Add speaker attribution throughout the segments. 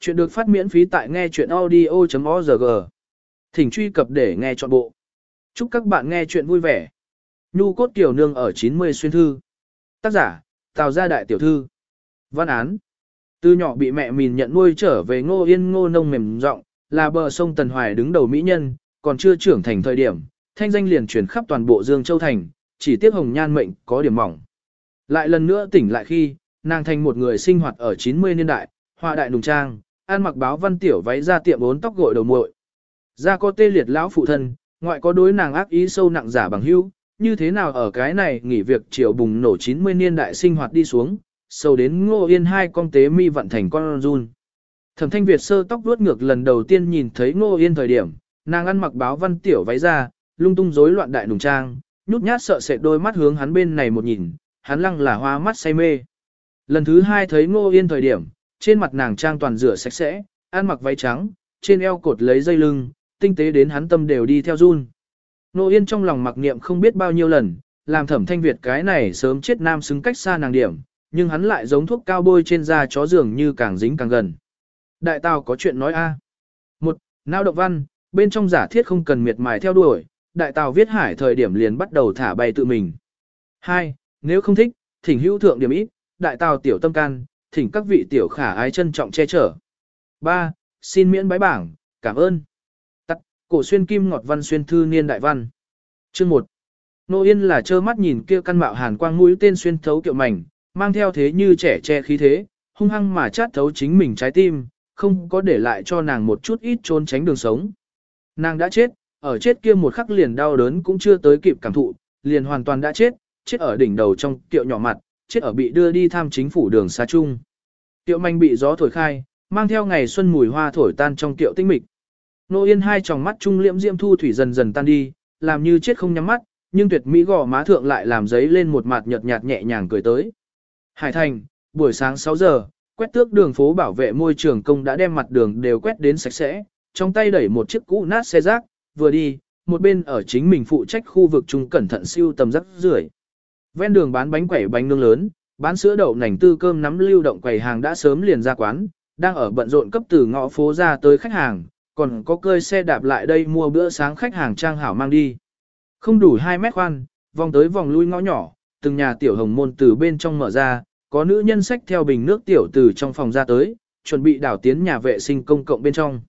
Speaker 1: Chuyện được phát miễn phí tại nghe chuyện audio.org. Thỉnh truy cập để nghe trọn bộ. Chúc các bạn nghe chuyện vui vẻ. Nhu cốt tiểu nương ở 90 xuyên thư. Tác giả, Tào gia đại tiểu thư. Văn án. Từ nhỏ bị mẹ mìn nhận nuôi trở về ngô yên ngô nông mềm rộng, là bờ sông Tần Hoài đứng đầu mỹ nhân, còn chưa trưởng thành thời điểm, thanh danh liền truyền khắp toàn bộ Dương Châu Thành, chỉ tiếc hồng nhan mệnh có điểm mỏng. Lại lần nữa tỉnh lại khi, nàng thành một người sinh hoạt ở 90 niên đại, hoa đại nùng trang, An mặc báo văn tiểu váy ra tiệm bốn tóc gội đầu muội. Ra có tê liệt lão phụ thân, ngoại có đối nàng ác ý sâu nặng giả bằng hữu, như thế nào ở cái này nghỉ việc chiều bùng nổ 90 niên đại sinh hoạt đi xuống, sâu đến ngô yên hai con tế mi vận thành con run. Thẩm thanh Việt sơ tóc vuốt ngược lần đầu tiên nhìn thấy ngô yên thời điểm, nàng ăn mặc báo văn tiểu váy ra, lung tung rối loạn đại nùng trang, nhút nhát sợ sệt đôi mắt hướng hắn bên này một nhìn, hắn lăng là hoa mắt say mê. Lần thứ hai thấy ngô yên thời điểm, trên mặt nàng trang toàn rửa sạch sẽ, ăn mặc váy trắng, trên eo cột lấy dây lưng, tinh tế đến hắn tâm đều đi theo run. Nô Yên trong lòng mặc niệm không biết bao nhiêu lần, làm thẩm thanh Việt cái này sớm chết nam xứng cách xa nàng điểm, nhưng hắn lại giống thuốc cao bôi trên da chó dường như càng dính càng gần. Đại tào có chuyện nói a Một, Nao động văn, bên trong giả thiết không cần miệt mài theo đuổi, đại tào viết hải thời điểm liền bắt đầu thả bay tự mình. Hai, Nếu không thích, thỉnh hữu thượng điểm ít, đại tào tiểu tâm can, thỉnh các vị tiểu khả ái trân trọng che chở. 3. Xin miễn bái bảng, cảm ơn. Tắt, cổ xuyên kim ngọt văn xuyên thư niên đại văn. Chương 1. Nô Yên là trơ mắt nhìn kia căn mạo hàn quang mũi tên xuyên thấu kiệu mảnh, mang theo thế như trẻ che khí thế, hung hăng mà chát thấu chính mình trái tim, không có để lại cho nàng một chút ít trốn tránh đường sống. Nàng đã chết, ở chết kia một khắc liền đau đớn cũng chưa tới kịp cảm thụ, liền hoàn toàn đã chết, chết ở đỉnh đầu trong kiệu nhỏ mặt, chết ở bị đưa đi tham chính phủ đường xa chung. Tiệu manh bị gió thổi khai, mang theo ngày xuân mùi hoa thổi tan trong tiệu tinh mịch. Nô Yên hai tròng mắt trung liễm diễm thu thủy dần dần tan đi, làm như chết không nhắm mắt, nhưng tuyệt mỹ gò má thượng lại làm giấy lên một mặt nhợt nhạt nhẹ nhàng cười tới. Hải Thành, buổi sáng 6 giờ, quét tước đường phố bảo vệ môi trường công đã đem mặt đường đều quét đến sạch sẽ, trong tay đẩy một chiếc cũ nát xe rác, vừa đi, một bên ở chính mình phụ trách khu vực trung cẩn thận siêu tầm rác rưởi. Ven đường bán bánh quẩy bánh nướng lớn, bán sữa đậu nành tư cơm nắm lưu động quầy hàng đã sớm liền ra quán, đang ở bận rộn cấp từ ngõ phố ra tới khách hàng, còn có cơi xe đạp lại đây mua bữa sáng khách hàng trang hảo mang đi. Không đủ 2 mét khoan, vòng tới vòng lui ngõ nhỏ, từng nhà tiểu hồng môn từ bên trong mở ra, có nữ nhân sách theo bình nước tiểu từ trong phòng ra tới, chuẩn bị đảo tiến nhà vệ sinh công cộng bên trong.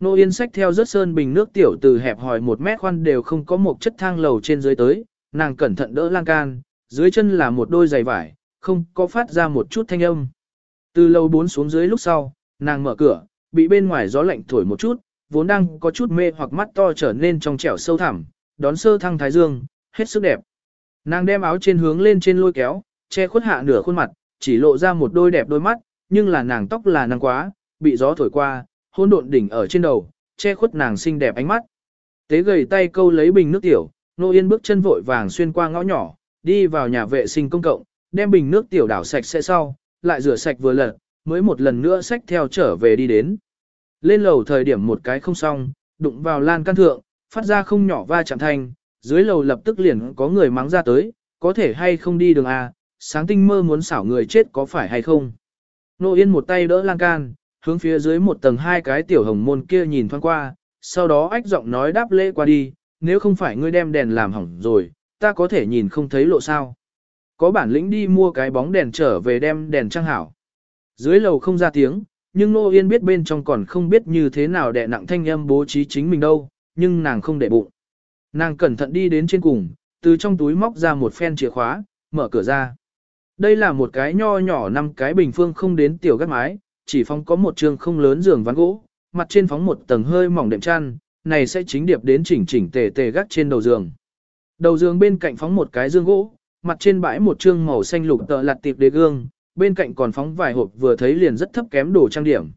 Speaker 1: Nô Yên sách theo rất sơn bình nước tiểu từ hẹp hỏi một mét khoan đều không có một chất thang lầu trên dưới tới, nàng cẩn thận đỡ lan can, dưới chân là một đôi giày vải, không có phát ra một chút thanh âm. Từ lầu bốn xuống dưới lúc sau, nàng mở cửa, bị bên ngoài gió lạnh thổi một chút, vốn đang có chút mê hoặc mắt to trở nên trong trẻo sâu thẳm, đón sơ thăng thái dương, hết sức đẹp. Nàng đem áo trên hướng lên trên lôi kéo, che khuất hạ nửa khuôn mặt, chỉ lộ ra một đôi đẹp đôi mắt, nhưng là nàng tóc là nàng quá, bị gió thổi qua, hôn độn đỉnh ở trên đầu, che khuất nàng xinh đẹp ánh mắt. Tế gầy tay câu lấy bình nước tiểu, nô yên bước chân vội vàng xuyên qua ngõ nhỏ, đi vào nhà vệ sinh công cộng, đem bình nước tiểu đảo sạch sẽ sau, lại rửa sạch vừa lật, mới một lần nữa xách theo trở về đi đến. Lên lầu thời điểm một cái không xong, đụng vào lan can thượng, phát ra không nhỏ va chạm thanh, dưới lầu lập tức liền có người mắng ra tới, có thể hay không đi đường A, sáng tinh mơ muốn xảo người chết có phải hay không. Nô Yên một tay đỡ lan can, hướng phía dưới một tầng hai cái tiểu hồng môn kia nhìn thoáng qua, sau đó ách giọng nói đáp lễ qua đi, nếu không phải ngươi đem đèn làm hỏng rồi, ta có thể nhìn không thấy lộ sao. Có bản lĩnh đi mua cái bóng đèn trở về đem đèn trang hảo. Dưới lầu không ra tiếng, nhưng Nô Yên biết bên trong còn không biết như thế nào đè nặng thanh âm bố trí chính mình đâu, nhưng nàng không để bụng. Nàng cẩn thận đi đến trên cùng, từ trong túi móc ra một phen chìa khóa, mở cửa ra. Đây là một cái nho nhỏ năm cái bình phương không đến tiểu gác mái, chỉ phóng có một trường không lớn giường ván gỗ, mặt trên phóng một tầng hơi mỏng đệm chăn, này sẽ chính điệp đến chỉnh chỉnh tề tề gác trên đầu giường. Đầu giường bên cạnh phóng một cái dương gỗ, mặt trên bãi một trương màu xanh lục tợ lặt tiệp đế gương, bên cạnh còn phóng vài hộp vừa thấy liền rất thấp kém đồ trang điểm.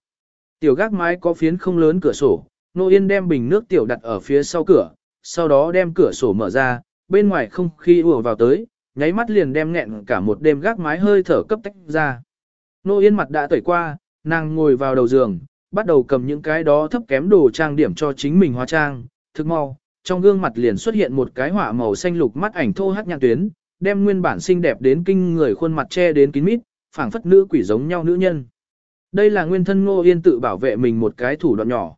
Speaker 1: Tiểu gác mái có phiến không lớn cửa sổ, Nô Yên đem bình nước tiểu đặt ở phía sau cửa, sau đó đem cửa sổ mở ra, bên ngoài không khí ùa vào tới, nháy mắt liền đem nghẹn cả một đêm gác mái hơi thở cấp tách ra. Nô Yên mặt đã tẩy qua, nàng ngồi vào đầu giường, bắt đầu cầm những cái đó thấp kém đồ trang điểm cho chính mình hóa trang, thức mau, trong gương mặt liền xuất hiện một cái họa màu xanh lục mắt ảnh thô hát nhạc tuyến, đem nguyên bản xinh đẹp đến kinh người khuôn mặt che đến kín mít, phảng phất nữ quỷ giống nhau nữ nhân. Đây là nguyên thân Ngô Yên tự bảo vệ mình một cái thủ đoạn nhỏ.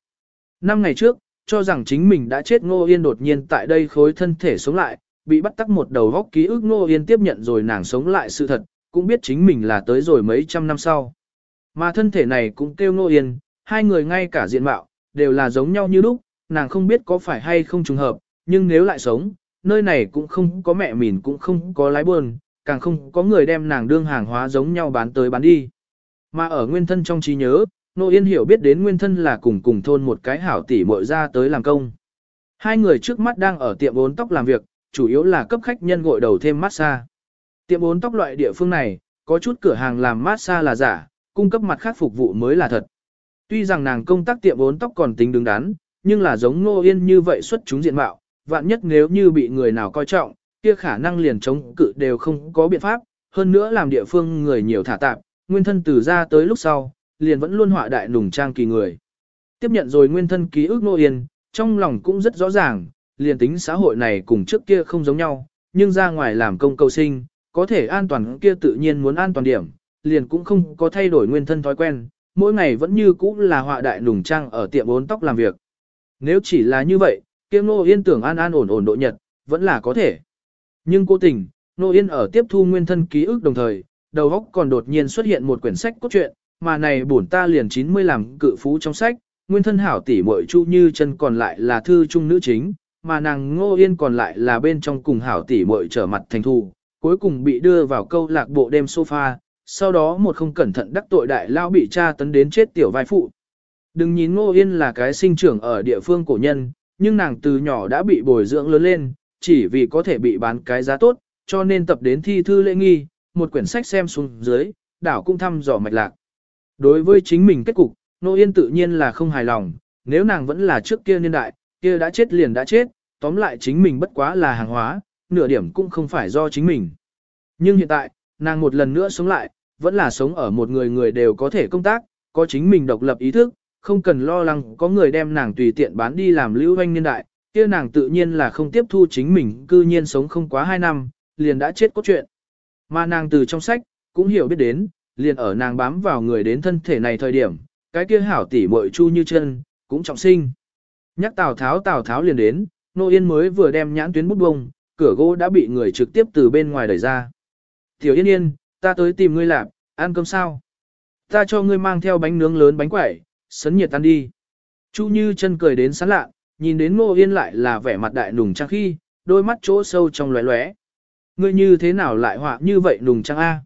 Speaker 1: Năm ngày trước, cho rằng chính mình đã chết Ngô Yên đột nhiên tại đây khối thân thể sống lại, bị bắt tắc một đầu góc ký ức Ngô Yên tiếp nhận rồi nàng sống lại sự thật, cũng biết chính mình là tới rồi mấy trăm năm sau. Mà thân thể này cũng kêu Ngô Yên, hai người ngay cả diện mạo, đều là giống nhau như lúc, nàng không biết có phải hay không trùng hợp, nhưng nếu lại sống, nơi này cũng không có mẹ mìn cũng không có lái buồn, càng không có người đem nàng đương hàng hóa giống nhau bán tới bán đi. Mà ở nguyên thân trong trí nhớ, Nô Yên hiểu biết đến nguyên thân là cùng cùng thôn một cái hảo tỷ muội ra tới làm công. Hai người trước mắt đang ở tiệm bốn tóc làm việc, chủ yếu là cấp khách nhân gội đầu thêm massage. Tiệm bốn tóc loại địa phương này, có chút cửa hàng làm massage là giả, cung cấp mặt khác phục vụ mới là thật. Tuy rằng nàng công tác tiệm bốn tóc còn tính đứng đắn, nhưng là giống Nô Yên như vậy xuất chúng diện mạo, vạn nhất nếu như bị người nào coi trọng, kia khả năng liền chống cự đều không có biện pháp, hơn nữa làm địa phương người nhiều thả tạp, nguyên thân từ ra tới lúc sau, liền vẫn luôn họa đại nùng trang kỳ người. Tiếp nhận rồi nguyên thân ký ức nô yên, trong lòng cũng rất rõ ràng, liền tính xã hội này cùng trước kia không giống nhau, nhưng ra ngoài làm công cầu sinh, có thể an toàn kia tự nhiên muốn an toàn điểm, liền cũng không có thay đổi nguyên thân thói quen, mỗi ngày vẫn như cũ là họa đại nùng trang ở tiệm bốn tóc làm việc. Nếu chỉ là như vậy, kia Nô Yên tưởng an an ổn ổn độ nhật, vẫn là có thể. Nhưng cố tình, Nô Yên ở tiếp thu nguyên thân ký ức đồng thời, đầu óc còn đột nhiên xuất hiện một quyển sách cốt truyện, mà này bổn ta liền 90 làm cự phú trong sách, nguyên thân hảo tỷ muội chu như chân còn lại là thư trung nữ chính, mà nàng Ngô Yên còn lại là bên trong cùng hảo tỷ muội trở mặt thành thù, cuối cùng bị đưa vào câu lạc bộ đêm sofa, sau đó một không cẩn thận đắc tội đại lao bị cha tấn đến chết tiểu vai phụ. Đừng nhìn Ngô Yên là cái sinh trưởng ở địa phương cổ nhân, nhưng nàng từ nhỏ đã bị bồi dưỡng lớn lên, chỉ vì có thể bị bán cái giá tốt, cho nên tập đến thi thư lễ nghi, một quyển sách xem xuống dưới, đảo cũng thăm dò mạch lạc. Đối với chính mình kết cục, Nô Yên tự nhiên là không hài lòng, nếu nàng vẫn là trước kia niên đại, kia đã chết liền đã chết, tóm lại chính mình bất quá là hàng hóa, nửa điểm cũng không phải do chính mình. Nhưng hiện tại, nàng một lần nữa sống lại, vẫn là sống ở một người người đều có thể công tác, có chính mình độc lập ý thức, không cần lo lắng có người đem nàng tùy tiện bán đi làm lưu hoanh niên đại, kia nàng tự nhiên là không tiếp thu chính mình, cư nhiên sống không quá 2 năm, liền đã chết cốt truyện. Mà nàng từ trong sách, cũng hiểu biết đến, liền ở nàng bám vào người đến thân thể này thời điểm, cái kia hảo tỷ muội chu như chân, cũng trọng sinh. Nhắc Tào Tháo Tào Tháo liền đến, Nô Yên mới vừa đem nhãn tuyến bút bông, cửa gỗ đã bị người trực tiếp từ bên ngoài đẩy ra. Tiểu Yên Yên, ta tới tìm ngươi làm, ăn cơm sao? Ta cho ngươi mang theo bánh nướng lớn bánh quẩy, sấn nhiệt tan đi. Chu Như chân cười đến sán lạ, nhìn đến Ngô Yên lại là vẻ mặt đại nùng trang khi, đôi mắt chỗ sâu trong lóe lóe. Ngươi như thế nào lại họa như vậy nùng trang A?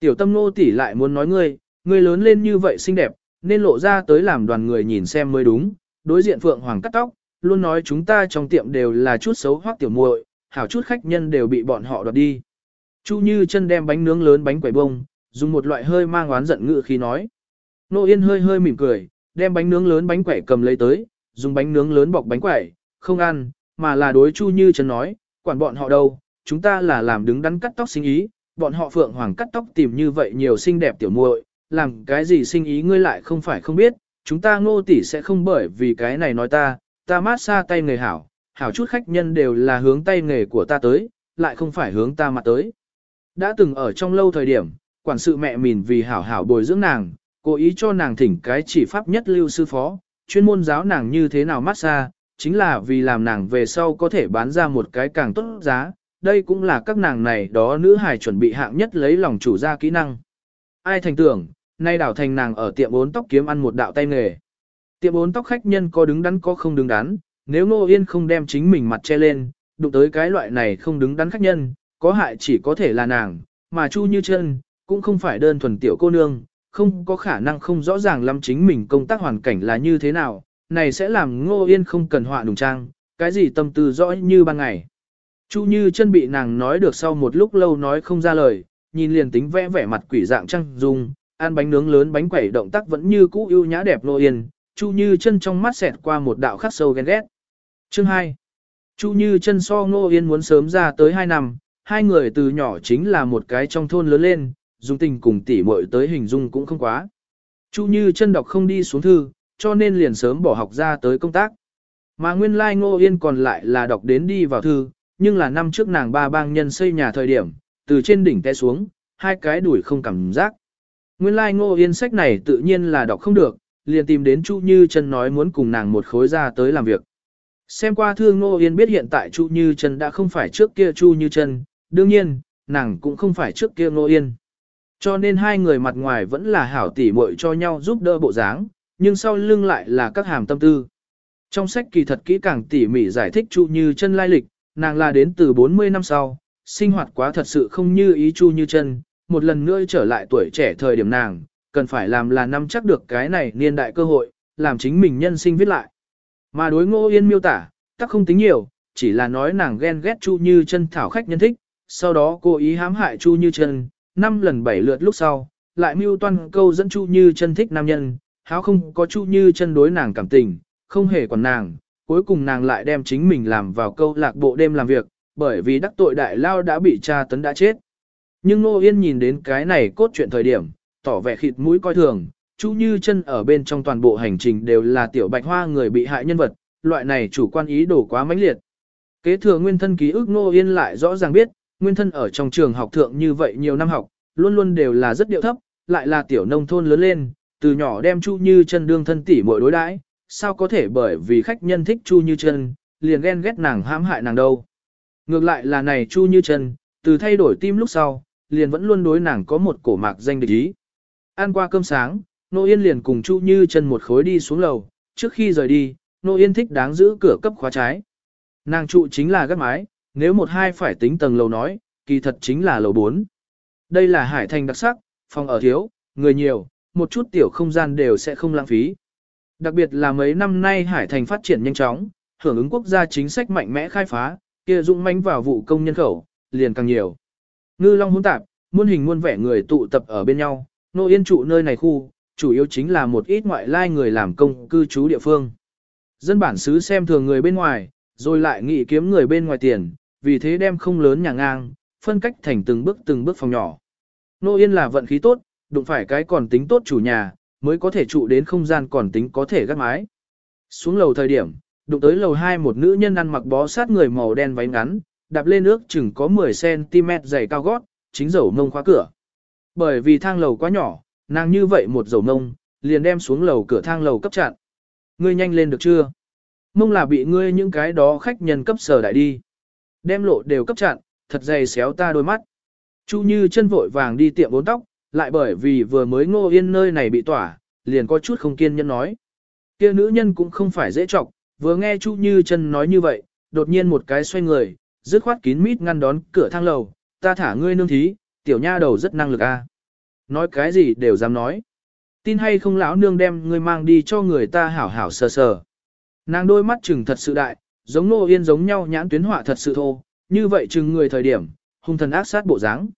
Speaker 1: Tiểu tâm Ngô tỷ lại muốn nói ngươi, ngươi lớn lên như vậy xinh đẹp, nên lộ ra tới làm đoàn người nhìn xem mới đúng. Đối diện Phượng Hoàng cắt tóc, luôn nói chúng ta trong tiệm đều là chút xấu hoắc tiểu muội, hảo chút khách nhân đều bị bọn họ đoạt đi. Chu Như chân đem bánh nướng lớn bánh quẩy bông, dùng một loại hơi mang oán giận ngự khi nói. Nô Yên hơi hơi mỉm cười, đem bánh nướng lớn bánh quẩy cầm lấy tới, dùng bánh nướng lớn bọc bánh quẩy, không ăn, mà là đối Chu Như trần nói, quản bọn họ đâu, chúng ta là làm đứng đắn cắt tóc sinh ý, bọn họ phượng hoàng cắt tóc tìm như vậy nhiều xinh đẹp tiểu muội, làm cái gì sinh ý ngươi lại không phải không biết, chúng ta ngô tỷ sẽ không bởi vì cái này nói ta, ta mát xa tay nghề hảo, hảo chút khách nhân đều là hướng tay nghề của ta tới, lại không phải hướng ta mặt tới. Đã từng ở trong lâu thời điểm, quản sự mẹ mình vì hảo hảo bồi dưỡng nàng, cố ý cho nàng thỉnh cái chỉ pháp nhất lưu sư phó, chuyên môn giáo nàng như thế nào mát xa, chính là vì làm nàng về sau có thể bán ra một cái càng tốt giá, đây cũng là các nàng này đó nữ hài chuẩn bị hạng nhất lấy lòng chủ gia kỹ năng. Ai thành tưởng, nay đảo thành nàng ở tiệm bốn tóc kiếm ăn một đạo tay nghề. Tiệm bốn tóc khách nhân có đứng đắn có không đứng đắn, nếu Ngô Yên không đem chính mình mặt che lên, đụng tới cái loại này không đứng đắn khách nhân, có hại chỉ có thể là nàng, mà Chu Như Chân cũng không phải đơn thuần tiểu cô nương, không có khả năng không rõ ràng lắm chính mình công tác hoàn cảnh là như thế nào, này sẽ làm Ngô Yên không cần họa đùng trang, cái gì tâm tư rõ như ban ngày. Chu Như chân bị nàng nói được sau một lúc lâu nói không ra lời, nhìn liền tính vẽ vẻ mặt quỷ dạng trăng dung, ăn bánh nướng lớn bánh quẩy động tác vẫn như cũ ưu nhã đẹp nô yên, Chu Như chân trong mắt xẹt qua một đạo khắc sâu ghen ghét. Chương 2. Chu Như chân so Ngô Yên muốn sớm ra tới 2 năm, hai người từ nhỏ chính là một cái trong thôn lớn lên, dung tình cùng tỉ muội tới hình dung cũng không quá. Chu Như chân đọc không đi xuống thư, cho nên liền sớm bỏ học ra tới công tác. Mà nguyên lai like Ngô Yên còn lại là đọc đến đi vào thư, nhưng là năm trước nàng ba bang nhân xây nhà thời điểm, từ trên đỉnh té xuống, hai cái đuổi không cảm giác. Nguyên lai like Ngô Yên sách này tự nhiên là đọc không được, liền tìm đến Chu Như Chân nói muốn cùng nàng một khối ra tới làm việc. Xem qua thư Ngô Yên biết hiện tại Chu Như Chân đã không phải trước kia Chu Như Chân, đương nhiên, nàng cũng không phải trước kia Ngô Yên. Cho nên hai người mặt ngoài vẫn là hảo tỉ muội cho nhau giúp đỡ bộ dáng, nhưng sau lưng lại là các hàm tâm tư. Trong sách kỳ thật kỹ càng tỉ mỉ giải thích Chu Như Chân lai lịch, nàng là đến từ 40 năm sau, sinh hoạt quá thật sự không như ý Chu Như Chân, một lần nữa trở lại tuổi trẻ thời điểm nàng, cần phải làm là nắm chắc được cái này niên đại cơ hội, làm chính mình nhân sinh viết lại. Mà đối Ngô Yên miêu tả, tắc không tính nhiều, chỉ là nói nàng ghen ghét Chu Như Chân thảo khách nhân thích, sau đó cố ý hãm hại Chu Như Chân, năm lần bảy lượt lúc sau, lại mưu toan câu dẫn Chu Như Chân thích nam nhân, háo không có Chu Như Chân đối nàng cảm tình, không hề còn nàng, cuối cùng nàng lại đem chính mình làm vào câu lạc bộ đêm làm việc, bởi vì đắc tội đại lao đã bị cha tấn đã chết. Nhưng Nô Yên nhìn đến cái này cốt truyện thời điểm, tỏ vẻ khịt mũi coi thường, Chu Như Chân ở bên trong toàn bộ hành trình đều là tiểu bạch hoa người bị hại nhân vật, loại này chủ quan ý đồ quá mãnh liệt. Kế thừa nguyên thân ký ức Nô Yên lại rõ ràng biết, nguyên thân ở trong trường học thượng như vậy nhiều năm học, luôn luôn đều là rất điệu thấp, lại là tiểu nông thôn lớn lên, từ nhỏ đem Chu Như Chân đương thân tỷ muội đối đãi, sao có thể bởi vì khách nhân thích Chu Như Chân, liền ghen ghét nàng hãm hại nàng đâu. Ngược lại là này Chu Như Chân, từ thay đổi tim lúc sau, liền vẫn luôn đối nàng có một cổ mạc danh địch ý. Ăn qua cơm sáng, Nô Yên liền cùng Chu Như Chân một khối đi xuống lầu, trước khi rời đi, Nô Yên thích đáng giữ cửa cấp khóa trái. Nàng trụ chính là gác mái, nếu một hai phải tính tầng lầu nói, kỳ thật chính là lầu 4. Đây là hải thành đặc sắc, phòng ở thiếu, người nhiều, một chút tiểu không gian đều sẽ không lãng phí. Đặc biệt là mấy năm nay hải thành phát triển nhanh chóng, hưởng ứng quốc gia chính sách mạnh mẽ khai phá, kia dụng mánh vào vụ công nhân khẩu, liền càng nhiều. Ngư long hỗn tạp, muôn hình muôn vẻ người tụ tập ở bên nhau, nô yên trụ nơi này khu, chủ yếu chính là một ít ngoại lai người làm công cư trú địa phương. Dân bản xứ xem thường người bên ngoài, rồi lại nghĩ kiếm người bên ngoài tiền, vì thế đem không lớn nhà ngang, phân cách thành từng bước từng bước phòng nhỏ. Nô yên là vận khí tốt, đụng phải cái còn tính tốt chủ nhà, mới có thể trụ đến không gian còn tính có thể gác mái. Xuống lầu thời điểm, đụng tới lầu 2 một nữ nhân ăn mặc bó sát người màu đen váy ngắn, đạp lên nước chừng có 10cm dày cao gót, chính dầu mông khóa cửa. Bởi vì thang lầu quá nhỏ, nàng như vậy một dầu mông, liền đem xuống lầu cửa thang lầu cấp chặn. Ngươi nhanh lên được chưa? Mông là bị ngươi những cái đó khách nhân cấp sở đại đi. Đem lộ đều cấp chặn, thật dày xéo ta đôi mắt. Chu như chân vội vàng đi tiệm bốn tóc, lại bởi vì vừa mới ngô yên nơi này bị tỏa, liền có chút không kiên nhẫn nói. kia nữ nhân cũng không phải dễ chọc, vừa nghe Chu như chân nói như vậy, đột nhiên một cái xoay người, dứt khoát kín mít ngăn đón cửa thang lầu, ta thả ngươi nương thí, tiểu nha đầu rất năng lực a. Nói cái gì đều dám nói. Tin hay không lão nương đem ngươi mang đi cho người ta hảo hảo sờ sờ. Nàng đôi mắt chừng thật sự đại, giống nô yên giống nhau nhãn tuyến họa thật sự thô, như vậy chừng người thời điểm, hung thần ác sát bộ dáng.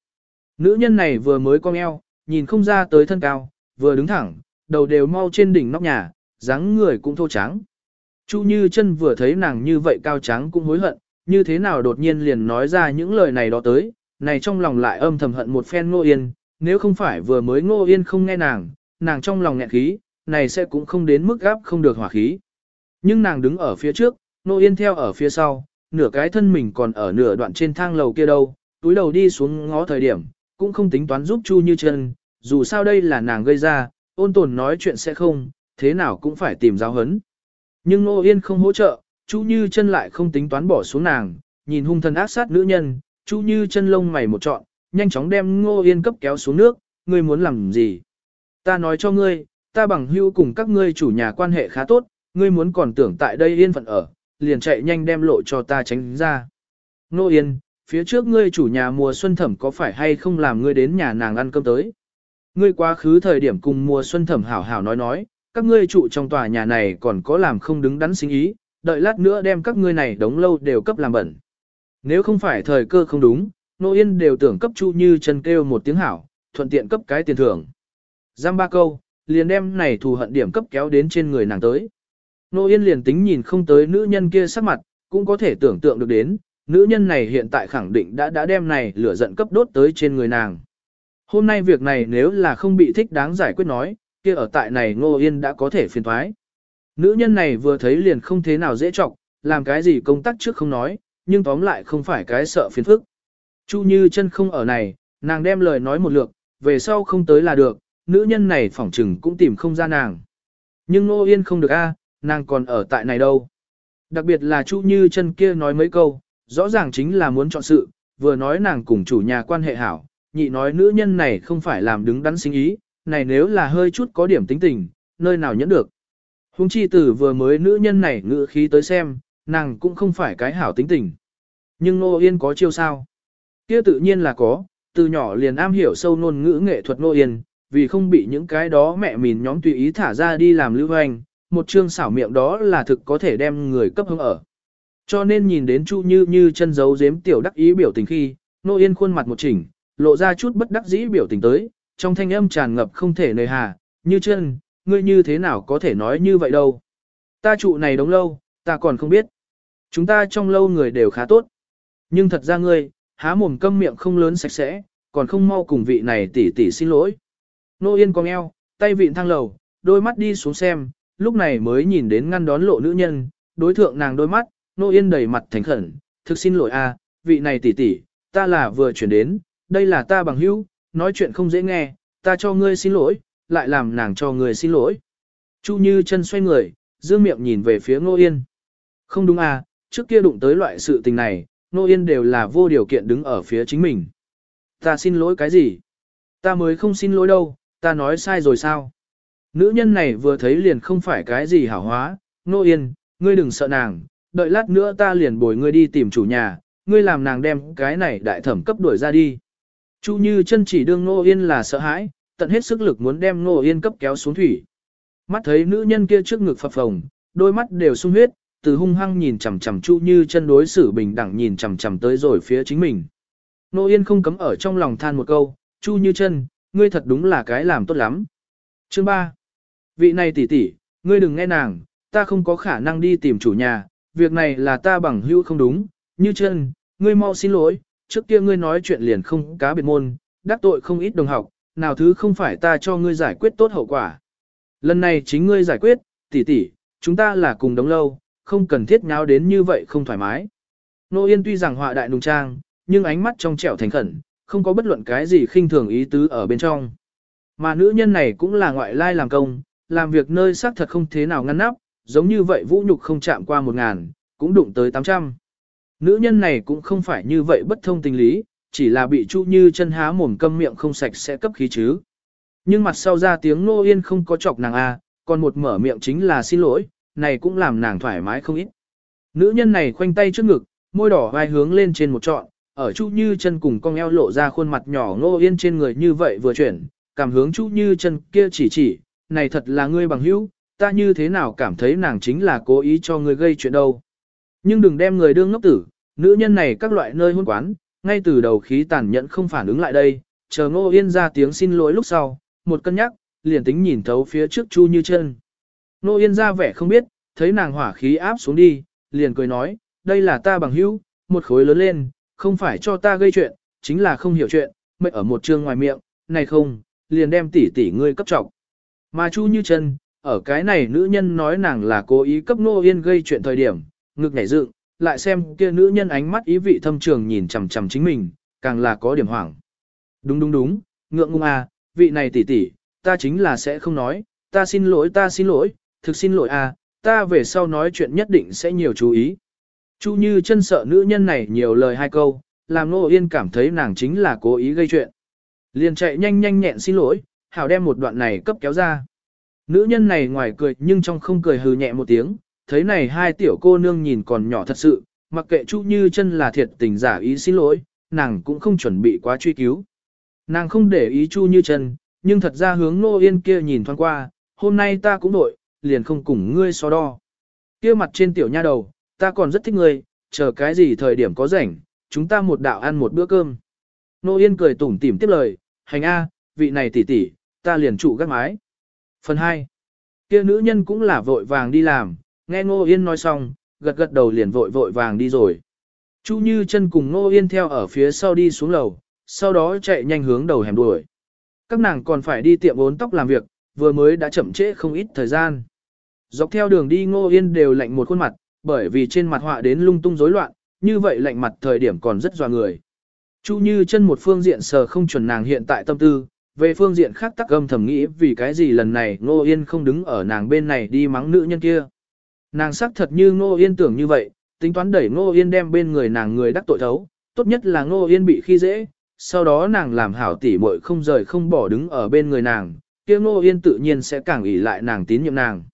Speaker 1: Nữ nhân này vừa mới cong eo, nhìn không ra tới thân cao, vừa đứng thẳng, đầu đều mau trên đỉnh nóc nhà, dáng người cũng thô trắng. Chu Như chân vừa thấy nàng như vậy cao trắng cũng hối hận, như thế nào đột nhiên liền nói ra những lời này đó tới, này trong lòng lại âm thầm hận một phen Ngô Yên, nếu không phải vừa mới Ngô Yên không nghe nàng, nàng trong lòng nghẹn khí, này sẽ cũng không đến mức gáp không được hỏa khí. Nhưng nàng đứng ở phía trước, Nô Yên theo ở phía sau, nửa cái thân mình còn ở nửa đoạn trên thang lầu kia đâu, túi đầu đi xuống ngó thời điểm, cũng không tính toán giúp Chu Như Chân, dù sao đây là nàng gây ra, ôn tồn nói chuyện sẽ không, thế nào cũng phải tìm giáo hấn. Nhưng Nô Yên không hỗ trợ, Chu Như Chân lại không tính toán bỏ xuống nàng, nhìn hung thần ác sát nữ nhân, Chu Như chân lông mày một trọn, nhanh chóng đem Ngô Yên cấp kéo xuống nước, ngươi muốn làm gì? Ta nói cho ngươi, ta bằng hữu cùng các ngươi chủ nhà quan hệ khá tốt, ngươi muốn còn tưởng tại đây yên phận ở, liền chạy nhanh đem lộ cho ta tránh ra. Nô Yên, phía trước ngươi chủ nhà mùa xuân thẩm có phải hay không làm ngươi đến nhà nàng ăn cơm tới? Ngươi quá khứ thời điểm cùng mùa xuân thẩm hảo hảo nói nói, các ngươi trụ trong tòa nhà này còn có làm không đứng đắn sinh ý, đợi lát nữa đem các ngươi này đống lâu đều cấp làm bẩn. Nếu không phải thời cơ không đúng, Nô Yên đều tưởng cấp Chu Như chân kêu một tiếng hảo, thuận tiện cấp cái tiền thưởng. Giam ba câu, liền đem này thù hận điểm cấp kéo đến trên người nàng tới. Nô Yên liền tính nhìn không tới nữ nhân kia sắc mặt, cũng có thể tưởng tượng được đến, nữ nhân này hiện tại khẳng định đã đã đem này lửa giận cấp đốt tới trên người nàng. Hôm nay việc này nếu là không bị thích đáng giải quyết nói, kia ở tại này Ngô Yên đã có thể phiền thoái. Nữ nhân này vừa thấy liền không thế nào dễ trọng, làm cái gì công tác trước không nói, nhưng tóm lại không phải cái sợ phiền phức. Chu Như chân không ở này, nàng đem lời nói một lượt, về sau không tới là được, nữ nhân này phỏng trừng cũng tìm không ra nàng. Nhưng Ngô Yên không được a nàng còn ở tại này đâu. Đặc biệt là Chu Như chân kia nói mấy câu, rõ ràng chính là muốn chọn sự, vừa nói nàng cùng chủ nhà quan hệ hảo, nhị nói nữ nhân này không phải làm đứng đắn sinh ý, này nếu là hơi chút có điểm tính tình, nơi nào nhẫn được. Hùng chi tử vừa mới nữ nhân này ngự khí tới xem, nàng cũng không phải cái hảo tính tình. Nhưng Nô Yên có chiêu sao? kia tự nhiên là có, từ nhỏ liền am hiểu sâu ngôn ngữ nghệ thuật Nô Yên, vì không bị những cái đó mẹ mìn nhóm tùy ý thả ra đi làm lưu hành, một chương xảo miệng đó là thực có thể đem người cấp hứng ở. Cho nên nhìn đến Chu Như như chân dấu giếm tiểu đắc ý biểu tình khi, Nô Yên khuôn mặt một chỉnh, lộ ra chút bất đắc dĩ biểu tình tới, trong thanh âm tràn ngập không thể nơi hà, như chân, ngươi như thế nào có thể nói như vậy đâu. Ta trụ này đóng lâu, ta còn không biết. Chúng ta trong lâu người đều khá tốt. Nhưng thật ra ngươi, há mồm câm miệng không lớn sạch sẽ, còn không mau cùng vị này tỉ tỉ xin lỗi. Nô Yên cong eo, tay vịn thang lầu, đôi mắt đi xuống xem, lúc này mới nhìn đến ngăn đón lộ nữ nhân, đối thượng nàng đôi mắt, Nô Yên đầy mặt thành khẩn, thực xin lỗi a vị này tỷ tỷ, ta là vừa chuyển đến, đây là ta bằng hữu, nói chuyện không dễ nghe, ta cho ngươi xin lỗi, lại làm nàng cho ngươi xin lỗi. Chu Như chân xoay người, dương miệng nhìn về phía Nô Yên. Không đúng à, trước kia đụng tới loại sự tình này, Nô Yên đều là vô điều kiện đứng ở phía chính mình. Ta xin lỗi cái gì? Ta mới không xin lỗi đâu, ta nói sai rồi sao? Nữ nhân này vừa thấy liền không phải cái gì hảo hóa, Nô Yên, ngươi đừng sợ nàng, đợi lát nữa ta liền bồi ngươi đi tìm chủ nhà, ngươi làm nàng đem cái này đại thẩm cấp đuổi ra đi. Chu Như chân chỉ đương Nô Yên là sợ hãi, tận hết sức lực muốn đem Nô Yên cấp kéo xuống thủy. Mắt thấy nữ nhân kia trước ngực phập phồng, đôi mắt đều sung huyết, từ hung hăng nhìn chằm chằm Chu Như chân đối xử bình đẳng nhìn chằm chằm tới rồi phía chính mình. Nô Yên không cấm ở trong lòng than một câu, Chu Như chân, ngươi thật đúng là cái làm tốt lắm. Chương 3. Vị này tỷ tỷ, ngươi đừng nghe nàng, ta không có khả năng đi tìm chủ nhà, việc này là ta bằng hữu không đúng, như chân, ngươi mau xin lỗi, trước kia ngươi nói chuyện liền không cá biệt môn, đắc tội không ít đồng học, nào thứ không phải ta cho ngươi giải quyết tốt hậu quả. Lần này chính ngươi giải quyết, tỷ tỷ, chúng ta là cùng đống lâu, không cần thiết nháo đến như vậy không thoải mái. Nô Yên tuy rằng họa đại nùng trang, nhưng ánh mắt trong trẻo thành khẩn, không có bất luận cái gì khinh thường ý tứ ở bên trong. Mà nữ nhân này cũng là ngoại lai làm công, làm việc nơi xác thật không thế nào ngăn nắp, giống như vậy vũ nhục không chạm qua một ngàn, cũng đụng tới 800. Nữ nhân này cũng không phải như vậy bất thông tình lý, chỉ là bị chu như chân há mồm câm miệng không sạch sẽ cấp khí chứ. Nhưng mặt sau ra tiếng nô yên không có chọc nàng a, còn một mở miệng chính là xin lỗi, này cũng làm nàng thoải mái không ít. Nữ nhân này khoanh tay trước ngực, môi đỏ vai hướng lên trên một trọn, ở Chu Như chân cùng cong eo lộ ra khuôn mặt nhỏ ngô yên trên người như vậy vừa chuyển, cảm hướng Chu Như chân kia chỉ chỉ, này thật là ngươi bằng hữu, ta như thế nào cảm thấy nàng chính là cố ý cho ngươi gây chuyện đâu. Nhưng đừng đem người đương ngốc tử, nữ nhân này các loại nơi hôn quán, ngay từ đầu khí tàn nhẫn không phản ứng lại đây, chờ ngô yên ra tiếng xin lỗi lúc sau, một cân nhắc, liền tính nhìn thấu phía trước Chu Như chân. Ngô yên ra vẻ không biết, thấy nàng hỏa khí áp xuống đi, liền cười nói, đây là ta bằng hữu, một khối lớn lên, không phải cho ta gây chuyện, chính là không hiểu chuyện, mệnh ở một trường ngoài miệng, này không, liền đem tỷ tỷ ngươi cấp trọng. Mà Chu Như Chân, ở cái này nữ nhân nói nàng là cố ý cấp Nô Yên gây chuyện thời điểm, ngực nhảy dựng, lại xem kia nữ nhân ánh mắt ý vị thâm trường nhìn chằm chằm chính mình, càng là có điểm hoảng. Đúng đúng đúng, ngượng ngung à, vị này tỷ tỷ, ta chính là sẽ không nói, ta xin lỗi ta xin lỗi, thực xin lỗi à, ta về sau nói chuyện nhất định sẽ nhiều chú ý. Chu Như chân sợ nữ nhân này nhiều lời hai câu, làm Nô Yên cảm thấy nàng chính là cố ý gây chuyện. Liền chạy nhanh nhanh nhẹn xin lỗi, hảo đem một đoạn này cấp kéo ra. Nữ nhân này ngoài cười nhưng trong không cười hừ nhẹ một tiếng, thấy này hai tiểu cô nương nhìn còn nhỏ thật sự, mặc kệ Chu Như chân là thiệt tình giả ý xin lỗi, nàng cũng không chuẩn bị quá truy cứu. Nàng không để ý Chu Như chân, nhưng thật ra hướng Nô Yên kia nhìn thoáng qua, hôm nay ta cũng nội, liền không cùng ngươi so đo. Kia mặt trên tiểu nha đầu, ta còn rất thích ngươi, chờ cái gì thời điểm có rảnh, chúng ta một đạo ăn một bữa cơm. Nô Yên cười tủm tỉm tiếp lời, hành A, vị này tỷ tỷ, ta liền trụ gác mái. Phần 2. kia nữ nhân cũng là vội vàng đi làm, nghe Ngô Yên nói xong, gật gật đầu liền vội vội vàng đi rồi. Chu Như chân cùng Ngô Yên theo ở phía sau đi xuống lầu, sau đó chạy nhanh hướng đầu hẻm đuổi. Các nàng còn phải đi tiệm bốn tóc làm việc, vừa mới đã chậm trễ không ít thời gian. Dọc theo đường đi Ngô Yên đều lạnh một khuôn mặt, bởi vì trên mặt họa đến lung tung rối loạn, như vậy lạnh mặt thời điểm còn rất dò người. Chu Như chân một phương diện sờ không chuẩn nàng hiện tại tâm tư, về phương diện khác tắc âm thầm nghĩ vì cái gì lần này Ngô Yên không đứng ở nàng bên này đi mắng nữ nhân kia. Nàng xác thật như Ngô Yên tưởng như vậy, tính toán đẩy Ngô Yên đem bên người nàng người đắc tội thấu, tốt nhất là Ngô Yên bị khi dễ, sau đó nàng làm hảo tỉ muội không rời không bỏ đứng ở bên người nàng, kia Ngô Yên tự nhiên sẽ càng ỷ lại nàng tín nhiệm nàng.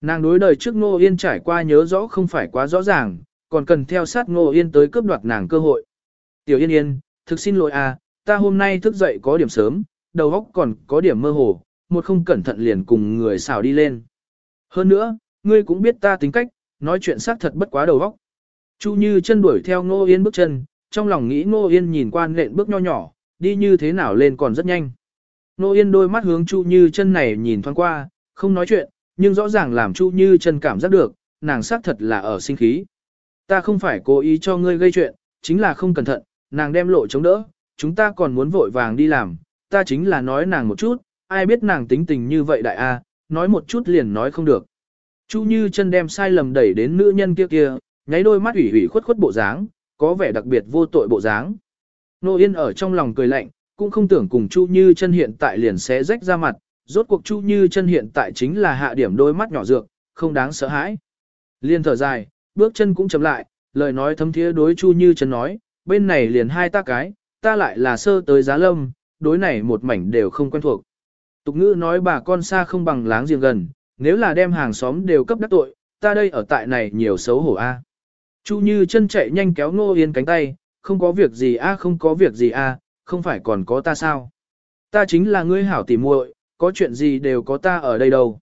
Speaker 1: Nàng đối đời trước Ngô Yên trải qua nhớ rõ không phải quá rõ ràng, còn cần theo sát Ngô Yên tới cướp đoạt nàng cơ hội. Tiểu Yên Yên, thực xin lỗi à, ta hôm nay thức dậy có điểm sớm, đầu óc còn có điểm mơ hồ, một không cẩn thận liền cùng người xào đi lên. Hơn nữa, ngươi cũng biết ta tính cách, nói chuyện xác thật bất quá đầu óc. Chu Như chân đuổi theo Ngô Yên bước chân, trong lòng nghĩ Ngô Yên nhìn quan nện bước nho nhỏ, đi như thế nào lên còn rất nhanh. Ngô Yên đôi mắt hướng Chu Như chân này nhìn thoáng qua, không nói chuyện, nhưng rõ ràng làm Chu Như chân cảm giác được, nàng xác thật là ở sinh khí. Ta không phải cố ý cho ngươi gây chuyện, chính là không cẩn thận, nàng đem lộ chống đỡ, chúng ta còn muốn vội vàng đi làm, ta chính là nói nàng một chút, ai biết nàng tính tình như vậy đại a, nói một chút liền nói không được. Chu Như chân đem sai lầm đẩy đến nữ nhân kia kia, nháy đôi mắt ủy ủy khuất khuất bộ dáng, có vẻ đặc biệt vô tội bộ dáng. Nô Yên ở trong lòng cười lạnh, cũng không tưởng cùng Chu Như chân hiện tại liền sẽ rách ra mặt, rốt cuộc Chu Như chân hiện tại chính là hạ điểm đôi mắt nhỏ dược, không đáng sợ hãi. Liên thở dài, bước chân cũng chậm lại, lời nói thấm thiế đối Chu Như chân nói, bên này liền hai ta cái, ta lại là sơ tới giá lâm, đối này một mảnh đều không quen thuộc. Tục ngữ nói bà con xa không bằng láng giềng gần, nếu là đem hàng xóm đều cấp đắc tội, ta đây ở tại này nhiều xấu hổ a. Chu Như chân chạy nhanh kéo Ngô Yên cánh tay, không có việc gì a không có việc gì a, không phải còn có ta sao. Ta chính là ngươi hảo tỉ muội, có chuyện gì đều có ta ở đây đâu.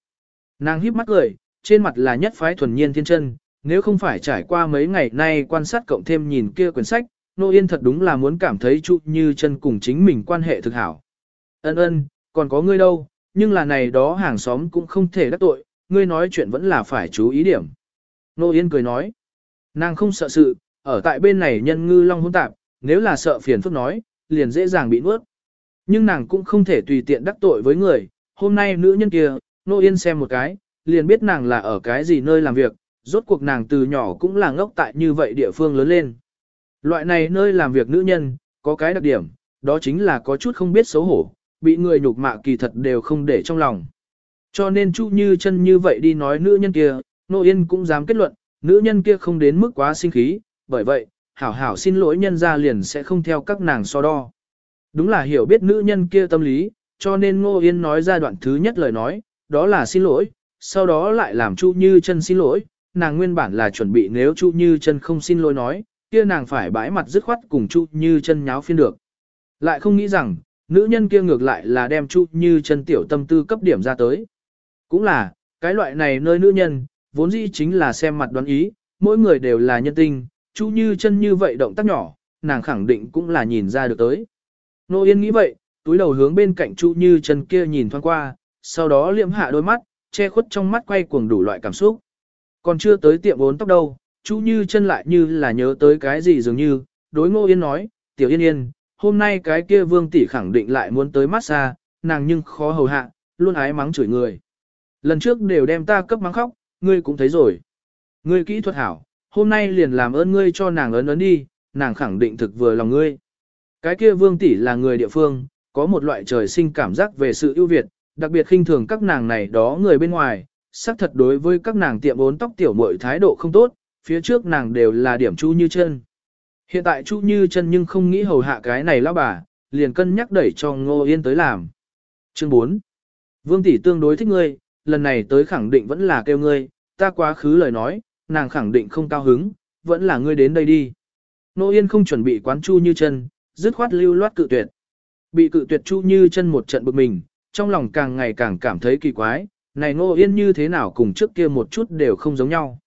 Speaker 1: Nàng híp mắt cười, trên mặt là nhất phái thuần nhiên thiên chân, nếu không phải trải qua mấy ngày nay quan sát cộng thêm nhìn kia quyển sách, Nô Yên thật đúng là muốn cảm thấy Chu Như chân cùng chính mình quan hệ thực hảo. Ân ân, còn có ngươi đâu, nhưng là này đó hàng xóm cũng không thể đắc tội, ngươi nói chuyện vẫn là phải chú ý điểm. Nô Yên cười nói, nàng không sợ sự, ở tại bên này nhân ngư long hôn tạp, nếu là sợ phiền phức nói, liền dễ dàng bị nuốt. Nhưng nàng cũng không thể tùy tiện đắc tội với người, hôm nay nữ nhân kia, Nô Yên xem một cái, liền biết nàng là ở cái gì nơi làm việc, rốt cuộc nàng từ nhỏ cũng là ngốc tại như vậy địa phương lớn lên. Loại này nơi làm việc nữ nhân, có cái đặc điểm, đó chính là có chút không biết xấu hổ, bị người nhục mạ kỳ thật đều không để trong lòng. Cho nên Chu Như chân như vậy đi nói nữ nhân kia, Nô Yên cũng dám kết luận, nữ nhân kia không đến mức quá sinh khí, bởi vậy, hảo hảo xin lỗi nhân ra liền sẽ không theo các nàng so đo. Đúng là hiểu biết nữ nhân kia tâm lý, cho nên Ngô Yên nói ra đoạn thứ nhất lời nói, đó là xin lỗi, sau đó lại làm Chu Như chân xin lỗi, nàng nguyên bản là chuẩn bị nếu Chu Như chân không xin lỗi nói, kia nàng phải bãi mặt dứt khoát cùng Chu Như chân nháo phiên được. Lại không nghĩ rằng, nữ nhân kia ngược lại là đem Chu Như chân tiểu tâm tư cấp điểm ra tới. Cũng là, cái loại này nơi nữ nhân, vốn dĩ chính là xem mặt đoán ý, mỗi người đều là nhân tinh, Chu Như chân như vậy động tác nhỏ, nàng khẳng định cũng là nhìn ra được tới. Nô Yên nghĩ vậy, túi đầu hướng bên cạnh Chu Như chân kia nhìn thoáng qua, sau đó liệm hạ đôi mắt, che khuất trong mắt quay cuồng đủ loại cảm xúc. Còn chưa tới tiệm bốn tóc đâu, Chu Như chân lại như là nhớ tới cái gì dường như, đối Ngô Yên nói, Tiểu Yên Yên, hôm nay cái kia vương tỷ khẳng định lại muốn tới massage, nàng nhưng khó hầu hạ, luôn ái mắng chửi người. Lần trước đều đem ta cấp mắng khóc, ngươi cũng thấy rồi. Ngươi kỹ thuật hảo, hôm nay liền làm ơn ngươi cho nàng ấn ấn đi, nàng khẳng định thực vừa lòng ngươi. Cái kia vương tỷ là người địa phương, có một loại trời sinh cảm giác về sự ưu việt, đặc biệt khinh thường các nàng này đó người bên ngoài, xác thật đối với các nàng tiệm bốn tóc tiểu muội thái độ không tốt, phía trước nàng đều là điểm Chu Như chân. Hiện tại Chu Như chân nhưng không nghĩ hầu hạ cái này lão bà, liền cân nhắc đẩy cho Ngô Yên tới làm. Chương 4. Vương tỷ tương đối thích ngươi, lần này tới khẳng định vẫn là kêu ngươi, ta quá khứ lời nói, nàng khẳng định không cao hứng, vẫn là ngươi đến đây đi. Ngô Yên không chuẩn bị quán Chu Như chân, dứt khoát lưu loát cự tuyệt. Bị cự tuyệt Chu Như chân một trận bực mình, trong lòng càng ngày càng cảm thấy kỳ quái, này Ngô Yên như thế nào cùng trước kia một chút đều không giống nhau.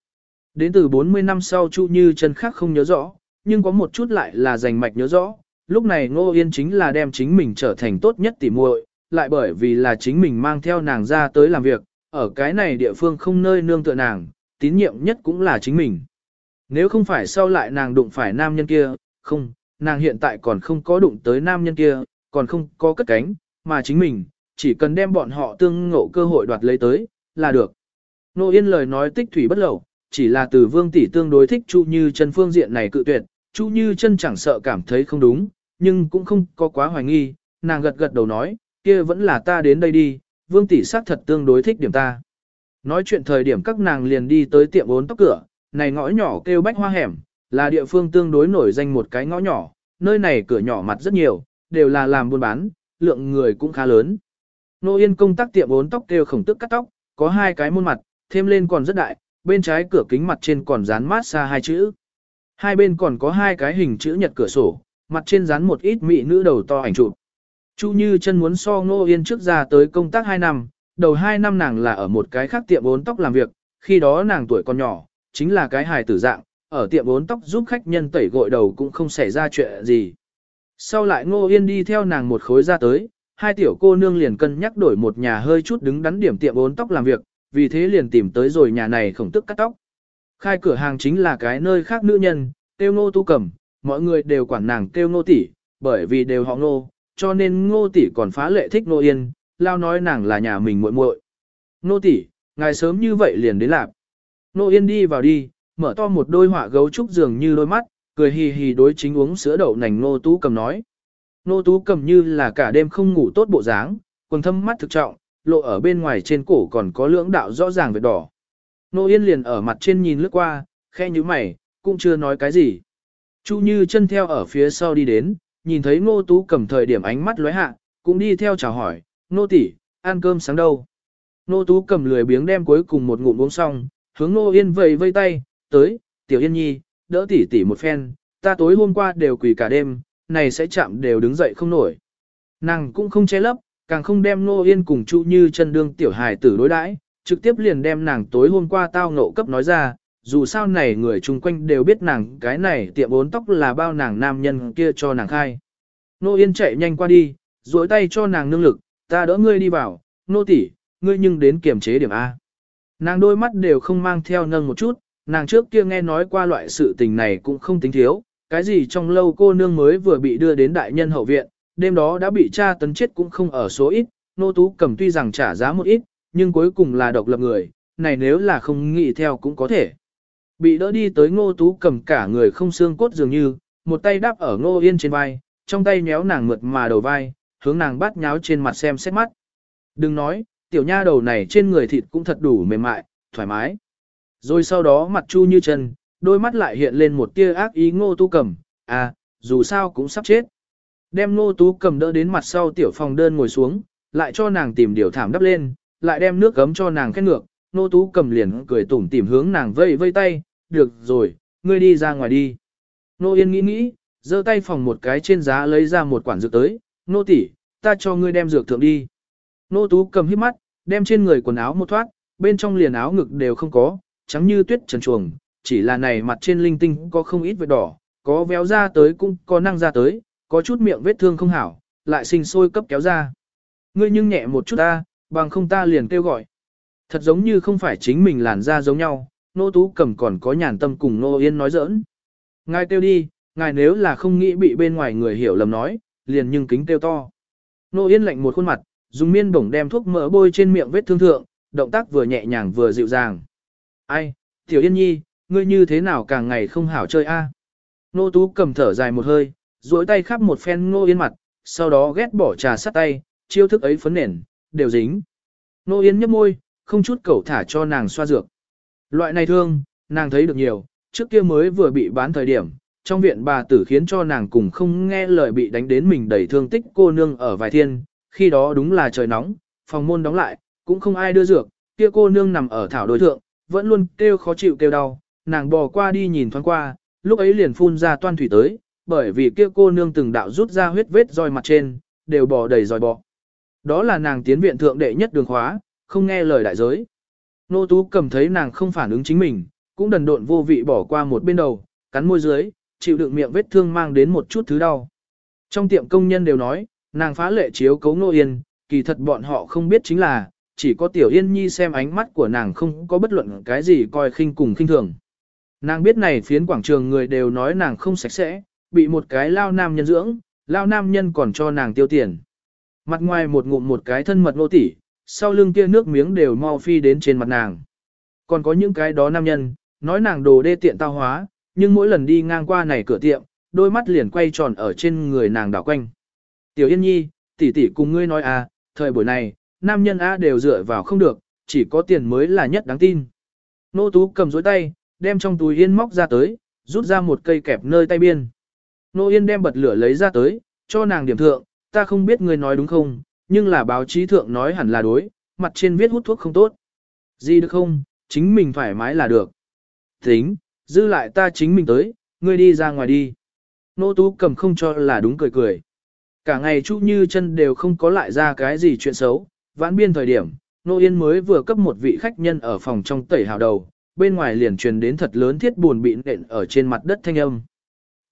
Speaker 1: Đến từ 40 năm sau Chu Như chân khác không nhớ rõ, nhưng có một chút lại là rành mạch nhớ rõ, lúc này Ngô Yên chính là đem chính mình trở thành tốt nhất tỉ muội, lại bởi vì là chính mình mang theo nàng ra tới làm việc, ở cái này địa phương không nơi nương tựa nàng, tín nhiệm nhất cũng là chính mình. Nếu không phải sau lại nàng đụng phải nam nhân kia, không, nàng hiện tại còn không có đụng tới nam nhân kia, còn không có cất cánh, mà chính mình, chỉ cần đem bọn họ tương ngộ cơ hội đoạt lấy tới, là được. Nô Yên lời nói tích thủy bất lẩu, chỉ là từ vương tỷ tương đối thích Chu Như chân phương diện này cự tuyệt, Chu Như chân chẳng sợ cảm thấy không đúng, nhưng cũng không có quá hoài nghi, nàng gật gật đầu nói, kia vẫn là ta đến đây đi, vương tỷ xác thật tương đối thích điểm ta. Nói chuyện thời điểm các nàng liền đi tới tiệm bốn tóc cửa, này ngõ nhỏ kêu bách hoa hẻm, là địa phương tương đối nổi danh một cái ngõ nhỏ, nơi này cửa nhỏ mặt rất nhiều, đều là làm buôn bán, lượng người cũng khá lớn. Nô Yên công tác tiệm bốn tóc kêu khổng tức cắt tóc, có hai cái môn mặt, thêm lên còn rất đại, bên trái cửa kính mặt trên còn dán mát xa hai chữ. Hai bên còn có hai cái hình chữ nhật cửa sổ, mặt trên dán một ít mỹ nữ đầu to ảnh chụp. Chu Như chân muốn so Ngô Yên trước ra tới công tác 2 năm, đầu 2 năm nàng là ở một cái khác tiệm bốn tóc làm việc, khi đó nàng tuổi còn nhỏ, chính là cái hài tử dạng, ở tiệm bốn tóc giúp khách nhân tẩy gội đầu cũng không xảy ra chuyện gì. Sau lại Ngô Yên đi theo nàng một khối ra tới, hai tiểu cô nương liền cân nhắc đổi một nhà hơi chút đứng đắn điểm tiệm bốn tóc làm việc, vì thế liền tìm tới rồi nhà này khổng tức cắt tóc. Khai cửa hàng chính là cái nơi khác nữ nhân, kêu ngô tu cầm, mọi người đều quản nàng kêu ngô tỷ, bởi vì đều họ ngô, cho nên ngô tỷ còn phá lệ thích ngô yên, lao nói nàng là nhà mình muội muội. Ngô tỷ, ngài sớm như vậy liền đến lạp. Ngô yên đi vào đi, mở to một đôi họa gấu trúc dường như đôi mắt, cười hì hì đối chính uống sữa đậu nành ngô tú cầm nói. Ngô tú cầm như là cả đêm không ngủ tốt bộ dáng, quần thâm mắt thực trọng, lộ ở bên ngoài trên cổ còn có lưỡng đạo rõ ràng vệt đỏ. Nô Yên liền ở mặt trên nhìn lướt qua, khe như mày, cũng chưa nói cái gì. Chu Như chân theo ở phía sau đi đến, nhìn thấy Ngô Tú cầm thời điểm ánh mắt lóe hạ, cũng đi theo chào hỏi, Nô tỷ, ăn cơm sáng đâu. Nô Tú cầm lười biếng đem cuối cùng một ngụm uống xong, hướng Nô Yên vầy vây tay, tới, Tiểu Yên Nhi, đỡ tỷ tỷ một phen, ta tối hôm qua đều quỳ cả đêm, này sẽ chạm đều đứng dậy không nổi. Nàng cũng không che lấp, càng không đem Nô Yên cùng Chu Như chân đương tiểu hài tử đối đãi, trực tiếp liền đem nàng tối hôm qua tao ngộ cấp nói ra, dù sao này người chung quanh đều biết nàng cái này tiệm bốn tóc là bao nàng nam nhân kia cho nàng khai. Nô Yên chạy nhanh qua đi, duỗi tay cho nàng nương lực, ta đỡ ngươi đi vào, nô tỷ, ngươi nhưng đến kiềm chế điểm A. Nàng đôi mắt đều không mang theo nâng một chút, nàng trước kia nghe nói qua loại sự tình này cũng không tính thiếu, cái gì trong lâu cô nương mới vừa bị đưa đến đại nhân hậu viện, đêm đó đã bị cha tấn chết cũng không ở số ít, nô tú cầm tuy rằng trả giá một ít, nhưng cuối cùng là độc lập người, này nếu là không nghĩ theo cũng có thể. Bị đỡ đi tới ngô tú cầm cả người không xương cốt dường như, một tay đáp ở ngô yên trên vai, trong tay nhéo nàng mượt mà đầu vai, hướng nàng bắt nháo trên mặt xem xét mắt. Đừng nói, tiểu nha đầu này trên người thịt cũng thật đủ mềm mại, thoải mái. Rồi sau đó mặt chu như chân, đôi mắt lại hiện lên một tia ác ý ngô tú cầm, à, dù sao cũng sắp chết. Đem ngô tú cầm đỡ đến mặt sau tiểu phòng đơn ngồi xuống, lại cho nàng tìm điều thảm đắp lên, lại đem nước gấm cho nàng khét ngược, nô tú cầm liền cười tủm tỉm hướng nàng vây vây tay, được rồi, ngươi đi ra ngoài đi. Nô yên nghĩ nghĩ, giơ tay phòng một cái trên giá lấy ra một quản dược tới, nô tỷ, ta cho ngươi đem dược thượng đi. Nô tú cầm hít mắt, đem trên người quần áo một thoát, bên trong liền áo ngực đều không có, trắng như tuyết trần chuồng, chỉ là này mặt trên linh tinh có không ít vết đỏ, có véo ra tới cũng có năng ra tới, có chút miệng vết thương không hảo, lại sinh sôi cấp kéo ra. Ngươi nhưng nhẹ một chút ta, bằng không ta liền kêu gọi. Thật giống như không phải chính mình làn da giống nhau, nô tú cầm còn có nhàn tâm cùng nô yên nói giỡn. Ngài kêu đi, ngài nếu là không nghĩ bị bên ngoài người hiểu lầm nói, liền nhưng kính kêu to. Nô yên lạnh một khuôn mặt, dùng miên bổng đem thuốc mỡ bôi trên miệng vết thương thượng, động tác vừa nhẹ nhàng vừa dịu dàng. Ai, tiểu yên nhi, ngươi như thế nào càng ngày không hảo chơi a? Nô tú cầm thở dài một hơi, duỗi tay khắp một phen nô yên mặt, sau đó ghét bỏ trà sắt tay, chiêu thức ấy phấn nền, đều dính. Nô yên nhấp môi, không chút cầu thả cho nàng xoa dược. Loại này thương, nàng thấy được nhiều, trước kia mới vừa bị bán thời điểm, trong viện bà tử khiến cho nàng cùng không nghe lời bị đánh đến mình đầy thương tích cô nương ở vài thiên, khi đó đúng là trời nóng, phòng môn đóng lại, cũng không ai đưa dược, kia cô nương nằm ở thảo đối thượng, vẫn luôn kêu khó chịu kêu đau, nàng bò qua đi nhìn thoáng qua, lúc ấy liền phun ra toan thủy tới, bởi vì kia cô nương từng đạo rút ra huyết vết roi mặt trên, đều bò đầy roi bò. Đó là nàng tiến viện thượng đệ nhất đường khóa, không nghe lời đại giới. Nô Tú cầm thấy nàng không phản ứng chính mình, cũng đần độn vô vị bỏ qua một bên đầu, cắn môi dưới, chịu đựng miệng vết thương mang đến một chút thứ đau. Trong tiệm công nhân đều nói, nàng phá lệ chiếu cấu nô yên, kỳ thật bọn họ không biết chính là, chỉ có tiểu yên nhi xem ánh mắt của nàng không có bất luận cái gì coi khinh cùng khinh thường. Nàng biết này phiến quảng trường người đều nói nàng không sạch sẽ, bị một cái lao nam nhân dưỡng, lao nam nhân còn cho nàng tiêu tiền. Mặt ngoài một ngụm một cái thân mật nô tỉ, sau lưng kia nước miếng đều mau phi đến trên mặt nàng. Còn có những cái đó nam nhân, nói nàng đồ đê tiện tao hóa, nhưng mỗi lần đi ngang qua này cửa tiệm, đôi mắt liền quay tròn ở trên người nàng đảo quanh. Tiểu Yên Nhi, tỷ tỷ cùng ngươi nói à, thời buổi này, nam nhân A đều dựa vào không được, chỉ có tiền mới là nhất đáng tin. Nô Tú cầm dối tay, đem trong túi yên móc ra tới, rút ra một cây kẹp nơi tay biên. Nô Yên đem bật lửa lấy ra tới, cho nàng điểm thượng, ta không biết người nói đúng không, nhưng là báo chí thượng nói hẳn là đối, mặt trên viết hút thuốc không tốt. Gì được không, chính mình thoải mái là được. Tính, dư lại ta chính mình tới, ngươi đi ra ngoài đi. Nô Tú cầm không cho là đúng cười cười. Cả ngày Chu Như chân đều không có lại ra cái gì chuyện xấu, vãn biên thời điểm, Nô Yên mới vừa cấp một vị khách nhân ở phòng trong tẩy hào đầu, bên ngoài liền truyền đến thật lớn thiết buồn bị nện ở trên mặt đất thanh âm.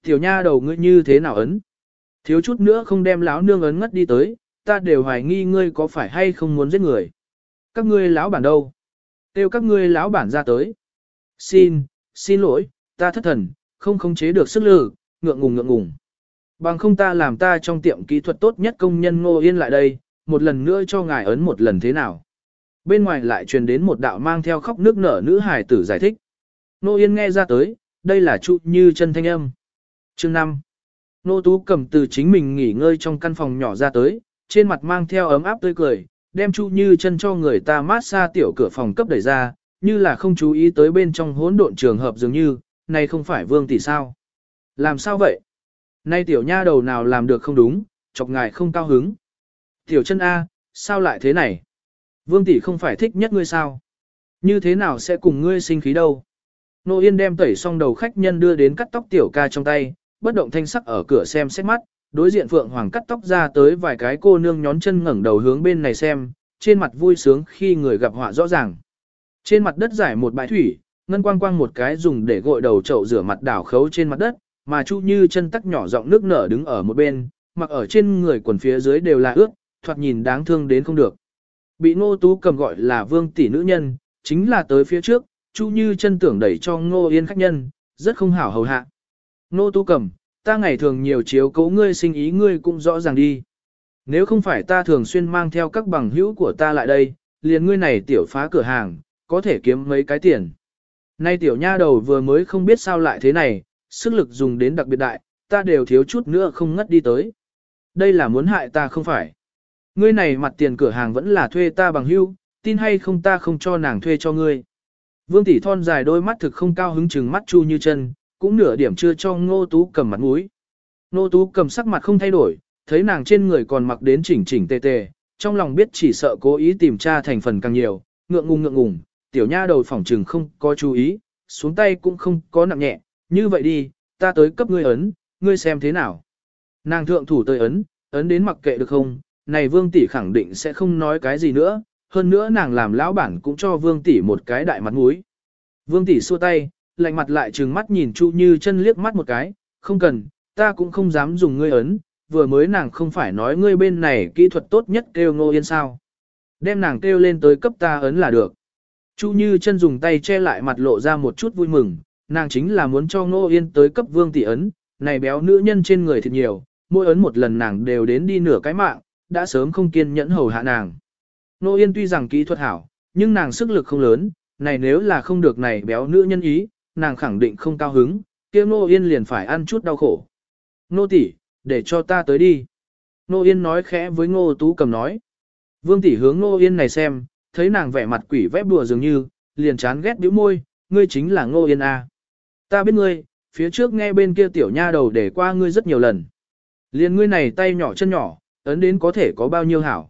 Speaker 1: Tiểu nha đầu ngươi như thế nào ấn? Thiếu chút nữa không đem lão nương ấn ngất đi tới, ta đều hoài nghi ngươi có phải hay không muốn giết người. Các ngươi lão bản đâu? Tiêu các ngươi lão bản ra tới. Xin, xin lỗi, ta thất thần, không khống chế được sức lực, ngượng ngùng ngượng ngùng. Bằng không ta làm ta trong tiệm kỹ thuật tốt nhất công nhân ngô yên lại đây, một lần nữa cho ngài ấn một lần thế nào. Bên ngoài lại truyền đến một đạo mang theo khóc nước nở nữ hài tử giải thích. Nô Yên nghe ra tới, đây là trụ như chân thanh âm. Chương 5. Nô Tú cầm từ chính mình nghỉ ngơi trong căn phòng nhỏ ra tới, trên mặt mang theo ấm áp tươi cười, đem chu như chân cho người ta mát xa tiểu cửa phòng cấp đẩy ra, như là không chú ý tới bên trong hỗn độn trường hợp dường như, này không phải vương tỷ sao. Làm sao vậy? Nay tiểu nha đầu nào làm được không đúng, chọc ngài không cao hứng. Tiểu chân A, sao lại thế này? Vương tỷ không phải thích nhất ngươi sao? Như thế nào sẽ cùng ngươi sinh khí đâu? Nô Yên đem tẩy xong đầu khách nhân đưa đến cắt tóc tiểu ca trong tay, bất động thanh sắc ở cửa xem xét mắt, đối diện Phượng Hoàng cắt tóc ra tới vài cái cô nương nhón chân ngẩng đầu hướng bên này xem, trên mặt vui sướng khi người gặp họa rõ ràng. Trên mặt đất giải một bãi thủy, ngân quang quang một cái dùng để gội đầu chậu rửa mặt đảo khấu trên mặt đất, mà Chu Như chân tắc nhỏ giọng nước nở đứng ở một bên, mặc ở trên người quần phía dưới đều là ướt, thoạt nhìn đáng thương đến không được. Bị Ngô Tú cầm gọi là vương tỷ nữ nhân, chính là tới phía trước, Chu Như chân tưởng đẩy cho Ngô Yên khách nhân, rất không hảo hầu hạ. Nô tu cầm, ta ngày thường nhiều chiếu cố ngươi sinh ý ngươi cũng rõ ràng đi. Nếu không phải ta thường xuyên mang theo các bằng hữu của ta lại đây, liền ngươi này tiểu phá cửa hàng, có thể kiếm mấy cái tiền. Nay tiểu nha đầu vừa mới không biết sao lại thế này, sức lực dùng đến đặc biệt đại, ta đều thiếu chút nữa không ngất đi tới. Đây là muốn hại ta không phải. Ngươi này mặt tiền cửa hàng vẫn là thuê ta bằng hữu, tin hay không ta không cho nàng thuê cho ngươi. Vương tỷ thon dài đôi mắt thực không cao hứng chừng mắt chu như chân, cũng nửa điểm chưa cho ngô tú cầm mặt mũi. Ngô tú cầm sắc mặt không thay đổi, thấy nàng trên người còn mặc đến chỉnh chỉnh tề tề, trong lòng biết chỉ sợ cố ý tìm tra thành phần càng nhiều, ngượng ngùng ngượng ngùng, tiểu nha đầu phỏng trừng không có chú ý, xuống tay cũng không có nặng nhẹ, như vậy đi, ta tới cấp ngươi ấn, ngươi xem thế nào. Nàng thượng thủ tới ấn, ấn đến mặc kệ được không, này vương tỷ khẳng định sẽ không nói cái gì nữa, hơn nữa nàng làm lão bản cũng cho vương tỷ một cái đại mặt mũi. Vương tỷ xua tay, lạnh mặt lại trừng mắt nhìn Chu Như chân liếc mắt một cái, không cần, ta cũng không dám dùng ngươi ấn, vừa mới nàng không phải nói ngươi bên này kỹ thuật tốt nhất kêu ngô yên sao. Đem nàng kêu lên tới cấp ta ấn là được. Chu Như chân dùng tay che lại mặt lộ ra một chút vui mừng, nàng chính là muốn cho ngô yên tới cấp vương tỷ ấn, này béo nữ nhân trên người thật nhiều, mỗi ấn một lần nàng đều đến đi nửa cái mạng, đã sớm không kiên nhẫn hầu hạ nàng. Nô Yên tuy rằng kỹ thuật hảo, nhưng nàng sức lực không lớn, này nếu là không được này béo nữ nhân ý, nàng khẳng định không cao hứng, kia Nô Yên liền phải ăn chút đau khổ. Nô tỷ, để cho ta tới đi. Nô Yên nói khẽ với Ngô Tú Cầm nói. Vương tỷ hướng Nô Yên này xem, thấy nàng vẻ mặt quỷ vép đùa dường như, liền chán ghét bĩu môi, ngươi chính là Ngô Yên A. Ta biết ngươi, phía trước nghe bên kia tiểu nha đầu để qua ngươi rất nhiều lần. Liền ngươi này tay nhỏ chân nhỏ, ấn đến có thể có bao nhiêu hảo.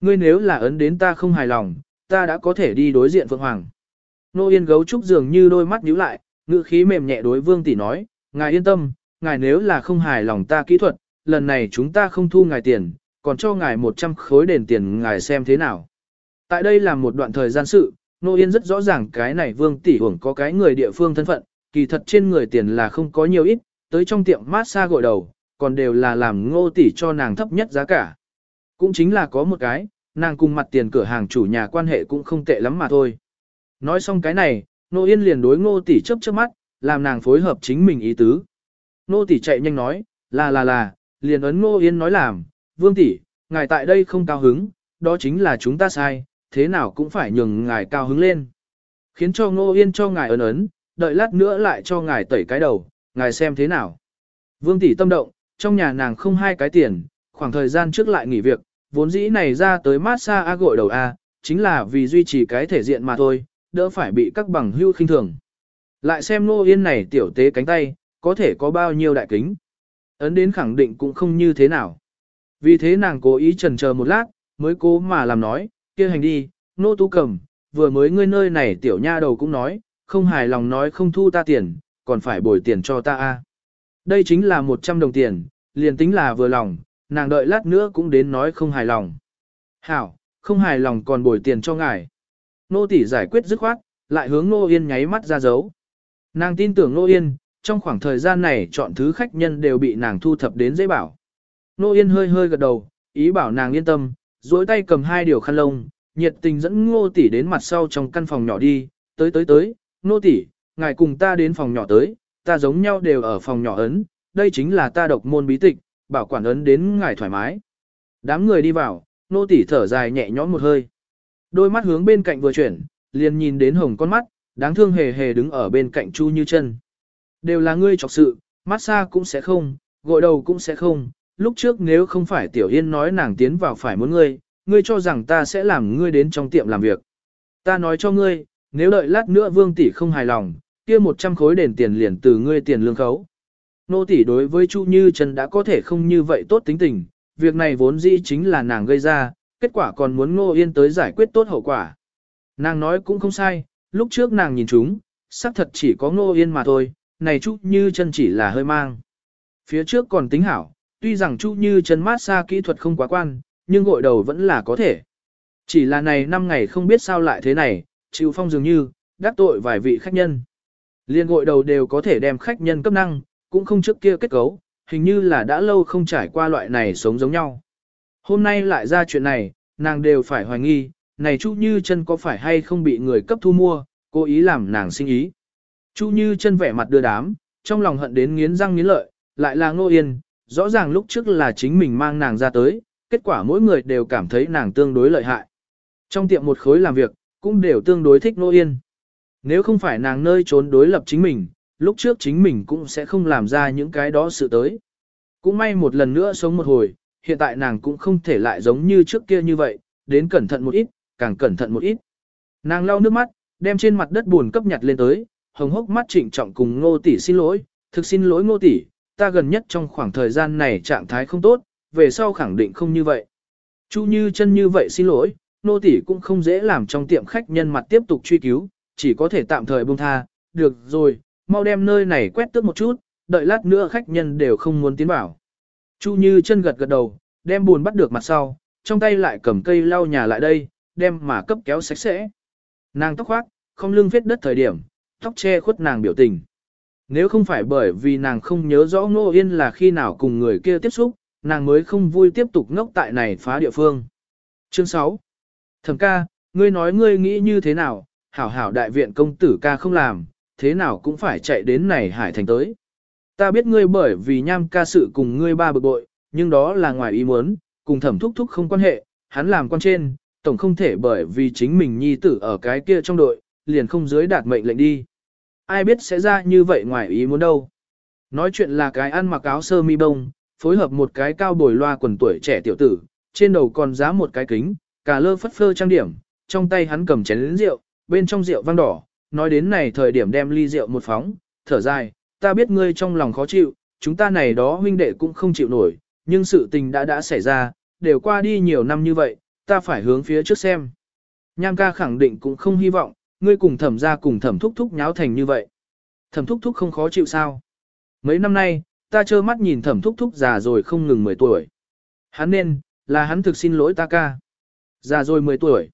Speaker 1: Ngươi nếu là ấn đến ta không hài lòng, ta đã có thể đi đối diện Phượng Hoàng. Nô Yên gấu trúc dường như đôi mắt nhíu lại, ngữ khí mềm nhẹ đối Vương tỷ nói, ngài yên tâm, ngài nếu là không hài lòng ta kỹ thuật, lần này chúng ta không thu ngài tiền, còn cho ngài 100 khối đền tiền ngài xem thế nào. Tại đây là một đoạn thời gian sự, Nô Yên rất rõ ràng cái này Vương tỷ hưởng có cái người địa phương thân phận, kỳ thật trên người tiền là không có nhiều ít, tới trong tiệm massage gội đầu, còn đều là làm ngô tỷ cho nàng thấp nhất giá cả. Cũng chính là có một cái, nàng cùng mặt tiền cửa hàng chủ nhà quan hệ cũng không tệ lắm mà thôi. Nói xong cái này, nô yên liền đối ngô tỷ chớp chớp mắt, làm nàng phối hợp chính mình ý tứ. nô tỷ chạy nhanh nói, là là là, liền ấn ngô yên nói làm, vương tỷ, ngài tại đây không cao hứng, đó chính là chúng ta sai, thế nào cũng phải nhường ngài cao hứng lên. Khiến cho ngô yên cho ngài ấn ấn, đợi lát nữa lại cho ngài tẩy cái đầu, ngài xem thế nào. Vương tỷ tâm động, trong nhà nàng không hai cái tiền, khoảng thời gian trước lại nghỉ việc, vốn dĩ này ra tới massage A gội đầu A, chính là vì duy trì cái thể diện mà thôi, đỡ phải bị các bằng hưu khinh thường. Lại xem Nô Yên này tiểu tế cánh tay, có thể có bao nhiêu đại kính. Ấn đến khẳng định cũng không như thế nào. Vì thế nàng cố ý trần chờ một lát, mới cố mà làm nói, kia hành đi, Nô Tu Cầm, vừa mới ngươi nơi này tiểu nha đầu cũng nói, không hài lòng nói không thu ta tiền, còn phải bồi tiền cho ta a. Đây chính là 100 đồng tiền, liền tính là vừa lòng, nàng đợi lát nữa cũng đến nói không hài lòng. Hảo, không hài lòng còn bồi tiền cho ngài. Nô tỷ giải quyết dứt khoát, lại hướng Nô Yên nháy mắt ra dấu. Nàng tin tưởng Nô Yên, trong khoảng thời gian này chọn thứ khách nhân đều bị nàng thu thập đến dễ bảo. Nô Yên hơi hơi gật đầu, ý bảo nàng yên tâm, duỗi tay cầm hai điều khăn lông, nhiệt tình dẫn Ngô tỷ đến mặt sau trong căn phòng nhỏ đi, tới tới tới, Nô tỷ, ngài cùng ta đến phòng nhỏ tới, ta giống nhau đều ở phòng nhỏ ấn, đây chính là ta độc môn bí tịch, bảo quản ấn đến ngài thoải mái. Đám người đi vào, nô tỷ thở dài nhẹ nhõm một hơi. Đôi mắt hướng bên cạnh vừa chuyển, liền nhìn đến hồng con mắt, đáng thương hề hề đứng ở bên cạnh Chu Như Chân. Đều là ngươi chọc sự, massage cũng sẽ không, gội đầu cũng sẽ không, lúc trước nếu không phải Tiểu Yên nói nàng tiến vào phải muốn ngươi, ngươi cho rằng ta sẽ làm ngươi đến trong tiệm làm việc. Ta nói cho ngươi, nếu đợi lát nữa Vương tỷ không hài lòng, kia 100 khối đền tiền liền từ ngươi tiền lương khấu. Nô tỷ đối với Chu Như Chân đã có thể không như vậy tốt tính tình, việc này vốn dĩ chính là nàng gây ra, kết quả còn muốn Ngô Yên tới giải quyết tốt hậu quả. Nàng nói cũng không sai, lúc trước nàng nhìn chúng, xác thật chỉ có Ngô Yên mà thôi, này Chu Như Chân chỉ là hơi mang. Phía trước còn tính hảo, tuy rằng Chu Như Chân mát xa kỹ thuật không quá quan, nhưng gội đầu vẫn là có thể. Chỉ là này năm ngày không biết sao lại thế này, chịu phong dường như, đắc tội vài vị khách nhân. Liên gội đầu đều có thể đem khách nhân cấp năng, cũng không trước kia kết cấu, hình như là đã lâu không trải qua loại này sống giống nhau. Hôm nay lại ra chuyện này, nàng đều phải hoài nghi, này Chu Như chân có phải hay không bị người cấp thu mua, cố ý làm nàng sinh ý. Chu Như chân vẻ mặt đưa đám, trong lòng hận đến nghiến răng nghiến lợi, lại là ngô yên, rõ ràng lúc trước là chính mình mang nàng ra tới, kết quả mỗi người đều cảm thấy nàng tương đối lợi hại. Trong tiệm một khối làm việc, cũng đều tương đối thích ngô yên. Nếu không phải nàng nơi trốn đối lập chính mình, lúc trước chính mình cũng sẽ không làm ra những cái đó sự tới. Cũng may một lần nữa sống một hồi, hiện tại nàng cũng không thể lại giống như trước kia như vậy, đến cẩn thận một ít, càng cẩn thận một ít. Nàng lau nước mắt, đem trên mặt đất buồn cấp nhặt lên tới, hồng hốc mắt trịnh trọng cùng ngô tỷ xin lỗi, thực xin lỗi ngô tỷ, ta gần nhất trong khoảng thời gian này trạng thái không tốt, về sau khẳng định không như vậy. Chu như chân như vậy xin lỗi, ngô tỷ cũng không dễ làm trong tiệm khách nhân mặt tiếp tục truy cứu, chỉ có thể tạm thời buông tha, được rồi, mau đem nơi này quét tước một chút, đợi lát nữa khách nhân đều không muốn tiến vào. Chu Như chân gật gật đầu, đem buồn bắt được mặt sau, trong tay lại cầm cây lau nhà lại đây, đem mà cấp kéo sạch sẽ. Nàng tóc khoác, không lưng vết đất thời điểm, tóc che khuất nàng biểu tình. Nếu không phải bởi vì nàng không nhớ rõ Ngô Yên là khi nào cùng người kia tiếp xúc, nàng mới không vui tiếp tục ngốc tại này phá địa phương. Chương 6 Thẩm ca, ngươi nói ngươi nghĩ như thế nào, hảo hảo đại viện công tử ca không làm, thế nào cũng phải chạy đến này hải thành tới. Ta biết ngươi bởi vì nham ca sự cùng ngươi ba bực bội, nhưng đó là ngoài ý muốn, cùng thẩm thúc thúc không quan hệ, hắn làm quan trên, tổng không thể bởi vì chính mình nhi tử ở cái kia trong đội, liền không dưới đạt mệnh lệnh đi. Ai biết sẽ ra như vậy ngoài ý muốn đâu. Nói chuyện là cái ăn mặc áo sơ mi bông, phối hợp một cái cao bồi loa quần tuổi trẻ tiểu tử, trên đầu còn giá một cái kính, cả lơ phất phơ trang điểm, trong tay hắn cầm chén rượu, bên trong rượu vang đỏ, nói đến này thời điểm đem ly rượu một phóng, thở dài, ta biết ngươi trong lòng khó chịu, chúng ta này đó huynh đệ cũng không chịu nổi, nhưng sự tình đã đã xảy ra, đều qua đi nhiều năm như vậy, ta phải hướng phía trước xem. Nham ca khẳng định cũng không hy vọng, ngươi cùng thẩm ra cùng thẩm thúc thúc nháo thành như vậy. Thẩm thúc thúc không khó chịu sao. Mấy năm nay, ta trơ mắt nhìn thẩm thúc thúc già rồi không ngừng 10 tuổi. Hắn nên, là hắn thực xin lỗi ta ca. Già rồi 10 tuổi.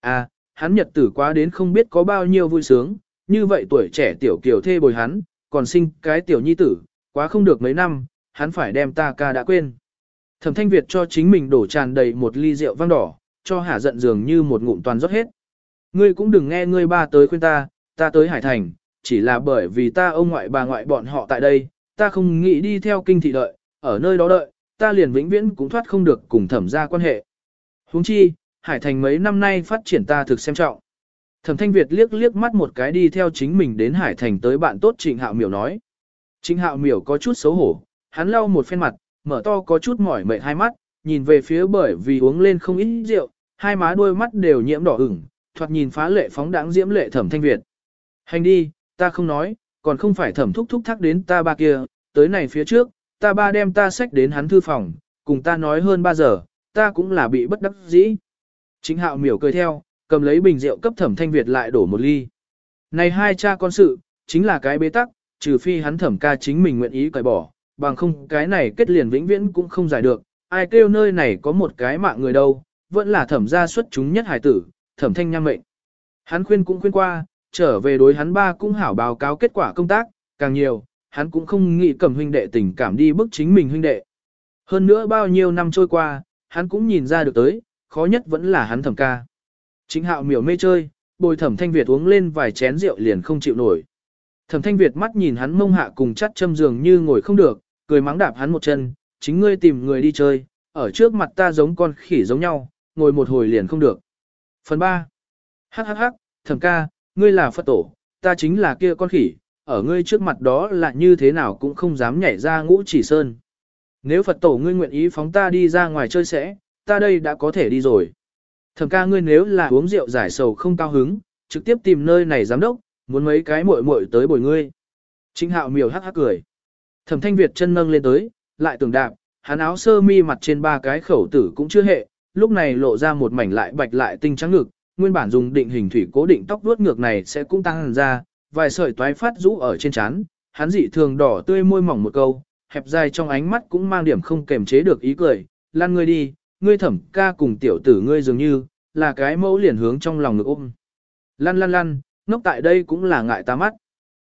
Speaker 1: À, hắn nhật tử quá đến không biết có bao nhiêu vui sướng, như vậy tuổi trẻ tiểu kiểu thê bồi hắn, còn sinh cái tiểu nhi tử, quá không được mấy năm, hắn phải đem ta ca đã quên. Thẩm thanh Việt cho chính mình đổ tràn đầy một ly rượu vang đỏ, cho hả giận dường như một ngụm toàn rót hết. Ngươi cũng đừng nghe ngươi ba tới khuyên ta, ta tới Hải Thành, chỉ là bởi vì ta ông ngoại bà ngoại bọn họ tại đây, ta không nghĩ đi theo kinh thị đợi, ở nơi đó đợi, ta liền vĩnh viễn cũng thoát không được cùng thẩm ra quan hệ. huống chi, Hải Thành mấy năm nay phát triển ta thực xem trọng. Thẩm Thanh Việt liếc liếc mắt một cái đi theo chính mình đến Hải Thành tới bạn tốt Trịnh Hạo Miểu nói. Trịnh Hạo Miểu có chút xấu hổ, hắn lau một phen mặt, mở to có chút mỏi mệt hai mắt, nhìn về phía bởi vì uống lên không ít rượu, hai má đôi mắt đều nhiễm đỏ ửng, thoạt nhìn phá lệ phóng đãng diễm lệ thẩm thanh Việt. Hành đi, ta không nói, còn không phải thẩm thúc thúc thắc đến ta ba kia, tới này phía trước, ta ba đem ta sách đến hắn thư phòng, cùng ta nói hơn 3 giờ, ta cũng là bị bất đắc dĩ. Trịnh hạo miểu cười theo, cầm lấy bình rượu cấp thẩm thanh Việt lại đổ một ly. Này hai cha con sự, chính là cái bế tắc, trừ phi hắn thẩm ca chính mình nguyện ý cởi bỏ, bằng không cái này kết liền vĩnh viễn cũng không giải được, ai kêu nơi này có một cái mạng người đâu, vẫn là thẩm gia xuất chúng nhất hải tử, thẩm thanh nham mệnh. Hắn khuyên cũng khuyên qua, trở về đối hắn ba cũng hảo báo cáo kết quả công tác, càng nhiều, hắn cũng không nghĩ cầm huynh đệ tình cảm đi bức chính mình huynh đệ. Hơn nữa bao nhiêu năm trôi qua, hắn cũng nhìn ra được tới, khó nhất vẫn là hắn thẩm ca. Chính hạo miểu mê chơi, bồi thẩm thanh Việt uống lên vài chén rượu liền không chịu nổi. Thẩm thanh Việt mắt nhìn hắn mông hạ cùng chắt châm giường như ngồi không được, cười mắng đạp hắn một chân, chính ngươi tìm người đi chơi, ở trước mặt ta giống con khỉ giống nhau, ngồi một hồi liền không được. Phần 3. Hắc hắc hắc, thẩm ca, ngươi là Phật tổ, ta chính là kia con khỉ, ở ngươi trước mặt đó là như thế nào cũng không dám nhảy ra ngũ chỉ sơn. Nếu Phật tổ ngươi nguyện ý phóng ta đi ra ngoài chơi sẽ, ta đây đã có thể đi rồi. Thẩm ca ngươi nếu là uống rượu giải sầu không cao hứng, trực tiếp tìm nơi này giám đốc, muốn mấy cái muội muội tới bồi ngươi. Chính hạo miều hắc hắc cười. Thẩm thanh Việt chân nâng lên tới, lại tưởng đạp, hắn áo sơ mi mặt trên ba cái khẩu tử cũng chưa hệ, lúc này lộ ra một mảnh lại bạch lại tinh trắng ngực, nguyên bản dùng định hình thủy cố định tóc vuốt ngược này sẽ cũng tăng ra, vài sợi toái phát rũ ở trên trán, hắn dị thường đỏ tươi môi mỏng một câu, hẹp dài trong ánh mắt cũng mang điểm không kềm chế được ý cười, lan ngươi đi, ngươi thẩm ca cùng tiểu tử ngươi dường như, là cái mẫu liền hướng trong lòng ngực ôm. Lăn lăn lăn, ngốc tại đây cũng là ngại ta mắt.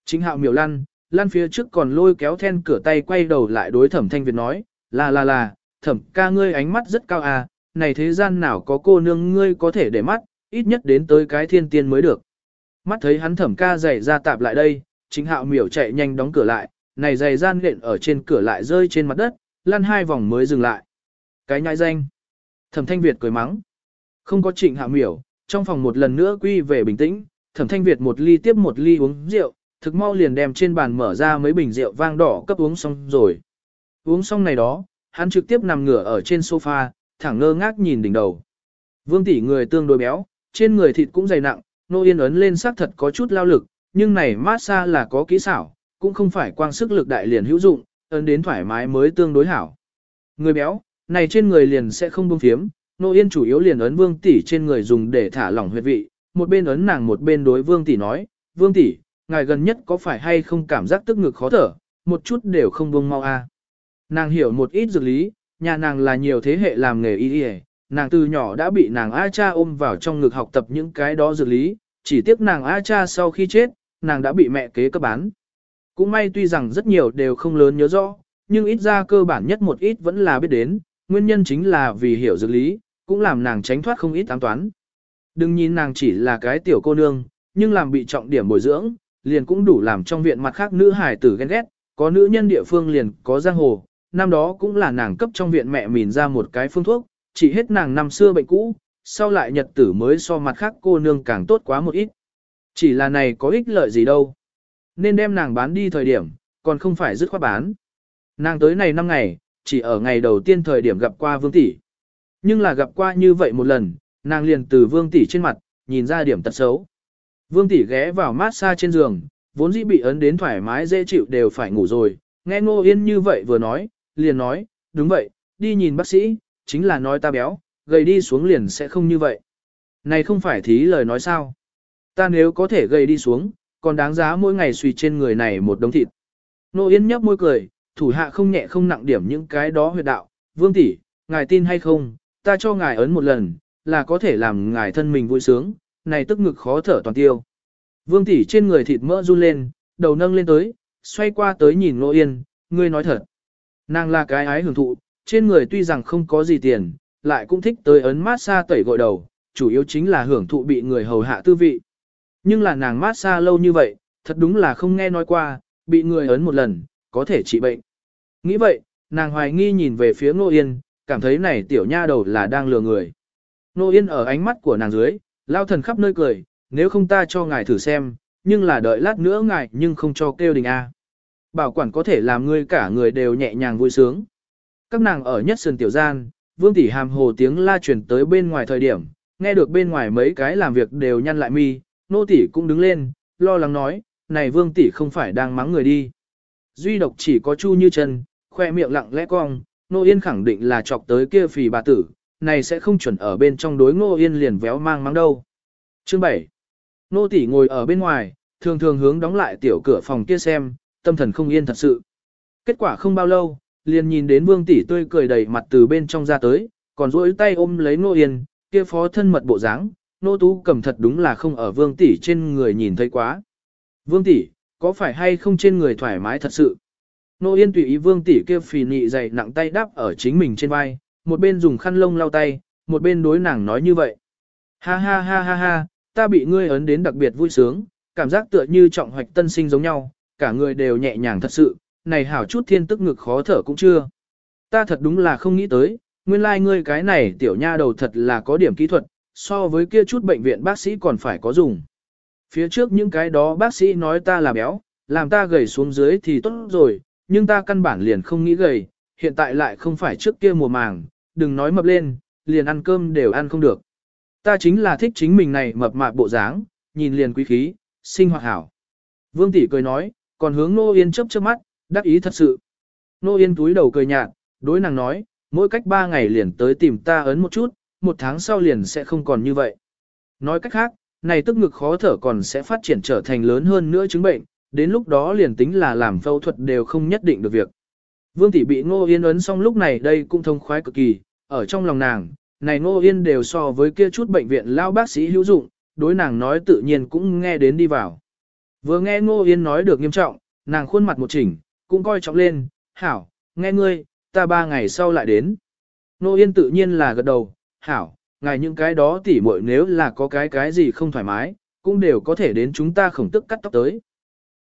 Speaker 1: Chính hạo miểu lăn, lăn phía trước còn lôi kéo then cửa tay quay đầu lại đối thẩm thanh Việt nói, là là là, thẩm ca ngươi ánh mắt rất cao à, này thế gian nào có cô nương ngươi có thể để mắt, ít nhất đến tới cái thiên tiên mới được. Mắt thấy hắn thẩm ca giày ra tạp lại đây, chính hạo miểu chạy nhanh đóng cửa lại, này giày gian nện ở trên cửa lại rơi trên mặt đất, lăn hai vòng mới dừng lại. Cái nhai danh. Thẩm thanh Việt cười mắng. Không có trịnh hạ miểu, trong phòng một lần nữa quy về bình tĩnh, thẩm thanh Việt một ly tiếp một ly uống rượu, thực mau liền đem trên bàn mở ra mấy bình rượu vang đỏ cấp uống xong rồi. Uống xong này đó, hắn trực tiếp nằm ngửa ở trên sofa, thẳng ngơ ngác nhìn đỉnh đầu. Vương tỷ người tương đối béo, trên người thịt cũng dày nặng, nô yên ấn lên xác thật có chút lao lực, nhưng này massage là có kỹ xảo, cũng không phải quang sức lực đại liền hữu dụng, ấn đến thoải mái mới tương đối hảo. Người béo, này trên người liền sẽ không bông phiếm, nô yên chủ yếu liền ấn vương tỷ trên người dùng để thả lỏng huyệt vị, một bên ấn nàng một bên đối vương tỷ nói, vương tỷ, ngài gần nhất có phải hay không cảm giác tức ngực khó thở, một chút đều không buông mau a. Nàng hiểu một ít dược lý, nhà nàng là nhiều thế hệ làm nghề y y, nàng từ nhỏ đã bị nàng A cha ôm vào trong ngực học tập những cái đó dược lý, chỉ tiếc nàng A cha sau khi chết, nàng đã bị mẹ kế cấp bán. Cũng may tuy rằng rất nhiều đều không lớn nhớ rõ, nhưng ít ra cơ bản nhất một ít vẫn là biết đến, nguyên nhân chính là vì hiểu dược lý, cũng làm nàng tránh thoát không ít ám toán. Đừng nhìn nàng chỉ là cái tiểu cô nương, nhưng làm bị trọng điểm bồi dưỡng, liền cũng đủ làm trong viện mặt khác nữ hài tử ghen ghét, có nữ nhân địa phương liền có giang hồ, năm đó cũng là nàng cấp trong viện mẹ mìn ra một cái phương thuốc, chỉ hết nàng năm xưa bệnh cũ, sau lại nhật tử mới so mặt khác cô nương càng tốt quá một ít. Chỉ là này có ích lợi gì đâu. Nên đem nàng bán đi thời điểm, còn không phải dứt khoát bán. Nàng tới này năm ngày, chỉ ở ngày đầu tiên thời điểm gặp qua vương tỷ. Nhưng là gặp qua như vậy một lần, nàng liền từ vương tỷ trên mặt, nhìn ra điểm tật xấu. Vương tỷ ghé vào mát xa trên giường, vốn dĩ bị ấn đến thoải mái dễ chịu đều phải ngủ rồi. Nghe Ngô Yên như vậy vừa nói, liền nói, đúng vậy, đi nhìn bác sĩ, chính là nói ta béo, gầy đi xuống liền sẽ không như vậy. Này không phải thí lời nói sao. Ta nếu có thể gầy đi xuống, còn đáng giá mỗi ngày suy trên người này một đống thịt. Nô Yên nhấp môi cười, thủ hạ không nhẹ không nặng điểm những cái đó huyệt đạo. Vương tỷ, ngài tin hay không, ta cho ngài ấn một lần, là có thể làm ngài thân mình vui sướng, này tức ngực khó thở toàn tiêu. Vương tỷ trên người thịt mỡ run lên, đầu nâng lên tới, xoay qua tới nhìn Nô Yên, ngươi nói thật. Nàng là cái ái hưởng thụ, trên người tuy rằng không có gì tiền, lại cũng thích tới ấn mát xa tẩy gội đầu, chủ yếu chính là hưởng thụ bị người hầu hạ tư vị. Nhưng là nàng mát xa lâu như vậy, thật đúng là không nghe nói qua, bị người ấn một lần, có thể trị bệnh. Nghĩ vậy, nàng hoài nghi nhìn về phía Nô Yên, cảm thấy này tiểu nha đầu là đang lừa người. Nô Yên ở ánh mắt của nàng dưới, lao thần khắp nơi cười, nếu không ta cho ngài thử xem, nhưng là đợi lát nữa ngài nhưng không cho kêu đình A. Bảo quản có thể làm ngươi cả người đều nhẹ nhàng vui sướng. Các nàng ở nhất sườn tiểu gian, Vương tỷ hàm hồ tiếng la truyền tới bên ngoài thời điểm, nghe được bên ngoài mấy cái làm việc đều nhăn lại mi, nô tỷ cũng đứng lên, lo lắng nói, này Vương tỷ không phải đang mắng người đi. Duy độc chỉ có Chu Như Chân, khoe miệng lặng lẽ cong, Nô Yên khẳng định là chọc tới kia phì bà tử, này sẽ không chuẩn ở bên trong đối Ngô Yên liền véo mang mắng đâu. Chương 7. Nô tỷ ngồi ở bên ngoài, thường thường hướng đóng lại tiểu cửa phòng kia xem, tâm thần không yên thật sự. Kết quả không bao lâu, liền nhìn đến Vương tỷ tươi cười đầy mặt từ bên trong ra tới, còn duỗi tay ôm lấy Ngô Yên, kia phó thân mật bộ dáng, nô tú cầm thật đúng là không ở Vương tỷ trên người nhìn thấy quá. Vương tỷ, có phải hay không trên người thoải mái thật sự? Nô Yên tùy ý Vương tỷ kia phì nị dày nặng tay đắp ở chính mình trên vai, một bên dùng khăn lông lau tay, một bên đối nàng nói như vậy. Ha ha ha ha ha, ta bị ngươi ấn đến đặc biệt vui sướng, cảm giác tựa như trọng hoạch tân sinh giống nhau, cả người đều nhẹ nhàng thật sự, này hảo chút thiên tức ngực khó thở cũng chưa. Ta thật đúng là không nghĩ tới, nguyên lai like ngươi cái này tiểu nha đầu thật là có điểm kỹ thuật, so với kia chút bệnh viện bác sĩ còn phải có dùng. Phía trước những cái đó bác sĩ nói ta là béo, làm ta gầy xuống dưới thì tốt rồi, nhưng ta căn bản liền không nghĩ gầy, hiện tại lại không phải trước kia mùa màng, đừng nói mập lên, liền ăn cơm đều ăn không được. Ta chính là thích chính mình này mập mạp bộ dáng, nhìn liền quý khí, sinh hoạt hảo. Vương tỷ cười nói, còn hướng Nô Yên chớp chớp mắt, đắc ý thật sự. Nô Yên túi đầu cười nhạt, đối nàng nói, mỗi cách 3 ngày liền tới tìm ta ấn một chút, một tháng sau liền sẽ không còn như vậy. Nói cách khác, này tức ngực khó thở còn sẽ phát triển trở thành lớn hơn nữa chứng bệnh, đến lúc đó liền tính là làm phẫu thuật đều không nhất định được việc. Vương tỷ bị Ngô Yên ấn xong lúc này đây cũng thông khoái cực kỳ, ở trong lòng nàng, này Ngô Yên đều so với kia chút bệnh viện lao bác sĩ hữu dụng, đối nàng nói tự nhiên cũng nghe đến đi vào. Vừa nghe Ngô Yên nói được nghiêm trọng, nàng khuôn mặt một chỉnh, cũng coi trọng lên, hảo, nghe ngươi, ta ba ngày sau lại đến. Ngô Yên tự nhiên là gật đầu, hảo, ngài những cái đó tỉ muội nếu là có cái cái gì không thoải mái, cũng đều có thể đến chúng ta khổng tức cắt tóc tới.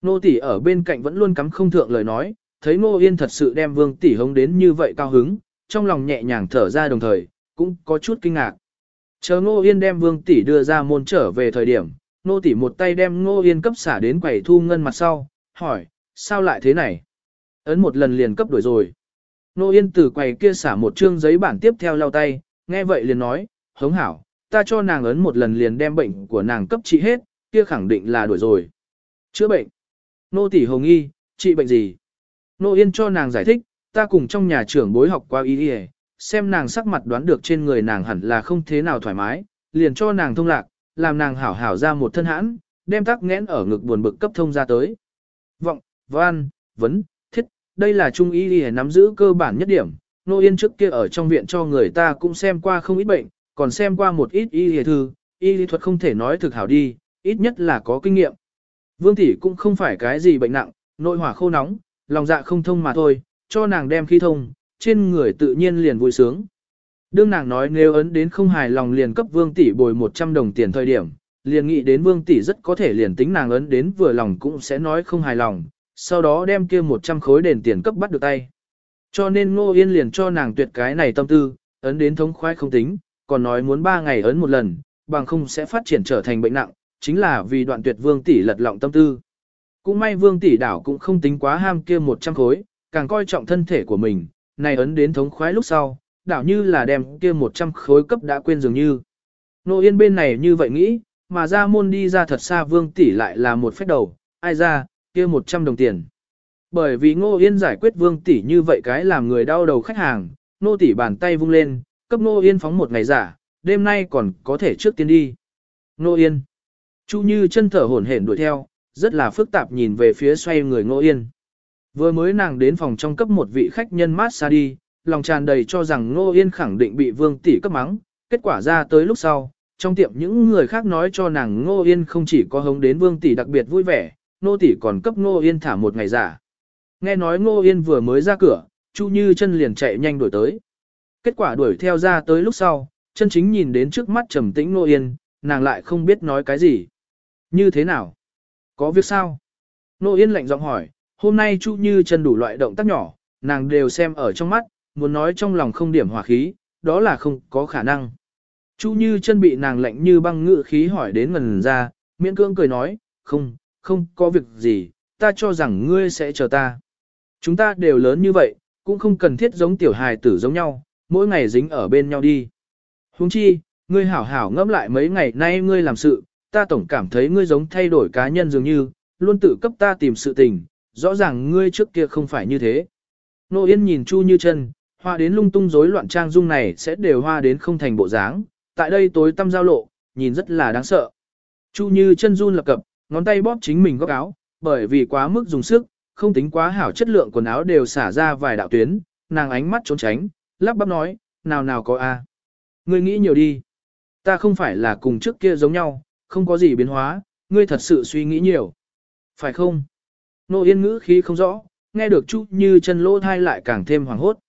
Speaker 1: Nô tỷ ở bên cạnh vẫn luôn cắm không thượng lời nói, thấy Ngô Yên thật sự đem Vương tỷ hống đến như vậy cao hứng, trong lòng nhẹ nhàng thở ra đồng thời, cũng có chút kinh ngạc. Chờ Ngô Yên đem Vương tỷ đưa ra môn trở về thời điểm, Nô tỷ một tay đem Ngô Yên cấp xả đến quầy thu ngân mặt sau, hỏi, sao lại thế này? Ấn một lần liền cấp đổi rồi. Ngô Yên từ quầy kia xả một chương giấy bản tiếp theo lau tay, nghe vậy liền nói, hống hảo, ta cho nàng ấn một lần liền đem bệnh của nàng cấp trị hết, kia khẳng định là đổi rồi. Chữa bệnh. Nô tỷ hồng y, trị bệnh gì? Nô Yên cho nàng giải thích, ta cùng trong nhà trưởng bối học qua y y, xem nàng sắc mặt đoán được trên người nàng hẳn là không thế nào thoải mái, liền cho nàng thông lạc, làm nàng hảo hảo ra một thân hãn, đem tắc nghẽn ở ngực buồn bực cấp thông ra tới. Vọng, văn, vấn, thiết, đây là trung y y nắm giữ cơ bản nhất điểm. Nô Yên trước kia ở trong viện cho người ta cũng xem qua không ít bệnh, còn xem qua một ít y y thư, y lý thuật không thể nói thực hảo đi, ít nhất là có kinh nghiệm. Vương tỷ cũng không phải cái gì bệnh nặng, nội hỏa khô nóng, lòng dạ không thông mà thôi, cho nàng đem khí thông, trên người tự nhiên liền vui sướng. Đương nàng nói nếu ấn đến không hài lòng liền cấp vương tỷ bồi 100 đồng tiền thời điểm, liền nghĩ đến vương tỷ rất có thể liền tính nàng ấn đến vừa lòng cũng sẽ nói không hài lòng, sau đó đem kia 100 khối đền tiền cấp bắt được tay. Cho nên Ngô Yên liền cho nàng tuyệt cái này tâm tư, ấn đến thống khoái không tính, còn nói muốn 3 ngày ấn một lần, bằng không sẽ phát triển trở thành bệnh nặng, chính là vì đoạn tuyệt vương tỷ lật lọng tâm tư. Cũng may vương tỷ đảo cũng không tính quá ham kia 100 khối, càng coi trọng thân thể của mình, này ấn đến thống khoái lúc sau, đảo như là đem kia 100 khối cấp đã quên dường như. Nô yên bên này như vậy nghĩ, mà ra môn đi ra thật xa vương tỷ lại là một phép đầu, ai ra, kia 100 đồng tiền. Bởi vì ngô yên giải quyết vương tỷ như vậy cái làm người đau đầu khách hàng, nô tỷ bàn tay vung lên, cấp ngô yên phóng một ngày giả, đêm nay còn có thể trước tiên đi. Nô yên. Chu Như chân thở hổn hển đuổi theo, rất là phức tạp nhìn về phía xoay người Ngô Yên. Vừa mới nàng đến phòng trong cấp một vị khách nhân mát xa đi, lòng tràn đầy cho rằng Ngô Yên khẳng định bị Vương tỷ cấp mắng, kết quả ra tới lúc sau, trong tiệm những người khác nói cho nàng Ngô Yên không chỉ có hống đến Vương tỷ đặc biệt vui vẻ, Ngô tỷ còn cấp Ngô Yên thả một ngày giả. Nghe nói Ngô Yên vừa mới ra cửa, Chu Như chân liền chạy nhanh đuổi tới. Kết quả đuổi theo ra tới lúc sau, chân chính nhìn đến trước mắt trầm tĩnh Ngô Yên, nàng lại không biết nói cái gì. Như thế nào? Có việc sao? Nô Yên lạnh giọng hỏi, hôm nay Chu Như chân đủ loại động tác nhỏ, nàng đều xem ở trong mắt, muốn nói trong lòng không điểm hòa khí, đó là không có khả năng. Chu Như chân bị nàng lạnh như băng ngự khí hỏi đến ngần ra, miễn cưỡng cười nói, không, không có việc gì, ta cho rằng ngươi sẽ chờ ta. Chúng ta đều lớn như vậy, cũng không cần thiết giống tiểu hài tử giống nhau, mỗi ngày dính ở bên nhau đi. Huống chi, ngươi hảo hảo ngẫm lại mấy ngày nay ngươi làm sự, ta tổng cảm thấy ngươi giống thay đổi cá nhân dường như, luôn tự cấp ta tìm sự tình, rõ ràng ngươi trước kia không phải như thế. Nô Yên nhìn Chu Như chân, hoa đến lung tung rối loạn trang dung này sẽ đều hoa đến không thành bộ dáng, tại đây tối tăm giao lộ, nhìn rất là đáng sợ. Chu Như chân run lập cập, ngón tay bóp chính mình góc áo, bởi vì quá mức dùng sức, không tính quá hảo chất lượng quần áo đều xả ra vài đạo tuyến, nàng ánh mắt trốn tránh, lắp bắp nói, nào nào có a Ngươi nghĩ nhiều đi. Ta không phải là cùng trước kia giống nhau, không có gì biến hóa, ngươi thật sự suy nghĩ nhiều. Phải không? Nô yên ngữ khí không rõ, nghe được chút như chân lỗ thai lại càng thêm hoàng hốt.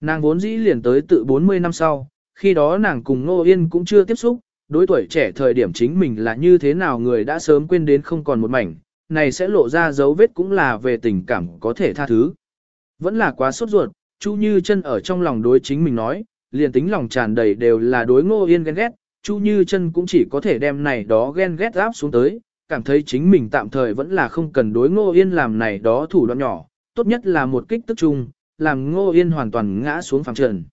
Speaker 1: Nàng vốn dĩ liền tới tự 40 năm sau, khi đó nàng cùng Nô Yên cũng chưa tiếp xúc, đối tuổi trẻ thời điểm chính mình là như thế nào người đã sớm quên đến không còn một mảnh, này sẽ lộ ra dấu vết cũng là về tình cảm có thể tha thứ. Vẫn là quá sốt ruột, Chu Như chân ở trong lòng đối chính mình nói, liền tính lòng tràn đầy đều là đối Ngô Yên ghen ghét, Chu Như chân cũng chỉ có thể đem này đó ghen ghét áp xuống tới, cảm thấy chính mình tạm thời vẫn là không cần đối Ngô Yên làm này đó thủ đoạn nhỏ, tốt nhất là một kích tức chung, làm Ngô Yên hoàn toàn ngã xuống phẳng trần.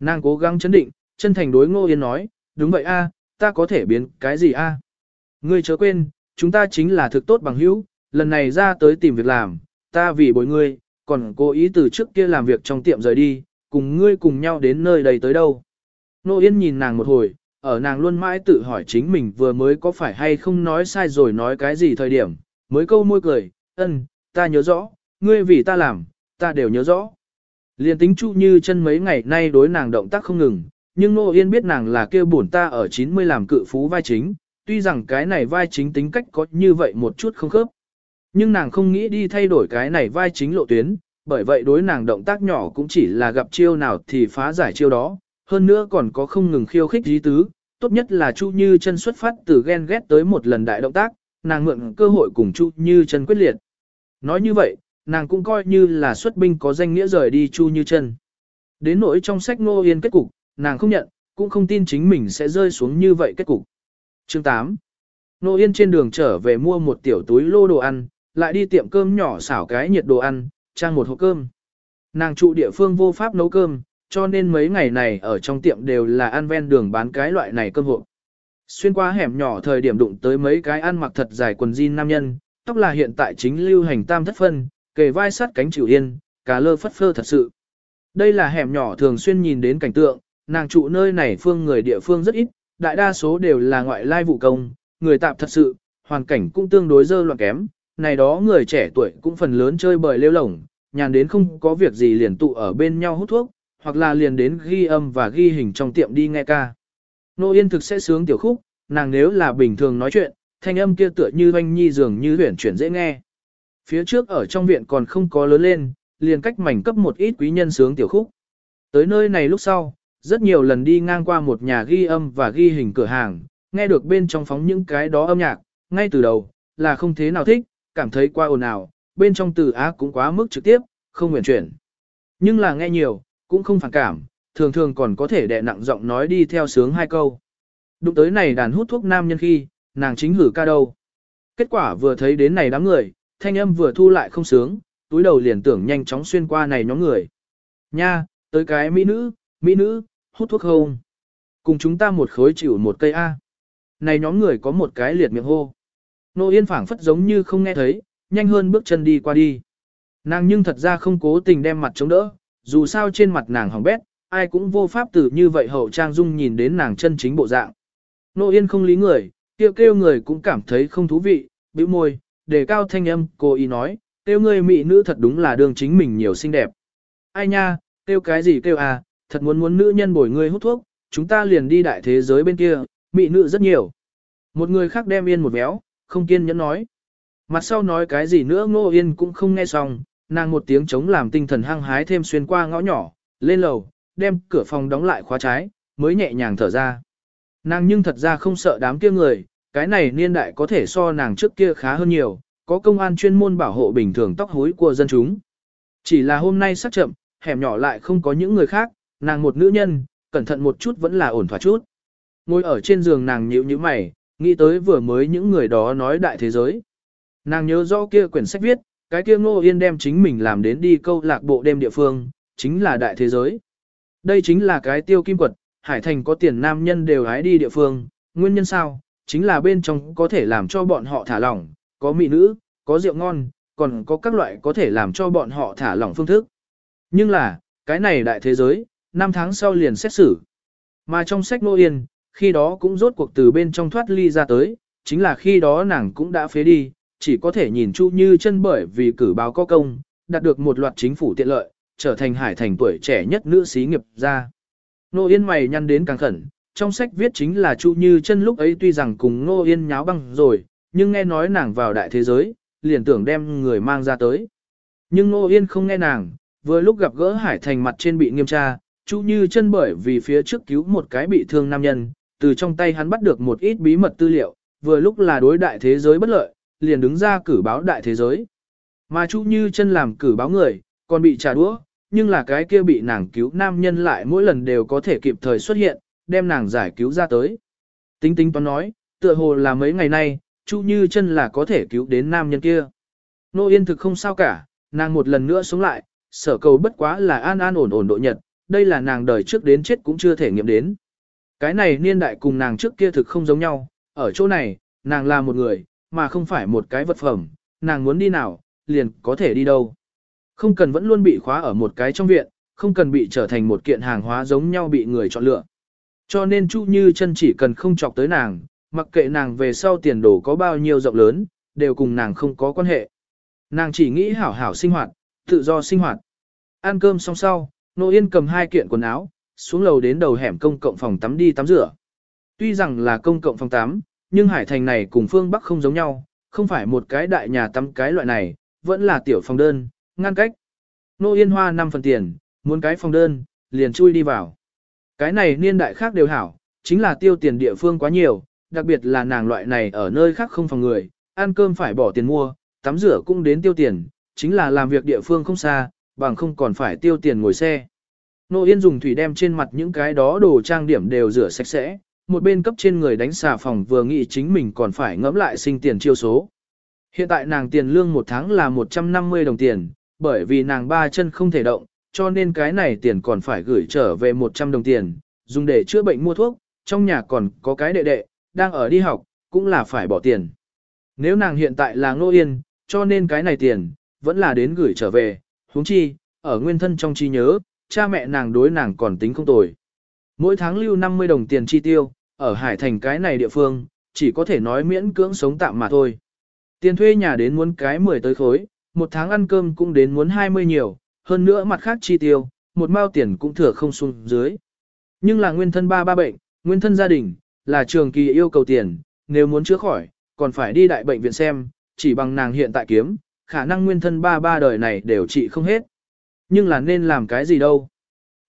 Speaker 1: Nàng cố gắng chấn định, chân thành đối Ngô Yên nói, đúng vậy a ta có thể biến cái gì a Ngươi chớ quên, chúng ta chính là thực tốt bằng hữu, lần này ra tới tìm việc làm, ta vì bồi ngươi, còn cố ý từ trước kia làm việc trong tiệm rời đi, cùng ngươi cùng nhau đến nơi đây tới đâu. Nô Yên nhìn nàng một hồi, ở nàng luôn mãi tự hỏi chính mình vừa mới có phải hay không nói sai rồi nói cái gì thời điểm, mới câu môi cười, ân, ta nhớ rõ, ngươi vì ta làm, ta đều nhớ rõ. Liên tính chu như chân mấy ngày nay đối nàng động tác không ngừng, nhưng Nô Yên biết nàng là kêu bổn ta ở 90 làm cự phú vai chính, tuy rằng cái này vai chính tính cách có như vậy một chút không khớp. Nhưng nàng không nghĩ đi thay đổi cái này vai chính lộ tuyến, bởi vậy đối nàng động tác nhỏ cũng chỉ là gặp chiêu nào thì phá giải chiêu đó, hơn nữa còn có không ngừng khiêu khích dí tứ, tốt nhất là Chu Như chân xuất phát từ ghen ghét tới một lần đại động tác, nàng mượn cơ hội cùng Chu Như chân quyết liệt. Nói như vậy, nàng cũng coi như là xuất binh có danh nghĩa rời đi Chu Như chân. Đến nỗi trong sách Ngô Yên kết cục, nàng không nhận, cũng không tin chính mình sẽ rơi xuống như vậy kết cục. Chương 8 Nô Yên trên đường trở về mua một tiểu túi lô đồ ăn, lại đi tiệm cơm nhỏ xảo cái nhiệt đồ ăn, trang một hộp cơm. Nàng trụ địa phương vô pháp nấu cơm, cho nên mấy ngày này ở trong tiệm đều là ăn ven đường bán cái loại này cơm hộp. Xuyên qua hẻm nhỏ thời điểm đụng tới mấy cái ăn mặc thật dài quần jean nam nhân, tóc là hiện tại chính lưu hành tam thất phân, kề vai sát cánh chịu yên, cá lơ phất phơ thật sự. Đây là hẻm nhỏ thường xuyên nhìn đến cảnh tượng, nàng trụ nơi này phương người địa phương rất ít, đại đa số đều là ngoại lai vụ công, người tạm thật sự, hoàn cảnh cũng tương đối dơ loạn kém, này đó người trẻ tuổi cũng phần lớn chơi bời lêu lỏng nhàn đến không có việc gì liền tụ ở bên nhau hút thuốc, hoặc là liền đến ghi âm và ghi hình trong tiệm đi nghe ca. Nô Yên thực sẽ sướng tiểu khúc, nàng nếu là bình thường nói chuyện, thanh âm kia tựa như hoanh nhi dường như huyển chuyển dễ nghe. Phía trước ở trong viện còn không có lớn lên, liền cách mảnh cấp một ít quý nhân sướng tiểu khúc. Tới nơi này lúc sau, rất nhiều lần đi ngang qua một nhà ghi âm và ghi hình cửa hàng, nghe được bên trong phóng những cái đó âm nhạc, ngay từ đầu, là không thế nào thích, cảm thấy qua ồn ào, bên trong từ á cũng quá mức trực tiếp, không nguyện chuyển. Nhưng là nghe nhiều, cũng không phản cảm, thường thường còn có thể đè nặng giọng nói đi theo sướng hai câu. Đụng tới này đàn hút thuốc nam nhân khi, nàng chính hử ca đâu. Kết quả vừa thấy đến này đám người, thanh âm vừa thu lại không sướng, túi đầu liền tưởng nhanh chóng xuyên qua này nhóm người. Nha, tới cái mỹ nữ, mỹ nữ, hút thuốc không? Cùng chúng ta một khối chịu một cây A. Này nhóm người có một cái liệt miệng hô. Nô Yên phảng phất giống như không nghe thấy, nhanh hơn bước chân đi qua đi. Nàng nhưng thật ra không cố tình đem mặt chống đỡ, dù sao trên mặt nàng hỏng bét, ai cũng vô pháp tử như vậy hậu trang dung nhìn đến nàng chân chính bộ dạng. Nô Yên không lý người, kêu kêu người cũng cảm thấy không thú vị, bĩu môi, đề cao thanh âm, cô ý nói, kêu người mỹ nữ thật đúng là đường chính mình nhiều xinh đẹp. Ai nha, kêu cái gì kêu à, thật muốn muốn nữ nhân bồi người hút thuốc, chúng ta liền đi đại thế giới bên kia, mỹ nữ rất nhiều. Một người khác đem yên một béo, không kiên nhẫn nói. Mặt sau nói cái gì nữa ngô yên cũng không nghe xong, nàng một tiếng chống làm tinh thần hăng hái thêm xuyên qua ngõ nhỏ, lên lầu, đem cửa phòng đóng lại khóa trái, mới nhẹ nhàng thở ra. Nàng nhưng thật ra không sợ đám kia người, cái này niên đại có thể so nàng trước kia khá hơn nhiều, có công an chuyên môn bảo hộ bình thường tóc hối của dân chúng. Chỉ là hôm nay sắc chậm, hẻm nhỏ lại không có những người khác, nàng một nữ nhân, cẩn thận một chút vẫn là ổn thỏa chút. Ngồi ở trên giường nàng nhíu nhíu mày, nghĩ tới vừa mới những người đó nói đại thế giới. Nàng nhớ rõ kia quyển sách viết, cái kia ngô yên đem chính mình làm đến đi câu lạc bộ đêm địa phương, chính là đại thế giới. Đây chính là cái tiêu kim quật, Hải Thành có tiền nam nhân đều hái đi địa phương, nguyên nhân sao? Chính là bên trong có thể làm cho bọn họ thả lỏng, có mỹ nữ, có rượu ngon, còn có các loại có thể làm cho bọn họ thả lỏng phương thức. Nhưng là, cái này đại thế giới, năm tháng sau liền xét xử. Mà trong sách Nô Yên, khi đó cũng rốt cuộc từ bên trong thoát ly ra tới, chính là khi đó nàng cũng đã phế đi, chỉ có thể nhìn Chu Như chân bởi vì cử báo có công, đạt được một loạt chính phủ tiện lợi, trở thành hải thành tuổi trẻ nhất nữ sĩ nghiệp gia. Nô Yên mày nhăn đến càng khẩn, trong sách viết chính là Chu Như chân lúc ấy tuy rằng cùng Nô Yên nháo băng rồi, nhưng nghe nói nàng vào đại thế giới, liền tưởng đem người mang ra tới. Nhưng Nô Yên không nghe nàng, vừa lúc gặp gỡ Hải Thành mặt trên bị nghiêm tra, Chu Như chân bởi vì phía trước cứu một cái bị thương nam nhân, từ trong tay hắn bắt được một ít bí mật tư liệu, vừa lúc là đối đại thế giới bất lợi, liền đứng ra cử báo đại thế giới. Mà Chu Như chân làm cử báo người, còn bị trả đũa, nhưng là cái kia bị nàng cứu nam nhân lại mỗi lần đều có thể kịp thời xuất hiện, đem nàng giải cứu ra tới. Tính tính toán nói, tựa hồ là mấy ngày nay, Chu Như chân là có thể cứu đến nam nhân kia. Nô Yên thực không sao cả, nàng một lần nữa sống lại, sở cầu bất quá là an an ổn ổn độ nhật, đây là nàng đời trước đến chết cũng chưa thể nghiệm đến. Cái này niên đại cùng nàng trước kia thực không giống nhau, ở chỗ này, nàng là một người, mà không phải một cái vật phẩm, nàng muốn đi nào, liền có thể đi đâu. Không cần vẫn luôn bị khóa ở một cái trong viện, không cần bị trở thành một kiện hàng hóa giống nhau bị người chọn lựa. Cho nên Chu Như chân chỉ cần không chọc tới nàng, mặc kệ nàng về sau tiền đồ có bao nhiêu rộng lớn, đều cùng nàng không có quan hệ. Nàng chỉ nghĩ hảo hảo sinh hoạt, tự do sinh hoạt. Ăn cơm xong sau, Nô Yên cầm hai kiện quần áo, xuống lầu đến đầu hẻm công cộng phòng tắm đi tắm rửa. Tuy rằng là công cộng phòng tắm, nhưng Hải Thành này cùng phương Bắc không giống nhau, không phải một cái đại nhà tắm cái loại này, vẫn là tiểu phòng đơn, ngăn cách. Nô Yên Hoa 5 phần tiền, muốn cái phòng đơn, liền chui đi vào. Cái này niên đại khác đều hảo, chính là tiêu tiền địa phương quá nhiều, đặc biệt là nàng loại này ở nơi khác không phòng người, ăn cơm phải bỏ tiền mua, tắm rửa cũng đến tiêu tiền, chính là làm việc địa phương không xa, bằng không còn phải tiêu tiền ngồi xe. Nô Yên dùng thủy đem trên mặt những cái đó đồ trang điểm đều rửa sạch sẽ, một bên cấp trên người đánh xà phòng vừa nghĩ chính mình còn phải ngẫm lại sinh tiền chiêu số. Hiện tại nàng tiền lương một tháng là 150 đồng tiền, bởi vì nàng ba chân không thể động, cho nên cái này tiền còn phải gửi trở về 100 đồng tiền, dùng để chữa bệnh mua thuốc, trong nhà còn có cái đệ đệ, đang ở đi học, cũng là phải bỏ tiền. Nếu nàng hiện tại là ngô yên, cho nên cái này tiền, vẫn là đến gửi trở về, huống chi, ở nguyên thân trong trí nhớ, cha mẹ nàng đối nàng còn tính không tồi. Mỗi tháng lưu 50 đồng tiền chi tiêu, ở Hải Thành cái này địa phương, chỉ có thể nói miễn cưỡng sống tạm mà thôi. Tiền thuê nhà đến muốn cái 10 tới khối, một tháng ăn cơm cũng đến muốn 20 nhiều, hơn nữa mặt khác chi tiêu, một mao tiền cũng thừa không xuống dưới. Nhưng là nguyên thân ba ba bệnh, nguyên thân gia đình, là trường kỳ yêu cầu tiền, nếu muốn chữa khỏi, còn phải đi đại bệnh viện xem, chỉ bằng nàng hiện tại kiếm, khả năng nguyên thân ba ba đời này đều trị không hết. Nhưng là nên làm cái gì đâu?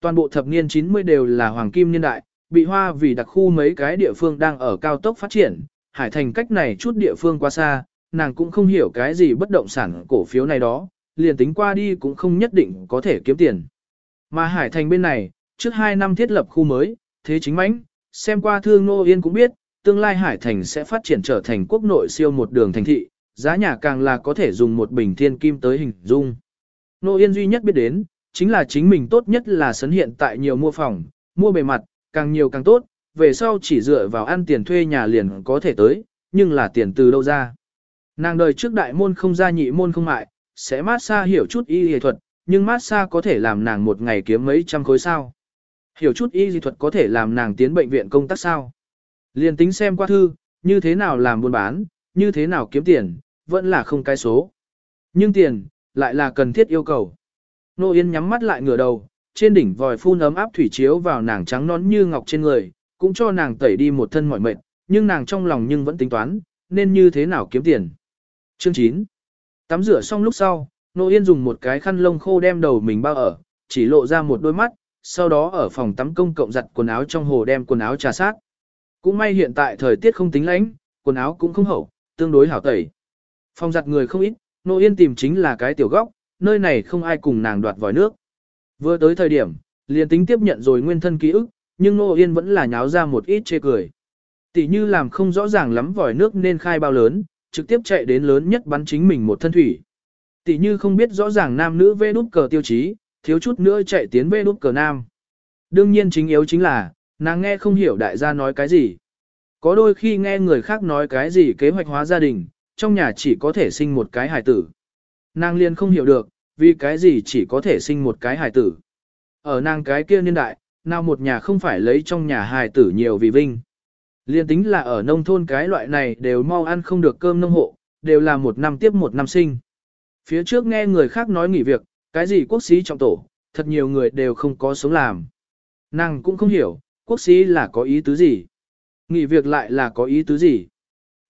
Speaker 1: Toàn bộ thập niên 90 đều là hoàng kim niên đại, bị hoa vì đặc khu mấy cái địa phương đang ở cao tốc phát triển, hải thành cách này chút địa phương quá xa, nàng cũng không hiểu cái gì bất động sản cổ phiếu này đó, liền tính qua đi cũng không nhất định có thể kiếm tiền. Mà hải thành bên này, trước 2 năm thiết lập khu mới, thế chính mãnh, xem qua thương Nô Yên cũng biết, tương lai hải thành sẽ phát triển trở thành quốc nội siêu một đường thành thị, giá nhà càng là có thể dùng một bình thiên kim tới hình dung. Nô Yên duy nhất biết đến, chính là chính mình tốt nhất là sấn hiện tại nhiều mua phòng, mua bề mặt, càng nhiều càng tốt, về sau chỉ dựa vào ăn tiền thuê nhà liền có thể tới, nhưng là tiền từ đâu ra. Nàng đời trước đại môn không ra nhị môn không mại, sẽ mát xa hiểu chút y y thuật, nhưng mát xa có thể làm nàng một ngày kiếm mấy trăm khối sao. Hiểu chút y y thuật có thể làm nàng tiến bệnh viện công tác sao. Liền tính xem qua thư, như thế nào làm buôn bán, như thế nào kiếm tiền, vẫn là không cái số. Nhưng tiền, lại là cần thiết yêu cầu. Nô Yên nhắm mắt lại ngửa đầu, trên đỉnh vòi phun ấm áp thủy chiếu vào nàng trắng nón như ngọc trên người, cũng cho nàng tẩy đi một thân mỏi mệt, nhưng nàng trong lòng nhưng vẫn tính toán, nên như thế nào kiếm tiền. Chương 9 Tắm rửa xong lúc sau, Nô Yên dùng một cái khăn lông khô đem đầu mình bao ở, chỉ lộ ra một đôi mắt, sau đó ở phòng tắm công cộng giặt quần áo trong hồ đem quần áo trà sát. Cũng may hiện tại thời tiết không tính lạnh, quần áo cũng không hậu, tương đối hảo tẩy. Phòng giặt người không ít, Nô Yên tìm chính là cái tiểu góc, nơi này không ai cùng nàng đoạt vòi nước. Vừa tới thời điểm, liền tính tiếp nhận rồi nguyên thân ký ức, nhưng Nô Yên vẫn là nháo ra một ít chê cười. Tỷ như làm không rõ ràng lắm vòi nước nên khai bao lớn, trực tiếp chạy đến lớn nhất bắn chính mình một thân thủy. Tỷ như không biết rõ ràng nam nữ vê đút cờ tiêu chí, thiếu chút nữa chạy tiến vê đút cờ nam. Đương nhiên chính yếu chính là, nàng nghe không hiểu đại gia nói cái gì. Có đôi khi nghe người khác nói cái gì kế hoạch hóa gia đình, trong nhà chỉ có thể sinh một cái hài tử. Nàng liền không hiểu được, vì cái gì chỉ có thể sinh một cái hài tử. Ở nàng cái kia niên đại, nào một nhà không phải lấy trong nhà hài tử nhiều vì vinh. Liên tính là ở nông thôn cái loại này đều mau ăn không được cơm nông hộ, đều là một năm tiếp một năm sinh. Phía trước nghe người khác nói nghỉ việc, cái gì quốc sĩ trọng tổ, thật nhiều người đều không có sống làm. Nàng cũng không hiểu, quốc sĩ là có ý tứ gì. Nghỉ việc lại là có ý tứ gì.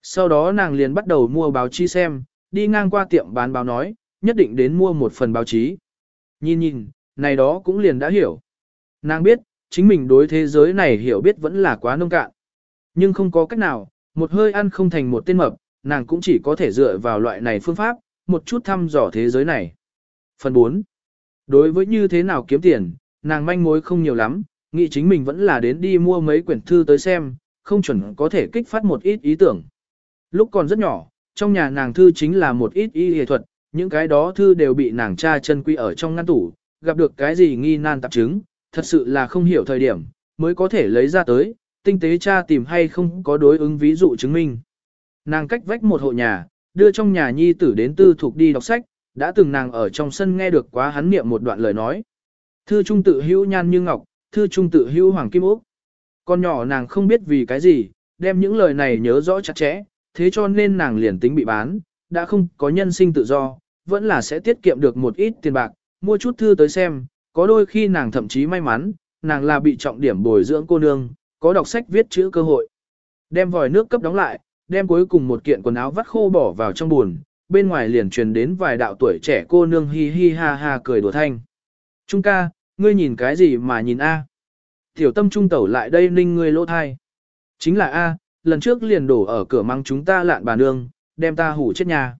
Speaker 1: Sau đó nàng liền bắt đầu mua báo chí xem, đi ngang qua tiệm bán báo nói, nhất định đến mua một phần báo chí. Nhìn nhìn, này đó cũng liền đã hiểu. Nàng biết, chính mình đối thế giới này hiểu biết vẫn là quá nông cạn. Nhưng không có cách nào, một hơi ăn không thành một tên mập, nàng cũng chỉ có thể dựa vào loại này phương pháp, một chút thăm dò thế giới này. Phần 4. Đối với như thế nào kiếm tiền, nàng manh mối không nhiều lắm, nghĩ chính mình vẫn là đến đi mua mấy quyển thư tới xem, không chuẩn có thể kích phát một ít ý tưởng. Lúc còn rất nhỏ, trong nhà nàng thư chính là một ít y y thuật, những cái đó thư đều bị nàng cha chân quy ở trong ngăn tủ, gặp được cái gì nghi nan tạp chứng, thật sự là không hiểu thời điểm, mới có thể lấy ra tới, tinh tế cha tìm hay không có đối ứng ví dụ chứng minh. Nàng cách vách một hộ nhà, đưa trong nhà nhi tử đến tư thuộc đi đọc sách, đã từng nàng ở trong sân nghe được quá hắn niệm một đoạn lời nói. Thư trung tự hữu nhan như ngọc, thư trung tự hữu hoàng kim ốc. Con nhỏ nàng không biết vì cái gì, đem những lời này nhớ rõ chặt chẽ, thế cho nên nàng liền tính bị bán, đã không có nhân sinh tự do, vẫn là sẽ tiết kiệm được một ít tiền bạc, mua chút thư tới xem, có đôi khi nàng thậm chí may mắn, nàng là bị trọng điểm bồi dưỡng cô nương, có đọc sách viết chữ cơ hội. Đem vòi nước cấp đóng lại, đem cuối cùng một kiện quần áo vắt khô bỏ vào trong buồn, bên ngoài liền truyền đến vài đạo tuổi trẻ cô nương hi hi ha ha cười đùa thanh. Trung ca, ngươi nhìn cái gì mà nhìn a? Tiểu tâm trung tẩu lại đây ninh ngươi lỗ thai. Chính là a, lần trước liền đổ ở cửa măng chúng ta lạn bà nương, đem ta hủ chết nhà.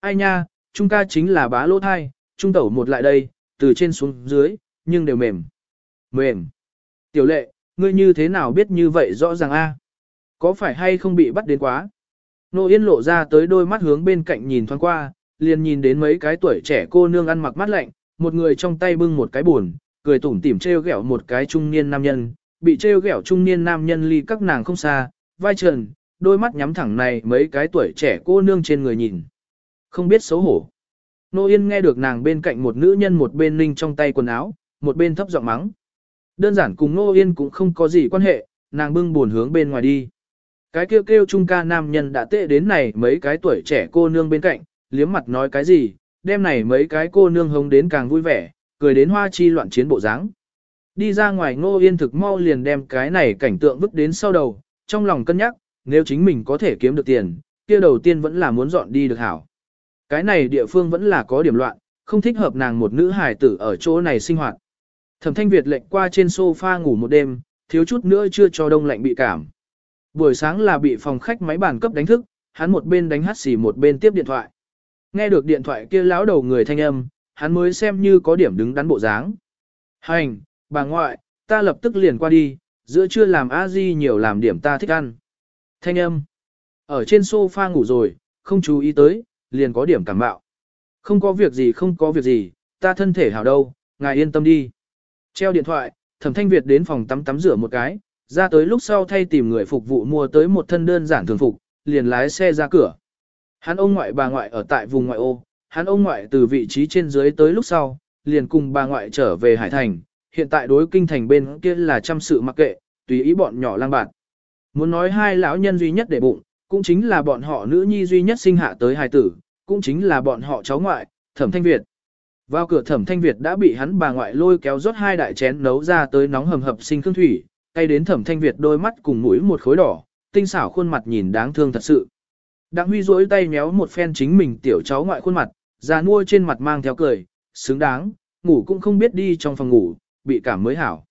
Speaker 1: Ai nha, trung ca chính là bá lỗ thai, trung tẩu một lại đây, từ trên xuống dưới, nhưng đều mềm. Mềm. Tiểu lệ, ngươi như thế nào biết như vậy rõ ràng a? Có phải hay không bị bắt đến quá? Nô Yên lộ ra tới đôi mắt hướng bên cạnh nhìn thoáng qua, liền nhìn đến mấy cái tuổi trẻ cô nương ăn mặc mắt lạnh, một người trong tay bưng một cái buồn, cười tủm tỉm trêu ghẹo một cái trung niên nam nhân, bị trêu ghẹo trung niên nam nhân ly các nàng không xa, vai trần, đôi mắt nhắm thẳng này mấy cái tuổi trẻ cô nương trên người nhìn. Không biết xấu hổ. Nô Yên nghe được nàng bên cạnh một nữ nhân một bên ninh trong tay quần áo, một bên thấp giọng mắng. Đơn giản cùng Nô Yên cũng không có gì quan hệ, nàng bưng buồn hướng bên ngoài đi. Cái kêu kêu trung ca nam nhân đã tệ đến này mấy cái tuổi trẻ cô nương bên cạnh, liếm mặt nói cái gì, đêm này mấy cái cô nương hống đến càng vui vẻ, cười đến hoa chi loạn chiến bộ dáng. Đi ra ngoài ngô yên thực mau liền đem cái này cảnh tượng vứt đến sau đầu, trong lòng cân nhắc, nếu chính mình có thể kiếm được tiền, kia đầu tiên vẫn là muốn dọn đi được hảo. Cái này địa phương vẫn là có điểm loạn, không thích hợp nàng một nữ hài tử ở chỗ này sinh hoạt. Thẩm thanh Việt lệnh qua trên sofa ngủ một đêm, thiếu chút nữa chưa cho đông lạnh bị cảm. Buổi sáng là bị phòng khách máy bàn cấp đánh thức, hắn một bên đánh hát xì một bên tiếp điện thoại. Nghe được điện thoại kia lão đầu người thanh âm, hắn mới xem như có điểm đứng đắn bộ dáng. Hành, bà ngoại, ta lập tức liền qua đi, giữa trưa làm a di nhiều làm điểm ta thích ăn. Thanh âm. Ở trên sofa ngủ rồi, không chú ý tới, liền có điểm cảm bạo. Không có việc gì không có việc gì, ta thân thể hảo đâu, ngài yên tâm đi. Treo điện thoại, thẩm thanh Việt đến phòng tắm tắm rửa một cái, ra tới lúc sau thay tìm người phục vụ mua tới một thân đơn giản thường phục, liền lái xe ra cửa. Hắn ông ngoại bà ngoại ở tại vùng ngoại ô, hắn ông ngoại từ vị trí trên dưới tới lúc sau, liền cùng bà ngoại trở về Hải Thành, hiện tại đối kinh thành bên kia là chăm sự mặc kệ, tùy ý bọn nhỏ lang bạn. Muốn nói hai lão nhân duy nhất để bụng, cũng chính là bọn họ nữ nhi duy nhất sinh hạ tới hài tử, cũng chính là bọn họ cháu ngoại, Thẩm Thanh Việt. Vào cửa Thẩm Thanh Việt đã bị hắn bà ngoại lôi kéo rót hai đại chén nấu ra tới nóng hầm hập sinh khương thủy, cay đến Thẩm Thanh Việt đôi mắt cùng mũi một khối đỏ, tinh xảo khuôn mặt nhìn đáng thương thật sự. Đặng Huy duỗi tay méo một phen chính mình tiểu cháu ngoại khuôn mặt, già nuôi trên mặt mang theo cười, xứng đáng, ngủ cũng không biết đi trong phòng ngủ, bị cảm mới hảo.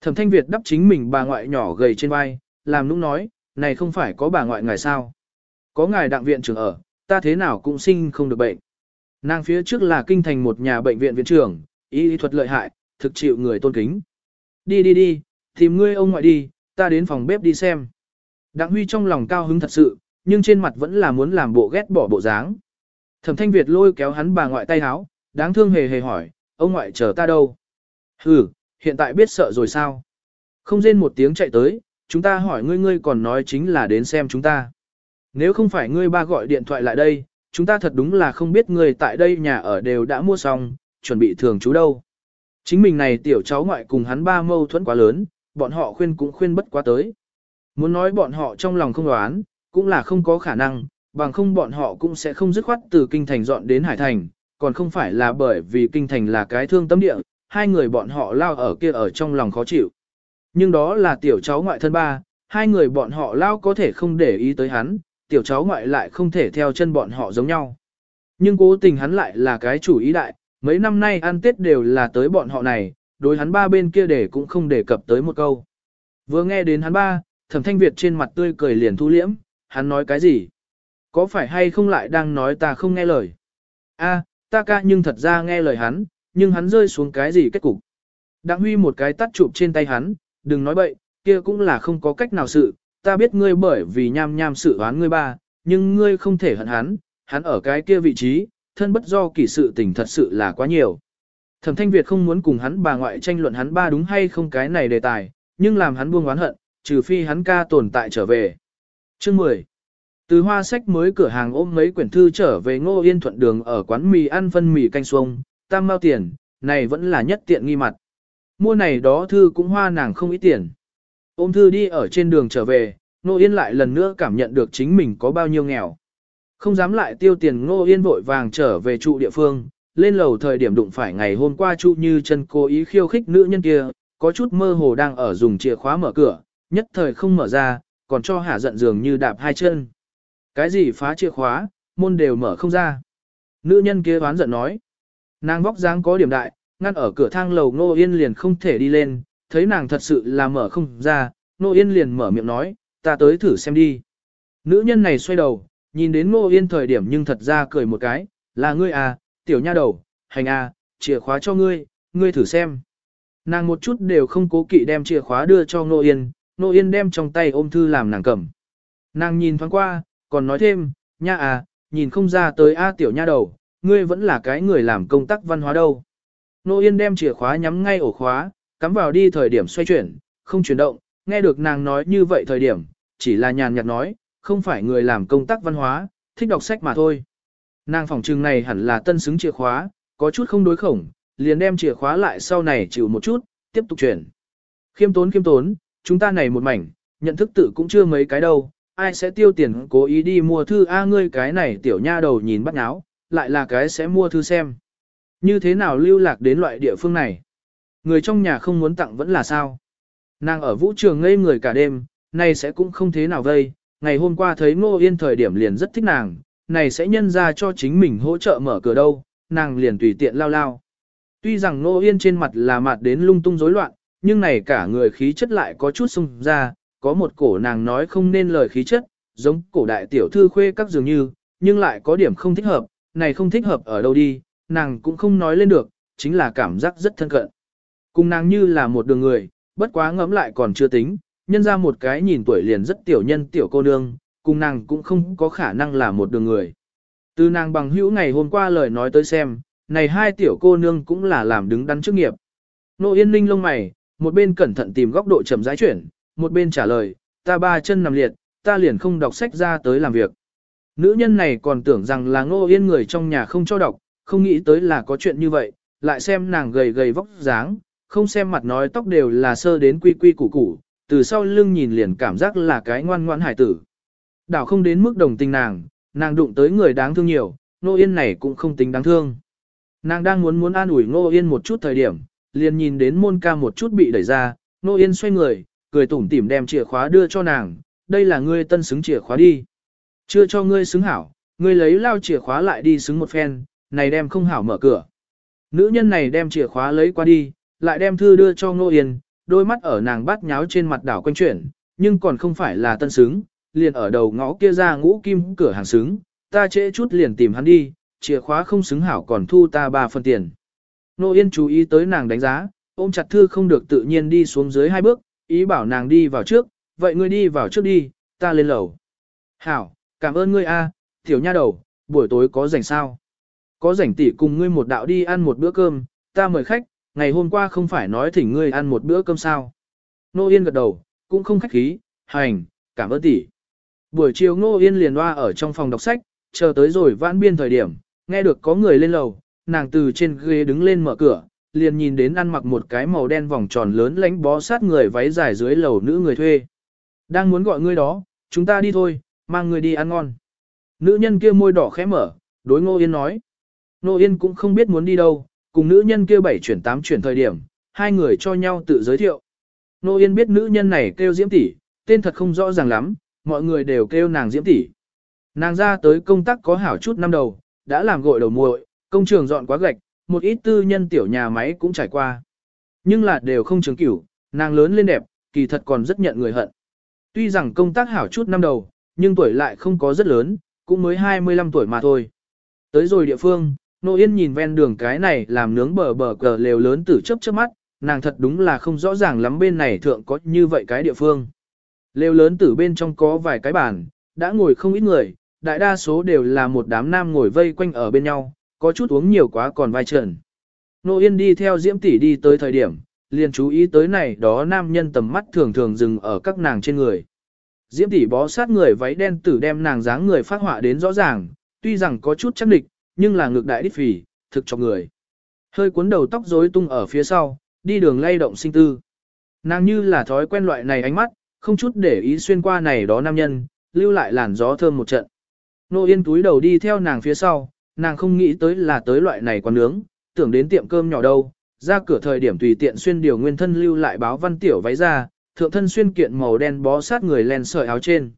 Speaker 1: Thẩm Thanh Việt đắp chính mình bà ngoại nhỏ gầy trên vai, làm nũng nói, này không phải có bà ngoại ngài sao? Có ngài đặng viện trưởng ở, ta thế nào cũng sinh không được bệnh. Nàng phía trước là kinh thành một nhà bệnh viện viện trưởng, y thuật lợi hại, thực chịu người tôn kính. Đi đi đi, tìm ngươi ông ngoại đi, ta đến phòng bếp đi xem. Đặng Huy trong lòng cao hứng thật sự, nhưng trên mặt vẫn là muốn làm bộ ghét bỏ bộ dáng. Thẩm Thanh Việt lôi kéo hắn bà ngoại tay háo, đáng thương hề hề hỏi, ông ngoại chờ ta đâu? Hừ, hiện tại biết sợ rồi sao? Không rên một tiếng chạy tới, chúng ta hỏi ngươi ngươi còn nói chính là đến xem chúng ta. Nếu không phải ngươi ba gọi điện thoại lại đây, chúng ta thật đúng là không biết ngươi tại đây nhà ở đều đã mua xong, chuẩn bị thường chú đâu. Chính mình này tiểu cháu ngoại cùng hắn ba mâu thuẫn quá lớn, bọn họ khuyên cũng khuyên bất quá tới. Muốn nói bọn họ trong lòng không đoán, cũng là không có khả năng, bằng không bọn họ cũng sẽ không dứt khoát từ kinh thành dọn đến Hải Thành, còn không phải là bởi vì kinh thành là cái thương tâm địa, hai người bọn họ lao ở kia ở trong lòng khó chịu. Nhưng đó là tiểu cháu ngoại thân ba, hai người bọn họ lao có thể không để ý tới hắn, tiểu cháu ngoại lại không thể theo chân bọn họ giống nhau. Nhưng cố tình hắn lại là cái chủ ý đại, mấy năm nay ăn tết đều là tới bọn họ này, đối hắn ba bên kia để cũng không đề cập tới một câu. Vừa nghe đến hắn ba, thẩm thanh Việt trên mặt tươi cười liền thu liễm, hắn nói cái gì? Có phải hay không lại đang nói ta không nghe lời? a ta ca nhưng thật ra nghe lời hắn, nhưng hắn rơi xuống cái gì kết cục? Đặng huy một cái tắt chụp trên tay hắn, đừng nói bậy, kia cũng là không có cách nào sự, ta biết ngươi bởi vì nham nham sự oán ngươi ba, nhưng ngươi không thể hận hắn, hắn ở cái kia vị trí, thân bất do kỳ sự tình thật sự là quá nhiều. Thẩm Thanh Việt không muốn cùng hắn bà ngoại tranh luận hắn ba đúng hay không cái này đề tài, nhưng làm hắn buông oán hận, trừ phi hắn ca tồn tại trở về. Chương 10 Từ hoa sách mới cửa hàng ôm mấy quyển thư trở về Ngô Yên thuận đường ở quán mì ăn phân mì canh xuông, tam mao tiền, này vẫn là nhất tiện nghi mặt. Mua này đó thư cũng hoa nàng không ít tiền. Ôm thư đi ở trên đường trở về, nô Yên lại lần nữa cảm nhận được chính mình có bao nhiêu nghèo. Không dám lại tiêu tiền nô Yên vội vàng trở về trụ địa phương, lên lầu thời điểm đụng phải ngày hôm qua trụ như chân cố ý khiêu khích nữ nhân kia, có chút mơ hồ đang ở dùng chìa khóa mở cửa, nhất thời không mở ra, còn cho hả giận dường như đạp hai chân. Cái gì phá chìa khóa, môn đều mở không ra. Nữ nhân kia oán giận nói. Nàng vóc dáng có điểm đại, ngăn ở cửa thang lầu Ngô Yên liền không thể đi lên, thấy nàng thật sự là mở không ra, Ngô Yên liền mở miệng nói, ta tới thử xem đi. Nữ nhân này xoay đầu, nhìn đến Ngô Yên thời điểm nhưng thật ra cười một cái, là ngươi à, tiểu nha đầu, hành à, chìa khóa cho ngươi, ngươi thử xem. Nàng một chút đều không cố kỵ đem chìa khóa đưa cho Ngô Yên, Ngô Yên đem trong tay ôm thư làm nàng cầm. Nàng nhìn thoáng qua, còn nói thêm, nha à, nhìn không ra tới A tiểu nha đầu, ngươi vẫn là cái người làm công tác văn hóa đâu. Nô Yên đem chìa khóa nhắm ngay ổ khóa, cắm vào đi thời điểm xoay chuyển, không chuyển động, nghe được nàng nói như vậy thời điểm, chỉ là nhàn nhạt nói, không phải người làm công tác văn hóa, thích đọc sách mà thôi. Nàng phòng trừng này hẳn là tân xứng chìa khóa, có chút không đối khổng, liền đem chìa khóa lại sau này chịu một chút, tiếp tục chuyển. Khiêm tốn khiêm tốn, chúng ta này một mảnh, nhận thức tự cũng chưa mấy cái đâu, ai sẽ tiêu tiền cố ý đi mua thư a ngươi cái này tiểu nha đầu nhìn bắt nháo, lại là cái sẽ mua thư xem. Như thế nào lưu lạc đến loại địa phương này? Người trong nhà không muốn tặng vẫn là sao? Nàng ở vũ trường ngây người cả đêm, này sẽ cũng không thế nào vây, ngày hôm qua thấy Ngô Yên thời điểm liền rất thích nàng, này sẽ nhân ra cho chính mình hỗ trợ mở cửa đâu, nàng liền tùy tiện lao lao. Tuy rằng Ngô Yên trên mặt là mặt đến lung tung rối loạn, nhưng này cả người khí chất lại có chút sung ra, có một cổ nàng nói không nên lời khí chất, giống cổ đại tiểu thư khuê các dường như, nhưng lại có điểm không thích hợp, này không thích hợp ở đâu đi, nàng cũng không nói lên được, chính là cảm giác rất thân cận. Cùng nàng như là một đường người, bất quá ngẫm lại còn chưa tính, nhân ra một cái nhìn tuổi liền rất tiểu nhân tiểu cô nương, cùng nàng cũng không có khả năng là một đường người. Từ nàng bằng hữu ngày hôm qua lời nói tới xem, này hai tiểu cô nương cũng là làm đứng đắn chức nghiệp. Nô Yên Ninh lông mày, một bên cẩn thận tìm góc độ chậm rãi chuyển, một bên trả lời, ta ba chân nằm liệt, ta liền không đọc sách ra tới làm việc. Nữ nhân này còn tưởng rằng là Ngô Yên người trong nhà không cho đọc, không nghĩ tới là có chuyện như vậy, lại xem nàng gầy gầy vóc dáng, không xem mặt nói tóc đều là sơ đến quy quy củ củ, từ sau lưng nhìn liền cảm giác là cái ngoan ngoãn hải tử. Đảo không đến mức đồng tình nàng, nàng đụng tới người đáng thương nhiều, Nô Yên này cũng không tính đáng thương. Nàng đang muốn muốn an ủi Nô Yên một chút thời điểm, liền nhìn đến môn ca một chút bị đẩy ra, Nô Yên xoay người, cười tủm tỉm đem chìa khóa đưa cho nàng, đây là ngươi tân xứng chìa khóa đi. Chưa cho ngươi xứng hảo, ngươi lấy lao chìa khóa lại đi xứng một phen, này đem không hảo mở cửa. Nữ nhân này đem chìa khóa lấy qua đi, lại đem thư đưa cho Ngô Yên, đôi mắt ở nàng bát nháo trên mặt đảo quanh chuyển, nhưng còn không phải là tân xứng, liền ở đầu ngõ kia ra ngũ kim cửa hàng xứng, ta trễ chút liền tìm hắn đi, chìa khóa không xứng hảo còn thu ta ba phần tiền. Ngô Yên chú ý tới nàng đánh giá, ôm chặt thư không được tự nhiên đi xuống dưới hai bước, ý bảo nàng đi vào trước, vậy ngươi đi vào trước đi, ta lên lầu. Hảo, cảm ơn ngươi a, tiểu nha đầu, buổi tối có rảnh sao? Có rảnh tỷ cùng ngươi một đạo đi ăn một bữa cơm, ta mời khách, ngày hôm qua không phải nói thỉnh ngươi ăn một bữa cơm sao. Nô Yên gật đầu, cũng không khách khí, hành, cảm ơn tỷ. Buổi chiều Ngô Yên liền loa ở trong phòng đọc sách, chờ tới rồi vãn biên thời điểm, nghe được có người lên lầu, nàng từ trên ghế đứng lên mở cửa, liền nhìn đến ăn mặc một cái màu đen vòng tròn lớn lánh bó sát người váy dài dưới lầu nữ người thuê. Đang muốn gọi ngươi đó, chúng ta đi thôi, mang ngươi đi ăn ngon. Nữ nhân kia môi đỏ khẽ mở, đối Ngô Yên nói. Nô Yên cũng không biết muốn đi đâu, cùng nữ nhân kia bảy chuyển tám chuyển thời điểm, hai người cho nhau tự giới thiệu. Nô Yên biết nữ nhân này kêu Diễm tỷ, tên thật không rõ ràng lắm, mọi người đều kêu nàng Diễm tỷ. Nàng ra tới công tác có hảo chút năm đầu, đã làm gội đầu muội, công trường dọn quá gạch, một ít tư nhân tiểu nhà máy cũng trải qua. Nhưng là đều không trường cửu, nàng lớn lên đẹp, kỳ thật còn rất nhận người hận. Tuy rằng công tác hảo chút năm đầu, nhưng tuổi lại không có rất lớn, cũng mới 25 tuổi mà thôi. Tới rồi địa phương, Nô Yên nhìn ven đường cái này làm nướng bờ bờ cờ lều lớn tử chớp chớp mắt, nàng thật đúng là không rõ ràng lắm bên này thượng có như vậy cái địa phương. Lều lớn tử bên trong có vài cái bàn, đã ngồi không ít người, đại đa số đều là một đám nam ngồi vây quanh ở bên nhau, có chút uống nhiều quá còn vai trần. Nô Yên đi theo Diễm tỷ đi tới thời điểm, liền chú ý tới này đó nam nhân tầm mắt thường thường dừng ở các nàng trên người. Diễm tỷ bó sát người váy đen tử đem nàng dáng người phát họa đến rõ ràng, tuy rằng có chút chắc địch, nhưng là ngược đại đít phì, thực cho người. Hơi cuốn đầu tóc rối tung ở phía sau, đi đường lay động sinh tư. Nàng như là thói quen loại này ánh mắt, không chút để ý xuyên qua này đó nam nhân, lưu lại làn gió thơm một trận. Nô Yên túi đầu đi theo nàng phía sau, nàng không nghĩ tới là tới loại này quán nướng, tưởng đến tiệm cơm nhỏ đâu, ra cửa thời điểm tùy tiện xuyên điều nguyên thân lưu lại báo văn tiểu váy ra, thượng thân xuyên kiện màu đen bó sát người len sợi áo trên.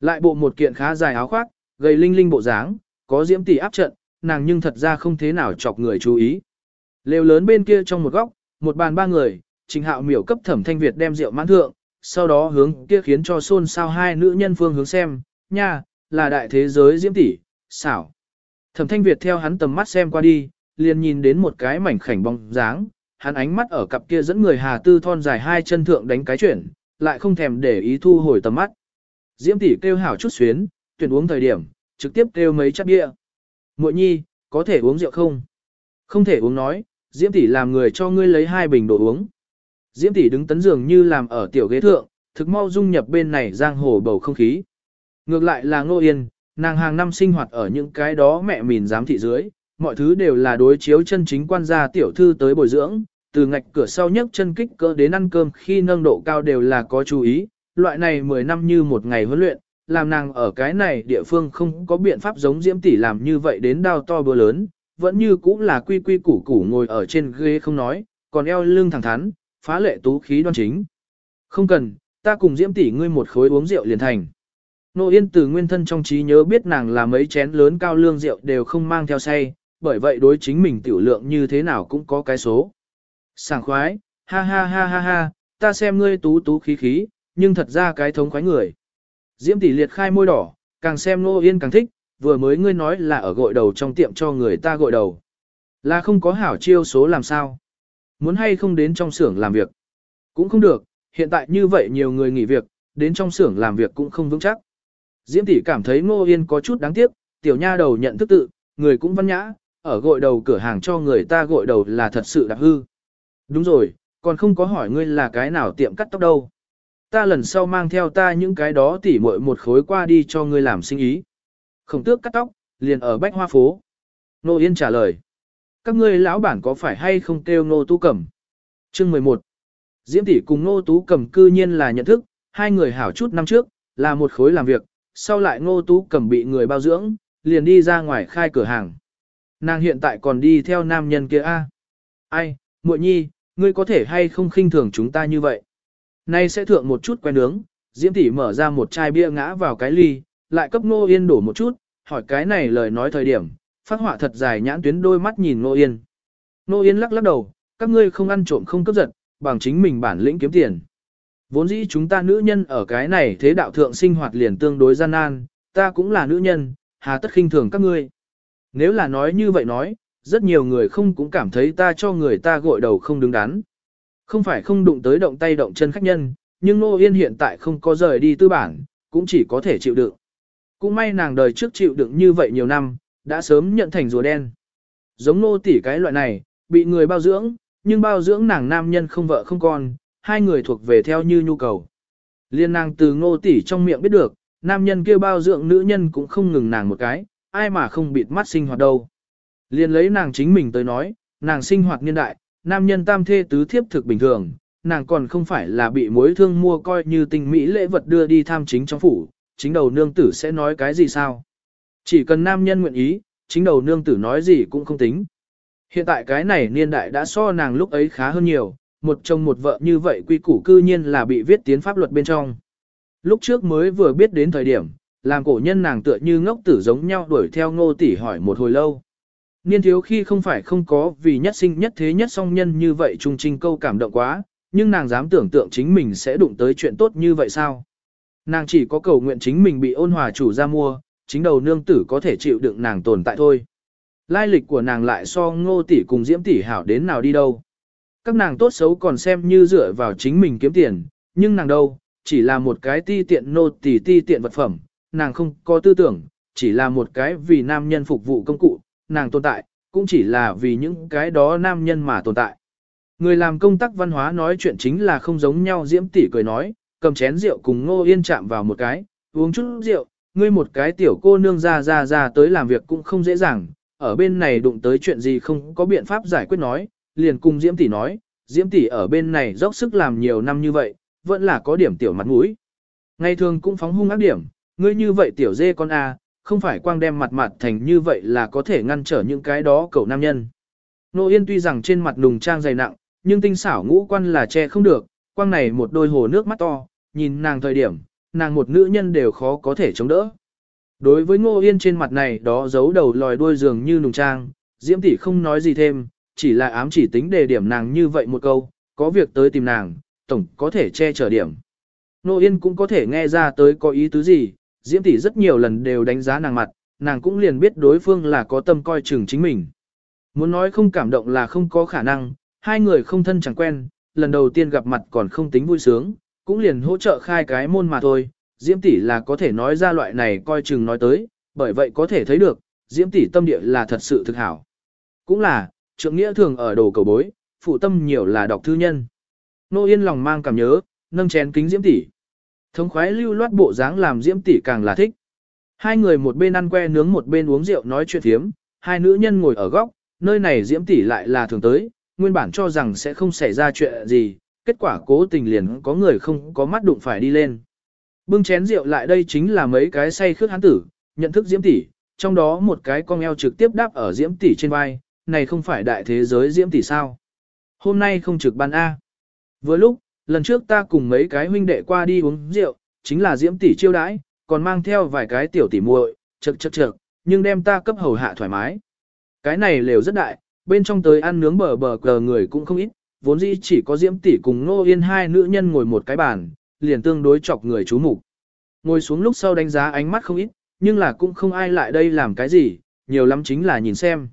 Speaker 1: Lại bộ một kiện khá dài áo khoác, gầy linh linh bộ dáng, có diễm tỷ áp trận, nàng nhưng thật ra không thế nào chọc người chú ý. Lều lớn bên kia trong một góc, một bàn ba người, trình hạo miểu cấp thẩm thanh Việt đem rượu mãn thượng, sau đó hướng kia khiến cho xôn xao hai nữ nhân phương hướng xem, nha, là đại thế giới diễm tỷ, xảo. Thẩm thanh Việt theo hắn tầm mắt xem qua đi, liền nhìn đến một cái mảnh khảnh bóng dáng, hắn ánh mắt ở cặp kia dẫn người Hà Tư thon dài hai chân thượng đánh cái chuyển, lại không thèm để ý thu hồi tầm mắt. Diễm tỷ kêu hảo chút xuyến, tuyển uống thời điểm, trực tiếp kêu mấy chắp bia. Muội nhi, có thể uống rượu không? Không thể uống nói, Diễm tỷ làm người cho ngươi lấy hai bình đồ uống. Diễm tỷ đứng tấn giường như làm ở tiểu ghế thượng, thực mau dung nhập bên này giang hồ bầu không khí. Ngược lại là Ngô Yên, nàng hàng năm sinh hoạt ở những cái đó mẹ mìn giám thị dưới, mọi thứ đều là đối chiếu chân chính quan gia tiểu thư tới bồi dưỡng, từ ngạch cửa sau nhấc chân kích cỡ đến ăn cơm khi nâng độ cao đều là có chú ý, loại này 10 năm như một ngày huấn luyện, làm nàng ở cái này địa phương không có biện pháp giống diễm tỷ làm như vậy đến đao to bữa lớn, vẫn như cũng là quy quy củ củ ngồi ở trên ghế không nói, còn eo lưng thẳng thắn, phá lệ tú khí đoan chính. Không cần, ta cùng diễm tỷ ngươi một khối uống rượu liền thành. Nô Yên từ nguyên thân trong trí nhớ biết nàng là mấy chén lớn cao lương rượu đều không mang theo say, bởi vậy đối chính mình tiểu lượng như thế nào cũng có cái số. Sảng khoái, ha ha ha ha ha, ta xem ngươi tú tú khí khí, nhưng thật ra cái thống khoái người. Diễm tỷ liệt khai môi đỏ, càng xem Nô Yên càng thích, vừa mới ngươi nói là ở gội đầu trong tiệm cho người ta gội đầu. Là không có hảo chiêu số làm sao. Muốn hay không đến trong xưởng làm việc. Cũng không được, hiện tại như vậy nhiều người nghỉ việc, đến trong xưởng làm việc cũng không vững chắc. Diễm tỷ cảm thấy Ngô Yên có chút đáng tiếc, tiểu nha đầu nhận thức tự, người cũng văn nhã, ở gội đầu cửa hàng cho người ta gội đầu là thật sự đặc hư. Đúng rồi, còn không có hỏi ngươi là cái nào tiệm cắt tóc đâu. Ta lần sau mang theo ta những cái đó tỉ muội một khối qua đi cho ngươi làm sinh ý. Khổng tước cắt tóc, liền ở bách hoa phố. Nô Yên trả lời. Các ngươi lão bản có phải hay không kêu Nô Tú Cẩm? Chương 11. Diễm tỷ cùng Nô Tú Cẩm cư nhiên là nhận thức, hai người hảo chút năm trước, là một khối làm việc, sau lại nô Tú Cẩm bị người bao dưỡng, liền đi ra ngoài khai cửa hàng. Nàng hiện tại còn đi theo nam nhân kia a. Ai, muội nhi, ngươi có thể hay không khinh thường chúng ta như vậy? Nay sẽ thượng một chút quen nướng, Diễm tỷ mở ra một chai bia ngã vào cái ly, lại cấp Ngô Yên đổ một chút, hỏi cái này lời nói thời điểm, phát họa thật dài nhãn tuyến đôi mắt nhìn Ngô Yên. Ngô Yên lắc lắc đầu, các ngươi không ăn trộm không cấp giật, bằng chính mình bản lĩnh kiếm tiền. Vốn dĩ chúng ta nữ nhân ở cái này thế đạo thượng sinh hoạt liền tương đối gian nan, ta cũng là nữ nhân, hà tất khinh thường các ngươi. Nếu là nói như vậy nói, rất nhiều người không cũng cảm thấy ta cho người ta gội đầu không đứng đắn. Không phải không đụng tới động tay động chân khách nhân, nhưng Nô Yên hiện tại không có rời đi tư bản, cũng chỉ có thể chịu đựng. Cũng may nàng đời trước chịu đựng như vậy nhiều năm, đã sớm nhận thành rùa đen. Giống nô tỷ cái loại này, bị người bao dưỡng, nhưng bao dưỡng nàng nam nhân không vợ không con, hai người thuộc về theo như nhu cầu. Liên nàng từ ngô tỷ trong miệng biết được, nam nhân kia bao dưỡng nữ nhân cũng không ngừng nàng một cái, ai mà không bịt mắt sinh hoạt đâu. Liên lấy nàng chính mình tới nói, nàng sinh hoạt niên đại, nam nhân tam thê tứ thiếp thực bình thường, nàng còn không phải là bị mối thương mua coi như tình mỹ lễ vật đưa đi tham chính trong phủ, chính đầu nương tử sẽ nói cái gì sao. Chỉ cần nam nhân nguyện ý, chính đầu nương tử nói gì cũng không tính. Hiện tại cái này niên đại đã so nàng lúc ấy khá hơn nhiều, một chồng một vợ như vậy quy củ cư nhiên là bị viết tiến pháp luật bên trong. Lúc trước mới vừa biết đến thời điểm, làm cổ nhân nàng tựa như ngốc tử giống nhau đuổi theo ngô tỷ hỏi một hồi lâu. Niên thiếu khi không phải không có vì nhất sinh nhất thế nhất song nhân như vậy trung trinh câu cảm động quá, nhưng nàng dám tưởng tượng chính mình sẽ đụng tới chuyện tốt như vậy sao? Nàng chỉ có cầu nguyện chính mình bị ôn hòa chủ ra mua, chính đầu nương tử có thể chịu đựng nàng tồn tại thôi. Lai lịch của nàng lại so ngô tỷ cùng diễm tỷ hảo đến nào đi đâu. Các nàng tốt xấu còn xem như dựa vào chính mình kiếm tiền, nhưng nàng đâu, chỉ là một cái ti tiện nô tỷ ti tiện vật phẩm, nàng không có tư tưởng, chỉ là một cái vì nam nhân phục vụ công cụ, nàng tồn tại, cũng chỉ là vì những cái đó nam nhân mà tồn tại. Người làm công tác văn hóa nói chuyện chính là không giống nhau diễm tỷ cười nói, cầm chén rượu cùng ngô yên chạm vào một cái, uống chút rượu, ngươi một cái tiểu cô nương ra ra ra tới làm việc cũng không dễ dàng, ở bên này đụng tới chuyện gì không có biện pháp giải quyết nói, liền cùng diễm tỷ nói, diễm tỷ ở bên này dốc sức làm nhiều năm như vậy, vẫn là có điểm tiểu mặt mũi. Ngày thường cũng phóng hung ác điểm, ngươi như vậy tiểu dê con a, không phải quang đem mặt mặt thành như vậy là có thể ngăn trở những cái đó cậu nam nhân. Nô Yên tuy rằng trên mặt nùng trang dày nặng, nhưng tinh xảo ngũ quan là che không được, quang này một đôi hồ nước mắt to, nhìn nàng thời điểm, nàng một nữ nhân đều khó có thể chống đỡ. Đối với Ngô Yên trên mặt này đó giấu đầu lòi đuôi dường như nùng trang, Diễm tỷ không nói gì thêm, chỉ là ám chỉ tính đề điểm nàng như vậy một câu, có việc tới tìm nàng, tổng có thể che chở điểm. Ngô Yên cũng có thể nghe ra tới có ý tứ gì, Diễm tỷ rất nhiều lần đều đánh giá nàng mặt, nàng cũng liền biết đối phương là có tâm coi chừng chính mình. Muốn nói không cảm động là không có khả năng, hai người không thân chẳng quen, lần đầu tiên gặp mặt còn không tính vui sướng, cũng liền hỗ trợ khai cái môn mà thôi. Diễm tỷ là có thể nói ra loại này coi chừng nói tới, bởi vậy có thể thấy được, Diễm tỷ tâm địa là thật sự thực hảo. Cũng là, trượng nghĩa thường ở đồ cầu bối, phụ tâm nhiều là đọc thư nhân. Nô Yên lòng mang cảm nhớ, nâng chén kính Diễm tỷ. Thống khoái lưu loát bộ dáng làm Diễm tỷ càng là thích. Hai người một bên ăn que nướng một bên uống rượu nói chuyện thiếm, hai nữ nhân ngồi ở góc, nơi này Diễm tỷ lại là thường tới, nguyên bản cho rằng sẽ không xảy ra chuyện gì, kết quả cố tình liền có người không có mắt đụng phải đi lên. Bưng chén rượu lại đây chính là mấy cái say khước hán tử, nhận thức Diễm tỷ, trong đó một cái con eo trực tiếp đáp ở Diễm tỷ trên vai, này không phải đại thế giới Diễm tỷ sao? Hôm nay không trực ban A. Vừa lúc, lần trước ta cùng mấy cái huynh đệ qua đi uống rượu, chính là Diễm tỷ chiêu đãi, còn mang theo vài cái tiểu tỷ muội, chậc chậc chậc, nhưng đem ta cấp hầu hạ thoải mái. Cái này lều rất đại, bên trong tới ăn nướng bờ bờ cờ người cũng không ít, vốn dĩ chỉ có Diễm tỷ cùng Nô Yên hai nữ nhân ngồi một cái bàn, liền tương đối chọc người chú mục. Ngồi xuống lúc sau đánh giá ánh mắt không ít, nhưng là cũng không ai lại đây làm cái gì, nhiều lắm chính là nhìn xem.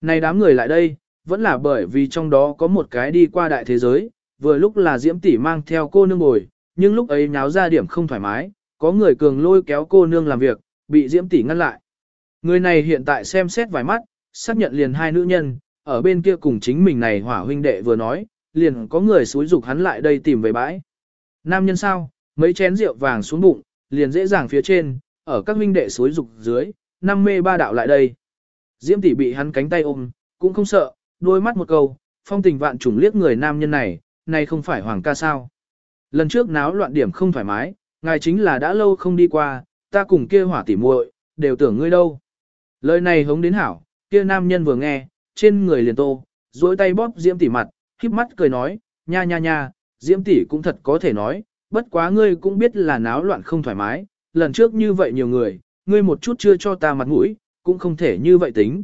Speaker 1: Này đám người lại đây, vẫn là bởi vì trong đó có một cái đi qua đại thế giới, vừa lúc là Diễm tỷ mang theo cô nương ngồi, nhưng lúc ấy nháo ra điểm không thoải mái, có người cường lôi kéo cô nương làm việc, bị Diễm tỷ ngăn lại. Người này hiện tại xem xét vài mắt, xác nhận liền hai nữ nhân, ở bên kia cùng chính mình này hỏa huynh đệ vừa nói, liền có người xúi dục hắn lại đây tìm về bãi. Nam nhân sao, mấy chén rượu vàng xuống bụng, liền dễ dàng phía trên, ở các huynh đệ xúi dục dưới, năm mê ba đạo lại đây. Diễm tỷ bị hắn cánh tay ôm, cũng không sợ, đôi mắt một câu, phong tình vạn trùng liếc người nam nhân này, này không phải hoàng ca sao. Lần trước náo loạn điểm không thoải mái, ngài chính là đã lâu không đi qua, ta cùng kia hỏa tỉ muội đều tưởng ngươi đâu. Lời này hống đến hảo, kia nam nhân vừa nghe, trên người liền tô, duỗi tay bóp Diễm tỷ mặt, khiếp mắt cười nói, nha nha nha, Diễm tỷ cũng thật có thể nói, bất quá ngươi cũng biết là náo loạn không thoải mái, lần trước như vậy nhiều người, ngươi một chút chưa cho ta mặt mũi, cũng không thể như vậy tính.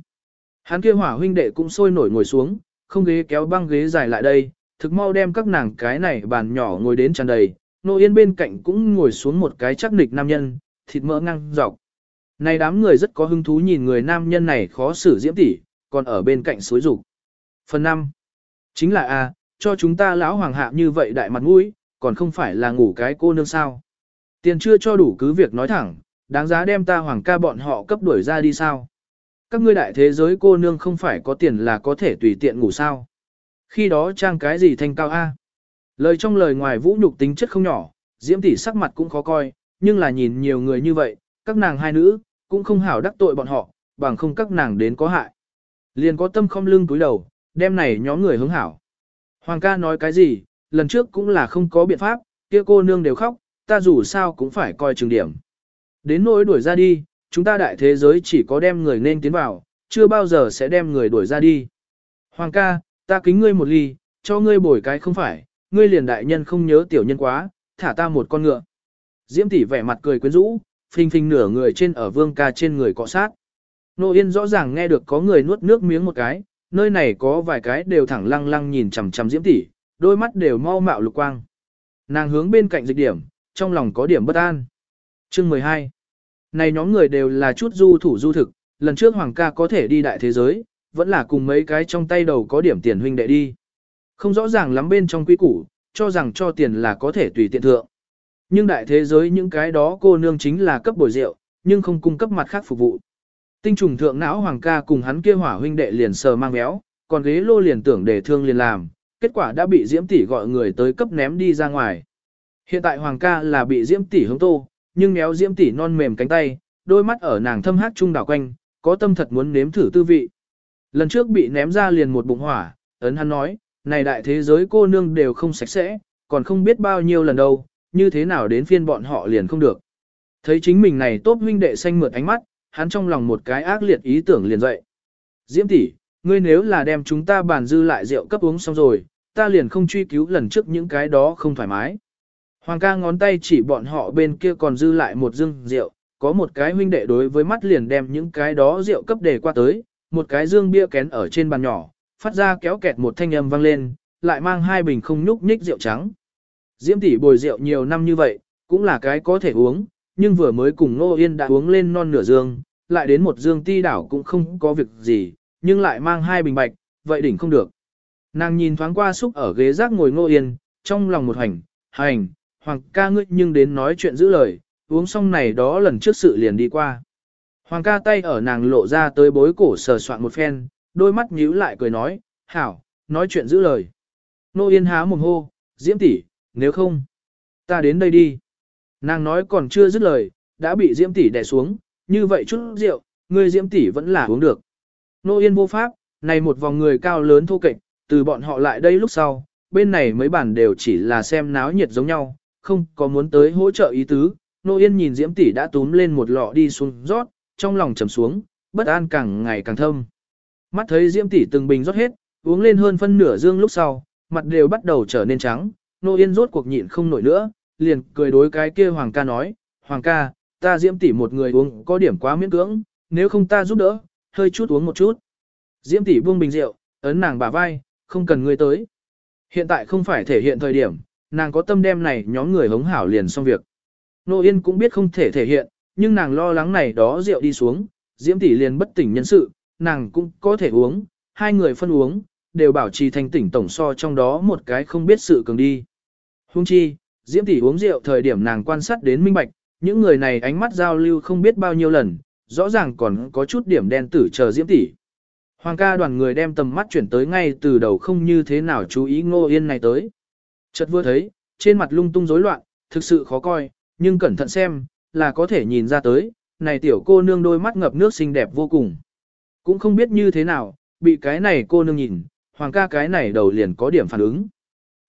Speaker 1: Hắn kia hỏa huynh đệ cũng sôi nổi ngồi xuống, không ghế kéo băng ghế dài lại đây, thực mau đem các nàng cái này bàn nhỏ ngồi đến tràn đầy, nô yên bên cạnh cũng ngồi xuống một cái chắc nịch nam nhân, thịt mỡ ngang dọc. Này đám người rất có hứng thú nhìn người nam nhân này khó xử diễm tỷ, còn ở bên cạnh suối rục. Phần 5. Chính là A, cho chúng ta lão hoàng hạ như vậy đại mặt mũi, còn không phải là ngủ cái cô nương sao. Tiền chưa cho đủ cứ việc nói thẳng, đáng giá đem ta hoàng ca bọn họ cấp đuổi ra đi sao. Các ngươi đại thế giới cô nương không phải có tiền là có thể tùy tiện ngủ sao. Khi đó trang cái gì thanh cao A. Lời trong lời ngoài vũ nhục tính chất không nhỏ, diễm tỷ sắc mặt cũng khó coi, nhưng là nhìn nhiều người như vậy, các nàng hai nữ, cũng không hảo đắc tội bọn họ, bằng không các nàng đến có hại. Liền có tâm không lưng túi đầu, đem này nhóm người hướng hảo. Hoàng ca nói cái gì, lần trước cũng là không có biện pháp, kia cô nương đều khóc, ta dù sao cũng phải coi trường điểm. Đến nỗi đuổi ra đi, chúng ta đại thế giới chỉ có đem người nên tiến vào, chưa bao giờ sẽ đem người đuổi ra đi. Hoàng ca, ta kính ngươi một ly, cho ngươi bồi cái không phải, ngươi liền đại nhân không nhớ tiểu nhân quá, thả ta một con ngựa. Diễm tỷ vẻ mặt cười quyến rũ, phình phình nửa người trên ở vương ca trên người cọ sát. Nô Yên rõ ràng nghe được có người nuốt nước miếng một cái, nơi này có vài cái đều thẳng lăng lăng nhìn chằm chằm Diễm tỷ, đôi mắt đều mau mạo lục quang. Nàng hướng bên cạnh dịch điểm, trong lòng có điểm bất an. Chương 12. Này nhóm người đều là chút du thủ du thực, lần trước Hoàng ca có thể đi đại thế giới, vẫn là cùng mấy cái trong tay đầu có điểm tiền huynh đệ đi. Không rõ ràng lắm bên trong quý củ, cho rằng cho tiền là có thể tùy tiện thượng. Nhưng đại thế giới những cái đó cô nương chính là cấp bồi rượu, nhưng không cung cấp mặt khác phục vụ. Tinh trùng thượng não hoàng ca cùng hắn kia hỏa huynh đệ liền sờ mang béo, còn ghế lô liền tưởng để thương liền làm, kết quả đã bị diễm tỷ gọi người tới cấp ném đi ra ngoài. Hiện tại hoàng ca là bị diễm tỷ hướng tô, nhưng méo diễm tỷ non mềm cánh tay, đôi mắt ở nàng thâm hát trung đảo quanh, có tâm thật muốn nếm thử tư vị. Lần trước bị ném ra liền một bụng hỏa, ấn hắn nói, này đại thế giới cô nương đều không sạch sẽ, còn không biết bao nhiêu lần đâu, như thế nào đến phiên bọn họ liền không được. Thấy chính mình này tốt huynh đệ xanh mượt ánh mắt, hắn trong lòng một cái ác liệt ý tưởng liền dậy. Diễm tỷ, ngươi nếu là đem chúng ta bàn dư lại rượu cấp uống xong rồi, ta liền không truy cứu lần trước những cái đó không thoải mái. Hoàng ca ngón tay chỉ bọn họ bên kia còn dư lại một dương rượu, có một cái huynh đệ đối với mắt liền đem những cái đó rượu cấp để qua tới, một cái dương bia kén ở trên bàn nhỏ, phát ra kéo kẹt một thanh âm vang lên, lại mang hai bình không nhúc nhích rượu trắng. Diễm tỷ bồi rượu nhiều năm như vậy, cũng là cái có thể uống, nhưng vừa mới cùng Nô Yên đã uống lên non nửa dương, lại đến một dương ti đảo cũng không có việc gì, nhưng lại mang hai bình bạch, vậy đỉnh không được. Nàng nhìn thoáng qua xúc ở ghế rác ngồi Nô Yên, trong lòng một hành, hành, hoàng ca ngươi nhưng đến nói chuyện giữ lời, uống xong này đó lần trước sự liền đi qua. Hoàng ca tay ở nàng lộ ra tới bối cổ sờ soạn một phen, đôi mắt nhíu lại cười nói, hảo, nói chuyện giữ lời. Nô Yên há mồm hô, diễm tỷ, nếu không, ta đến đây đi. Nàng nói còn chưa dứt lời, đã bị diễm tỷ đè xuống, như vậy chút rượu, người diễm tỷ vẫn là uống được. Nô Yên vô pháp, này một vòng người cao lớn thô kệch, từ bọn họ lại đây lúc sau, bên này mấy bản đều chỉ là xem náo nhiệt giống nhau, không có muốn tới hỗ trợ ý tứ. Nô Yên nhìn Diễm tỷ đã túm lên một lọ đi xuống rót, trong lòng trầm xuống, bất an càng ngày càng thâm. Mắt thấy Diễm tỷ từng bình rót hết, uống lên hơn phân nửa dương lúc sau, mặt đều bắt đầu trở nên trắng, Nô Yên rốt cuộc nhịn không nổi nữa, liền cười đối cái kia Hoàng ca nói, Hoàng ca, ta Diễm tỷ một người uống có điểm quá miễn cưỡng, nếu không ta giúp đỡ, hơi chút uống một chút. Diễm tỷ buông bình rượu, ấn nàng bả vai, không cần ngươi tới. Hiện tại không phải thể hiện thời điểm, nàng có tâm đem này nhóm người hống hảo liền xong việc. Nô Yên cũng biết không thể thể hiện, nhưng nàng lo lắng này đó rượu đi xuống, Diễm tỷ liền bất tỉnh nhân sự, nàng cũng có thể uống, hai người phân uống, đều bảo trì thành tỉnh tổng so trong đó một cái không biết sự cường đi. Hung chi, Diễm tỷ uống rượu thời điểm nàng quan sát đến minh bạch, những người này ánh mắt giao lưu không biết bao nhiêu lần, rõ ràng còn có chút điểm đen tử chờ Diễm tỷ. Hoàng ca đoàn người đem tầm mắt chuyển tới ngay từ đầu không như thế nào chú ý Ngô Yên này tới. Chợt vừa thấy, trên mặt lung tung rối loạn, thực sự khó coi, nhưng cẩn thận xem, là có thể nhìn ra tới, này tiểu cô nương đôi mắt ngập nước xinh đẹp vô cùng. Cũng không biết như thế nào, bị cái này cô nương nhìn, hoàng ca cái này đầu liền có điểm phản ứng.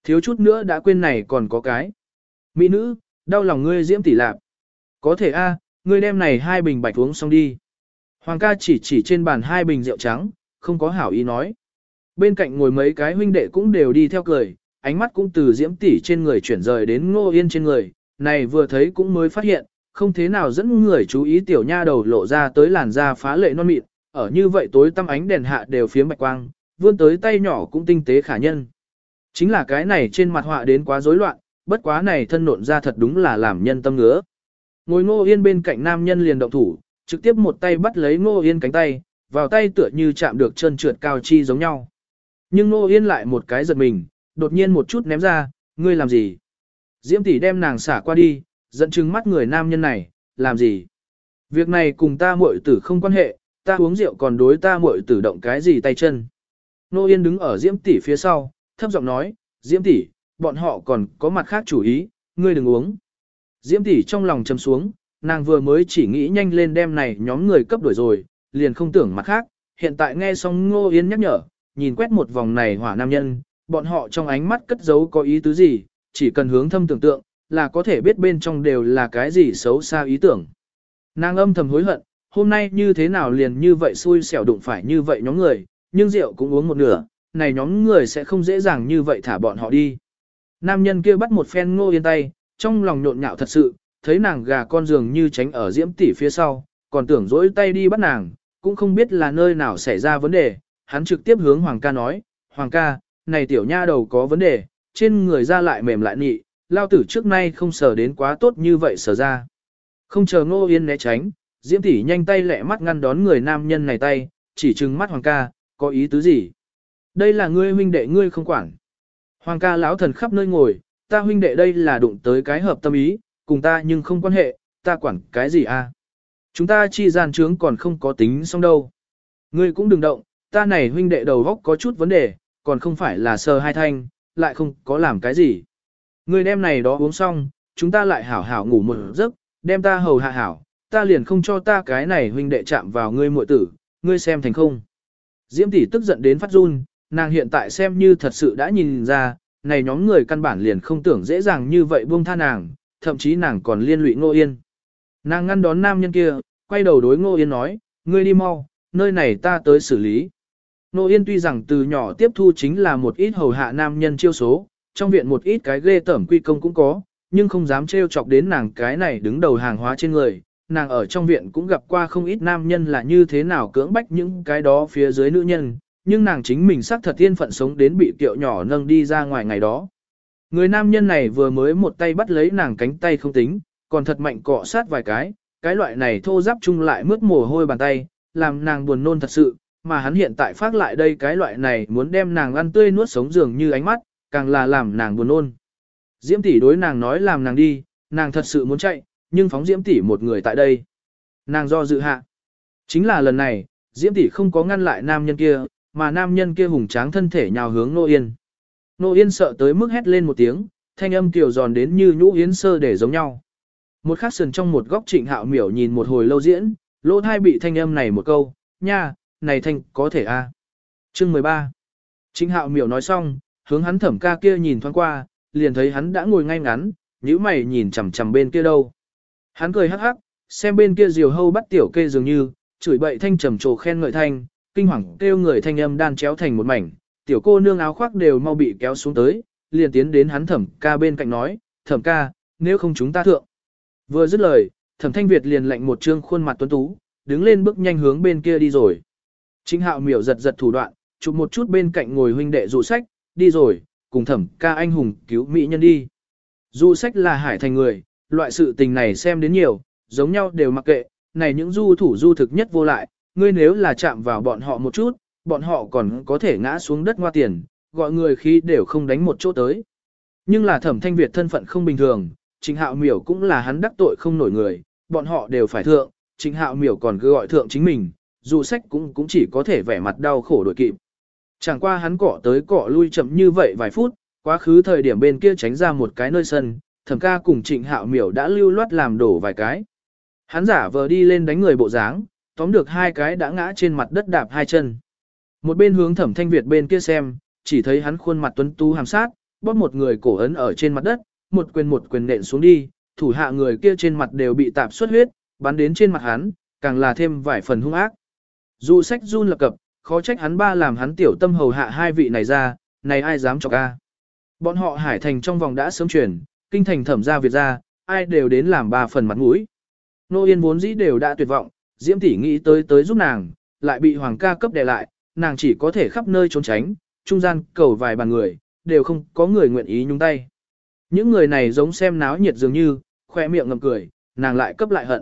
Speaker 1: Thiếu chút nữa đã quên này còn có cái. Mỹ nữ, đau lòng ngươi diễm tỷ lạp. Có thể a, ngươi đem này hai bình bạch uống xong đi. Hoàng ca chỉ chỉ trên bàn hai bình rượu trắng, không có hảo ý nói. Bên cạnh ngồi mấy cái huynh đệ cũng đều đi theo cười, ánh mắt cũng từ diễm tỷ trên người chuyển rời đến ngô yên trên người, này vừa thấy cũng mới phát hiện, không thế nào dẫn người chú ý tiểu nha đầu lộ ra tới làn da phá lệ non mịn, ở như vậy tối tăm ánh đèn hạ đều phía bạch quang, vươn tới tay nhỏ cũng tinh tế khả nhân. Chính là cái này trên mặt họa đến quá rối loạn, bất quá này thân nộn ra thật đúng là làm nhân tâm ngứa. Ngồi ngô yên bên cạnh nam nhân liền động thủ, trực tiếp một tay bắt lấy ngô yên cánh tay, vào tay tựa như chạm được chân trượt cao chi giống nhau. Nhưng ngô yên lại một cái giật mình, đột nhiên một chút ném ra, ngươi làm gì? Diễm tỷ đem nàng xả qua đi, dẫn chứng mắt người nam nhân này, làm gì? Việc này cùng ta muội tử không quan hệ, ta uống rượu còn đối ta muội tử động cái gì tay chân. Nô Yên đứng ở Diễm tỷ phía sau, thấp giọng nói, Diễm tỷ, bọn họ còn có mặt khác chủ ý, ngươi đừng uống. Diễm tỷ trong lòng chầm xuống, nàng vừa mới chỉ nghĩ nhanh lên đem này nhóm người cấp đổi rồi, liền không tưởng mặt khác, hiện tại nghe xong Ngô Yên nhắc nhở, nhìn quét một vòng này hỏa nam nhân, bọn họ trong ánh mắt cất giấu có ý tứ gì, chỉ cần hướng thâm tưởng tượng, là có thể biết bên trong đều là cái gì xấu xa ý tưởng. Nàng âm thầm hối hận, hôm nay như thế nào liền như vậy xui xẻo đụng phải như vậy nhóm người, nhưng rượu cũng uống một nửa, này nhóm người sẽ không dễ dàng như vậy thả bọn họ đi. Nam nhân kia bắt một phen ngô yên tay, trong lòng nhộn nhạo thật sự, thấy nàng gà con giường như tránh ở diễm tỷ phía sau, còn tưởng dỗi tay đi bắt nàng, cũng không biết là nơi nào xảy ra vấn đề, hắn trực tiếp hướng Hoàng ca nói, Hoàng ca, này tiểu nha đầu có vấn đề, trên người ra lại mềm lại nị, lao tử trước nay không sờ đến quá tốt như vậy sờ ra. Không chờ ngô yên né tránh, diễm tỷ nhanh tay lẹ mắt ngăn đón người nam nhân này tay, chỉ trừng mắt Hoàng ca, có ý tứ gì? Đây là ngươi huynh đệ ngươi không quản. Hoàng ca lão thần khắp nơi ngồi, ta huynh đệ đây là đụng tới cái hợp tâm ý, cùng ta nhưng không quan hệ, ta quản cái gì à? Chúng ta chi gian trướng còn không có tính xong đâu. Ngươi cũng đừng động, ta này huynh đệ đầu góc có chút vấn đề, còn không phải là sờ hai thanh, lại không có làm cái gì. Người đem này đó uống xong, chúng ta lại hảo hảo ngủ một giấc, đem ta hầu hạ hảo, ta liền không cho ta cái này huynh đệ chạm vào ngươi muội tử, ngươi xem thành không. Diễm tỷ tức giận đến phát run, nàng hiện tại xem như thật sự đã nhìn ra, này nhóm người căn bản liền không tưởng dễ dàng như vậy buông tha nàng, thậm chí nàng còn liên lụy Ngô Yên. Nàng ngăn đón nam nhân kia, quay đầu đối Ngô Yên nói, ngươi đi mau, nơi này ta tới xử lý. Ngô Yên tuy rằng từ nhỏ tiếp thu chính là một ít hầu hạ nam nhân chiêu số, trong viện một ít cái ghê tởm quy công cũng có, nhưng không dám trêu chọc đến nàng cái này đứng đầu hàng hóa trên người. Nàng ở trong viện cũng gặp qua không ít nam nhân là như thế nào cưỡng bách những cái đó phía dưới nữ nhân, nhưng nàng chính mình xác thật tiên phận sống đến bị tiệu nhỏ nâng đi ra ngoài ngày đó. Người nam nhân này vừa mới một tay bắt lấy nàng cánh tay không tính, còn thật mạnh cọ sát vài cái, cái loại này thô giáp chung lại mướt mồ hôi bàn tay, làm nàng buồn nôn thật sự, mà hắn hiện tại phát lại đây cái loại này muốn đem nàng ăn tươi nuốt sống dường như ánh mắt, càng là làm nàng buồn nôn. Diễm tỷ đối nàng nói làm nàng đi, nàng thật sự muốn chạy, nhưng phóng Diễm tỷ một người tại đây. Nàng do dự hạ. Chính là lần này, Diễm tỷ không có ngăn lại nam nhân kia, mà nam nhân kia hùng tráng thân thể nhào hướng Nô Yên. Nô Yên sợ tới mức hét lên một tiếng, thanh âm tiểu giòn đến như nhũ yến sơ để giống nhau. Một khắc sườn trong một góc trịnh hạo miểu nhìn một hồi lâu diễn, lỗ thai bị thanh âm này một câu, nha, này thanh có thể a à. Chương 13 Trịnh hạo miểu nói xong, hướng hắn thẩm ca kia nhìn thoáng qua, liền thấy hắn đã ngồi ngay ngắn, nhíu mày nhìn chằm chằm bên kia đâu. Hắn cười hắc hắc, xem bên kia diều hâu bắt tiểu kê dường như, chửi bậy thanh trầm trồ khen ngợi thanh, kinh hoàng kêu người thanh âm đan chéo thành một mảnh, tiểu cô nương áo khoác đều mau bị kéo xuống tới, liền tiến đến hắn thẩm ca bên cạnh nói, thẩm ca, nếu không chúng ta thượng. Vừa dứt lời, thẩm thanh Việt liền lệnh một trương khuôn mặt tuấn tú, đứng lên bước nhanh hướng bên kia đi rồi. Chính hạo miểu giật giật thủ đoạn, chụp một chút bên cạnh ngồi huynh đệ dụ sách, đi rồi, cùng thẩm ca anh hùng cứu mỹ nhân đi. Du sách là hải thành người, loại sự tình này xem đến nhiều, giống nhau đều mặc kệ, này những du thủ du thực nhất vô lại, ngươi nếu là chạm vào bọn họ một chút, bọn họ còn có thể ngã xuống đất ngoa tiền, gọi người khi đều không đánh một chỗ tới. Nhưng là thẩm thanh Việt thân phận không bình thường, Trịnh Hạo Miểu cũng là hắn đắc tội không nổi người, bọn họ đều phải thượng, Trịnh Hạo Miểu còn cứ gọi thượng chính mình, dù sách cũng cũng chỉ có thể vẻ mặt đau khổ đổi kịp. Chẳng qua hắn cọ tới cọ lui chậm như vậy vài phút, quá khứ thời điểm bên kia tránh ra một cái nơi sân, thẩm ca cùng Trịnh Hạo Miểu đã lưu loát làm đổ vài cái. Hắn giả vờ đi lên đánh người bộ dáng, tóm được hai cái đã ngã trên mặt đất đạp hai chân. Một bên hướng thẩm thanh Việt bên kia xem, chỉ thấy hắn khuôn mặt tuấn tú hàm sát, bóp một người cổ ấn ở trên mặt đất, một quyền một quyền nện xuống đi, thủ hạ người kia trên mặt đều bị tạp xuất huyết, bắn đến trên mặt hắn, càng là thêm vài phần hung ác. Dù sách run lập cập, khó trách hắn ba làm hắn tiểu tâm hầu hạ hai vị này ra, này ai dám chọc a? Bọn họ hải thành trong vòng đã sớm chuyển, kinh thành thẩm ra Việt ra, ai đều đến làm ba phần mặt mũi. Nô Yên vốn dĩ đều đã tuyệt vọng, Diễm tỷ nghĩ tới tới giúp nàng, lại bị Hoàng ca cấp đè lại, nàng chỉ có thể khắp nơi trốn tránh, trung gian cầu vài bàn người, đều không có người nguyện ý nhúng tay. Những người này giống xem náo nhiệt dường như, khoe miệng ngậm cười, nàng lại cấp lại hận.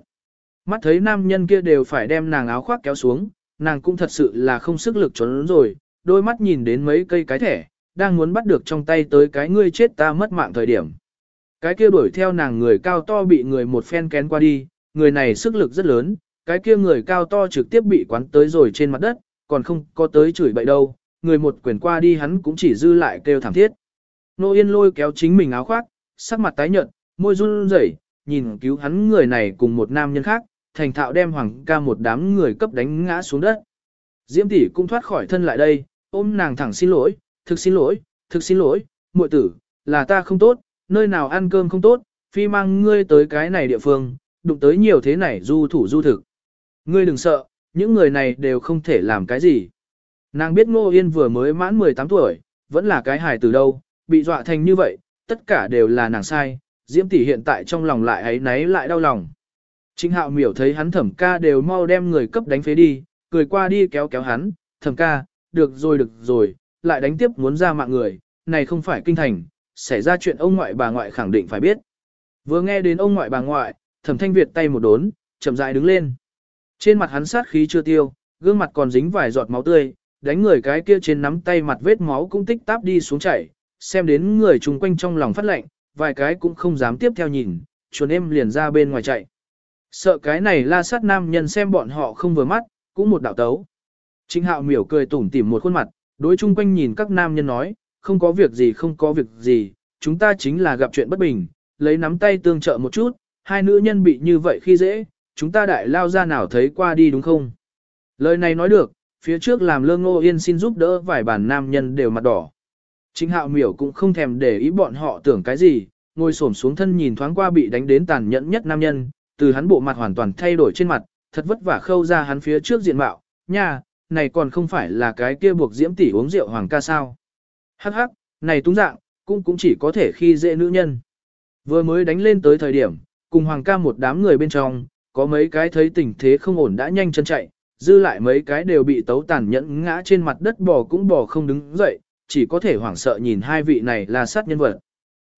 Speaker 1: Mắt thấy nam nhân kia đều phải đem nàng áo khoác kéo xuống, nàng cũng thật sự là không sức lực trốn rồi, đôi mắt nhìn đến mấy cây cái thẻ, đang muốn bắt được trong tay tới cái ngươi chết ta mất mạng thời điểm. Cái kia đuổi theo nàng người cao to bị người một phen kén qua đi, người này sức lực rất lớn, cái kia người cao to trực tiếp bị quán tới rồi trên mặt đất, còn không có tới chửi bậy đâu, người một quyền qua đi hắn cũng chỉ dư lại kêu thảm thiết. Nô Yên lôi kéo chính mình áo khoác, sắc mặt tái nhợt, môi run rẩy, nhìn cứu hắn người này cùng một nam nhân khác, thành thạo đem hoàng ca một đám người cấp đánh ngã xuống đất. Diễm tỷ cũng thoát khỏi thân lại đây, ôm nàng thẳng xin lỗi, thực xin lỗi, thực xin lỗi, muội tử, là ta không tốt, nơi nào ăn cơm không tốt, phi mang ngươi tới cái này địa phương, đụng tới nhiều thế này du thủ du thực. Ngươi đừng sợ, những người này đều không thể làm cái gì. Nàng biết Ngô Yên vừa mới mãn 18 tuổi, vẫn là cái hài từ đâu, bị dọa thành như vậy, tất cả đều là nàng sai, Diễm tỷ hiện tại trong lòng lại ấy náy lại đau lòng. Trịnh hạo miểu thấy hắn thẩm ca đều mau đem người cấp đánh phế đi, cười qua đi kéo kéo hắn, thẩm ca, được rồi được rồi, lại đánh tiếp muốn ra mạng người, này không phải kinh thành, xảy ra chuyện ông ngoại bà ngoại khẳng định phải biết. Vừa nghe đến ông ngoại bà ngoại, thẩm thanh Việt tay một đốn, chậm rãi đứng lên. Trên mặt hắn sát khí chưa tiêu, gương mặt còn dính vài giọt máu tươi, đánh người cái kia trên nắm tay mặt vết máu cũng tích táp đi xuống chảy, xem đến người chung quanh trong lòng phát lạnh, vài cái cũng không dám tiếp theo nhìn, chuồn em liền ra bên ngoài chạy. Sợ cái này la sát nam nhân xem bọn họ không vừa mắt, cũng một đạo tấu. Trịnh hạo miểu cười tủm tỉm một khuôn mặt, đối chung quanh nhìn các nam nhân nói, không có việc gì không có việc gì, chúng ta chính là gặp chuyện bất bình, lấy nắm tay tương trợ một chút, hai nữ nhân bị như vậy khi dễ, chúng ta đại lao ra nào thấy qua đi đúng không? Lời này nói được, phía trước làm lương ngô yên xin giúp đỡ vài bản nam nhân đều mặt đỏ. Trịnh hạo miểu cũng không thèm để ý bọn họ tưởng cái gì, ngồi xổm xuống thân nhìn thoáng qua bị đánh đến tàn nhẫn nhất nam nhân, từ hắn bộ mặt hoàn toàn thay đổi trên mặt, thật vất vả khâu ra hắn phía trước diện mạo, nha, này còn không phải là cái kia buộc diễm tỷ uống rượu hoàng ca sao. Hắc hắc, này túng dạng, cũng cũng chỉ có thể khi dễ nữ nhân. Vừa mới đánh lên tới thời điểm, cùng hoàng ca một đám người bên trong, có mấy cái thấy tình thế không ổn đã nhanh chân chạy, dư lại mấy cái đều bị tấu tàn nhẫn ngã trên mặt đất bò cũng bò không đứng dậy, chỉ có thể hoảng sợ nhìn hai vị này là sát nhân vật.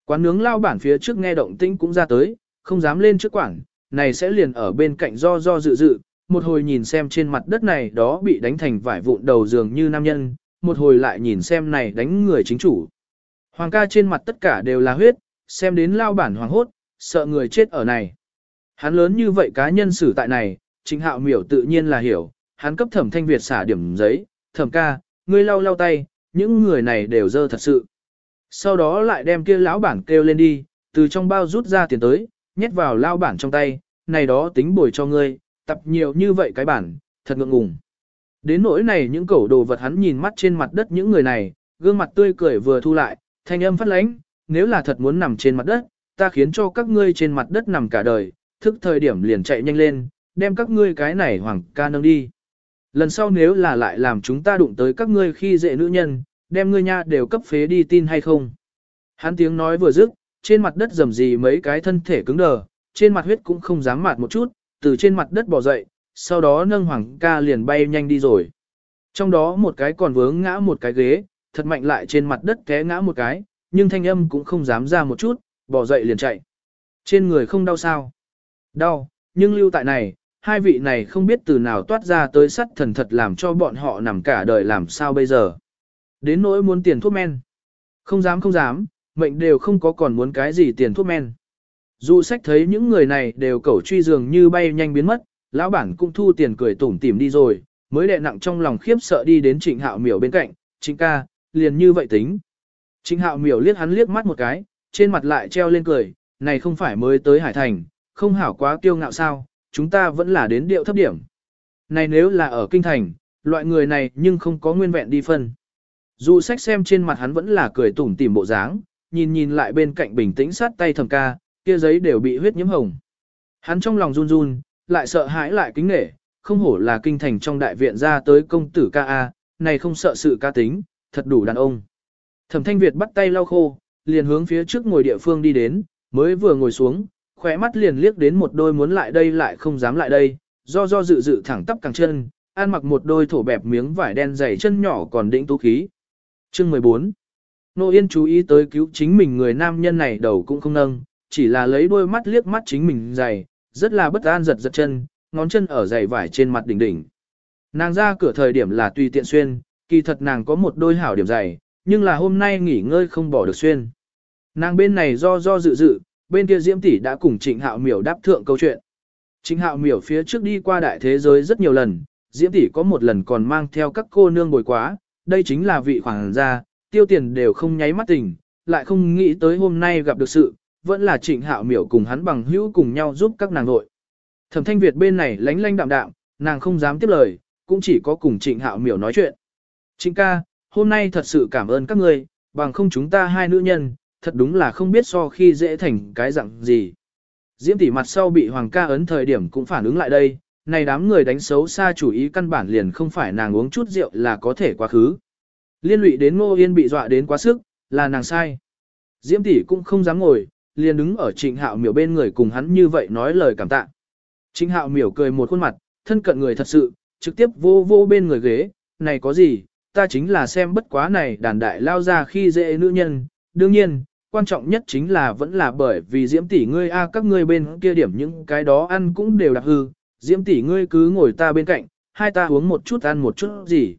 Speaker 1: Quán nướng lao bản phía trước nghe động tĩnh cũng ra tới, không dám lên trước quảng, này sẽ liền ở bên cạnh do do dự dự, một hồi nhìn xem trên mặt đất này đó bị đánh thành vải vụn đầu dường như nam nhân, một hồi lại nhìn xem này đánh người chính chủ. Hoàng ca trên mặt tất cả đều là huyết, xem đến lao bản hoàng hốt, sợ người chết ở này. Hắn lớn như vậy cá nhân xử tại này, chính hạo miểu tự nhiên là hiểu, hắn cấp thẩm thanh Việt xả điểm giấy, thẩm ca, ngươi lau lau tay, những người này đều dơ thật sự. Sau đó lại đem kia lão bản kêu lên đi, từ trong bao rút ra tiền tới, nhét vào lao bản trong tay, này đó tính bồi cho ngươi, tập nhiều như vậy cái bản, thật ngượng ngùng. Đến nỗi này những cẩu đồ vật hắn nhìn mắt trên mặt đất những người này, gương mặt tươi cười vừa thu lại, thanh âm phát lánh, nếu là thật muốn nằm trên mặt đất, ta khiến cho các ngươi trên mặt đất nằm cả đời, thức thời điểm liền chạy nhanh lên, đem các ngươi cái này hoàng ca nâng đi. Lần sau nếu là lại làm chúng ta đụng tới các ngươi khi dễ nữ nhân, đem ngươi nha đều cấp phế đi tin hay không. Hắn tiếng nói vừa dứt, trên mặt đất rầm rì mấy cái thân thể cứng đờ, trên mặt huyết cũng không dám mạt một chút, từ trên mặt đất bò dậy, sau đó nâng hoàng ca liền bay nhanh đi rồi. Trong đó một cái còn vướng ngã một cái ghế, thật mạnh lại trên mặt đất té ngã một cái, nhưng thanh âm cũng không dám ra một chút, bò dậy liền chạy. Trên người không đau sao? Đau, nhưng lưu tại này, hai vị này không biết từ nào toát ra tới sắt thần thật làm cho bọn họ nằm cả đời làm sao bây giờ. Đến nỗi muốn tiền thuốc men. Không dám không dám, mệnh đều không có còn muốn cái gì tiền thuốc men. Dù sách thấy những người này đều cẩu truy dường như bay nhanh biến mất, lão bản cũng thu tiền cười tủm tỉm đi rồi, mới đè nặng trong lòng khiếp sợ đi đến trịnh hạo miểu bên cạnh, trịnh ca, liền như vậy tính. Trịnh hạo miểu liếc hắn liếc mắt một cái, trên mặt lại treo lên cười, này không phải mới tới Hải Thành, không hảo quá kiêu ngạo sao, chúng ta vẫn là đến điệu thấp điểm. Này nếu là ở Kinh Thành, loại người này nhưng không có nguyên vẹn đi phân. Dù sách xem trên mặt hắn vẫn là cười tủm tỉm bộ dáng, nhìn nhìn lại bên cạnh bình tĩnh sát tay thầm ca, kia giấy đều bị huyết nhiễm hồng. Hắn trong lòng run run, lại sợ hãi lại kính nể, không hổ là kinh thành trong đại viện ra tới công tử ca A, này không sợ sự ca tính, thật đủ đàn ông. Thẩm thanh Việt bắt tay lau khô, liền hướng phía trước ngồi địa phương đi đến, mới vừa ngồi xuống, khỏe mắt liền liếc đến một đôi muốn lại đây lại không dám lại đây, do do dự dự thẳng tắp càng chân, ăn mặc một đôi thổ bẹp miếng vải đen dày chân nhỏ còn đĩnh tú khí. Chương 14 Nô Yên chú ý tới cứu chính mình người nam nhân này đầu cũng không nâng, chỉ là lấy đôi mắt liếc mắt chính mình dày, rất là bất an giật giật chân, ngón chân ở dày vải trên mặt đỉnh đỉnh. Nàng ra cửa thời điểm là tùy tiện xuyên, kỳ thật nàng có một đôi hảo điểm dày, nhưng là hôm nay nghỉ ngơi không bỏ được xuyên. Nàng bên này do do dự dự, bên kia Diễm tỷ đã cùng Trịnh Hạo Miểu đáp thượng câu chuyện. Trịnh Hạo Miểu phía trước đi qua đại thế giới rất nhiều lần, Diễm tỷ có một lần còn mang theo các cô nương bồi quá, đây chính là vị hoàng gia, tiêu tiền đều không nháy mắt tình, lại không nghĩ tới hôm nay gặp được sự, vẫn là trịnh hạo miểu cùng hắn bằng hữu cùng nhau giúp các nàng nội. Thẩm thanh Việt bên này lánh lánh đạm đạm, nàng không dám tiếp lời, cũng chỉ có cùng trịnh hạo miểu nói chuyện. Trịnh ca, hôm nay thật sự cảm ơn các ngươi, bằng không chúng ta hai nữ nhân, thật đúng là không biết so khi dễ thành cái dạng gì. Diễm tỷ mặt sau bị Hoàng ca ấn thời điểm cũng phản ứng lại đây, này đám người đánh xấu xa chủ ý căn bản liền không phải nàng uống chút rượu là có thể quá khứ. Liên lụy đến Ngô Yên bị dọa đến quá sức, là nàng sai. Diễm tỷ cũng không dám ngồi, liền đứng ở Trịnh Hạo Miểu bên người cùng hắn như vậy nói lời cảm tạ. Trịnh Hạo Miểu cười một khuôn mặt, thân cận người thật sự, trực tiếp vô vô bên người ghế, này có gì, ta chính là xem bất quá này đàn đại lao ra khi dễ nữ nhân, đương nhiên, quan trọng nhất chính là vẫn là bởi vì diễm tỷ ngươi a các ngươi bên kia điểm những cái đó ăn cũng đều đặc hư, diễm tỷ ngươi cứ ngồi ta bên cạnh, hai ta uống một chút ăn một chút gì.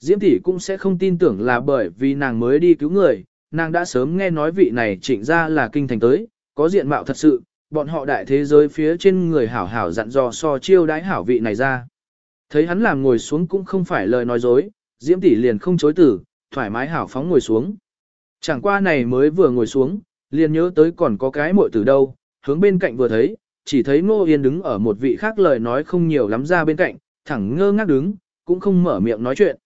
Speaker 1: Diễm tỷ cũng sẽ không tin tưởng là bởi vì nàng mới đi cứu người, nàng đã sớm nghe nói vị này trịnh ra là kinh thành tới, có diện mạo thật sự, bọn họ đại thế giới phía trên người hảo hảo dặn dò so chiêu đái hảo vị này ra. Thấy hắn làm ngồi xuống cũng không phải lời nói dối, Diễm tỷ liền không chối tử, thoải mái hảo phóng ngồi xuống. Chẳng qua này mới vừa ngồi xuống, liền nhớ tới còn có cái muội từ đâu, hướng bên cạnh vừa thấy, chỉ thấy Ngô Yên đứng ở một vị khác lời nói không nhiều lắm ra bên cạnh, thẳng ngơ ngác đứng, cũng không mở miệng nói chuyện.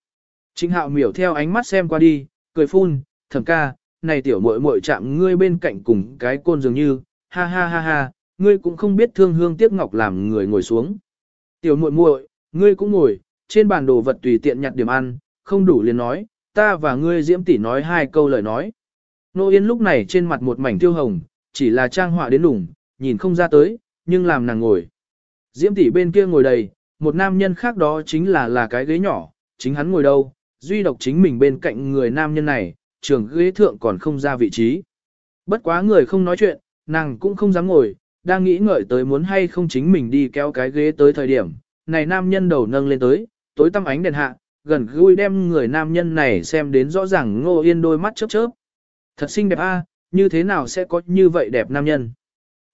Speaker 1: Trịnh Hạo miểu theo ánh mắt xem qua đi, cười phun, thầm ca, này tiểu muội muội chạm ngươi bên cạnh cùng cái côn dường như, ha ha ha ha, ngươi cũng không biết thương hương tiếc ngọc làm người ngồi xuống. Tiểu muội muội, ngươi cũng ngồi, trên bàn đồ vật tùy tiện nhặt điểm ăn, không đủ liền nói, ta và ngươi diễm tỷ nói hai câu lời nói. Nô Yên lúc này trên mặt một mảnh tiêu hồng, chỉ là trang họa đến đủng, nhìn không ra tới, nhưng làm nàng ngồi. Diễm tỷ bên kia ngồi đầy, một nam nhân khác đó chính là là cái ghế nhỏ, chính hắn ngồi đâu, duy độc chính mình bên cạnh người nam nhân này, trường ghế thượng còn không ra vị trí. Bất quá người không nói chuyện, nàng cũng không dám ngồi, đang nghĩ ngợi tới muốn hay không chính mình đi kéo cái ghế tới thời điểm, này nam nhân đầu nâng lên tới, tối tăm ánh đèn hạ, gần gũi đem người nam nhân này xem đến rõ ràng ngô yên đôi mắt chớp chớp. Thật xinh đẹp a, như thế nào sẽ có như vậy đẹp nam nhân.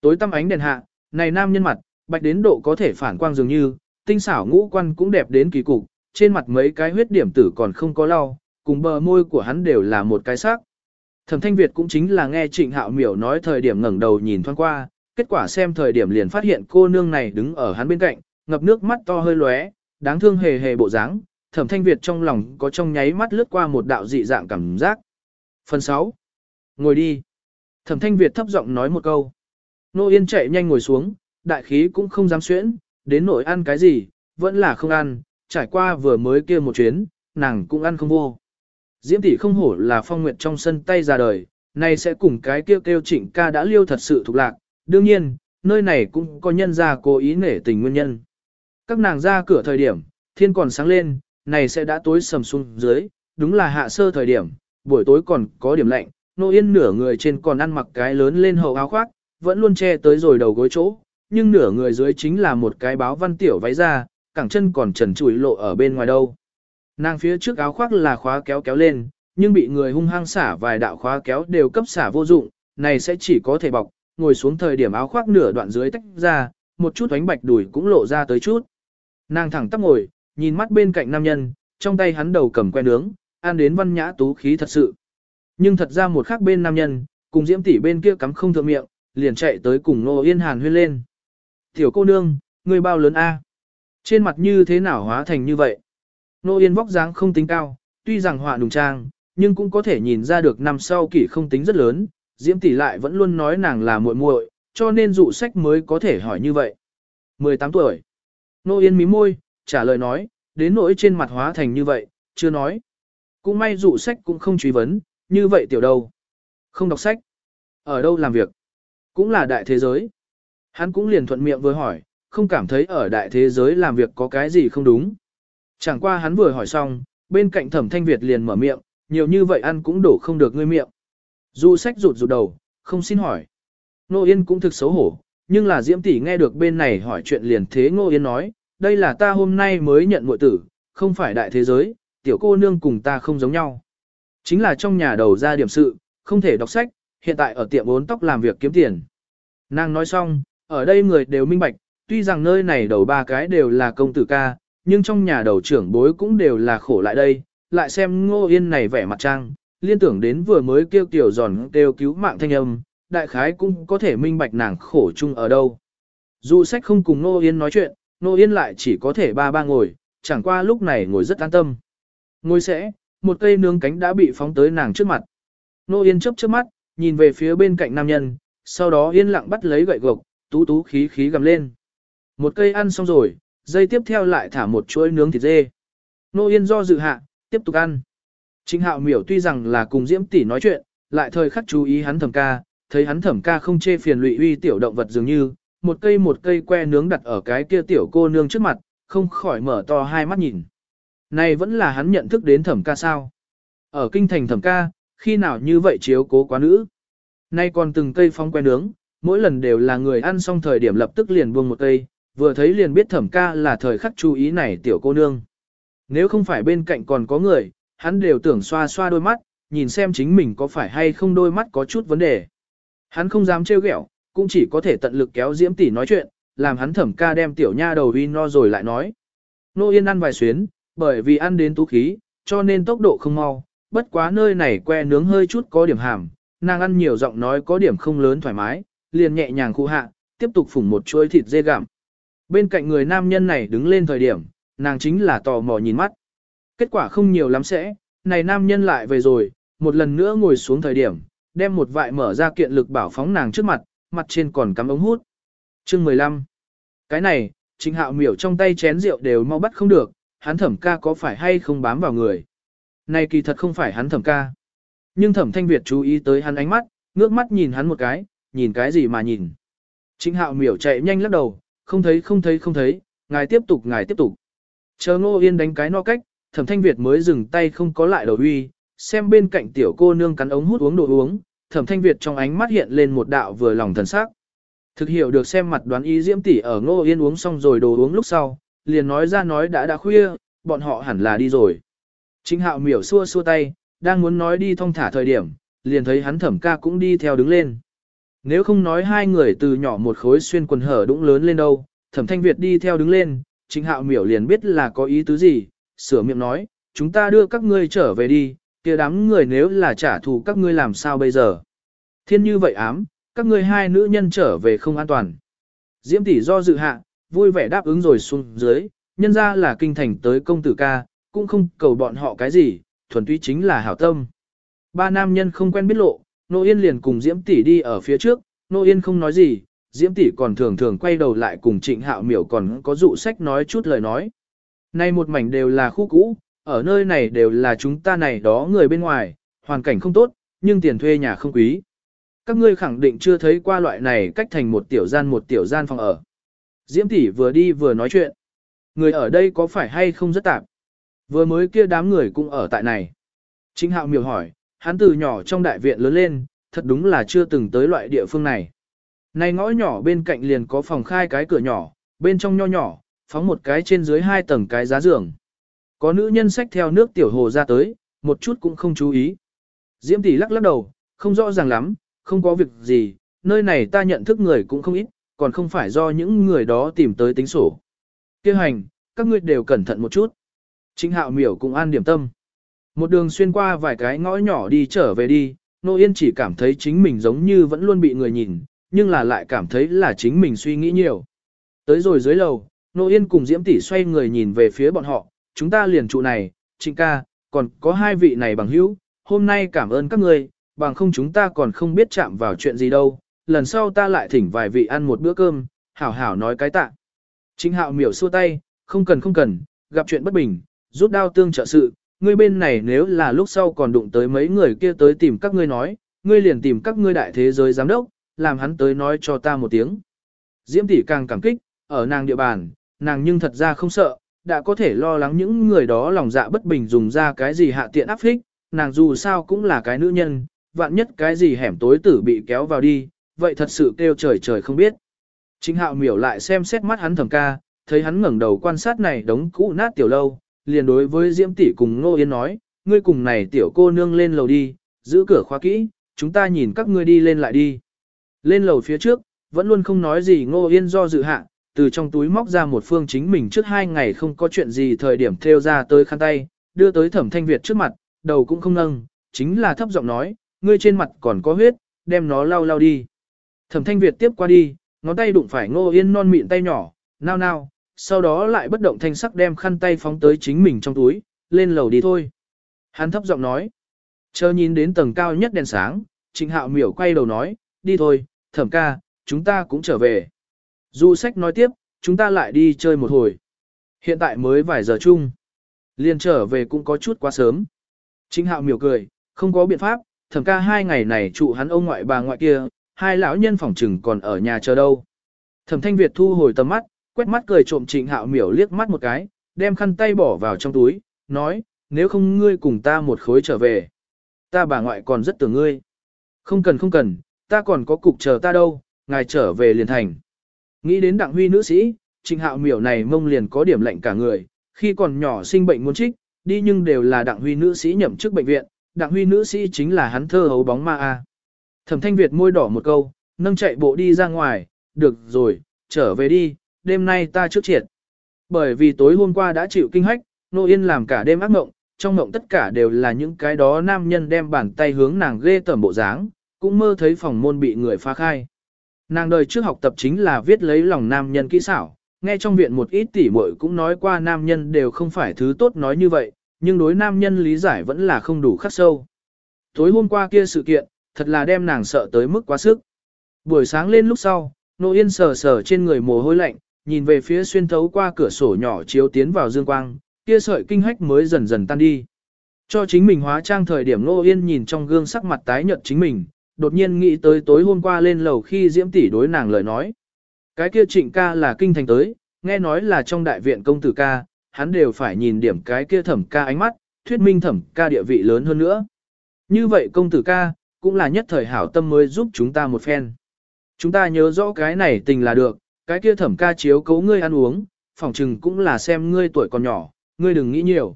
Speaker 1: Tối tăm ánh đèn hạ, này nam nhân mặt, bạch đến độ có thể phản quang dường như, tinh xảo ngũ quan cũng đẹp đến kỳ cục, trên mặt mấy cái huyết điểm tử còn không có lau, cùng bờ môi của hắn đều là một cái sắc. Thẩm Thanh Việt cũng chính là nghe Trịnh Hạo Miểu nói thời điểm ngẩng đầu nhìn thoáng qua, kết quả xem thời điểm liền phát hiện cô nương này đứng ở hắn bên cạnh, ngập nước mắt to hơi lóe, đáng thương hề hề bộ dáng, thẩm thanh Việt trong lòng có trong nháy mắt lướt qua một đạo dị dạng cảm giác. Phần 6. Ngồi đi. Thẩm thanh Việt thấp giọng nói một câu. Nô Yên chạy nhanh ngồi xuống, đại khí cũng không dám xuyễn, đến nỗi ăn cái gì, vẫn là không ăn, trải qua vừa mới kia một chuyến, nàng cũng ăn không vô. Diễm tỷ không hổ là phong nguyệt trong sân tay ra đời, nay sẽ cùng cái kêu kêu trịnh ca đã liêu thật sự thuộc lạc. Đương nhiên, nơi này cũng có nhân ra cố ý nể tình nguyên nhân. Các nàng ra cửa thời điểm, thiên còn sáng lên, này sẽ đã tối sầm xuống dưới, đúng là hạ sơ thời điểm, buổi tối còn có điểm lạnh, nô yên nửa người trên còn ăn mặc cái lớn lên hậu áo khoác, vẫn luôn che tới rồi đầu gối chỗ, nhưng nửa người dưới chính là một cái báo văn tiểu váy ra, cẳng chân còn trần trụi lộ ở bên ngoài đâu. Nàng phía trước áo khoác là khóa kéo kéo lên, nhưng bị người hung hăng xả vài đạo khóa kéo đều cấp xả vô dụng, này sẽ chỉ có thể bọc, ngồi xuống thời điểm áo khoác nửa đoạn dưới tách ra, một chút ánh bạch đùi cũng lộ ra tới chút. Nàng thẳng tắp ngồi, nhìn mắt bên cạnh nam nhân, trong tay hắn đầu cầm que nướng, ăn đến văn nhã tú khí thật sự. Nhưng thật ra một khác bên nam nhân, cùng diễm tỷ bên kia cắm không thượng miệng, liền chạy tới cùng Nô Yên Hàn huyên lên. Tiểu cô nương, người bao lớn A. Trên mặt như thế nào hóa thành như vậy? Nô Yên vóc dáng không tính cao, tuy rằng họa nùng trang, nhưng cũng có thể nhìn ra được năm sau kỷ không tính rất lớn, diễm tỷ lại vẫn luôn nói nàng là muội muội cho nên dụ sách mới có thể hỏi như vậy. 18 tuổi. Nô Yên mí môi, trả lời nói, đến nỗi trên mặt hóa thành như vậy, chưa nói. Cũng may dụ sách cũng không truy vấn, như vậy tiểu đâu. Không đọc sách. Ở đâu làm việc. Cũng là đại thế giới. Hắn cũng liền thuận miệng với hỏi, không cảm thấy ở đại thế giới làm việc có cái gì không đúng. Chẳng qua hắn vừa hỏi xong, bên cạnh thẩm thanh Việt liền mở miệng, nhiều như vậy ăn cũng đổ không được ngươi miệng. du sách rụt rụt đầu, không xin hỏi. Nô Yên cũng thực xấu hổ, nhưng là Diễm tỷ nghe được bên này hỏi chuyện liền thế Ngô Yên nói, đây là ta hôm nay mới nhận muội tử, không phải đại thế giới, tiểu cô nương cùng ta không giống nhau. Chính là trong nhà đầu ra điểm sự, không thể đọc sách, hiện tại ở tiệm bốn tóc làm việc kiếm tiền. Nàng nói xong, ở đây người đều minh bạch, tuy rằng nơi này đầu ba cái đều là công tử ca, nhưng trong nhà đầu trưởng bối cũng đều là khổ lại đây, lại xem Ngô Yên này vẻ mặt trang, liên tưởng đến vừa mới kêu tiểu giòn kêu cứu mạng thanh âm, đại khái cũng có thể minh bạch nàng khổ chung ở đâu. Dù sách không cùng Ngô Yên nói chuyện, Ngô Yên lại chỉ có thể ba ba ngồi, chẳng qua lúc này ngồi rất an tâm. Ngồi sẽ, một cây nướng cánh đã bị phóng tới nàng trước mặt. Ngô Yên chớp chớp mắt, nhìn về phía bên cạnh nam nhân, sau đó yên lặng bắt lấy gậy gộc, tú tú khí khí gầm lên. Một cây ăn xong rồi, dây tiếp theo lại thả một chuỗi nướng thịt dê. Nô Yên do dự hạ, tiếp tục ăn. Trịnh hạo miểu tuy rằng là cùng Diễm tỷ nói chuyện, lại thời khắc chú ý hắn thẩm ca, thấy hắn thẩm ca không chê phiền lụy uy tiểu động vật dường như, một cây một cây que nướng đặt ở cái kia tiểu cô nương trước mặt, không khỏi mở to hai mắt nhìn. Này vẫn là hắn nhận thức đến thẩm ca sao. Ở kinh thành thẩm ca, khi nào như vậy chiếu cố quá nữ. Nay còn từng cây phong que nướng, mỗi lần đều là người ăn xong thời điểm lập tức liền buông một cây, vừa thấy liền biết thẩm ca là thời khắc chú ý này tiểu cô nương. Nếu không phải bên cạnh còn có người, hắn đều tưởng xoa xoa đôi mắt, nhìn xem chính mình có phải hay không đôi mắt có chút vấn đề. Hắn không dám trêu ghẹo, cũng chỉ có thể tận lực kéo Diễm tỷ nói chuyện, làm hắn thẩm ca đem tiểu nha đầu uy no rồi lại nói. Nô Yên ăn vài xuyến, bởi vì ăn đến tú khí, cho nên tốc độ không mau, bất quá nơi này que nướng hơi chút có điểm hàm, nàng ăn nhiều giọng nói có điểm không lớn thoải mái, liền nhẹ nhàng khu hạ, tiếp tục phủng một chuỗi thịt dê gặm. Bên cạnh người nam nhân này đứng lên thời điểm, nàng chính là tò mò nhìn mắt. Kết quả không nhiều lắm sẽ, này nam nhân lại về rồi, một lần nữa ngồi xuống thời điểm, đem một vại mở ra kiện lực bảo phóng nàng trước mặt, mặt trên còn cắm ống hút. Chương 15 Cái này, chính hạo miểu trong tay chén rượu đều mau bắt không được, hắn thẩm ca có phải hay không bám vào người. Này kỳ thật không phải hắn thẩm ca. Nhưng thẩm thanh Việt chú ý tới hắn ánh mắt, ngước mắt nhìn hắn một cái, nhìn cái gì mà nhìn. Chính hạo miểu chạy nhanh lắc đầu, không thấy không thấy không thấy, ngài tiếp tục ngài tiếp tục. Chờ ngô yên đánh cái no cách, thẩm thanh Việt mới dừng tay không có lại đầu uy, xem bên cạnh tiểu cô nương cắn ống hút uống đồ uống, thẩm thanh Việt trong ánh mắt hiện lên một đạo vừa lòng thần sắc. Thực hiểu được xem mặt đoán ý diễm tỷ ở ngô yên uống xong rồi đồ uống lúc sau, liền nói ra nói đã đã khuya, bọn họ hẳn là đi rồi. Chính hạo miểu xua xua tay, đang muốn nói đi thong thả thời điểm, liền thấy hắn thẩm ca cũng đi theo đứng lên. Nếu không nói hai người từ nhỏ một khối xuyên quần hở đũng lớn lên đâu, thẩm thanh Việt đi theo đứng lên, chính hạo miểu liền biết là có ý tứ gì, sửa miệng nói, chúng ta đưa các ngươi trở về đi, kia đám người nếu là trả thù các ngươi làm sao bây giờ. Thiên như vậy ám, các ngươi hai nữ nhân trở về không an toàn. Diễm tỷ do dự hạ, vui vẻ đáp ứng rồi xuống dưới, nhân ra là kinh thành tới công tử ca, cũng không cầu bọn họ cái gì, thuần túy chính là hảo tâm. Ba nam nhân không quen biết lộ, Nô Yên liền cùng Diễm tỷ đi ở phía trước, Nô Yên không nói gì, Diễm tỷ còn thường thường quay đầu lại cùng Trịnh Hạo Miểu còn có dụ sách nói chút lời nói. Nay một mảnh đều là khu cũ, ở nơi này đều là chúng ta này đó người bên ngoài, hoàn cảnh không tốt, nhưng tiền thuê nhà không quý. Các ngươi khẳng định chưa thấy qua loại này cách thành một tiểu gian một tiểu gian phòng ở. Diễm tỷ vừa đi vừa nói chuyện. Người ở đây có phải hay không rất tạp? Vừa mới kia đám người cũng ở tại này. Trịnh Hạo Miểu hỏi, hắn từ nhỏ trong đại viện lớn lên, thật đúng là chưa từng tới loại địa phương này. Này ngõ nhỏ bên cạnh liền có phòng khai cái cửa nhỏ, bên trong nho nhỏ, phóng một cái trên dưới hai tầng cái giá giường. Có nữ nhân sách theo nước tiểu hồ ra tới, một chút cũng không chú ý. Diễm tỷ lắc lắc đầu, không rõ ràng lắm, không có việc gì, nơi này ta nhận thức người cũng không ít, còn không phải do những người đó tìm tới tính sổ. Kêu hành, các ngươi đều cẩn thận một chút. Trịnh hạo miểu cũng an điểm tâm. Một đường xuyên qua vài cái ngõ nhỏ đi trở về đi, Nô Yên chỉ cảm thấy chính mình giống như vẫn luôn bị người nhìn, nhưng là lại cảm thấy là chính mình suy nghĩ nhiều. Tới rồi dưới lầu, Nô Yên cùng Diễm Tỷ xoay người nhìn về phía bọn họ, chúng ta liền trụ này, trịnh ca, còn có hai vị này bằng hữu, hôm nay cảm ơn các người, bằng không chúng ta còn không biết chạm vào chuyện gì đâu, lần sau ta lại thỉnh vài vị ăn một bữa cơm, hảo hảo nói cái tạ. Trịnh hạo miểu xua tay, không cần không cần, gặp chuyện bất bình, rút đao tương trợ sự, ngươi bên này nếu là lúc sau còn đụng tới mấy người kia tới tìm các ngươi nói, ngươi liền tìm các ngươi đại thế giới giám đốc, làm hắn tới nói cho ta một tiếng. Diễm tỷ càng cảm kích, ở nàng địa bàn, nàng nhưng thật ra không sợ, đã có thể lo lắng những người đó lòng dạ bất bình dùng ra cái gì hạ tiện áp thích, nàng dù sao cũng là cái nữ nhân, vạn nhất cái gì hẻm tối tử bị kéo vào đi, vậy thật sự kêu trời trời không biết. Chính hạo miểu lại xem xét mắt hắn thầm ca, thấy hắn ngẩng đầu quan sát này đống cũ nát tiểu lâu, liền đối với Diễm tỷ cùng Ngô Yên nói, ngươi cùng này tiểu cô nương lên lầu đi, giữ cửa khóa kỹ, chúng ta nhìn các ngươi đi lên lại đi. Lên lầu phía trước, vẫn luôn không nói gì Ngô Yên do dự hạ, từ trong túi móc ra một phương chính mình trước hai ngày không có chuyện gì thời điểm theo ra tới khăn tay, đưa tới thẩm thanh Việt trước mặt, đầu cũng không nâng, chính là thấp giọng nói, ngươi trên mặt còn có huyết, đem nó lau lau đi. Thẩm thanh Việt tiếp qua đi, ngón tay đụng phải ngô yên non mịn tay nhỏ, nao nao, sau đó lại bất động thanh sắc đem khăn tay phóng tới chính mình trong túi, lên lầu đi thôi. Hắn thấp giọng nói, chờ nhìn đến tầng cao nhất đèn sáng, trịnh hạo miểu quay đầu nói, đi thôi, thẩm ca, chúng ta cũng trở về. Du sách nói tiếp, chúng ta lại đi chơi một hồi. Hiện tại mới vài giờ chung. Liên trở về cũng có chút quá sớm. Trịnh hạo miểu cười, không có biện pháp, thẩm ca hai ngày này trụ hắn ông ngoại bà ngoại kia, hai lão nhân phòng trừng còn ở nhà chờ đâu. Thẩm thanh Việt thu hồi tầm mắt, quét mắt cười trộm trịnh hạo miểu liếc mắt một cái, đem khăn tay bỏ vào trong túi, nói, nếu không ngươi cùng ta một khối trở về. Ta bà ngoại còn rất tưởng ngươi. Không cần không cần, ta còn có cục chờ ta đâu, ngài trở về liền thành. Nghĩ đến đặng huy nữ sĩ, trịnh hạo miểu này mông liền có điểm lạnh cả người, khi còn nhỏ sinh bệnh muốn trích, đi nhưng đều là đặng huy nữ sĩ nhậm chức bệnh viện, đặng huy nữ sĩ chính là hắn thơ hấu bóng ma a. Thẩm thanh Việt môi đỏ một câu, nâng chạy bộ đi ra ngoài, được rồi, trở về đi, đêm nay ta trước triệt. Bởi vì tối hôm qua đã chịu kinh hách, Nô Yên làm cả đêm ác mộng, trong mộng tất cả đều là những cái đó nam nhân đem bàn tay hướng nàng ghê tởm bộ dáng, cũng mơ thấy phòng môn bị người phá khai. Nàng đời trước học tập chính là viết lấy lòng nam nhân kỹ xảo, nghe trong viện một ít tỉ muội cũng nói qua nam nhân đều không phải thứ tốt nói như vậy, nhưng đối nam nhân lý giải vẫn là không đủ khắc sâu. Tối hôm qua kia sự kiện, thật là đem nàng sợ tới mức quá sức. Buổi sáng lên lúc sau, Nô Yên sờ sờ trên người mồ hôi lạnh, nhìn về phía xuyên thấu qua cửa sổ nhỏ chiếu tiến vào dương quang, kia sợi kinh hách mới dần dần tan đi. Cho chính mình hóa trang thời điểm Nô Yên nhìn trong gương sắc mặt tái nhợt chính mình, đột nhiên nghĩ tới tối hôm qua lên lầu khi Diễm tỷ đối nàng lời nói. Cái kia trịnh ca là kinh thành tới, nghe nói là trong đại viện công tử ca, hắn đều phải nhìn điểm cái kia thẩm ca ánh mắt, thuyết minh thẩm ca địa vị lớn hơn nữa. Như vậy công tử ca, cũng là nhất thời hảo tâm mới giúp chúng ta một phen. Chúng ta nhớ rõ cái này tình là được, cái kia thẩm ca chiếu cấu ngươi ăn uống, phỏng chừng cũng là xem ngươi tuổi còn nhỏ, ngươi đừng nghĩ nhiều.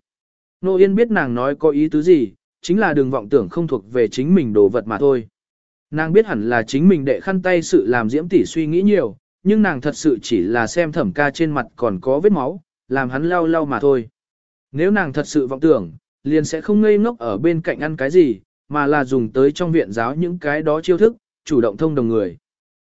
Speaker 1: Nô Yên biết nàng nói có ý tứ gì, chính là đừng vọng tưởng không thuộc về chính mình đồ vật mà thôi. Nàng biết hẳn là chính mình đệ khăn tay sự làm diễm tỷ suy nghĩ nhiều, nhưng nàng thật sự chỉ là xem thẩm ca trên mặt còn có vết máu, làm hắn lau lau mà thôi. Nếu nàng thật sự vọng tưởng, liền sẽ không ngây ngốc ở bên cạnh ăn cái gì, mà là dùng tới trong viện giáo những cái đó chiêu thức, chủ động thông đồng người.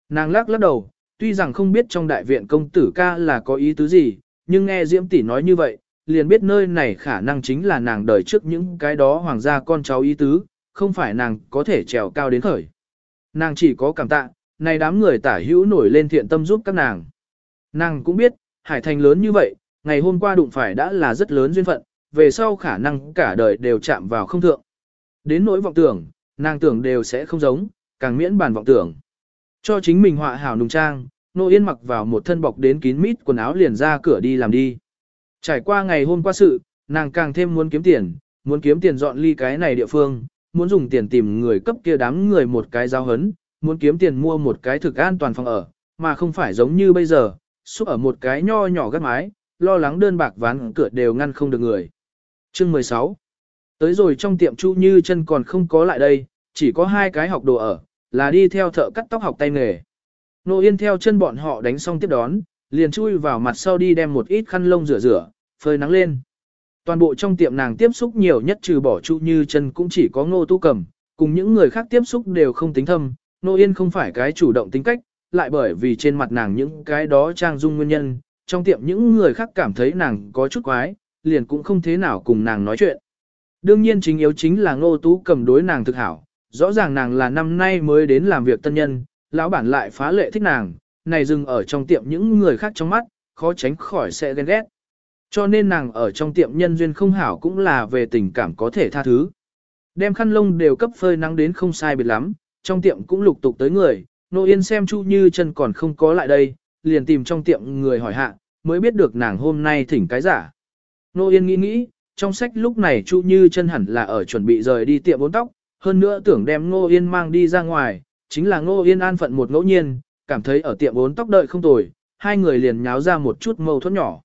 Speaker 1: Nàng lắc lắc đầu, tuy rằng không biết trong đại viện công tử ca là có ý tứ gì, nhưng nghe Diễm tỷ nói như vậy, liền biết nơi này khả năng chính là nàng đời trước những cái đó hoàng gia con cháu ý tứ, không phải nàng có thể trèo cao đến khởi. Nàng chỉ có cảm tạ, này đám người tả hữu nổi lên thiện tâm giúp các nàng. Nàng cũng biết, hải thành lớn như vậy, ngày hôm qua đụng phải đã là rất lớn duyên phận, về sau khả năng cả đời đều chạm vào không thượng. Đến nỗi vọng tưởng, nàng tưởng đều sẽ không giống, càng miễn bàn vọng tưởng. Cho chính mình họa hảo nùng trang, Nô Yên mặc vào một thân bọc đến kín mít quần áo liền ra cửa đi làm đi. Trải qua ngày hôm qua sự, nàng càng thêm muốn kiếm tiền, muốn kiếm tiền dọn ly cái này địa phương, muốn dùng tiền tìm người cấp kia đám người một cái giao hấn, muốn kiếm tiền mua một cái thực an toàn phòng ở, mà không phải giống như bây giờ, xúc ở một cái nho nhỏ gắt mái, lo lắng đơn bạc ván cửa đều ngăn không được người. Chương 16 Tới rồi trong tiệm Chu Như chân còn không có lại đây, chỉ có hai cái học đồ ở, là đi theo thợ cắt tóc học tay nghề. Nô Yên theo chân bọn họ đánh xong tiếp đón, liền chui vào mặt sau đi đem một ít khăn lông rửa rửa, phơi nắng lên. Toàn bộ trong tiệm nàng tiếp xúc nhiều nhất trừ bỏ Chu Như chân cũng chỉ có Ngô Tu Cầm, cùng những người khác tiếp xúc đều không tính thâm, Nô Yên không phải cái chủ động tính cách, lại bởi vì trên mặt nàng những cái đó trang dung nguyên nhân, trong tiệm những người khác cảm thấy nàng có chút quái, liền cũng không thế nào cùng nàng nói chuyện. Đương nhiên chính yếu chính là Ngô Tú Cầm đối nàng thực hảo, rõ ràng nàng là năm nay mới đến làm việc tân nhân, lão bản lại phá lệ thích nàng, này dừng ở trong tiệm những người khác trong mắt, khó tránh khỏi sẽ ghen ghét. Cho nên nàng ở trong tiệm nhân duyên không hảo cũng là về tình cảm có thể tha thứ. Đem khăn lông đều cấp phơi nắng đến không sai biệt lắm, trong tiệm cũng lục tục tới người, Nô Yên xem Chu Như chân còn không có lại đây, liền tìm trong tiệm người hỏi hạ, mới biết được nàng hôm nay thỉnh cái giả. Nô Yên nghĩ nghĩ, trong sách lúc này Chu Như chân hẳn là ở chuẩn bị rời đi tiệm bốn tóc, hơn nữa tưởng đem Ngô Yên mang đi ra ngoài, chính là Ngô Yên an phận một ngẫu nhiên, cảm thấy ở tiệm bốn tóc đợi không tồi, hai người liền nháo ra một chút mâu thuẫn nhỏ.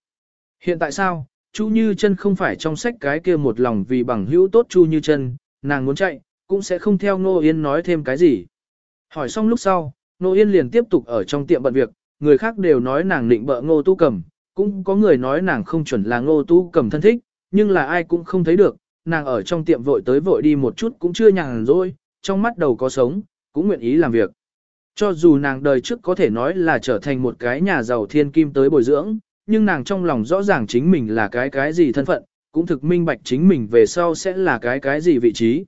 Speaker 1: Hiện tại sao, Chu Như chân không phải trong sách cái kia một lòng vì bằng hữu tốt Chu Như chân, nàng muốn chạy, cũng sẽ không theo Ngô Yên nói thêm cái gì. Hỏi xong lúc sau, Ngô Yên liền tiếp tục ở trong tiệm bận việc, người khác đều nói nàng định bợ Ngô Tu Cầm, cũng có người nói nàng không chuẩn là Ngô Tu Cầm thân thích, nhưng là ai cũng không thấy được, nàng ở trong tiệm vội tới vội đi một chút cũng chưa nhàn rỗi, trong mắt đầu có sống, cũng nguyện ý làm việc. Cho dù nàng đời trước có thể nói là trở thành một cái nhà giàu thiên kim tới bồi dưỡng, nhưng nàng trong lòng rõ ràng chính mình là cái cái gì thân phận, cũng thực minh bạch chính mình về sau sẽ là cái cái gì vị trí.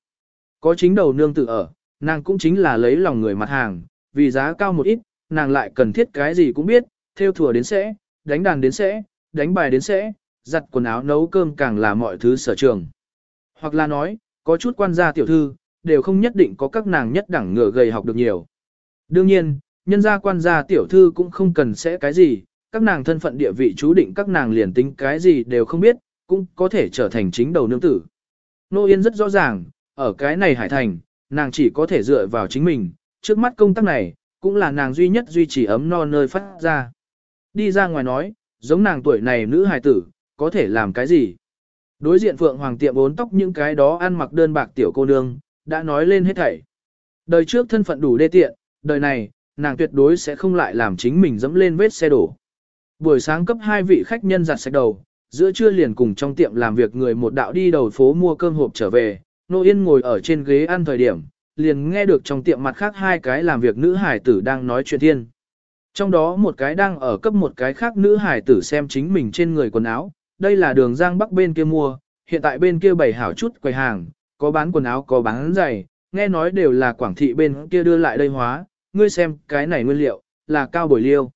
Speaker 1: Có chính đầu nương tự ở, nàng cũng chính là lấy lòng người mặt hàng, vì giá cao một ít, nàng lại cần thiết cái gì cũng biết, theo thùa đến sẽ, đánh đàn đến sẽ, đánh bài đến sẽ, giặt quần áo nấu cơm càng là mọi thứ sở trường. Hoặc là nói, có chút quan gia tiểu thư, đều không nhất định có các nàng nhất đẳng ngựa gầy học được nhiều. Đương nhiên, nhân gia quan gia tiểu thư cũng không cần sẽ cái gì, các nàng thân phận địa vị chú định các nàng liền tính cái gì đều không biết, cũng có thể trở thành chính đầu nương tử. Nô Yên rất rõ ràng, ở cái này hải thành, nàng chỉ có thể dựa vào chính mình, trước mắt công tác này, cũng là nàng duy nhất duy trì ấm no nơi phát ra. Đi ra ngoài nói, giống nàng tuổi này nữ hài tử, có thể làm cái gì? Đối diện Phượng Hoàng tiệm bốn tóc những cái đó ăn mặc đơn bạc tiểu cô nương, đã nói lên hết thảy. Đời trước thân phận đủ đê tiện, đời này, nàng tuyệt đối sẽ không lại làm chính mình dẫm lên vết xe đổ. Buổi sáng cấp hai vị khách nhân giặt sạch đầu, giữa trưa liền cùng trong tiệm làm việc người một đạo đi đầu phố mua cơm hộp trở về, Nô Yên ngồi ở trên ghế ăn thời điểm, liền nghe được trong tiệm mặt khác hai cái làm việc nữ hải tử đang nói chuyện thiên. Trong đó một cái đang ở cấp một cái khác nữ hải tử xem chính mình trên người quần áo, đây là đường giang bắc bên kia mua, hiện tại bên kia bày hảo chút quầy hàng, có bán quần áo có bán giày, nghe nói đều là quảng thị bên kia đưa lại đây hóa, ngươi xem cái này nguyên liệu, là cao bồi liêu.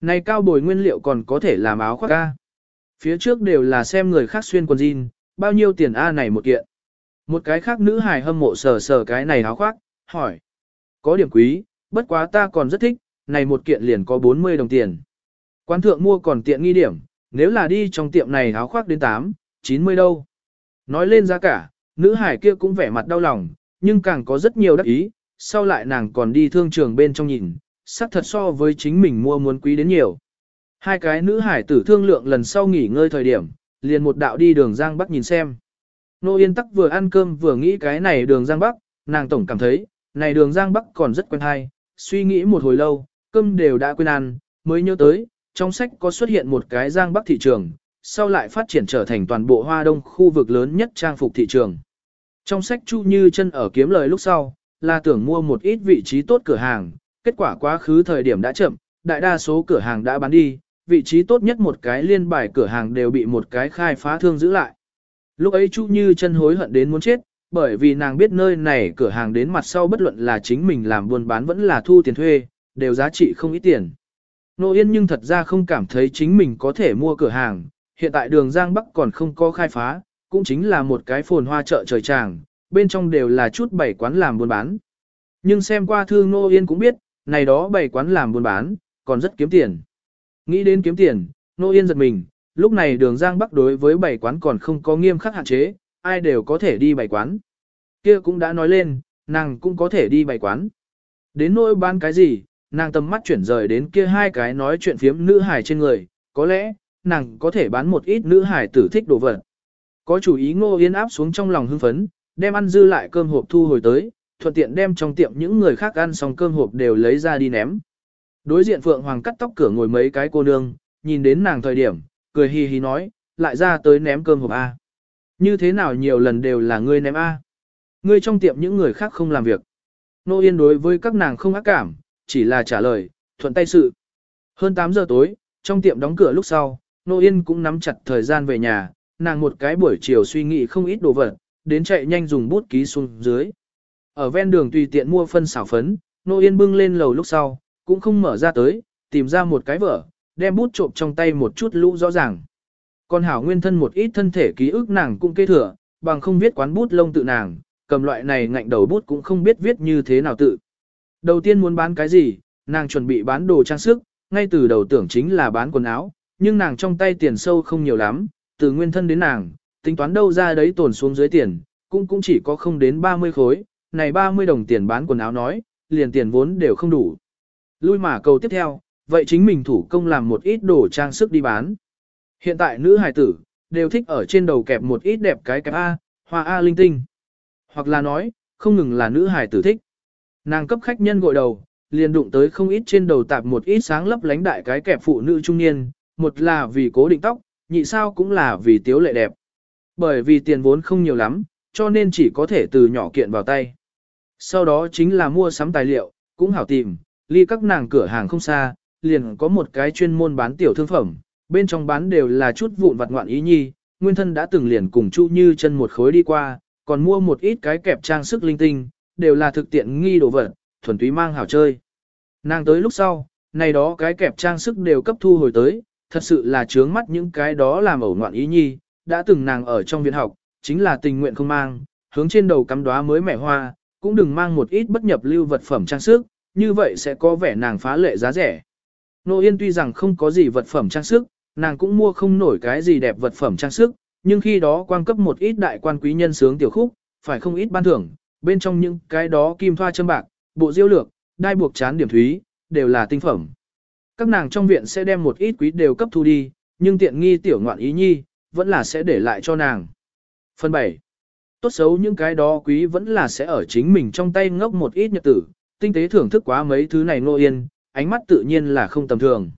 Speaker 1: Này cao bồi nguyên liệu còn có thể làm áo khoác ca. Phía trước đều là xem người khác xuyên quần jean, bao nhiêu tiền A này một kiện. Một cái khác nữ hài hâm mộ sờ sờ cái này áo khoác, hỏi. Có điểm quý, bất quá ta còn rất thích, này một kiện liền có 40 đồng tiền. Quán thượng mua còn tiện nghi điểm, nếu là đi trong tiệm này áo khoác đến 8, 90 đâu. Nói lên giá cả, nữ hải kia cũng vẻ mặt đau lòng, nhưng càng có rất nhiều đắc ý, sau lại nàng còn đi thương trường bên trong nhìn, sắc thật so với chính mình mua muốn quý đến nhiều. Hai cái nữ hải tử thương lượng lần sau nghỉ ngơi thời điểm, liền một đạo đi đường Giang Bắc nhìn xem. Nô Yên Tắc vừa ăn cơm vừa nghĩ cái này đường Giang Bắc, nàng tổng cảm thấy, này đường Giang Bắc còn rất quen hay, suy nghĩ một hồi lâu, cơm đều đã quên ăn, mới nhớ tới, trong sách có xuất hiện một cái Giang Bắc thị trường, sau lại phát triển trở thành toàn bộ Hoa Đông khu vực lớn nhất trang phục thị trường. Trong sách Chu Như chân ở kiếm lời lúc sau, là tưởng mua một ít vị trí tốt cửa hàng, kết quả quá khứ thời điểm đã chậm, đại đa số cửa hàng đã bán đi, vị trí tốt nhất một cái liên bài cửa hàng đều bị một cái khai phá thương giữ lại. Lúc ấy Chu Như chân hối hận đến muốn chết, bởi vì nàng biết nơi này cửa hàng đến mặt sau bất luận là chính mình làm buôn bán vẫn là thu tiền thuê, đều giá trị không ít tiền. Nô Yên nhưng thật ra không cảm thấy chính mình có thể mua cửa hàng, hiện tại đường Giang Bắc còn không có khai phá, cũng chính là một cái phồn hoa chợ trời tràng, bên trong đều là chút bảy quán làm buôn bán. Nhưng xem qua thư Nô Yên cũng biết, này đó bảy quán làm buôn bán, còn rất kiếm tiền. Nghĩ đến kiếm tiền, Nô Yên giật mình, lúc này đường Giang Bắc đối với bảy quán còn không có nghiêm khắc hạn chế, ai đều có thể đi bảy quán. Kia cũng đã nói lên, nàng cũng có thể đi bảy quán. Đến nỗi bán cái gì, nàng tầm mắt chuyển rời đến kia hai cái nói chuyện phiếm nữ hài trên người, có lẽ, nàng có thể bán một ít nữ hài tử thích đồ vật. Có chủ ý ngô yên áp xuống trong lòng hưng phấn, đem ăn dư lại cơm hộp thu hồi tới, thuận tiện đem trong tiệm những người khác ăn xong cơm hộp đều lấy ra đi ném. Đối diện Phượng Hoàng cắt tóc cửa ngồi mấy cái cô nương, nhìn đến nàng thời điểm, cười hì hì nói, lại ra tới ném cơm hộp A. Như thế nào nhiều lần đều là ngươi ném A. Ngươi trong tiệm những người khác không làm việc. Nô Yên đối với các nàng không ác cảm, chỉ là trả lời, thuận tay sự. Hơn 8 giờ tối, trong tiệm đóng cửa lúc sau, Nô Yên cũng nắm chặt thời gian về nhà, nàng một cái buổi chiều suy nghĩ không ít đồ vật, đến chạy nhanh dùng bút ký xuống dưới. Ở ven đường tùy tiện mua phân xảo phấn, Nô Yên bưng lên lầu lúc sau, cũng không mở ra tới, tìm ra một cái vở, đem bút trộm trong tay một chút lũ rõ ràng. Còn hảo nguyên thân một ít thân thể ký ức nàng cũng kê thừa, bằng không viết quán bút lông tự nàng, cầm loại này ngạnh đầu bút cũng không biết viết như thế nào tự. Đầu tiên muốn bán cái gì, nàng chuẩn bị bán đồ trang sức, ngay từ đầu tưởng chính là bán quần áo, nhưng nàng trong tay tiền sâu không nhiều lắm, từ nguyên thân đến nàng, tính toán đâu ra đấy tồn xuống dưới tiền, cũng cũng chỉ có không đến 30 khối, này 30 đồng tiền bán quần áo nói, liền tiền vốn đều không đủ. Lui mà cầu tiếp theo, vậy chính mình thủ công làm một ít đồ trang sức đi bán. Hiện tại nữ hài tử, đều thích ở trên đầu kẹp một ít đẹp cái kẹp A, hoa A linh tinh. Hoặc là nói, không ngừng là nữ hài tử thích. Nàng cấp khách nhân gội đầu, liền đụng tới không ít trên đầu tạp một ít sáng lấp lánh đại cái kẹp phụ nữ trung niên, một là vì cố định tóc, nhị sao cũng là vì tiếu lệ đẹp. Bởi vì tiền vốn không nhiều lắm, cho nên chỉ có thể từ nhỏ kiện vào tay. Sau đó chính là mua sắm tài liệu, cũng hảo tìm, ly các nàng cửa hàng không xa, liền có một cái chuyên môn bán tiểu thương phẩm, bên trong bán đều là chút vụn vặt ngoạn ý nhi, nguyên thân đã từng liền cùng Chu Như chân một khối đi qua, còn mua một ít cái kẹp trang sức linh tinh, đều là thực tiện nghi đồ vật, thuần túy mang hảo chơi. Nàng tới lúc sau, này đó cái kẹp trang sức đều cấp thu hồi tới, thật sự là trướng mắt những cái đó làm ẩu ngoạn ý nhi, đã từng nàng ở trong viện học, chính là tình nguyện không mang, hướng trên đầu cắm đóa mới mẻ hoa, cũng đừng mang một ít bất nhập lưu vật phẩm trang sức, như vậy sẽ có vẻ nàng phá lệ giá rẻ. Nô Yên tuy rằng không có gì vật phẩm trang sức, nàng cũng mua không nổi cái gì đẹp vật phẩm trang sức, nhưng khi đó quan cấp một ít đại quan quý nhân sướng tiểu khúc, phải không ít ban thưởng, bên trong những cái đó kim thoa châm bạc, bộ diêu lược, đai buộc chán điểm thúy, đều là tinh phẩm. Các nàng trong viện sẽ đem một ít quý đều cấp thu đi, nhưng tiện nghi tiểu ngoạn ý nhi, vẫn là sẽ để lại cho nàng. Phần 7. Tốt xấu những cái đó quý vẫn là sẽ ở chính mình trong tay ngốc một ít nhật tử, tinh tế thưởng thức quá mấy thứ này nô yên, ánh mắt tự nhiên là không tầm thường.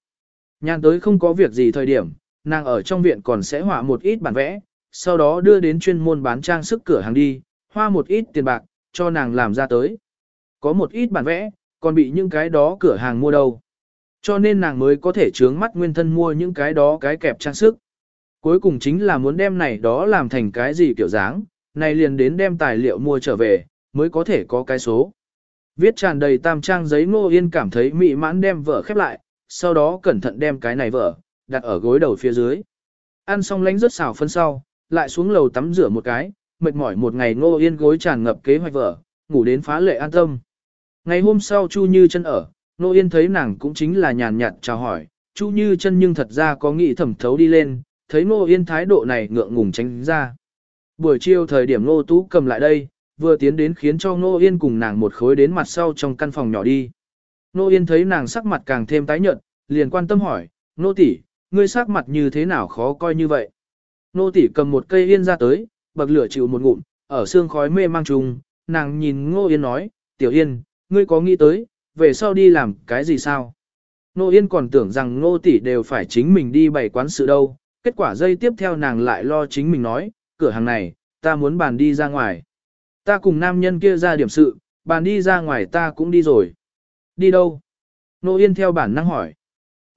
Speaker 1: Nhàn tới không có việc gì thời điểm, nàng ở trong viện còn sẽ họa một ít bản vẽ, sau đó đưa đến chuyên môn bán trang sức cửa hàng đi, hoa một ít tiền bạc, cho nàng làm ra tới. Có một ít bản vẽ, còn bị những cái đó cửa hàng mua đâu. Cho nên nàng mới có thể trướng mắt nguyên thân mua những cái đó cái kẹp trang sức. Cuối cùng chính là muốn đem này đó làm thành cái gì kiểu dáng, này liền đến đem tài liệu mua trở về, mới có thể có cái số. Viết tràn đầy tam trang giấy ngô yên cảm thấy mị mãn đem vợ khép lại, sau đó cẩn thận đem cái này vợ, đặt ở gối đầu phía dưới. Ăn xong lánh rớt xào phân sau, lại xuống lầu tắm rửa một cái, mệt mỏi một ngày ngô yên gối tràn ngập kế hoạch vợ, ngủ đến phá lệ an tâm. Ngày hôm sau Chu Như chân ở, ngô yên thấy nàng cũng chính là nhàn nhạt chào hỏi, Chu Như chân nhưng thật ra có nghĩ thẩm thấu đi lên, thấy ngô yên thái độ này ngượng ngùng tránh ra. Buổi chiều thời điểm ngô tú cầm lại đây, vừa tiến đến khiến cho ngô yên cùng nàng một khối đến mặt sau trong căn phòng nhỏ đi. Ngô yên thấy nàng sắc mặt càng thêm tái nhợt, liền quan tâm hỏi, nô tỷ, ngươi sắc mặt như thế nào khó coi như vậy. Nô tỷ cầm một cây yên ra tới, bậc lửa chịu một ngụm, ở xương khói mê mang trùng, nàng nhìn Ngô Yên nói, Tiểu Yên, ngươi có nghĩ tới, về sau đi làm cái gì sao? Ngô Yên còn tưởng rằng Ngô tỷ đều phải chính mình đi bày quán sự đâu, kết quả dây tiếp theo nàng lại lo chính mình nói, cửa hàng này, ta muốn bàn đi ra ngoài. Ta cùng nam nhân kia ra điểm sự, bàn đi ra ngoài ta cũng đi rồi. Đi đâu? Nô Yên theo bản năng hỏi.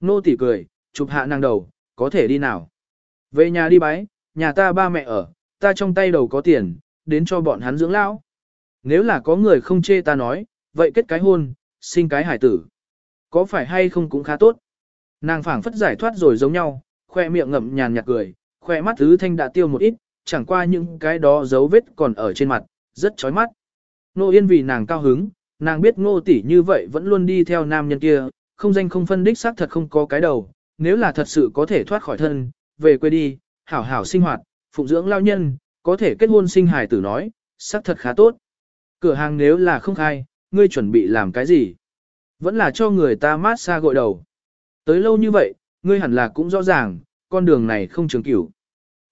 Speaker 1: Nô tỷ cười, chụp hạ nàng đầu, có thể đi nào? Về nhà đi bái, nhà ta ba mẹ ở, ta trong tay đầu có tiền, đến cho bọn hắn dưỡng lão. Nếu là có người không chê ta nói, vậy kết cái hôn, sinh cái hải tử. Có phải hay không cũng khá tốt. Nàng phảng phất giải thoát rồi giống nhau, khoe miệng ngậm nhàn nhạt cười, khoe mắt thứ thanh đã tiêu một ít, chẳng qua những cái đó dấu vết còn ở trên mặt, rất chói mắt. Nô Yên vì nàng cao hứng, nàng biết ngô tỷ như vậy vẫn luôn đi theo nam nhân kia, không danh không phân đích xác thật không có cái đầu, nếu là thật sự có thể thoát khỏi thân, về quê đi, hảo hảo sinh hoạt, phụng dưỡng lao nhân, có thể kết hôn sinh hài tử nói, xác thật khá tốt. Cửa hàng nếu là không khai, ngươi chuẩn bị làm cái gì? Vẫn là cho người ta mát xa gội đầu. Tới lâu như vậy, ngươi hẳn là cũng rõ ràng, con đường này không trường cửu.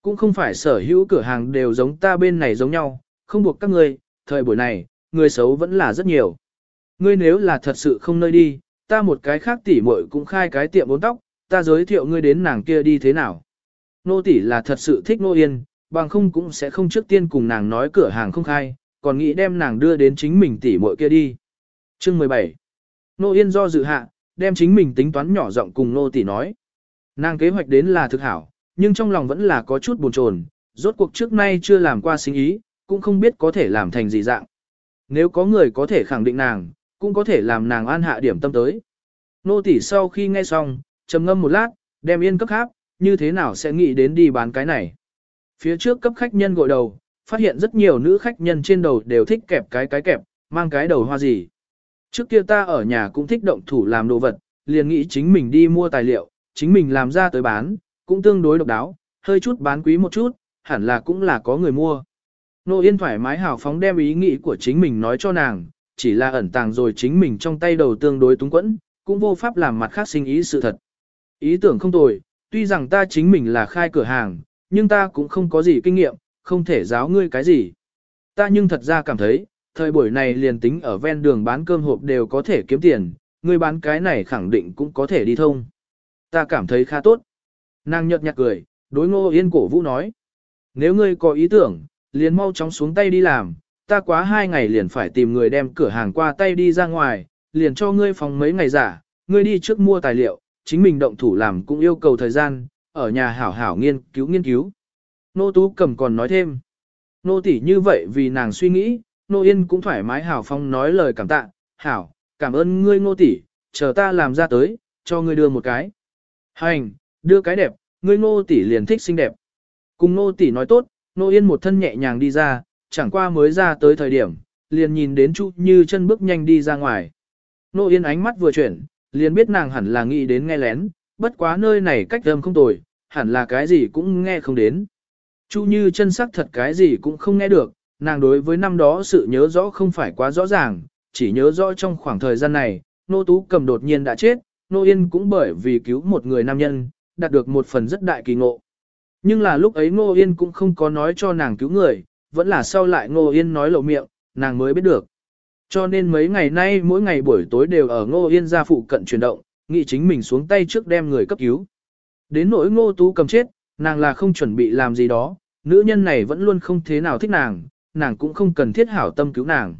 Speaker 1: Cũng không phải sở hữu cửa hàng đều giống ta bên này giống nhau, không buộc các ngươi, thời buổi này, người xấu vẫn là rất nhiều. Ngươi nếu là thật sự không nơi đi, ta một cái khác tỉ muội cũng khai cái tiệm bốn tóc, ta giới thiệu ngươi đến nàng kia đi thế nào. Nô tỷ là thật sự thích nô yên, bằng không cũng sẽ không trước tiên cùng nàng nói cửa hàng không khai, còn nghĩ đem nàng đưa đến chính mình tỷ muội kia đi. Chương 17 Nô yên do dự hạ, đem chính mình tính toán nhỏ giọng cùng nô tỷ nói. Nàng kế hoạch đến là thực hảo, nhưng trong lòng vẫn là có chút buồn chồn, rốt cuộc trước nay chưa làm qua sinh ý, cũng không biết có thể làm thành gì dạng. Nếu có người có thể khẳng định nàng, cũng có thể làm nàng an hạ điểm tâm tới. Nô tỷ sau khi nghe xong, trầm ngâm một lát, đem yên cấp háp như thế nào sẽ nghĩ đến đi bán cái này. Phía trước cấp khách nhân gội đầu, phát hiện rất nhiều nữ khách nhân trên đầu đều thích kẹp cái cái kẹp, mang cái đầu hoa gì. Trước kia ta ở nhà cũng thích động thủ làm đồ vật, liền nghĩ chính mình đi mua tài liệu, chính mình làm ra tới bán, cũng tương đối độc đáo, hơi chút bán quý một chút, hẳn là cũng là có người mua. Nô Yên thoải mái hào phóng đem ý nghĩ của chính mình nói cho nàng, chỉ là ẩn tàng rồi chính mình trong tay đầu tương đối túng quẫn, cũng vô pháp làm mặt khác sinh ý sự thật. Ý tưởng không tồi, tuy rằng ta chính mình là khai cửa hàng, nhưng ta cũng không có gì kinh nghiệm, không thể giáo ngươi cái gì. Ta nhưng thật ra cảm thấy, thời buổi này liền tính ở ven đường bán cơm hộp đều có thể kiếm tiền, ngươi bán cái này khẳng định cũng có thể đi thông. Ta cảm thấy khá tốt. Nàng nhợt nhạt cười, đối ngô yên cổ vũ nói. nếu ngươi có ý tưởng, liền mau chóng xuống tay đi làm, ta quá hai ngày liền phải tìm người đem cửa hàng qua tay đi ra ngoài, liền cho ngươi phòng mấy ngày giả, ngươi đi trước mua tài liệu, chính mình động thủ làm cũng yêu cầu thời gian, ở nhà hảo hảo nghiên cứu nghiên cứu. Nô Tú cầm còn nói thêm, nô tỷ như vậy vì nàng suy nghĩ, nô yên cũng thoải mái hảo phong nói lời cảm tạ, hảo, cảm ơn ngươi nô tỷ, chờ ta làm ra tới, cho ngươi đưa một cái. Hành, đưa cái đẹp, ngươi nô tỷ liền thích xinh đẹp. Cùng nô tỷ nói tốt, nô yên một thân nhẹ nhàng đi ra, chẳng qua mới ra tới thời điểm, liền nhìn đến Chu Như chân bước nhanh đi ra ngoài. Nô yên ánh mắt vừa chuyển, liền biết nàng hẳn là nghĩ đến nghe lén, bất quá nơi này cách âm không tồi, hẳn là cái gì cũng nghe không đến. Chu Như chân sắc thật cái gì cũng không nghe được, nàng đối với năm đó sự nhớ rõ không phải quá rõ ràng, chỉ nhớ rõ trong khoảng thời gian này, Nô Tú cầm đột nhiên đã chết, Nô Yên cũng bởi vì cứu một người nam nhân, đạt được một phần rất đại kỳ ngộ. Nhưng là lúc ấy Nô Yên cũng không có nói cho nàng cứu người, vẫn là sau lại Nô Yên nói lộ miệng, nàng mới biết được. Cho nên mấy ngày nay mỗi ngày buổi tối đều ở Ngô Yên gia phụ cận chuyển động, nghĩ chính mình xuống tay trước đem người cấp cứu. Đến nỗi Ngô Tú cầm chết, nàng là không chuẩn bị làm gì đó, nữ nhân này vẫn luôn không thế nào thích nàng, nàng cũng không cần thiết hảo tâm cứu nàng.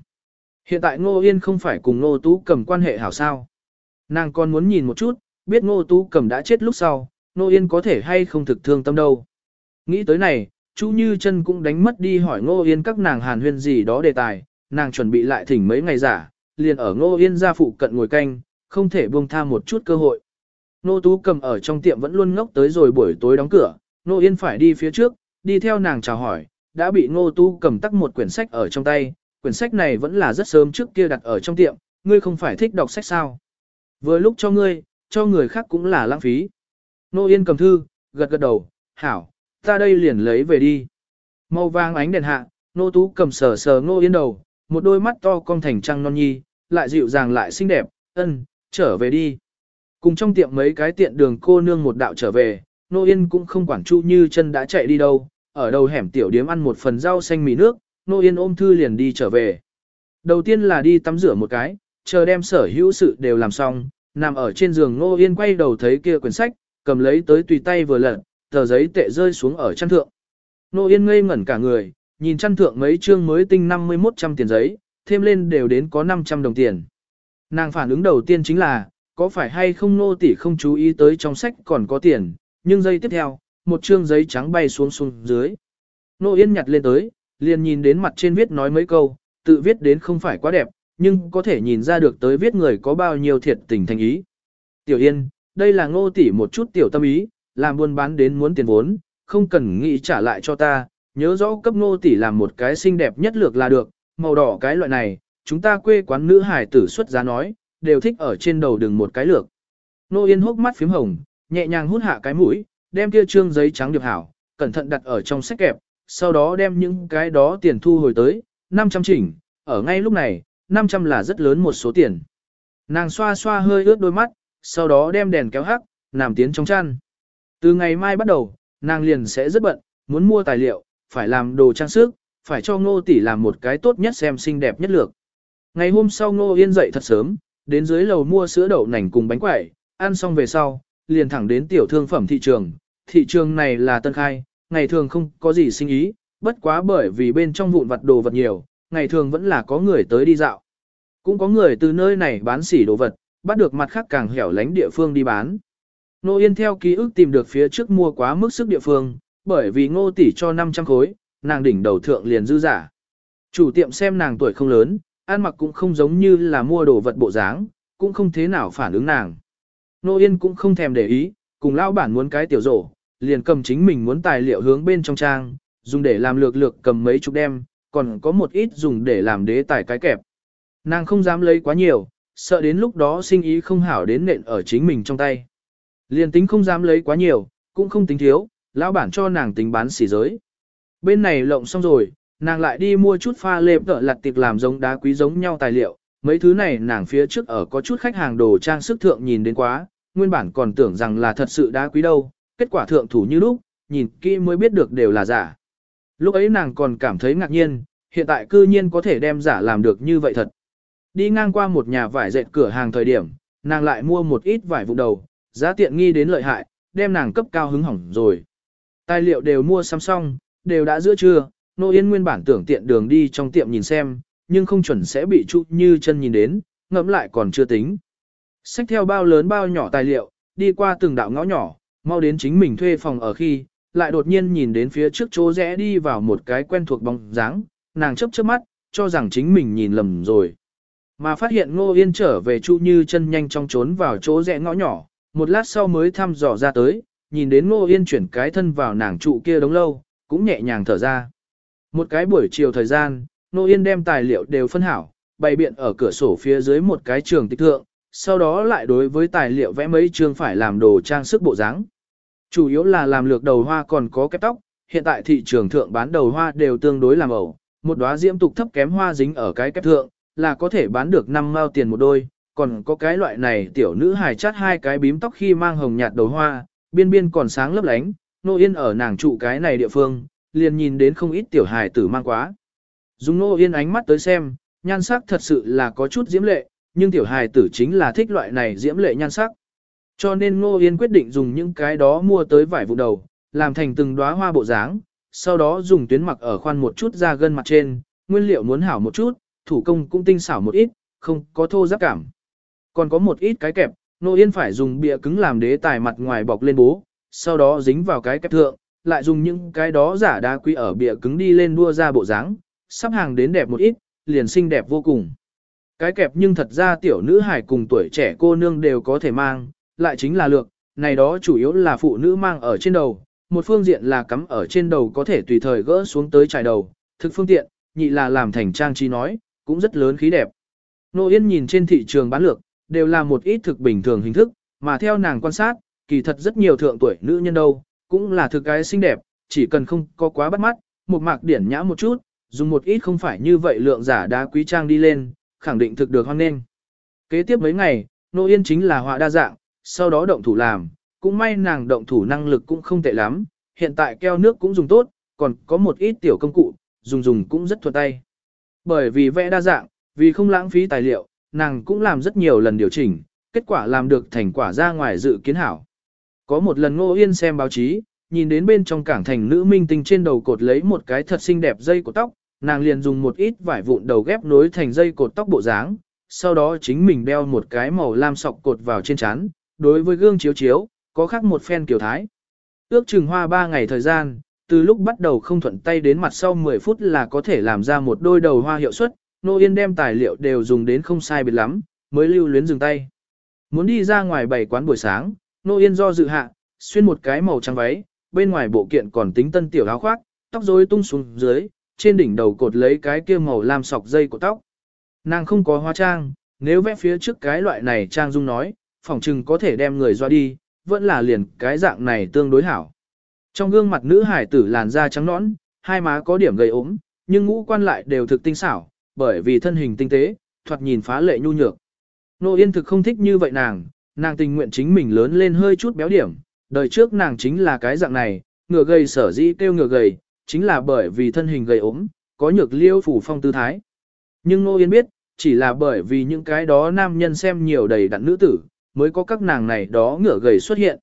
Speaker 1: Hiện tại Ngô Yên không phải cùng Ngô Tú cầm quan hệ hảo sao. Nàng còn muốn nhìn một chút, biết Ngô Tú cầm đã chết lúc sau, Ngô Yên có thể hay không thực thương tâm đâu. Nghĩ tới này, Chu Như chân cũng đánh mất đi hỏi Ngô Yên các nàng hàn huyên gì đó đề tài, nàng chuẩn bị lại thỉnh mấy ngày giả, liền ở Ngô Yên gia phụ cận ngồi canh, không thể buông tha một chút cơ hội. Nô Tú cầm ở trong tiệm vẫn luôn ngốc tới rồi buổi tối đóng cửa, Nô Yên phải đi phía trước, đi theo nàng chào hỏi, đã bị Nô Tú cầm tắc một quyển sách ở trong tay, quyển sách này vẫn là rất sớm trước kia đặt ở trong tiệm, ngươi không phải thích đọc sách sao. Vừa lúc cho ngươi, cho người khác cũng là lãng phí. Nô Yên cầm thư, gật gật đầu, hảo, ta đây liền lấy về đi. Màu vàng ánh đèn hạ, Nô Tú cầm sờ sờ Nô Yên đầu, một đôi mắt to cong thành trăng non nhi, lại dịu dàng lại xinh đẹp, ân, trở về đi. Cùng trong tiệm mấy cái tiện đường cô nương một đạo trở về, Nô Yên cũng không quản chu như chân đã chạy đi đâu, ở đầu hẻm tiểu điếm ăn một phần rau xanh mì nước, Nô Yên ôm thư liền đi trở về. Đầu tiên là đi tắm rửa một cái, chờ đem sở hữu sự đều làm xong, nằm ở trên giường Nô Yên quay đầu thấy kia quyển sách, cầm lấy tới tùy tay vừa lật, tờ giấy tệ rơi xuống ở chăn thượng. Nô Yên ngây ngẩn cả người, nhìn chăn thượng mấy chương mới tinh 51 trăm tiền giấy, thêm lên đều đến có 500 đồng tiền. Nàng phản ứng đầu tiên chính là, có phải hay không nô tỷ không chú ý tới trong sách còn có tiền, nhưng giây tiếp theo, một chương giấy trắng bay xuống xuống dưới. Nô Yên nhặt lên tới, liền nhìn đến mặt trên viết nói mấy câu, tự viết đến không phải quá đẹp, nhưng có thể nhìn ra được tới viết người có bao nhiêu thiệt tình thành ý. Tiểu Yên, đây là ngô tỷ một chút tiểu tâm ý, làm buôn bán đến muốn tiền vốn, không cần nghĩ trả lại cho ta, nhớ rõ cấp nô tỷ làm một cái xinh đẹp nhất lược là được, màu đỏ cái loại này, chúng ta quê quán nữ hải tử xuất giá nói, đều thích ở trên đầu đừng một cái lược. Nô Yên hốc mắt phím hồng, nhẹ nhàng hút hạ cái mũi, đem kia trương giấy trắng điệp hảo, cẩn thận đặt ở trong sách kẹp, sau đó đem những cái đó tiền thu hồi tới, 500 chỉnh, ở ngay lúc này, 500 là rất lớn một số tiền. Nàng xoa xoa hơi ướt đôi mắt, sau đó đem đèn kéo hắc, nằm tiến trong chăn. Từ ngày mai bắt đầu, nàng liền sẽ rất bận, muốn mua tài liệu, phải làm đồ trang sức, phải cho ngô tỷ làm một cái tốt nhất xem xinh đẹp nhất lược. Ngày hôm sau ngô yên dậy thật sớm, đến dưới lầu mua sữa đậu nành cùng bánh quẩy, ăn xong về sau, liền thẳng đến tiểu thương phẩm thị trường. Thị trường này là tân khai, ngày thường không có gì sinh ý, bất quá bởi vì bên trong vụn vặt đồ vật nhiều, ngày thường vẫn là có người tới đi dạo. Cũng có người từ nơi này bán xỉ đồ vật, bắt được mặt khác càng hẻo lánh địa phương đi bán. Nô Yên theo ký ức tìm được phía trước mua quá mức sức địa phương, bởi vì ngô tỷ cho 500 khối, nàng đỉnh đầu thượng liền dư giả. Chủ tiệm xem nàng tuổi không lớn, ăn mặc cũng không giống như là mua đồ vật bộ dáng, cũng không thế nào phản ứng nàng. Nô Yên cũng không thèm để ý, cùng lão bản muốn cái tiểu rổ, liền cầm chính mình muốn tài liệu hướng bên trong trang, dùng để làm lược lược cầm mấy chục đem, còn có một ít dùng để làm đế tài cái kẹp. Nàng không dám lấy quá nhiều, sợ đến lúc đó sinh ý không hảo đến nện ở chính mình trong tay. Liền tính không dám lấy quá nhiều, cũng không tính thiếu, lão bản cho nàng tính bán xỉ giới. Bên này lộng xong rồi, nàng lại đi mua chút pha lê tợ lặt tiệc làm giống đá quý giống nhau tài liệu. Mấy thứ này nàng phía trước ở có chút khách hàng đồ trang sức thượng nhìn đến quá, nguyên bản còn tưởng rằng là thật sự đá quý đâu, kết quả thượng thủ như lúc, nhìn kỹ mới biết được đều là giả. Lúc ấy nàng còn cảm thấy ngạc nhiên, hiện tại cư nhiên có thể đem giả làm được như vậy thật. Đi ngang qua một nhà vải dệt cửa hàng thời điểm, nàng lại mua một ít vải vụ đầu, giá tiện nghi đến lợi hại, đem nàng cấp cao hứng hỏng rồi. Tài liệu đều mua sắm xong, đều đã giữa trưa, Nô Yên nguyên bản tưởng tiện đường đi trong tiệm nhìn xem, nhưng không chuẩn sẽ bị chút Như chân nhìn đến, ngẫm lại còn chưa tính. Xách theo bao lớn bao nhỏ tài liệu, đi qua từng đạo ngõ nhỏ, mau đến chính mình thuê phòng ở khi, lại đột nhiên nhìn đến phía trước chỗ rẽ đi vào một cái quen thuộc bóng dáng, nàng chấp chớp mắt, cho rằng chính mình nhìn lầm rồi. Mà phát hiện Ngô Yên trở về Chu Như chân nhanh trong trốn vào chỗ rẽ ngõ nhỏ, một lát sau mới thăm dò ra tới, nhìn đến Ngô Yên chuyển cái thân vào nàng trụ kia đống lâu, cũng nhẹ nhàng thở ra. Một cái buổi chiều thời gian, Ngô Yên đem tài liệu đều phân hảo, bày biện ở cửa sổ phía dưới một cái trường tích thượng, sau đó lại đối với tài liệu vẽ mấy chương phải làm đồ trang sức bộ dáng. Chủ yếu là làm lược đầu hoa còn có kép tóc, hiện tại thị trường thượng bán đầu hoa đều tương đối làm ẩu, một đóa diễm tục thấp kém hoa dính ở cái kép thượng, là có thể bán được 5 mao tiền một đôi, còn có cái loại này tiểu nữ hài chát hai cái bím tóc khi mang hồng nhạt đầu hoa, biên biên còn sáng lấp lánh, nô yên ở nàng trụ cái này địa phương, liền nhìn đến không ít tiểu hài tử mang quá. Dùng nô yên ánh mắt tới xem, nhan sắc thật sự là có chút diễm lệ, nhưng tiểu hài tử chính là thích loại này diễm lệ nhan sắc. Cho nên Nô Yên quyết định dùng những cái đó mua tới vải vụ đầu, làm thành từng đóa hoa bộ dáng, sau đó dùng tuyến mặc ở khoan một chút ra gân mặt trên, nguyên liệu muốn hảo một chút, thủ công cũng tinh xảo một ít, không có thô giáp cảm. Còn có một ít cái kẹp, Nô Yên phải dùng bìa cứng làm đế tài mặt ngoài bọc lên bố, sau đó dính vào cái kẹp thượng, lại dùng những cái đó giả đá quý ở bìa cứng đi lên đua ra bộ dáng, sắp hàng đến đẹp một ít, liền xinh đẹp vô cùng. Cái kẹp nhưng thật ra tiểu nữ hài cùng tuổi trẻ cô nương đều có thể mang, lại chính là lược, này đó chủ yếu là phụ nữ mang ở trên đầu, một phương diện là cắm ở trên đầu có thể tùy thời gỡ xuống tới trải đầu, thực phương tiện, nhị là làm thành trang trí nói, cũng rất lớn khí đẹp. Nô Yên nhìn trên thị trường bán lược, đều là một ít thực bình thường hình thức, mà theo nàng quan sát, kỳ thật rất nhiều thượng tuổi nữ nhân đâu, cũng là thực cái xinh đẹp, chỉ cần không có quá bắt mắt, một mạc điển nhã một chút, dùng một ít không phải như vậy lượng giả đá quý trang đi lên, khẳng định thực được hoan nên. Kế tiếp mấy ngày, Nô Yên chính là họa đa dạng, sau đó động thủ làm, cũng may nàng động thủ năng lực cũng không tệ lắm, hiện tại keo nước cũng dùng tốt, còn có một ít tiểu công cụ, dùng dùng cũng rất thuận tay. Bởi vì vẽ đa dạng, vì không lãng phí tài liệu, nàng cũng làm rất nhiều lần điều chỉnh, kết quả làm được thành quả ra ngoài dự kiến hảo. Có một lần Ngô Yên xem báo chí, nhìn đến bên trong cảng thành nữ minh tinh trên đầu cột lấy một cái thật xinh đẹp dây cột tóc, nàng liền dùng một ít vải vụn đầu ghép nối thành dây cột tóc bộ dáng, sau đó chính mình đeo một cái màu lam sọc cột vào trên trán, đối với gương chiếu chiếu, có khác một phen kiểu thái. Ước chừng hoa 3 ngày thời gian, từ lúc bắt đầu không thuận tay đến mặt sau 10 phút là có thể làm ra một đôi đầu hoa hiệu suất, Nô Yên đem tài liệu đều dùng đến không sai biệt lắm, mới lưu luyến dừng tay. Muốn đi ra ngoài bày quán buổi sáng, Nô Yên do dự hạ, xuyên một cái màu trắng váy, bên ngoài bộ kiện còn tính tân tiểu áo khoác, tóc rối tung xuống dưới, trên đỉnh đầu cột lấy cái kia màu lam sọc dây của tóc. Nàng không có hóa trang, nếu vẽ phía trước cái loại này trang dung nói, phỏng chừng có thể đem người doa đi, vẫn là liền cái dạng này tương đối hảo. Trong gương mặt nữ hải tử làn da trắng nõn, hai má có điểm gầy ốm, nhưng ngũ quan lại đều thực tinh xảo, bởi vì thân hình tinh tế, thoạt nhìn phá lệ nhu nhược. Nô Yên thực không thích như vậy nàng, nàng tình nguyện chính mình lớn lên hơi chút béo điểm, đời trước nàng chính là cái dạng này, ngựa gầy sở dĩ kêu ngựa gầy, chính là bởi vì thân hình gầy ốm, có nhược liêu phủ phong tư thái. Nhưng Nô Yên biết, chỉ là bởi vì những cái đó nam nhân xem nhiều đầy đặn nữ tử, mới có các nàng này đó ngựa gầy xuất hiện.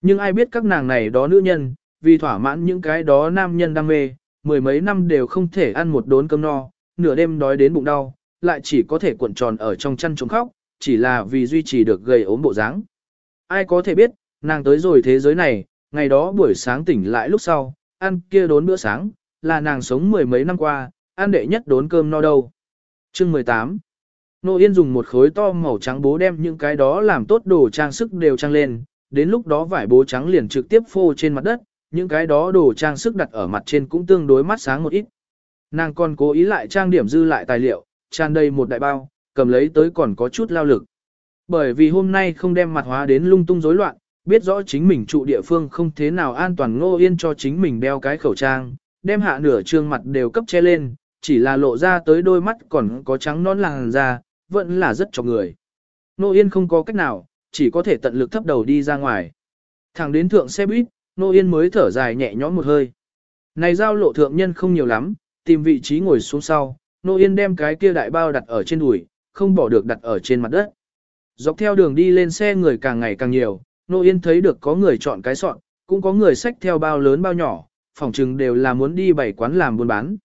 Speaker 1: Nhưng ai biết các nàng này đó nữ nhân, vì thỏa mãn những cái đó nam nhân đam mê, mười mấy năm đều không thể ăn một đốn cơm no, nửa đêm đói đến bụng đau, lại chỉ có thể cuộn tròn ở trong chăn trống khóc, chỉ là vì duy trì được gầy ốm bộ dáng. Ai có thể biết, nàng tới rồi thế giới này, ngày đó buổi sáng tỉnh lại lúc sau, ăn kia đốn bữa sáng, là nàng sống mười mấy năm qua, ăn đệ nhất đốn cơm no đâu. Chương 18 Nô Yên dùng một khối to màu trắng bố đem những cái đó làm tốt đồ trang sức đều trang lên, đến lúc đó vải bố trắng liền trực tiếp phô trên mặt đất, những cái đó đồ trang sức đặt ở mặt trên cũng tương đối mắt sáng một ít. Nàng còn cố ý lại trang điểm dư lại tài liệu, tràn đầy một đại bao, cầm lấy tới còn có chút lao lực. Bởi vì hôm nay không đem mặt hóa đến lung tung rối loạn, biết rõ chính mình trụ địa phương không thế nào an toàn ngô yên cho chính mình đeo cái khẩu trang, đem hạ nửa trương mặt đều cấp che lên, chỉ là lộ ra tới đôi mắt còn có trắng non làng ra, vẫn là rất cho người. Nô Yên không có cách nào, chỉ có thể tận lực thấp đầu đi ra ngoài. Thẳng đến thượng xe buýt, Nô Yên mới thở dài nhẹ nhõm một hơi. Này giao lộ thượng nhân không nhiều lắm, tìm vị trí ngồi xuống sau, Nô Yên đem cái kia đại bao đặt ở trên đùi, không bỏ được đặt ở trên mặt đất. Dọc theo đường đi lên xe người càng ngày càng nhiều, Nô Yên thấy được có người chọn cái sọn, cũng có người xách theo bao lớn bao nhỏ, phòng chừng đều là muốn đi bảy quán làm buôn bán.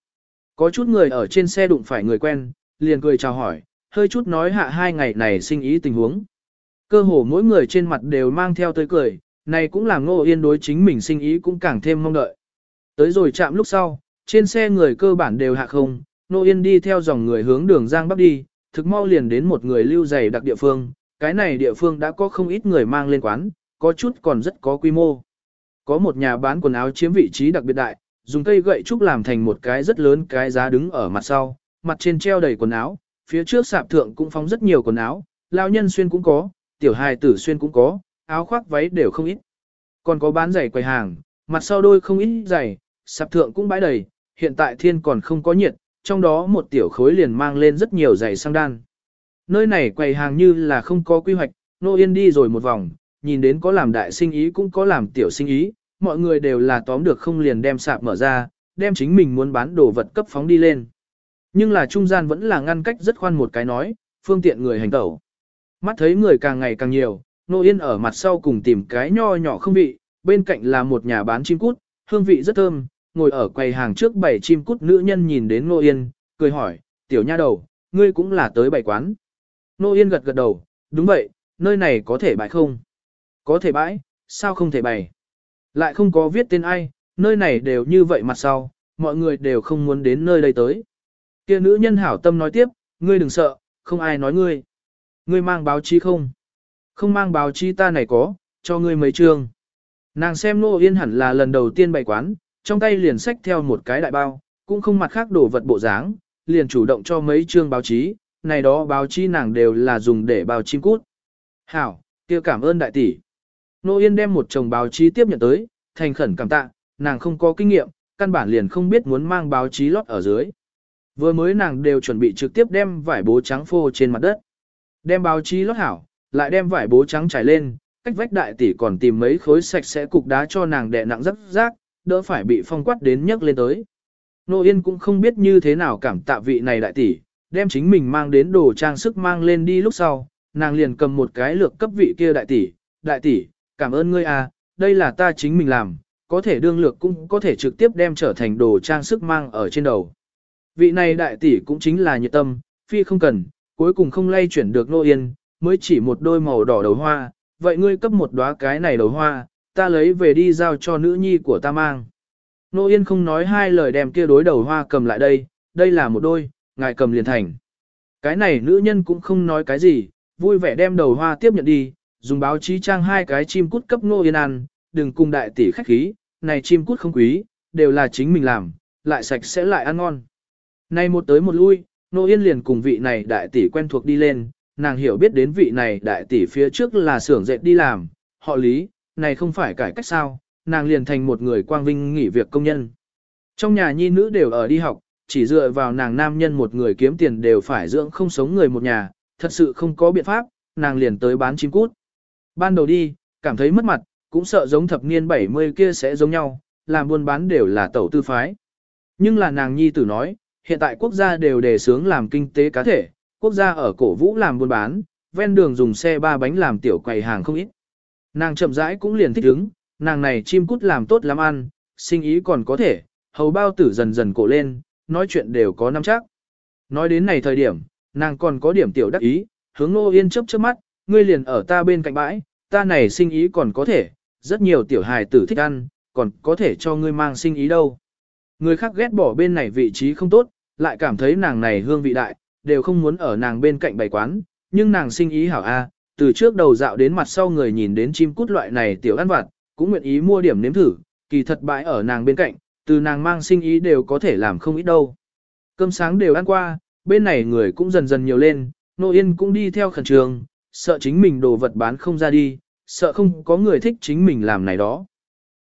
Speaker 1: Có chút người ở trên xe đụng phải người quen, liền cười chào hỏi, hơi chút nói hạ hai ngày này sinh ý tình huống. Cơ hồ mỗi người trên mặt đều mang theo tươi cười, này cũng làm Ngô Yên đối chính mình sinh ý cũng càng thêm mong đợi. Tới rồi chạm lúc sau, trên xe người cơ bản đều hạ không, Nô Yên đi theo dòng người hướng đường Giang Bắc đi, thực mau liền đến một người lưu dày đặc địa phương, cái này địa phương đã có không ít người mang lên quán, có chút còn rất có quy mô. Có một nhà bán quần áo chiếm vị trí đặc biệt đại, dùng cây gậy trúc làm thành một cái rất lớn cái giá đứng ở mặt sau, mặt trên treo đầy quần áo, phía trước sạp thượng cũng phóng rất nhiều quần áo, lao nhân xuyên cũng có, tiểu hài tử xuyên cũng có, áo khoác váy đều không ít. Còn có bán giày quầy hàng, mặt sau đôi không ít giày, sạp thượng cũng bãi đầy, hiện tại thiên còn không có nhiệt, trong đó một tiểu khối liền mang lên rất nhiều giày sang đan. Nơi này quầy hàng như là không có quy hoạch, nô yên đi rồi một vòng, nhìn đến có làm đại sinh ý cũng có làm tiểu sinh ý, mọi người đều là tóm được không liền đem sạp mở ra, đem chính mình muốn bán đồ vật cấp phóng đi lên. Nhưng là trung gian vẫn là ngăn cách rất khoan một cái nói, phương tiện người hành tẩu. Mắt thấy người càng ngày càng nhiều, Nô Yên ở mặt sau cùng tìm cái nho nhỏ không vị, bên cạnh là một nhà bán chim cút, hương vị rất thơm, ngồi ở quầy hàng trước bảy chim cút nữ nhân nhìn đến Nô Yên, cười hỏi, tiểu nha đầu, ngươi cũng là tới bảy quán. Nô Yên gật gật đầu, đúng vậy, nơi này có thể bãi không? Có thể bãi, sao không thể bày? Lại không có viết tên ai, nơi này đều như vậy mặt sau, mọi người đều không muốn đến nơi đây tới. Kia nữ nhân hảo tâm nói tiếp, ngươi đừng sợ, không ai nói ngươi. Ngươi mang báo chí không? Không mang báo chí ta này có, cho ngươi mấy chương. Nàng xem Nô Yên hẳn là lần đầu tiên bày quán, trong tay liền xách theo một cái đại bao, cũng không mặt khác đổ vật bộ dáng, liền chủ động cho mấy chương báo chí, này đó báo chí nàng đều là dùng để bao chim cút. Hảo, kia cảm ơn đại tỷ. Nô Yên đem một chồng báo chí tiếp nhận tới, thành khẩn cảm tạ, nàng không có kinh nghiệm, căn bản liền không biết muốn mang báo chí lót ở dưới. Vừa mới nàng đều chuẩn bị trực tiếp đem vải bố trắng phô trên mặt đất. Đem báo chí lót hảo, lại đem vải bố trắng trải lên, cách vách đại tỷ còn tìm mấy khối sạch sẽ cục đá cho nàng đè nặng rất rác, đỡ phải bị phong quát đến nhấc lên tới. Nô Yên cũng không biết như thế nào cảm tạ vị này đại tỷ, đem chính mình mang đến đồ trang sức mang lên đi lúc sau, nàng liền cầm một cái lược cấp vị kia đại tỷ, đại tỷ, cảm ơn ngươi à, đây là ta chính mình làm, có thể đương lược cũng có thể trực tiếp đem trở thành đồ trang sức mang ở trên đầu. Vị này đại tỷ cũng chính là nhiệt tâm, phi không cần, cuối cùng không lay chuyển được nô yên, mới chỉ một đôi màu đỏ đầu hoa, vậy ngươi cấp một đóa cái này đầu hoa, ta lấy về đi giao cho nữ nhi của ta mang. Nô yên không nói hai lời đem kia đối đầu hoa cầm lại đây, đây là một đôi, ngài cầm liền thành. Cái này nữ nhân cũng không nói cái gì, vui vẻ đem đầu hoa tiếp nhận đi, dùng báo chí trang hai cái chim cút cấp nô yên ăn, đừng cùng đại tỷ khách khí, này chim cút không quý, đều là chính mình làm, lại sạch sẽ lại ăn ngon. Này một tới một lui, nô yên liền cùng vị này đại tỷ quen thuộc đi lên, nàng hiểu biết đến vị này đại tỷ phía trước là xưởng dệt đi làm, họ lý, này không phải cải cách sao, nàng liền thành một người quang vinh nghỉ việc công nhân. Trong nhà nhi nữ đều ở đi học, chỉ dựa vào nàng nam nhân một người kiếm tiền đều phải dưỡng không sống người một nhà, thật sự không có biện pháp, nàng liền tới bán chim cút. Ban đầu đi, cảm thấy mất mặt, cũng sợ giống thập niên 70 kia sẽ giống nhau, làm buôn bán đều là tẩu tư phái. Nhưng là nàng nhi tử nói, hiện tại quốc gia đều đề sướng làm kinh tế cá thể, quốc gia ở cổ vũ làm buôn bán, ven đường dùng xe ba bánh làm tiểu quầy hàng không ít. Nàng chậm rãi cũng liền thích ứng, nàng này chim cút làm tốt lắm ăn, sinh ý còn có thể, hầu bao tử dần dần cổ lên, nói chuyện đều có năm chắc. Nói đến này thời điểm, nàng còn có điểm tiểu đắc ý, hướng Nô Yên chớp chớp mắt, ngươi liền ở ta bên cạnh bãi, ta này sinh ý còn có thể, rất nhiều tiểu hài tử thích ăn, còn có thể cho ngươi mang sinh ý đâu. Người khác ghét bỏ bên này vị trí không tốt, lại cảm thấy nàng này hương vị đại, đều không muốn ở nàng bên cạnh bày quán, nhưng nàng sinh ý hảo A, từ trước đầu dạo đến mặt sau người nhìn đến chim cút loại này tiểu ăn vặt, cũng nguyện ý mua điểm nếm thử, kỳ thật bãi ở nàng bên cạnh, từ nàng mang sinh ý đều có thể làm không ít đâu. Cơm sáng đều ăn qua, bên này người cũng dần dần nhiều lên, Nô Yên cũng đi theo khẩn trường, sợ chính mình đồ vật bán không ra đi, sợ không có người thích chính mình làm này đó.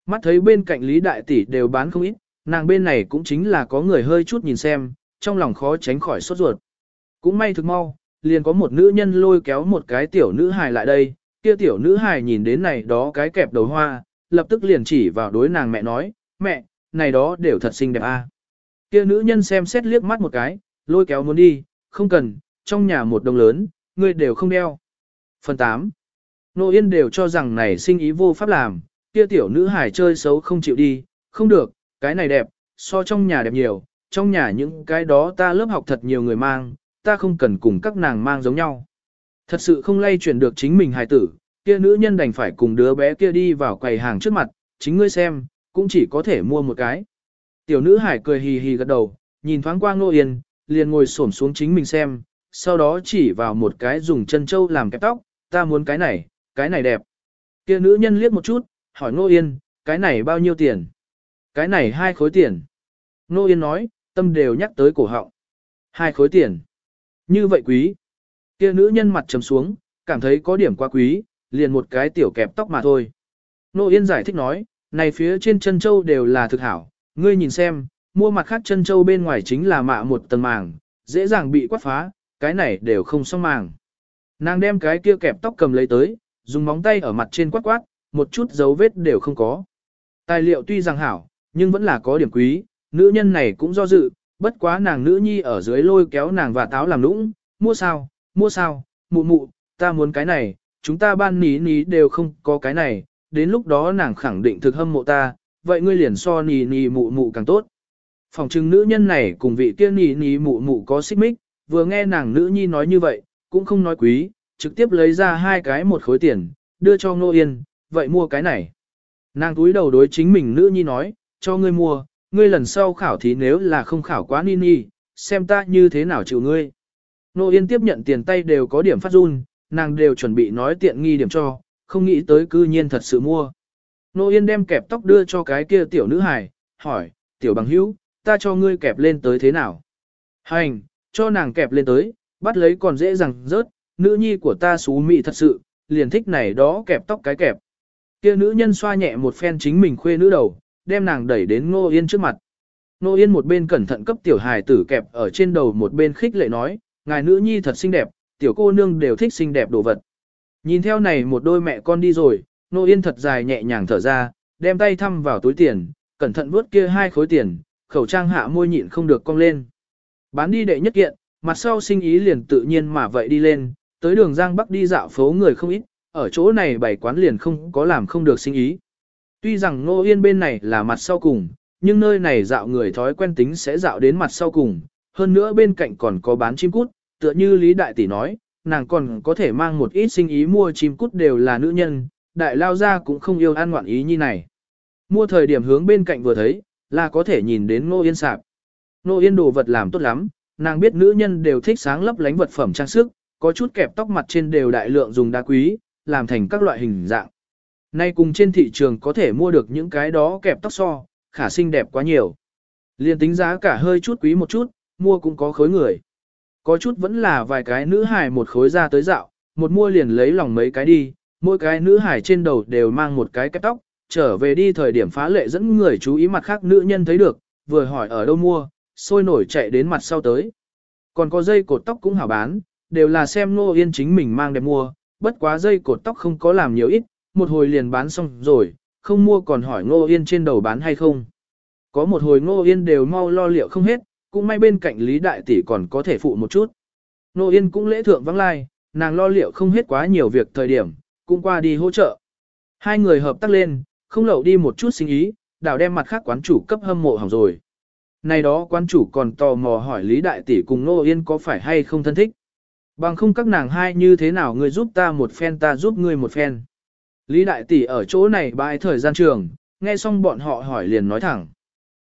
Speaker 1: Mắt thấy bên cạnh Lý Đại Tỷ đều bán không ít, nàng bên này cũng chính là có người hơi chút nhìn xem, trong lòng khó tránh khỏi sốt ruột. Cũng may thực mau, liền có một nữ nhân lôi kéo một cái tiểu nữ hài lại đây, kia tiểu nữ hài nhìn đến này đó cái kẹp đầu hoa, lập tức liền chỉ vào đối nàng mẹ nói, mẹ, này đó đều thật xinh đẹp a. Kia nữ nhân xem xét liếc mắt một cái, lôi kéo muốn đi, không cần, trong nhà một đồng lớn, ngươi đều không đeo. Phần 8. Nô Yên đều cho rằng này sinh ý vô pháp làm, kia tiểu nữ hải chơi xấu không chịu đi, không được, cái này đẹp, so trong nhà đẹp nhiều, trong nhà những cái đó ta lớp học thật nhiều người mang, ta không cần cùng các nàng mang giống nhau. Thật sự không lay chuyển được chính mình hài tử, kia nữ nhân đành phải cùng đứa bé kia đi vào quầy hàng trước mặt, chính ngươi xem, cũng chỉ có thể mua một cái. Tiểu nữ hải cười hì hì gật đầu, nhìn thoáng qua Ngô Yên, liền ngồi xổm xuống chính mình xem, sau đó chỉ vào một cái dùng chân châu làm kẹp tóc, ta muốn cái này, cái này đẹp. Kia nữ nhân liếc một chút, hỏi Ngô Yên, cái này bao nhiêu tiền? Cái này hai khối tiền. Ngô Yên nói, tâm đều nhắc tới cổ họng. Hai khối tiền. Như vậy quý. Kia nữ nhân mặt trầm xuống, cảm thấy có điểm quá quý, liền một cái tiểu kẹp tóc mà thôi. Nô Yên giải thích nói, này phía trên chân châu đều là thực hảo, ngươi nhìn xem, mua mặt khác chân châu bên ngoài chính là mạ một tầng màng, dễ dàng bị quát phá, cái này đều không xong màng. Nàng đem cái kia kẹp tóc cầm lấy tới, dùng móng tay ở mặt trên quát quát, một chút dấu vết đều không có. Tài liệu tuy rằng hảo, nhưng vẫn là có điểm quý, nữ nhân này cũng do dự, bất quá nàng nữ nhi ở dưới lôi kéo nàng và táo làm lũng, mua sao, mua sao, mụ mụ, ta muốn cái này, chúng ta ban ní ní đều không có cái này, đến lúc đó nàng khẳng định thực hâm mộ ta, vậy ngươi liền so ní ní mụ mụ càng tốt. Phòng trưng nữ nhân này cùng vị kia ní ní mụ mụ có xích mích, vừa nghe nàng nữ nhi nói như vậy, cũng không nói quý, trực tiếp lấy ra hai cái một khối tiền, đưa cho Ngô Yên, vậy mua cái này. Nàng túi đầu đối chính mình nữ nhi nói, cho ngươi mua, ngươi lần sau khảo thí nếu là không khảo quá ni ni, xem ta như thế nào chịu ngươi. Nô Yên tiếp nhận tiền tay đều có điểm phát run, nàng đều chuẩn bị nói tiện nghi điểm cho, không nghĩ tới cư nhiên thật sự mua. Nô Yên đem kẹp tóc đưa cho cái kia tiểu nữ hài, hỏi, tiểu bằng hữu, ta cho ngươi kẹp lên tới thế nào? Hành, cho nàng kẹp lên tới, bắt lấy còn dễ dàng rớt, nữ nhi của ta xú mị thật sự, liền thích này đó kẹp tóc cái kẹp. Kia nữ nhân xoa nhẹ một phen chính mình khuê nữ đầu, đem nàng đẩy đến Ngô Yên trước mặt. Ngô Yên một bên cẩn thận cấp tiểu hài tử kẹp ở trên đầu một bên khích lệ nói, ngài nữ nhi thật xinh đẹp, tiểu cô nương đều thích xinh đẹp đồ vật. Nhìn theo này một đôi mẹ con đi rồi, Ngô Yên thật dài nhẹ nhàng thở ra, đem tay thăm vào túi tiền, cẩn thận vuốt kia hai khối tiền, khẩu trang hạ môi nhịn không được cong lên. Bán đi đệ nhất kiện, mặt sau sinh ý liền tự nhiên mà vậy đi lên, tới đường Giang Bắc đi dạo phố người không ít, ở chỗ này bày quán liền không có làm không được sinh ý. Tuy rằng Ngô Yên bên này là mặt sau cùng, nhưng nơi này dạo người thói quen tính sẽ dạo đến mặt sau cùng, hơn nữa bên cạnh còn có bán chim cút, tựa như Lý Đại Tỷ nói, nàng còn có thể mang một ít sinh ý mua chim cút đều là nữ nhân, đại lao ra cũng không yêu ăn ngoạn ý như này. Mua thời điểm hướng bên cạnh vừa thấy, là có thể nhìn đến Ngô Yên sạp. Ngô Yên đồ vật làm tốt lắm, nàng biết nữ nhân đều thích sáng lấp lánh vật phẩm trang sức, có chút kẹp tóc mặt trên đều đại lượng dùng đá quý, làm thành các loại hình dạng. Nay cùng trên thị trường có thể mua được những cái đó kẹp tóc so, khả xinh đẹp quá nhiều. Liên tính giá cả hơi chút quý một chút, mua cũng có khối người. Có chút vẫn là vài cái nữ hài một khối ra tới dạo, một mua liền lấy lòng mấy cái đi, mỗi cái nữ hài trên đầu đều mang một cái kẹp tóc, trở về đi thời điểm phá lệ dẫn người chú ý mặt khác nữ nhân thấy được, vừa hỏi ở đâu mua, sôi nổi chạy đến mặt sau tới. Còn có dây cột tóc cũng hảo bán, đều là xem Nô Yên chính mình mang đẹp mua, bất quá dây cột tóc không có làm nhiều ít, một hồi liền bán xong rồi, không mua còn hỏi Ngô Yên trên đầu bán hay không. Có một hồi Ngô Yên đều mau lo liệu không hết, cũng may bên cạnh Lý Đại Tỷ còn có thể phụ một chút. Ngô Yên cũng lễ thượng vắng lai, nàng lo liệu không hết quá nhiều việc thời điểm, cũng qua đi hỗ trợ. Hai người hợp tác lên, không lậu đi một chút sinh ý, đảo đem mặt khác quán chủ cấp hâm mộ hỏng rồi. Này đó quán chủ còn tò mò hỏi Lý Đại Tỷ cùng Ngô Yên có phải hay không thân thích. Bằng không các nàng hai như thế nào người giúp ta một phen ta giúp ngươi một phen. Lý Đại Tỷ ở chỗ này bãi thời gian trường, nghe xong bọn họ hỏi liền nói thẳng.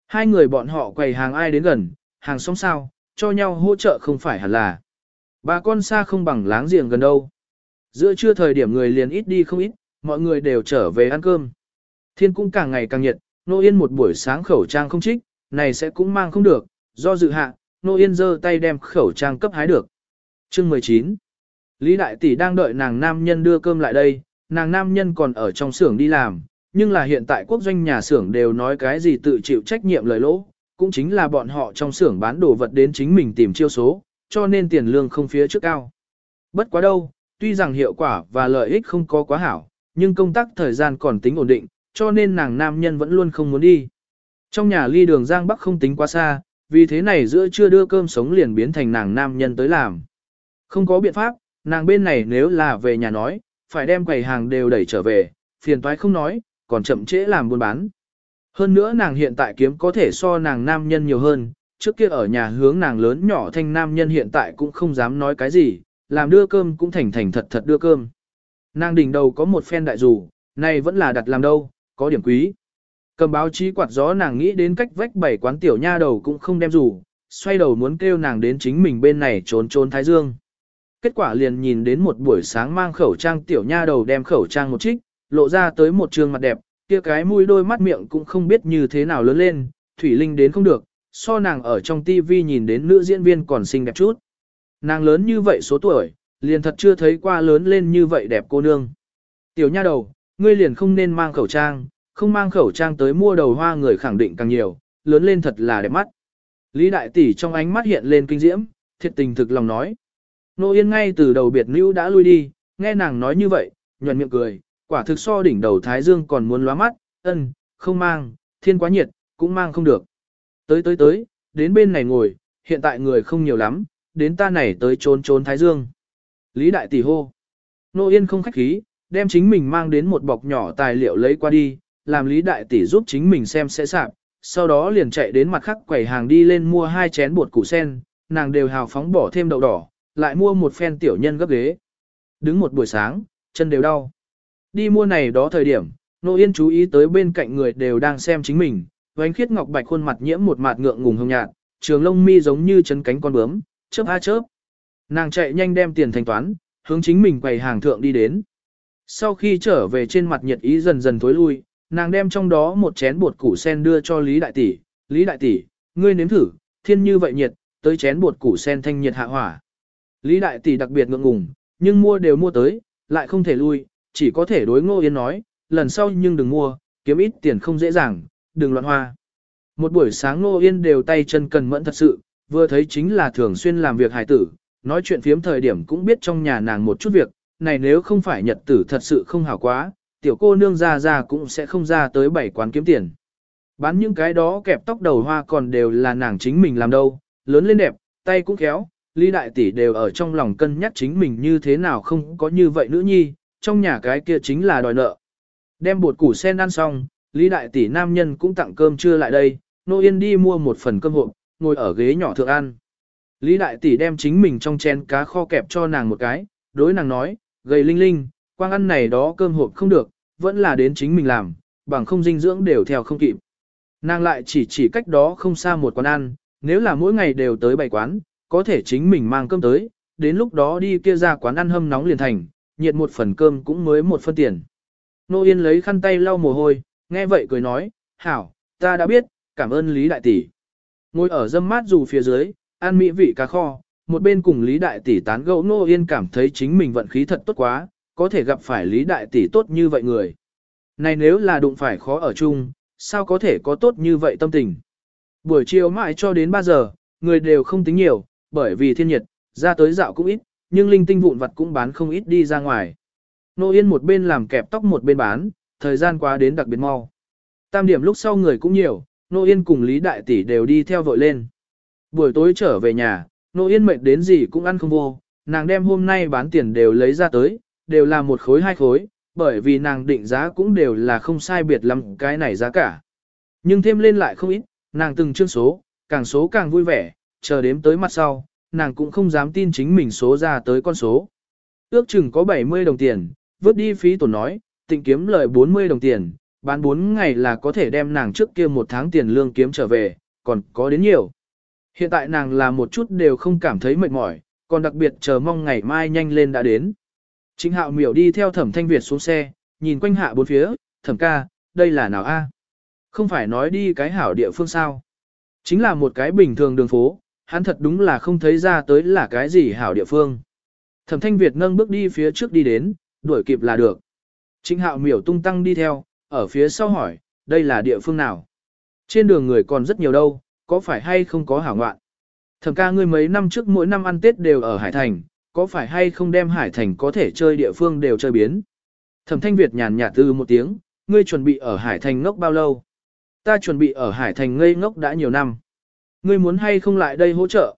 Speaker 1: Hai người bọn họ quầy hàng ai đến gần, hàng xong sao, cho nhau hỗ trợ không phải hẳn là. Bà con xa không bằng láng giềng gần đâu. Giữa trưa thời điểm người liền ít đi không ít, mọi người đều trở về ăn cơm. Thiên cũng càng ngày càng nhiệt, Nô Yên một buổi sáng khẩu trang không trích, này sẽ cũng mang không được, do dự hạ, Nô Yên giơ tay đem khẩu trang cấp hái được. Chương 19 Lý Đại Tỷ đang đợi nàng nam nhân đưa cơm lại đây, nàng nam nhân còn ở trong xưởng đi làm, nhưng là hiện tại quốc doanh nhà xưởng đều nói cái gì tự chịu trách nhiệm lời lỗ, cũng chính là bọn họ trong xưởng bán đồ vật đến chính mình tìm chiêu số, cho nên tiền lương không phía trước cao. Bất quá đâu, tuy rằng hiệu quả và lợi ích không có quá hảo, nhưng công tác thời gian còn tính ổn định, cho nên nàng nam nhân vẫn luôn không muốn đi. Trong nhà ly đường Giang Bắc không tính quá xa, vì thế này giữa trưa đưa cơm sống liền biến thành nàng nam nhân tới làm. Không có biện pháp, nàng bên này nếu là về nhà nói, phải đem quầy hàng đều đẩy trở về, phiền toái không nói, còn chậm trễ làm buôn bán. Hơn nữa nàng hiện tại kiếm có thể so nàng nam nhân nhiều hơn, trước kia ở nhà hướng nàng lớn nhỏ thanh nam nhân hiện tại cũng không dám nói cái gì, làm đưa cơm cũng thành thành thật thật đưa cơm. Nàng đỉnh đầu có một phen đại dù, này vẫn là đặt làm đâu, có điểm quý. Cầm báo chí quạt gió nàng nghĩ đến cách vách bảy quán tiểu nha đầu cũng không đem dù, xoay đầu muốn kêu nàng đến chính mình bên này trốn trốn thái dương. Kết quả liền nhìn đến một buổi sáng mang khẩu trang tiểu nha đầu đem khẩu trang một trích, lộ ra tới một trường mặt đẹp, kia cái mũi đôi mắt miệng cũng không biết như thế nào lớn lên, thủy linh đến không được, so nàng ở trong tivi nhìn đến nữ diễn viên còn xinh đẹp chút. Nàng lớn như vậy số tuổi, liền thật chưa thấy qua lớn lên như vậy đẹp cô nương. Tiểu nha đầu, ngươi liền không nên mang khẩu trang, không mang khẩu trang tới mua đầu hoa người khẳng định càng nhiều, lớn lên thật là đẹp mắt. Lý đại tỷ trong ánh mắt hiện lên kinh diễm, thiệt tình thực lòng nói. Nô Yên ngay từ đầu biệt nữ đã lui đi, nghe nàng nói như vậy, nhuận miệng cười, quả thực so đỉnh đầu Thái Dương còn muốn lóa mắt, ân, không mang, thiên quá nhiệt, cũng mang không được. Tới tới tới, đến bên này ngồi, hiện tại người không nhiều lắm, đến ta này tới trốn trốn Thái Dương. Lý đại tỷ hô. Nô Yên không khách khí, đem chính mình mang đến một bọc nhỏ tài liệu lấy qua đi, làm Lý đại tỷ giúp chính mình xem sẽ sạp, sau đó liền chạy đến mặt khắc quầy hàng đi lên mua hai chén bột củ sen, nàng đều hào phóng bỏ thêm đậu đỏ, lại mua một phen tiểu nhân gấp ghế. Đứng một buổi sáng, chân đều đau. Đi mua này đó thời điểm, Nô Yên chú ý tới bên cạnh người đều đang xem chính mình, vánh khiết ngọc bạch khuôn mặt nhiễm một mạt ngượng ngùng hồng nhạt, trường lông mi giống như chấn cánh con bướm, chớp a chớp. Nàng chạy nhanh đem tiền thanh toán, hướng chính mình quầy hàng thượng đi đến. Sau khi trở về trên mặt nhiệt ý dần dần thối lui, nàng đem trong đó một chén bột củ sen đưa cho Lý Đại Tỷ. Lý Đại Tỷ, ngươi nếm thử, thiên như vậy nhiệt, tới chén bột củ sen thanh nhiệt hạ hỏa. Lý Đại Tỷ đặc biệt ngượng ngùng, nhưng mua đều mua tới, lại không thể lui, chỉ có thể đối Ngô Yên nói, lần sau nhưng đừng mua, kiếm ít tiền không dễ dàng, đừng loạn hoa. Một buổi sáng Ngô Yên đều tay chân cần mẫn thật sự, vừa thấy chính là thường xuyên làm việc hài tử, nói chuyện phiếm thời điểm cũng biết trong nhà nàng một chút việc, này nếu không phải nhật tử thật sự không hảo quá, tiểu cô nương ra ra cũng sẽ không ra tới bảy quán kiếm tiền. Bán những cái đó kẹp tóc đầu hoa còn đều là nàng chính mình làm đâu, lớn lên đẹp, tay cũng khéo, Lý Đại Tỷ đều ở trong lòng cân nhắc chính mình như thế nào không có như vậy nữ nhi, trong nhà cái kia chính là đòi nợ. Đem bột củ sen ăn xong, Lý Đại Tỷ nam nhân cũng tặng cơm trưa lại đây, Nô Yên đi mua một phần cơm hộp, ngồi ở ghế nhỏ thượng ăn. Lý Đại Tỷ đem chính mình trong chén cá kho kẹp cho nàng một cái, đối nàng nói, gầy linh linh, quang ăn này đó cơm hộp không được, vẫn là đến chính mình làm, bằng không dinh dưỡng đều theo không kịp. Nàng lại chỉ chỉ cách đó không xa một quán ăn, nếu là mỗi ngày đều tới bảy quán, có thể chính mình mang cơm tới, đến lúc đó đi kia ra quán ăn hâm nóng liền thành, nhiệt một phần cơm cũng mới một phân tiền. Nô Yên lấy khăn tay lau mồ hôi, nghe vậy cười nói, hảo, ta đã biết, cảm ơn Lý Đại Tỷ. Ngồi ở dâm mát dù phía dưới, ăn mỹ vị cá kho, một bên cùng Lý Đại Tỷ tán gẫu Nô Yên cảm thấy chính mình vận khí thật tốt quá, có thể gặp phải Lý Đại Tỷ tốt như vậy người. Này nếu là đụng phải khó ở chung, sao có thể có tốt như vậy tâm tình. Buổi chiều mãi cho đến 3 giờ, người đều không tính nhiều, bởi vì thiên nhiệt, ra tới dạo cũng ít, nhưng linh tinh vụn vặt cũng bán không ít đi ra ngoài. Nô Yên một bên làm kẹp tóc một bên bán, thời gian qua đến đặc biệt mau. Tam điểm lúc sau người cũng nhiều, Nô Yên cùng Lý Đại Tỷ đều đi theo vội lên. Buổi tối trở về nhà, Nô Yên mệt đến gì cũng ăn không vô, nàng đem hôm nay bán tiền đều lấy ra tới, đều là một khối hai khối, bởi vì nàng định giá cũng đều là không sai biệt lắm cái này giá cả. Nhưng thêm lên lại không ít, nàng từng chương số, càng số càng vui vẻ, chờ đếm tới mặt sau, nàng cũng không dám tin chính mình số ra tới con số. Ước chừng có 70 đồng tiền, vớt đi phí tổn nói, tịnh kiếm lợi 40 đồng tiền, bán 4 ngày là có thể đem nàng trước kia một tháng tiền lương kiếm trở về, còn có đến nhiều. Hiện tại nàng là một chút đều không cảm thấy mệt mỏi, còn đặc biệt chờ mong ngày mai nhanh lên đã đến. chính hạo miểu đi theo thẩm thanh Việt xuống xe, nhìn quanh hạ bốn phía, thẩm ca, đây là nào a? Không phải nói đi cái hảo địa phương sao? Chính là một cái bình thường đường phố, hắn thật đúng là không thấy ra tới là cái gì hảo địa phương. Thẩm thanh Việt nâng bước đi phía trước đi đến, đuổi kịp là được. Trịnh hạo miểu tung tăng đi theo, ở phía sau hỏi, đây là địa phương nào? Trên đường người còn rất nhiều đâu, có phải hay không có hảo ngoạn? Thẩm ca ngươi mấy năm trước mỗi năm ăn Tết đều ở Hải Thành, có phải hay không đem Hải Thành có thể chơi địa phương đều chơi biến? Thẩm thanh Việt nhàn nhạt từ một tiếng, ngươi chuẩn bị ở Hải Thành ngốc bao lâu? Ta chuẩn bị ở Hải Thành ngây ngốc đã nhiều năm. Ngươi muốn hay không lại đây hỗ trợ?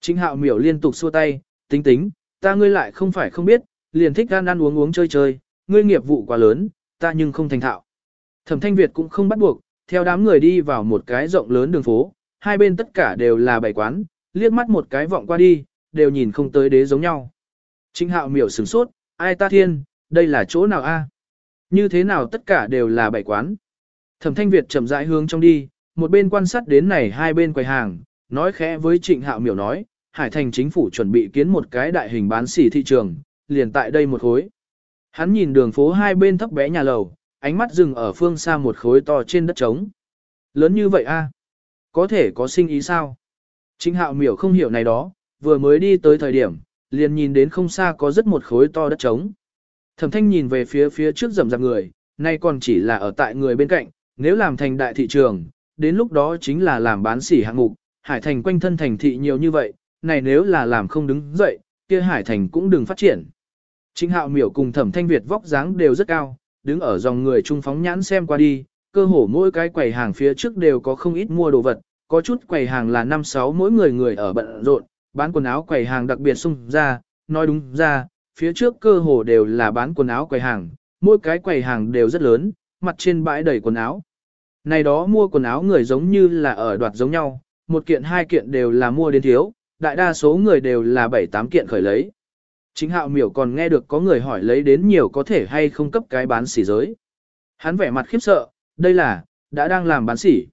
Speaker 1: Trịnh hạo miểu liên tục xua tay, tính tính, ta ngươi lại không phải không biết, liền thích gan ăn uống uống chơi chơi, ngươi nghiệp vụ quá lớn, ta nhưng không thành thạo. Thẩm thanh Việt cũng không bắt buộc, theo đám người đi vào một cái rộng lớn đường phố, hai bên tất cả đều là bày quán, liếc mắt một cái vọng qua đi, đều nhìn không tới đế giống nhau. Trịnh hạo miểu sửng sốt, ai ta thiên, đây là chỗ nào a? Như thế nào tất cả đều là bảy quán? Thẩm thanh Việt chậm rãi hướng trong đi, một bên quan sát đến này hai bên quầy hàng, nói khẽ với trịnh hạo miểu nói, Hải Thành chính phủ chuẩn bị kiến một cái đại hình bán xỉ thị trường, liền tại đây một khối. Hắn nhìn đường phố hai bên thấp bé nhà lầu, ánh mắt dừng ở phương xa một khối to trên đất trống. Lớn như vậy a, Có thể có sinh ý sao? Trịnh hạo miểu không hiểu này đó, vừa mới đi tới thời điểm, liền nhìn đến không xa có rất một khối to đất trống. Thẩm thanh nhìn về phía phía trước rầm rạp người, nay còn chỉ là ở tại người bên cạnh, nếu làm thành đại thị trường, đến lúc đó chính là làm bán sỉ hạng mục, hải thành quanh thân thành thị nhiều như vậy, này nếu là làm không đứng dậy, kia hải thành cũng đừng phát triển. Trịnh hạo miểu cùng thẩm thanh Việt vóc dáng đều rất cao, đứng ở dòng người trung phóng nhãn xem qua đi, cơ hồ mỗi cái quầy hàng phía trước đều có không ít mua đồ vật, có chút quầy hàng là 5-6 mỗi người người ở bận rộn, bán quần áo quầy hàng đặc biệt sung ra, nói đúng ra, phía trước cơ hồ đều là bán quần áo quầy hàng, mỗi cái quầy hàng đều rất lớn, mặt trên bãi đầy quần áo. Này đó mua quần áo người giống như là ở đoạt giống nhau, một kiện hai kiện đều là mua đến thiếu, đại đa số người đều là bảy tám kiện khởi lấy. Chính hạo miểu còn nghe được có người hỏi lấy đến nhiều có thể hay không cấp cái bán xỉ giới. Hắn vẻ mặt khiếp sợ, đây là, đã đang làm bán xỉ.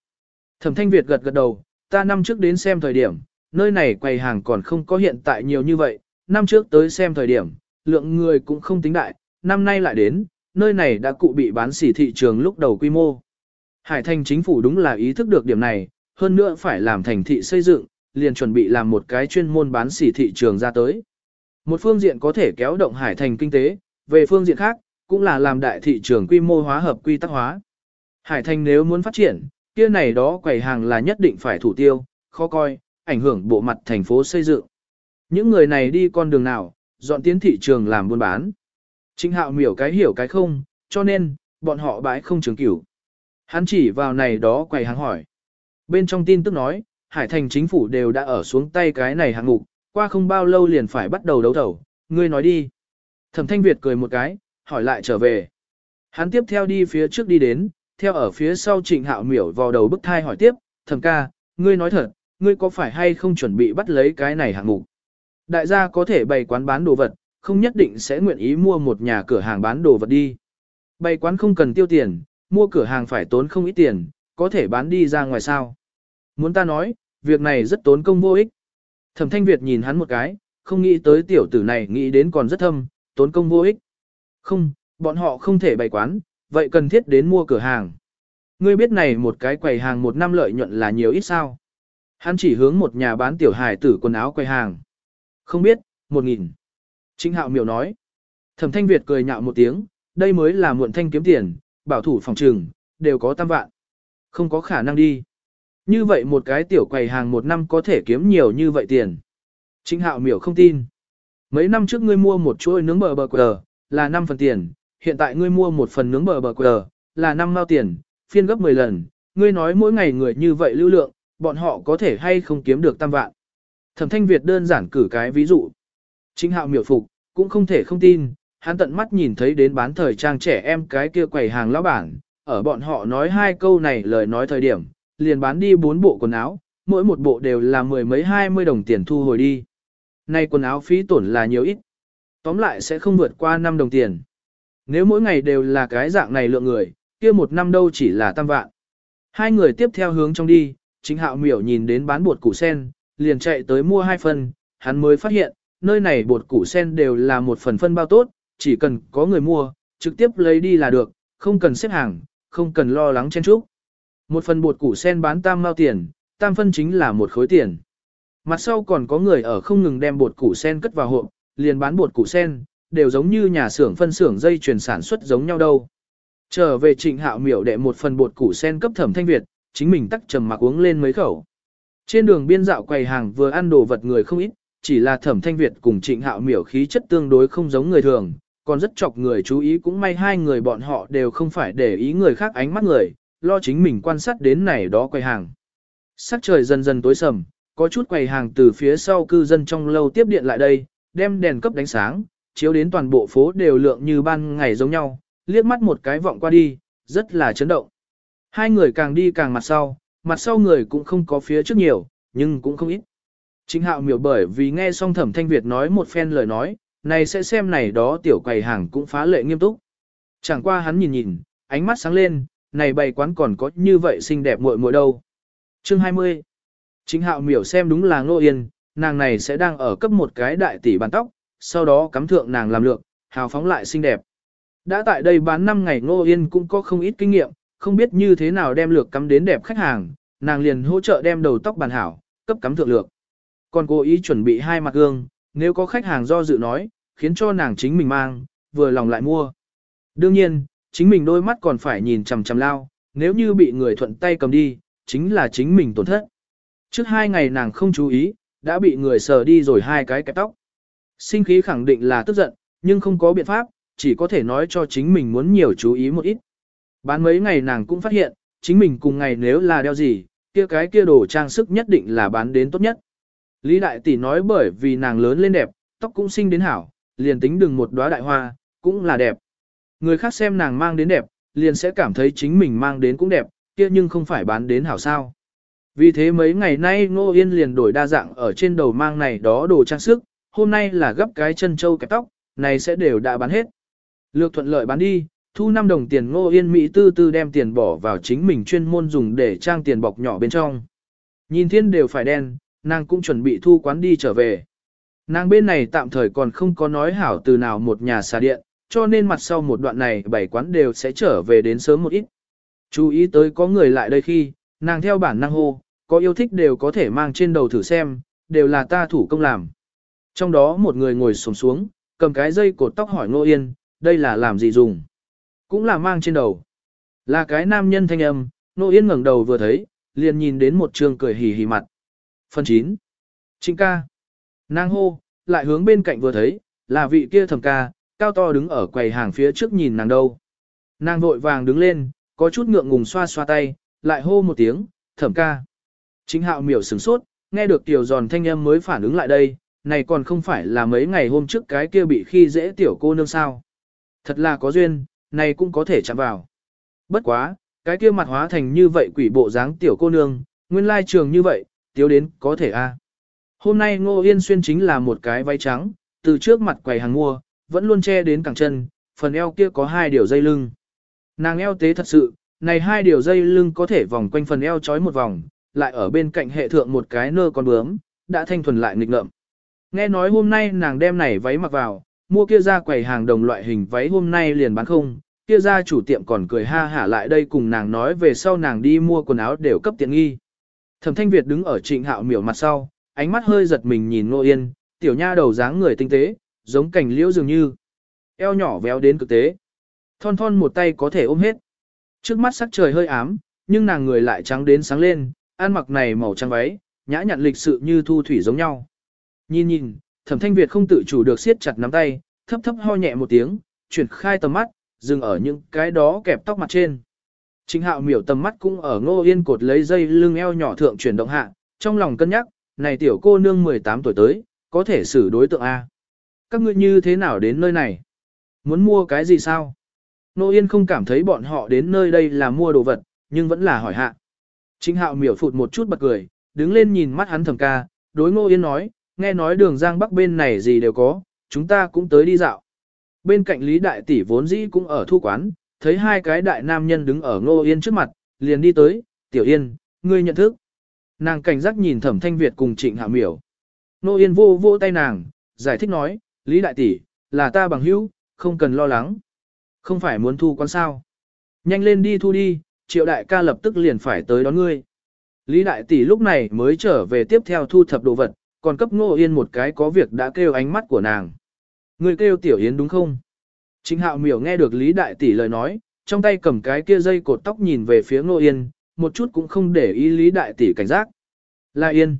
Speaker 1: Thẩm thanh Việt gật gật đầu, ta năm trước đến xem thời điểm, nơi này quầy hàng còn không có hiện tại nhiều như vậy, năm trước tới xem thời điểm, lượng người cũng không tính đại, năm nay lại đến, nơi này đã cụ bị bán xỉ thị trường lúc đầu quy mô. Hải thành chính phủ đúng là ý thức được điểm này, hơn nữa phải làm thành thị xây dựng, liền chuẩn bị làm một cái chuyên môn bán xỉ thị trường ra tới. Một phương diện có thể kéo động hải thành kinh tế, về phương diện khác, cũng là làm đại thị trường quy mô hóa hợp quy tắc hóa. Hải thành nếu muốn phát triển, kia này đó quầy hàng là nhất định phải thủ tiêu, khó coi, ảnh hưởng bộ mặt thành phố xây dựng. Những người này đi con đường nào, dọn tiến thị trường làm buôn bán. Trịnh hạo miểu cái hiểu cái không, cho nên, bọn họ bãi không trường cửu. Hắn chỉ vào này đó quầy hàng hỏi. Bên trong tin tức nói, Hải Thành chính phủ đều đã ở xuống tay cái này hạng mục, qua không bao lâu liền phải bắt đầu đấu thầu, ngươi nói đi. Thẩm Thanh Việt cười một cái, hỏi lại trở về. Hắn tiếp theo đi phía trước đi đến, theo ở phía sau trịnh hạo miểu vào đầu bức thai hỏi tiếp, thẩm ca, ngươi nói thật, ngươi có phải hay không chuẩn bị bắt lấy cái này hạng mục? Đại gia có thể bày quán bán đồ vật, không nhất định sẽ nguyện ý mua một nhà cửa hàng bán đồ vật đi. Bày quán không cần tiêu tiền, mua cửa hàng phải tốn không ít tiền, có thể bán đi ra ngoài sao. Muốn ta nói, việc này rất tốn công vô ích. Thẩm Thanh Việt nhìn hắn một cái, không nghĩ tới tiểu tử này nghĩ đến còn rất thâm, tốn công vô ích. Không, bọn họ không thể bày quán, vậy cần thiết đến mua cửa hàng. Ngươi biết này một cái quầy hàng một năm lợi nhuận là nhiều ít sao? Hắn chỉ hướng một nhà bán tiểu hài tử quần áo quầy hàng. Không biết, một nghìn. Trinh Hạo miểu nói. Thẩm Thanh Việt cười nhạo một tiếng, đây mới là muộn thanh kiếm tiền, bảo thủ phòng trừng, đều có tam vạn. Không có khả năng đi. Như vậy một cái tiểu quầy hàng một năm có thể kiếm nhiều như vậy tiền. Trịnh Hạo miểu không tin. Mấy năm trước ngươi mua một chuỗi nướng bờ bờ quờ, là 5 phần tiền, hiện tại ngươi mua một phần nướng bờ bờ quờ, là 5 mao tiền, phiên gấp 10 lần. Ngươi nói mỗi ngày người như vậy lưu lượng, bọn họ có thể hay không kiếm được tam vạn. Thẩm Thanh Việt đơn giản cử cái ví dụ. Chính hạo miểu phục, cũng không thể không tin, hắn tận mắt nhìn thấy đến bán thời trang trẻ em cái kia quầy hàng lão bản, ở bọn họ nói hai câu này lời nói thời điểm, liền bán đi bốn bộ quần áo, mỗi một bộ đều là mười mấy hai mươi đồng tiền thu hồi đi. Nay quần áo phí tổn là nhiều ít. Tóm lại sẽ không vượt qua 5 đồng tiền. Nếu mỗi ngày đều là cái dạng này lượng người, kia một năm đâu chỉ là tam vạn. Hai người tiếp theo hướng trong đi, chính hạo miểu nhìn đến bán bột củ sen, liền chạy tới mua hai phần, hắn mới phát hiện, nơi này bột củ sen đều là một phần phân bao tốt, chỉ cần có người mua, trực tiếp lấy đi là được, không cần xếp hàng, không cần lo lắng chen chúc. Một phần bột củ sen bán tam mao tiền, tam phân chính là một khối tiền. Mặt sau còn có người ở không ngừng đem bột củ sen cất vào hộp, liền bán bột củ sen, đều giống như nhà xưởng phân xưởng dây chuyển sản xuất giống nhau đâu. Trở về trịnh hạo miểu đệ một phần bột củ sen cấp thẩm thanh Việt, chính mình tắc trầm mặc uống lên mấy khẩu. Trên đường biên dạo quầy hàng vừa ăn đồ vật người không ít, chỉ là thẩm thanh Việt cùng trịnh hạo miểu khí chất tương đối không giống người thường, còn rất chọc người chú ý cũng may hai người bọn họ đều không phải để ý người khác ánh mắt người, lo chính mình quan sát đến này đó quầy hàng. Sắc trời dần dần tối sầm, có chút quầy hàng từ phía sau cư dân trong lâu tiếp điện lại đây, đem đèn cấp đánh sáng, chiếu đến toàn bộ phố đều lượng như ban ngày giống nhau, liếc mắt một cái vọng qua đi, rất là chấn động. Hai người càng đi càng mặt sau, mặt sau người cũng không có phía trước nhiều, nhưng cũng không ít. Chính hạo miểu bởi vì nghe xong thẩm thanh Việt nói một phen lời nói, này sẽ xem này đó tiểu quầy hàng cũng phá lệ nghiêm túc. Chẳng qua hắn nhìn nhìn, ánh mắt sáng lên, này bày quán còn có như vậy xinh đẹp muội muội đâu. Chương 20 Chính hạo miểu xem đúng là ngô yên, nàng này sẽ đang ở cấp một cái đại tỷ bàn tóc, sau đó cắm thượng nàng làm lượng, hào phóng lại xinh đẹp. Đã tại đây bán 5 ngày ngô yên cũng có không ít kinh nghiệm, không biết như thế nào đem lược cắm đến đẹp khách hàng, nàng liền hỗ trợ đem đầu tóc bàn hảo, cấp cắm thượng lược. Còn cố ý chuẩn bị hai mặt gương, nếu có khách hàng do dự nói, khiến cho nàng chính mình mang, vừa lòng lại mua. Đương nhiên, chính mình đôi mắt còn phải nhìn chằm chằm lao, nếu như bị người thuận tay cầm đi, chính là chính mình tổn thất. Trước hai ngày nàng không chú ý, đã bị người sờ đi rồi hai cái kẹp tóc. Sinh khí khẳng định là tức giận, nhưng không có biện pháp, chỉ có thể nói cho chính mình muốn nhiều chú ý một ít. Bán mấy ngày nàng cũng phát hiện, chính mình cùng ngày nếu là đeo gì, kia cái kia đồ trang sức nhất định là bán đến tốt nhất. Lý Đại Tỷ nói bởi vì nàng lớn lên đẹp, tóc cũng xinh đến hảo, liền tính đừng một đóa đại hoa, cũng là đẹp. Người khác xem nàng mang đến đẹp, liền sẽ cảm thấy chính mình mang đến cũng đẹp, kia nhưng không phải bán đến hảo sao. Vì thế mấy ngày nay Ngô Yên liền đổi đa dạng ở trên đầu mang này đó đồ trang sức, hôm nay là gấp cái chân châu kẹp tóc, này sẽ đều đã bán hết. Lược thuận lợi bán đi, thu 5 đồng tiền Ngô Yên Mỹ tư tư đem tiền bỏ vào chính mình chuyên môn dùng để trang tiền bọc nhỏ bên trong. Nhìn thiên đều phải đen, nàng cũng chuẩn bị thu quán đi trở về. Nàng bên này tạm thời còn không có nói hảo từ nào một nhà xà điện, cho nên mặt sau một đoạn này bảy quán đều sẽ trở về đến sớm một ít. Chú ý tới có người lại đây khi, nàng theo bản năng hô, có yêu thích đều có thể mang trên đầu thử xem, đều là ta thủ công làm. Trong đó một người ngồi xổm xuống, cầm cái dây cột tóc hỏi Ngô Yên, đây là làm gì dùng? Cũng là mang trên đầu. Là cái nam nhân thanh âm, Ngô Yên ngẩng đầu vừa thấy, liền nhìn đến một trường cười hì hì mặt. Phần 9. Trịnh ca. Nàng hô, lại hướng bên cạnh vừa thấy, là vị kia thầm ca, cao to đứng ở quầy hàng phía trước nhìn nàng đâu. Nàng vội vàng đứng lên, có chút ngượng ngùng xoa xoa tay, lại hô một tiếng, thẩm ca. Chính hạo miểu sửng sốt, nghe được tiểu giòn thanh âm mới phản ứng lại đây, này còn không phải là mấy ngày hôm trước cái kia bị khi dễ tiểu cô nương sao. Thật là có duyên, này cũng có thể chạm vào. Bất quá, cái kia mặt hóa thành như vậy quỷ bộ dáng tiểu cô nương, nguyên lai trường như vậy, tiếu đến có thể a. Hôm nay Ngô Yên Xuyên chính là một cái váy trắng, từ trước mặt quầy hàng mua, vẫn luôn che đến cẳng chân, phần eo kia có hai điều dây lưng. Nàng eo tế thật sự, này hai điều dây lưng có thể vòng quanh phần eo trói một vòng, lại ở bên cạnh hệ thượng một cái nơ con bướm, đã thanh thuần lại nghịch ngợm. Nghe nói hôm nay nàng đem này váy mặc vào, mua kia ra quầy hàng đồng loại hình váy hôm nay liền bán không, kia ra chủ tiệm còn cười ha hả lại đây cùng nàng nói về sau nàng đi mua quần áo đều cấp tiện nghi. Thẩm Thanh Việt đứng ở trịnh hạo miểu mặt sau, ánh mắt hơi giật mình nhìn Ngô Yên, tiểu nha đầu dáng người tinh tế, giống cảnh liễu dường như. Eo nhỏ véo đến cực tế. Thon thon một tay có thể ôm hết. Trước mắt sắc trời hơi ám, nhưng nàng người lại trắng đến sáng lên, ăn mặc này màu trắng váy, nhã nhặn lịch sự như thu thủy giống nhau. Nhìn nhìn, thẩm thanh Việt không tự chủ được siết chặt nắm tay, thấp thấp ho nhẹ một tiếng, chuyển khai tầm mắt, dừng ở những cái đó kẹp tóc mặt trên. Trịnh hạo miểu tầm mắt cũng ở ngô yên cột lấy dây lưng eo nhỏ thượng chuyển động hạ, trong lòng cân nhắc, này tiểu cô nương 18 tuổi tới, có thể xử đối tượng A. Các ngươi như thế nào đến nơi này? Muốn mua cái gì sao? Nô Yên không cảm thấy bọn họ đến nơi đây là mua đồ vật, nhưng vẫn là hỏi hạ. Trịnh hạo miểu phụt một chút bật cười, đứng lên nhìn mắt hắn thầm ca, đối Ngô Yên nói, nghe nói đường Giang Bắc bên này gì đều có, chúng ta cũng tới đi dạo. Bên cạnh Lý Đại Tỷ vốn dĩ cũng ở thu quán, thấy hai cái đại nam nhân đứng ở Ngô Yên trước mặt, liền đi tới, Tiểu Yên, ngươi nhận thức. Nàng cảnh giác nhìn thẩm thanh Việt cùng trịnh hạ miểu. Ngô Yên vô vô tay nàng, giải thích nói, Lý Đại Tỷ, là ta bằng hữu, không cần lo lắng. Không phải muốn thu con sao. Nhanh lên đi thu đi, triệu đại ca lập tức liền phải tới đón ngươi. Lý Đại Tỷ lúc này mới trở về tiếp theo thu thập đồ vật, còn cấp Ngô Yên một cái có việc đã kêu ánh mắt của nàng. Ngươi kêu Tiểu Yến đúng không? Trịnh hạo miểu nghe được Lý Đại Tỷ lời nói, trong tay cầm cái kia dây cột tóc nhìn về phía Ngô Yên, một chút cũng không để ý Lý Đại Tỷ cảnh giác. Là Yên.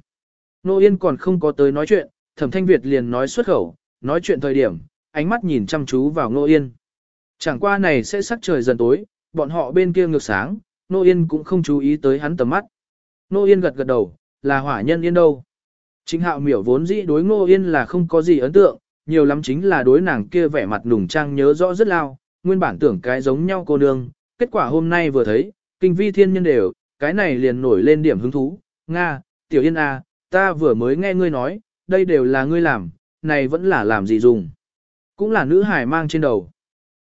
Speaker 1: Ngô Yên còn không có tới nói chuyện, Thẩm Thanh Việt liền nói xuất khẩu, nói chuyện thời điểm, ánh mắt nhìn chăm chú vào Ngô Yên. Chẳng qua này sẽ sắc trời dần tối, bọn họ bên kia ngược sáng, Ngô Yên cũng không chú ý tới hắn tầm mắt. Ngô Yên gật gật đầu, là hỏa nhân Yên đâu. Chính hạo miểu vốn dĩ đối Ngô Yên là không có gì ấn tượng, nhiều lắm chính là đối nàng kia vẻ mặt nùng trang nhớ rõ rất lao, nguyên bản tưởng cái giống nhau cô nương, kết quả hôm nay vừa thấy, Kinh vi thiên nhân đều, cái này liền nổi lên điểm hứng thú, Nga, Tiểu Yên à, ta vừa mới nghe ngươi nói, đây đều là ngươi làm, này vẫn là làm gì dùng. Cũng là nữ hải mang trên đầu.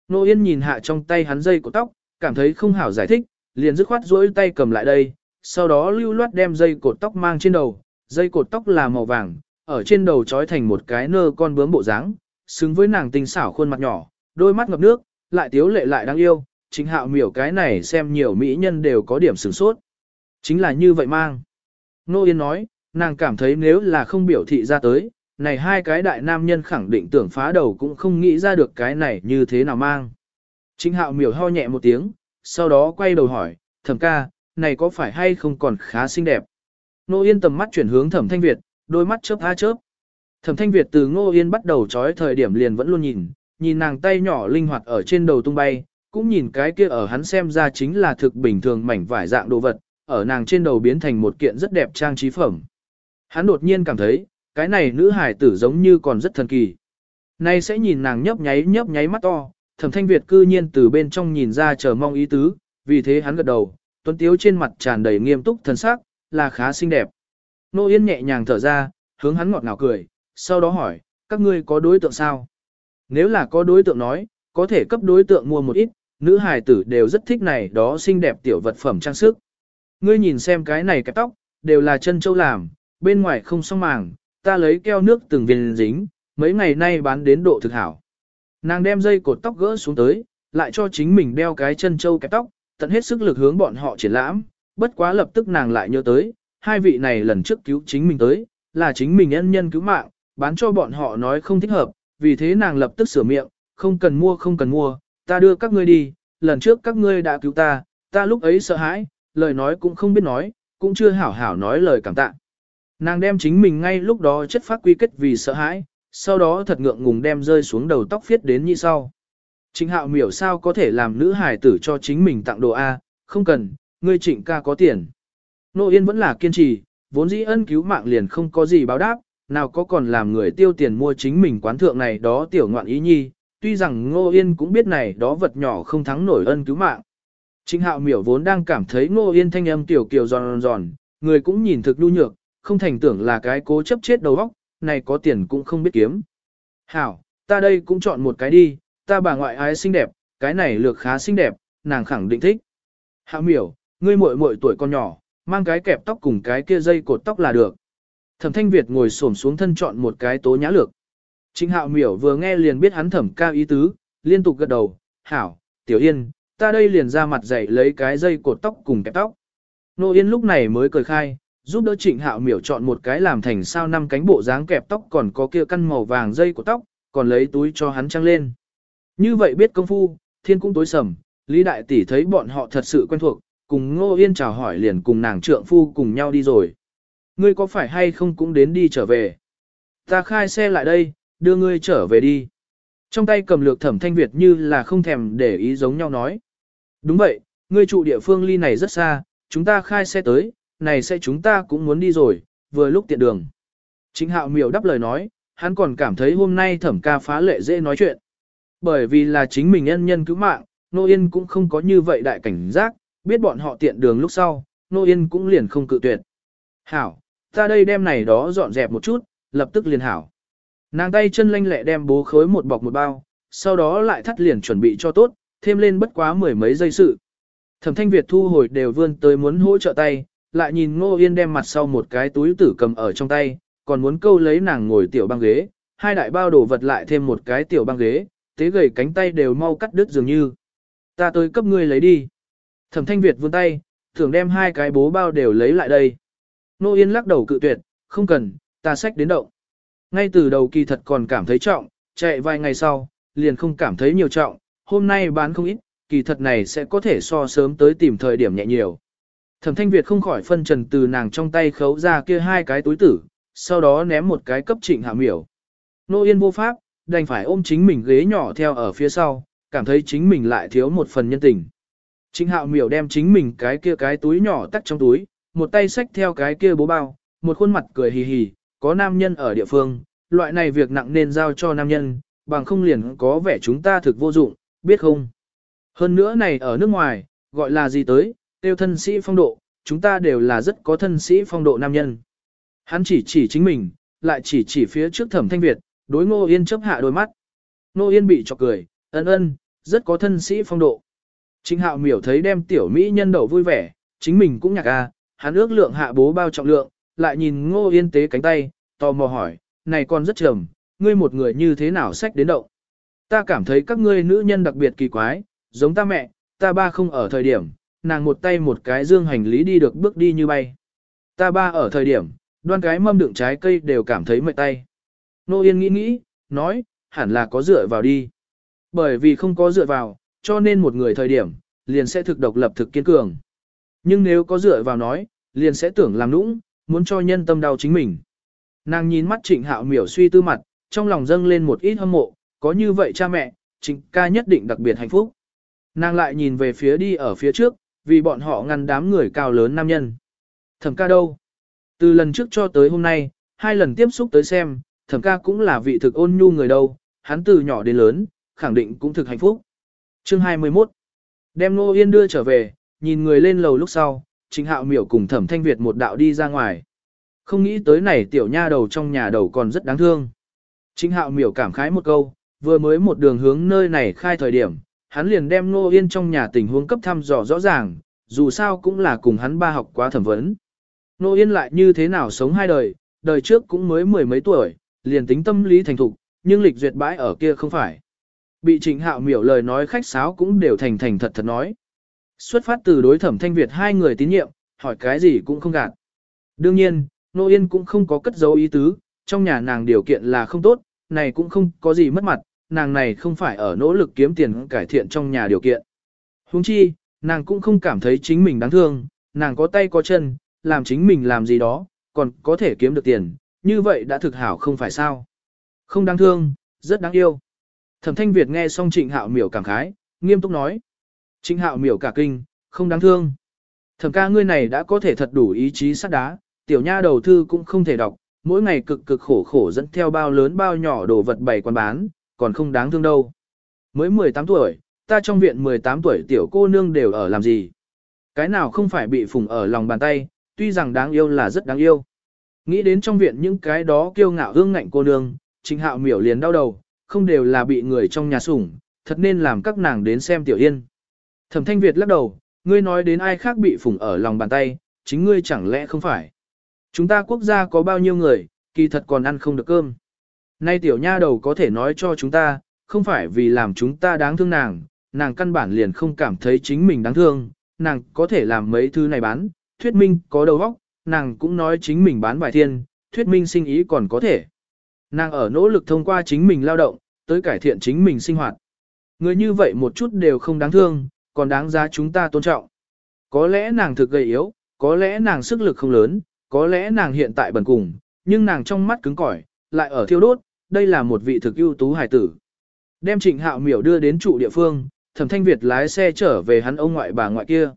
Speaker 1: Nô Yên nhìn hạ trong tay hắn dây của tóc, cảm thấy không hảo giải thích, liền dứt khoát rỗi tay cầm lại đây, sau đó lưu loát đem dây cột tóc mang trên đầu, dây cột tóc là màu vàng, ở trên đầu trói thành một cái nơ con bướm bộ dáng, xứng với nàng tinh xảo khuôn mặt nhỏ, đôi mắt ngập nước, lại tiếu lệ lại đáng yêu, chính hạo miểu cái này xem nhiều mỹ nhân đều có điểm sửng sốt. Chính là như vậy mang. Nô Yên nói, nàng cảm thấy nếu là không biểu thị ra tới, này hai cái đại nam nhân khẳng định tưởng phá đầu cũng không nghĩ ra được cái này như thế nào mang. Chính hạo miểu ho nhẹ một tiếng, sau đó quay đầu hỏi, thẩm ca, này có phải hay không còn khá xinh đẹp. Nô Yên tầm mắt chuyển hướng thẩm thanh Việt, đôi mắt chớp a chớp. Thẩm thanh Việt từ Ngô Yên bắt đầu trói thời điểm liền vẫn luôn nhìn, nhìn nàng tay nhỏ linh hoạt ở trên đầu tung bay, cũng nhìn cái kia ở hắn xem ra chính là thực bình thường mảnh vải dạng đồ vật, ở nàng trên đầu biến thành một kiện rất đẹp trang trí phẩm. Hắn đột nhiên cảm thấy, cái này nữ hải tử giống như còn rất thần kỳ. Nay sẽ nhìn nàng nhấp nháy nhấp nháy mắt to, thẩm thanh Việt cư nhiên từ bên trong nhìn ra chờ mong ý tứ, vì thế hắn gật đầu, tuấn tiếu trên mặt tràn đầy nghiêm túc thần sắc, là khá xinh đẹp. Nô Yên nhẹ nhàng thở ra, hướng hắn ngọt ngào cười, sau đó hỏi, các ngươi có đối tượng sao? Nếu là có đối tượng nói, có thể cấp đối tượng mua một ít, nữ hài tử đều rất thích này đó xinh đẹp tiểu vật phẩm trang sức. Ngươi nhìn xem cái này cái tóc, đều là chân châu làm, bên ngoài không song màng, ta lấy keo nước từng viên dính, mấy ngày nay bán đến độ thực hảo. Nàng đem dây cột tóc gỡ xuống tới, lại cho chính mình đeo cái chân châu cái tóc, tận hết sức lực hướng bọn họ triển lãm, bất quá lập tức nàng lại nhớ tới, hai vị này lần trước cứu chính mình tới, là chính mình nhân nhân cứu mạng, bán cho bọn họ nói không thích hợp, vì thế nàng lập tức sửa miệng, không cần mua không cần mua, ta đưa các ngươi đi, lần trước các ngươi đã cứu ta, ta lúc ấy sợ hãi, lời nói cũng không biết nói, cũng chưa hảo hảo nói lời cảm tạ. Nàng đem chính mình ngay lúc đó chất phát quy kết vì sợ hãi, sau đó thật ngượng ngùng đem rơi xuống đầu tóc phiết đến như sau. Trịnh hạo miểu sao có thể làm nữ hài tử cho chính mình tặng đồ A, không cần, ngươi trịnh ca có tiền. Nô Yên vẫn là kiên trì, vốn dĩ ân cứu mạng liền không có gì báo đáp, nào có còn làm người tiêu tiền mua chính mình quán thượng này đó tiểu ngoạn ý nhi, tuy rằng Ngô Yên cũng biết này đó vật nhỏ không thắng nổi ân cứu mạng. Trịnh hạo miểu vốn đang cảm thấy Ngô Yên thanh âm tiểu kiều giòn giòn, người cũng nhìn thực nhu nhược, không thành tưởng là cái cố chấp chết đầu óc, này có tiền cũng không biết kiếm. Hảo, ta đây cũng chọn một cái đi, ta bà ngoại ái xinh đẹp, cái này lược khá xinh đẹp, nàng khẳng định thích. Hạo miểu, ngươi muội muội tuổi con nhỏ, mang cái kẹp tóc cùng cái kia dây cột tóc là được. Thẩm Thanh Việt ngồi xổm xuống thân chọn một cái tố nhã lược. Trịnh Hạo Miểu vừa nghe liền biết hắn thẩm ca ý tứ, liên tục gật đầu, "Hảo, Tiểu Yên, ta đây liền ra mặt dạy lấy cái dây cột tóc cùng kẹp tóc." Nô Yên lúc này mới cười khai, giúp đỡ Trịnh Hạo Miểu chọn một cái làm thành sao năm cánh bộ dáng kẹp tóc còn có kia căn màu vàng dây của tóc, còn lấy túi cho hắn trăng lên. Như vậy biết công phu, thiên cũng tối sầm, Lý Đại Tỷ thấy bọn họ thật sự quen thuộc, cùng Ngô Yên chào hỏi liền cùng nàng trượng phu cùng nhau đi rồi. Ngươi có phải hay không cũng đến đi trở về? Ta khai xe lại đây, đưa ngươi trở về đi. Trong tay cầm lược thẩm thanh Việt như là không thèm để ý giống nhau nói. Đúng vậy, ngươi trụ địa phương ly này rất xa, chúng ta khai xe tới, này sẽ chúng ta cũng muốn đi rồi, vừa lúc tiện đường. Chính hạo miểu đáp lời nói, hắn còn cảm thấy hôm nay thẩm ca phá lệ dễ nói chuyện. Bởi vì là chính mình nhân nhân cứu mạng, Nô Yên cũng không có như vậy đại cảnh giác, biết bọn họ tiện đường lúc sau, Nô Yên cũng liền không cự tuyệt. Hảo, ta đây đem này đó dọn dẹp một chút, lập tức liền hảo. Nàng tay chân lanh lẹ đem bố khối một bọc một bao, sau đó lại thắt liền chuẩn bị cho tốt, thêm lên bất quá mười mấy giây sự. Thẩm thanh Việt thu hồi đều vươn tới muốn hỗ trợ tay, lại nhìn Ngô Yên đem mặt sau một cái túi tử cầm ở trong tay, còn muốn câu lấy nàng ngồi tiểu băng ghế, hai đại bao đồ vật lại thêm một cái tiểu băng ghế, tế gầy cánh tay đều mau cắt đứt dường như. Ta tới cấp ngươi lấy đi. Thẩm thanh Việt vươn tay, thường đem hai cái bố bao đều lấy lại đây. Nô Yên lắc đầu cự tuyệt, không cần, ta sách đến động. Ngay từ đầu kỳ thật còn cảm thấy trọng, chạy vài ngày sau, liền không cảm thấy nhiều trọng, hôm nay bán không ít, kỳ thật này sẽ có thể so sớm tới tìm thời điểm nhẹ nhiều. Thẩm thanh Việt không khỏi phân trần từ nàng trong tay khấu ra kia hai cái túi tử, sau đó ném một cái cấp trịnh hạ miểu. Nô Yên vô pháp, đành phải ôm chính mình ghế nhỏ theo ở phía sau, cảm thấy chính mình lại thiếu một phần nhân tình. Trịnh hạo miểu đem chính mình cái kia cái túi nhỏ tắt trong túi, một tay xách theo cái kia bố bao, một khuôn mặt cười hì hì, có nam nhân ở địa phương, loại này việc nặng nên giao cho nam nhân, bằng không liền có vẻ chúng ta thực vô dụng, biết không? Hơn nữa này ở nước ngoài, gọi là gì tới, tiêu thân sĩ phong độ, chúng ta đều là rất có thân sĩ phong độ nam nhân. Hắn chỉ chỉ chính mình, lại chỉ chỉ phía trước thẩm thanh Việt, đối Ngô Yên chấp hạ đôi mắt. Ngô Yên bị chọc cười, ân ân, rất có thân sĩ phong độ. Trịnh hạo miểu thấy đem tiểu Mỹ nhân đầu vui vẻ, chính mình cũng nhạc a hắn ước lượng hạ bố bao trọng lượng, lại nhìn Ngô Yên tế cánh tay, tò mò hỏi, này con rất trầm, ngươi một người như thế nào sách đến động. Ta cảm thấy các ngươi nữ nhân đặc biệt kỳ quái, giống ta mẹ, ta ba không ở thời điểm, nàng một tay một cái dương hành lý đi được bước đi như bay. Ta ba ở thời điểm, đoan cái mâm đựng trái cây đều cảm thấy mệt tay. Nô Yên nghĩ nghĩ, nói, hẳn là có dựa vào đi. Bởi vì không có dựa vào, cho nên một người thời điểm, liền sẽ thực độc lập thực kiên cường. Nhưng nếu có dựa vào nói, liền sẽ tưởng làm nũng, muốn cho nhân tâm đau chính mình. Nàng nhìn mắt trịnh hạo miểu suy tư mặt, trong lòng dâng lên một ít hâm mộ, có như vậy cha mẹ, trịnh ca nhất định đặc biệt hạnh phúc. Nàng lại nhìn về phía đi ở phía trước, vì bọn họ ngăn đám người cao lớn nam nhân. Thẩm ca đâu? Từ lần trước cho tới hôm nay, hai lần tiếp xúc tới xem, thẩm ca cũng là vị thực ôn nhu người đâu, hắn từ nhỏ đến lớn, khẳng định cũng thực hạnh phúc. Chương 21 Đem Nô Yên đưa trở về, nhìn người lên lầu lúc sau, chính hạo miểu cùng thẩm thanh Việt một đạo đi ra ngoài. Không nghĩ tới này tiểu nha đầu trong nhà đầu còn rất đáng thương. Chính hạo miểu cảm khái một câu, vừa mới một đường hướng nơi này khai thời điểm, hắn liền đem Nô Yên trong nhà tình huống cấp thăm dò rõ ràng, dù sao cũng là cùng hắn ba học quá thẩm vấn. Nô Yên lại như thế nào sống hai đời, đời trước cũng mới mười mấy tuổi, liền tính tâm lý thành thục, nhưng lịch duyệt bãi ở kia không phải. Bị trịnh hạo miểu lời nói khách sáo cũng đều thành thành thật thật nói. Xuất phát từ đối thẩm thanh Việt hai người tín nhiệm, hỏi cái gì cũng không gạt. Đương nhiên, Nô Yên cũng không có cất dấu ý tứ, trong nhà nàng điều kiện là không tốt, này cũng không có gì mất mặt, nàng này không phải ở nỗ lực kiếm tiền cải thiện trong nhà điều kiện. Huống chi, nàng cũng không cảm thấy chính mình đáng thương, nàng có tay có chân, làm chính mình làm gì đó, còn có thể kiếm được tiền, như vậy đã thực hảo không phải sao. Không đáng thương, rất đáng yêu. Thẩm thanh Việt nghe xong trịnh hạo miểu cảm khái, nghiêm túc nói. Trịnh hạo miểu cả kinh, không đáng thương. Thẩm ca ngươi này đã có thể thật đủ ý chí sắt đá, tiểu nha đầu thư cũng không thể đọc, mỗi ngày cực cực khổ khổ dẫn theo bao lớn bao nhỏ đồ vật bày quán bán, còn không đáng thương đâu. Mới 18 tuổi, ta trong viện 18 tuổi tiểu cô nương đều ở làm gì? Cái nào không phải bị phùng ở lòng bàn tay, tuy rằng đáng yêu là rất đáng yêu. Nghĩ đến trong viện những cái đó kiêu ngạo hương ngạnh cô nương, trình hạo miểu liền đau đầu, không đều là bị người trong nhà sủng, thật nên làm các nàng đến xem tiểu yên. Thẩm thanh Việt lắc đầu, ngươi nói đến ai khác bị phủng ở lòng bàn tay, chính ngươi chẳng lẽ không phải. Chúng ta quốc gia có bao nhiêu người, kỳ thật còn ăn không được cơm. Nay tiểu nha đầu có thể nói cho chúng ta, không phải vì làm chúng ta đáng thương nàng, nàng căn bản liền không cảm thấy chính mình đáng thương, nàng có thể làm mấy thứ này bán, thuyết minh có đầu óc, nàng cũng nói chính mình bán bài thiên, thuyết minh sinh ý còn có thể. Nàng ở nỗ lực thông qua chính mình lao động, tới cải thiện chính mình sinh hoạt. Người như vậy một chút đều không đáng thương, còn đáng giá chúng ta tôn trọng. Có lẽ nàng thực gầy yếu, có lẽ nàng sức lực không lớn, có lẽ nàng hiện tại bần cùng, nhưng nàng trong mắt cứng cỏi, lại ở thiêu đốt, đây là một vị thực ưu tú hài tử. Đem trịnh hạo miểu đưa đến trụ địa phương, thẩm thanh Việt lái xe trở về hắn ông ngoại bà ngoại kia.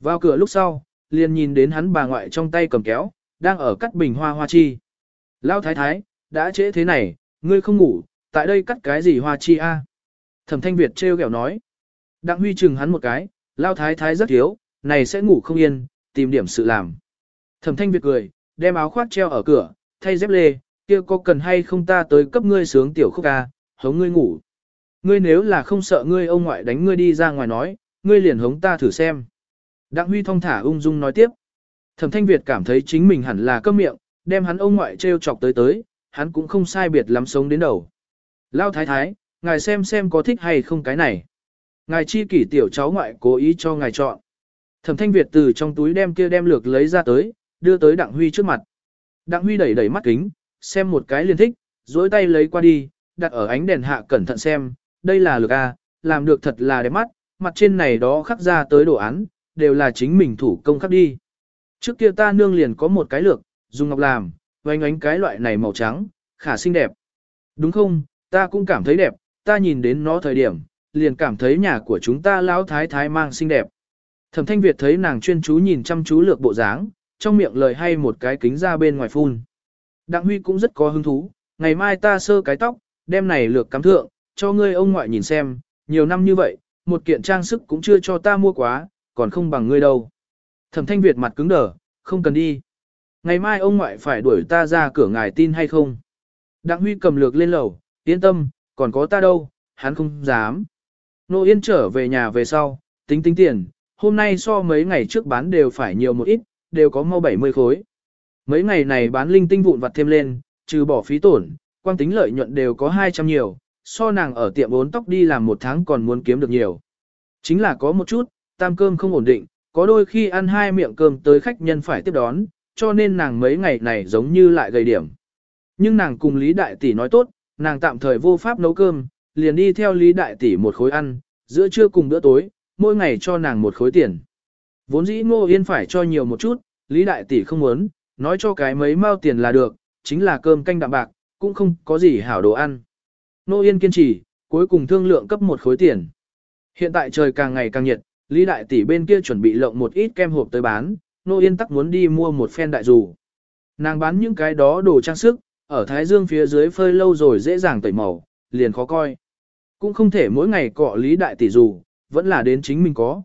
Speaker 1: Vào cửa lúc sau, liền nhìn đến hắn bà ngoại trong tay cầm kéo, đang ở cắt bình hoa hoa chi. Lao thái thái, đã trễ thế này, ngươi không ngủ, tại đây cắt cái gì hoa chi a? Thẩm thanh Việt trêu ghẹo nói. Đặng huy chừng hắn một cái, lao thái thái rất thiếu, này sẽ ngủ không yên, tìm điểm sự làm. Thẩm thanh Việt cười, đem áo khoác treo ở cửa, thay dép lê, kia có cần hay không ta tới cấp ngươi sướng tiểu khúc ca, hống ngươi ngủ. Ngươi nếu là không sợ ngươi ông ngoại đánh ngươi đi ra ngoài nói, ngươi liền hống ta thử xem. Đặng Huy thong thả ung dung nói tiếp. Thẩm Thanh Việt cảm thấy chính mình hẳn là câm miệng, đem hắn ông ngoại treo chọc tới tới, hắn cũng không sai biệt lắm sống đến đầu. Lao thái thái, ngài xem xem có thích hay không cái này. Ngài chi kỷ tiểu cháu ngoại cố ý cho ngài chọn. Thẩm Thanh Việt từ trong túi đem kia đem lược lấy ra tới, đưa tới Đặng Huy trước mặt. Đặng Huy đẩy đẩy mắt kính, xem một cái liền thích, dối tay lấy qua đi, đặt ở ánh đèn hạ cẩn thận xem, đây là lược A, làm được thật là đẹp mắt, mặt trên này đó khắc ra tới đồ án, đều là chính mình thủ công khắc đi. Trước kia ta nương liền có một cái lược, dùng ngọc làm, vánh ánh cái loại này màu trắng, khả xinh đẹp. Đúng không, ta cũng cảm thấy đẹp, ta nhìn đến nó thời điểm, liền cảm thấy nhà của chúng ta lão thái thái mang xinh đẹp. Thẩm thanh Việt thấy nàng chuyên chú nhìn chăm chú lược bộ dáng, trong miệng lời hay một cái kính ra bên ngoài phun. Đặng Huy cũng rất có hứng thú, ngày mai ta sơ cái tóc, đem này lược cắm thượng, cho ngươi ông ngoại nhìn xem, nhiều năm như vậy, một kiện trang sức cũng chưa cho ta mua quá, còn không bằng ngươi đâu. Thẩm thanh Việt mặt cứng đờ, không cần đi. Ngày mai ông ngoại phải đuổi ta ra cửa ngài tin hay không? Đặng Huy cầm lược lên lầu, yên tâm, còn có ta đâu, hắn không dám. Nô Yên trở về nhà về sau, tính tính tiền, hôm nay so mấy ngày trước bán đều phải nhiều một ít, đều có mau 70 khối. Mấy ngày này bán linh tinh vụn vặt thêm lên, trừ bỏ phí tổn, quang tính lợi nhuận đều có 200 nhiều, so nàng ở tiệm bốn tóc đi làm một tháng còn muốn kiếm được nhiều. Chính là có một chút, tam cơm không ổn định, có đôi khi ăn hai miệng cơm tới khách nhân phải tiếp đón, cho nên nàng mấy ngày này giống như lại gầy điểm. Nhưng nàng cùng Lý Đại Tỷ nói tốt, nàng tạm thời vô pháp nấu cơm, liền đi theo Lý Đại Tỷ một khối ăn, giữa trưa cùng bữa tối, mỗi ngày cho nàng một khối tiền. Vốn dĩ Ngô Yên phải cho nhiều một chút, Lý Đại Tỷ không muốn, nói cho cái mấy mao tiền là được, chính là cơm canh đạm bạc, cũng không có gì hảo đồ ăn. Ngô Yên kiên trì, cuối cùng thương lượng cấp một khối tiền. Hiện tại trời càng ngày càng nhiệt, Lý Đại Tỷ bên kia chuẩn bị lộng một ít kem hộp tới bán, Nô Yên tắc muốn đi mua một phen đại dù. Nàng bán những cái đó đồ trang sức, ở Thái Dương phía dưới phơi lâu rồi dễ dàng tẩy màu, liền khó coi. Cũng không thể mỗi ngày cọ Lý Đại Tỷ dù, vẫn là đến chính mình có.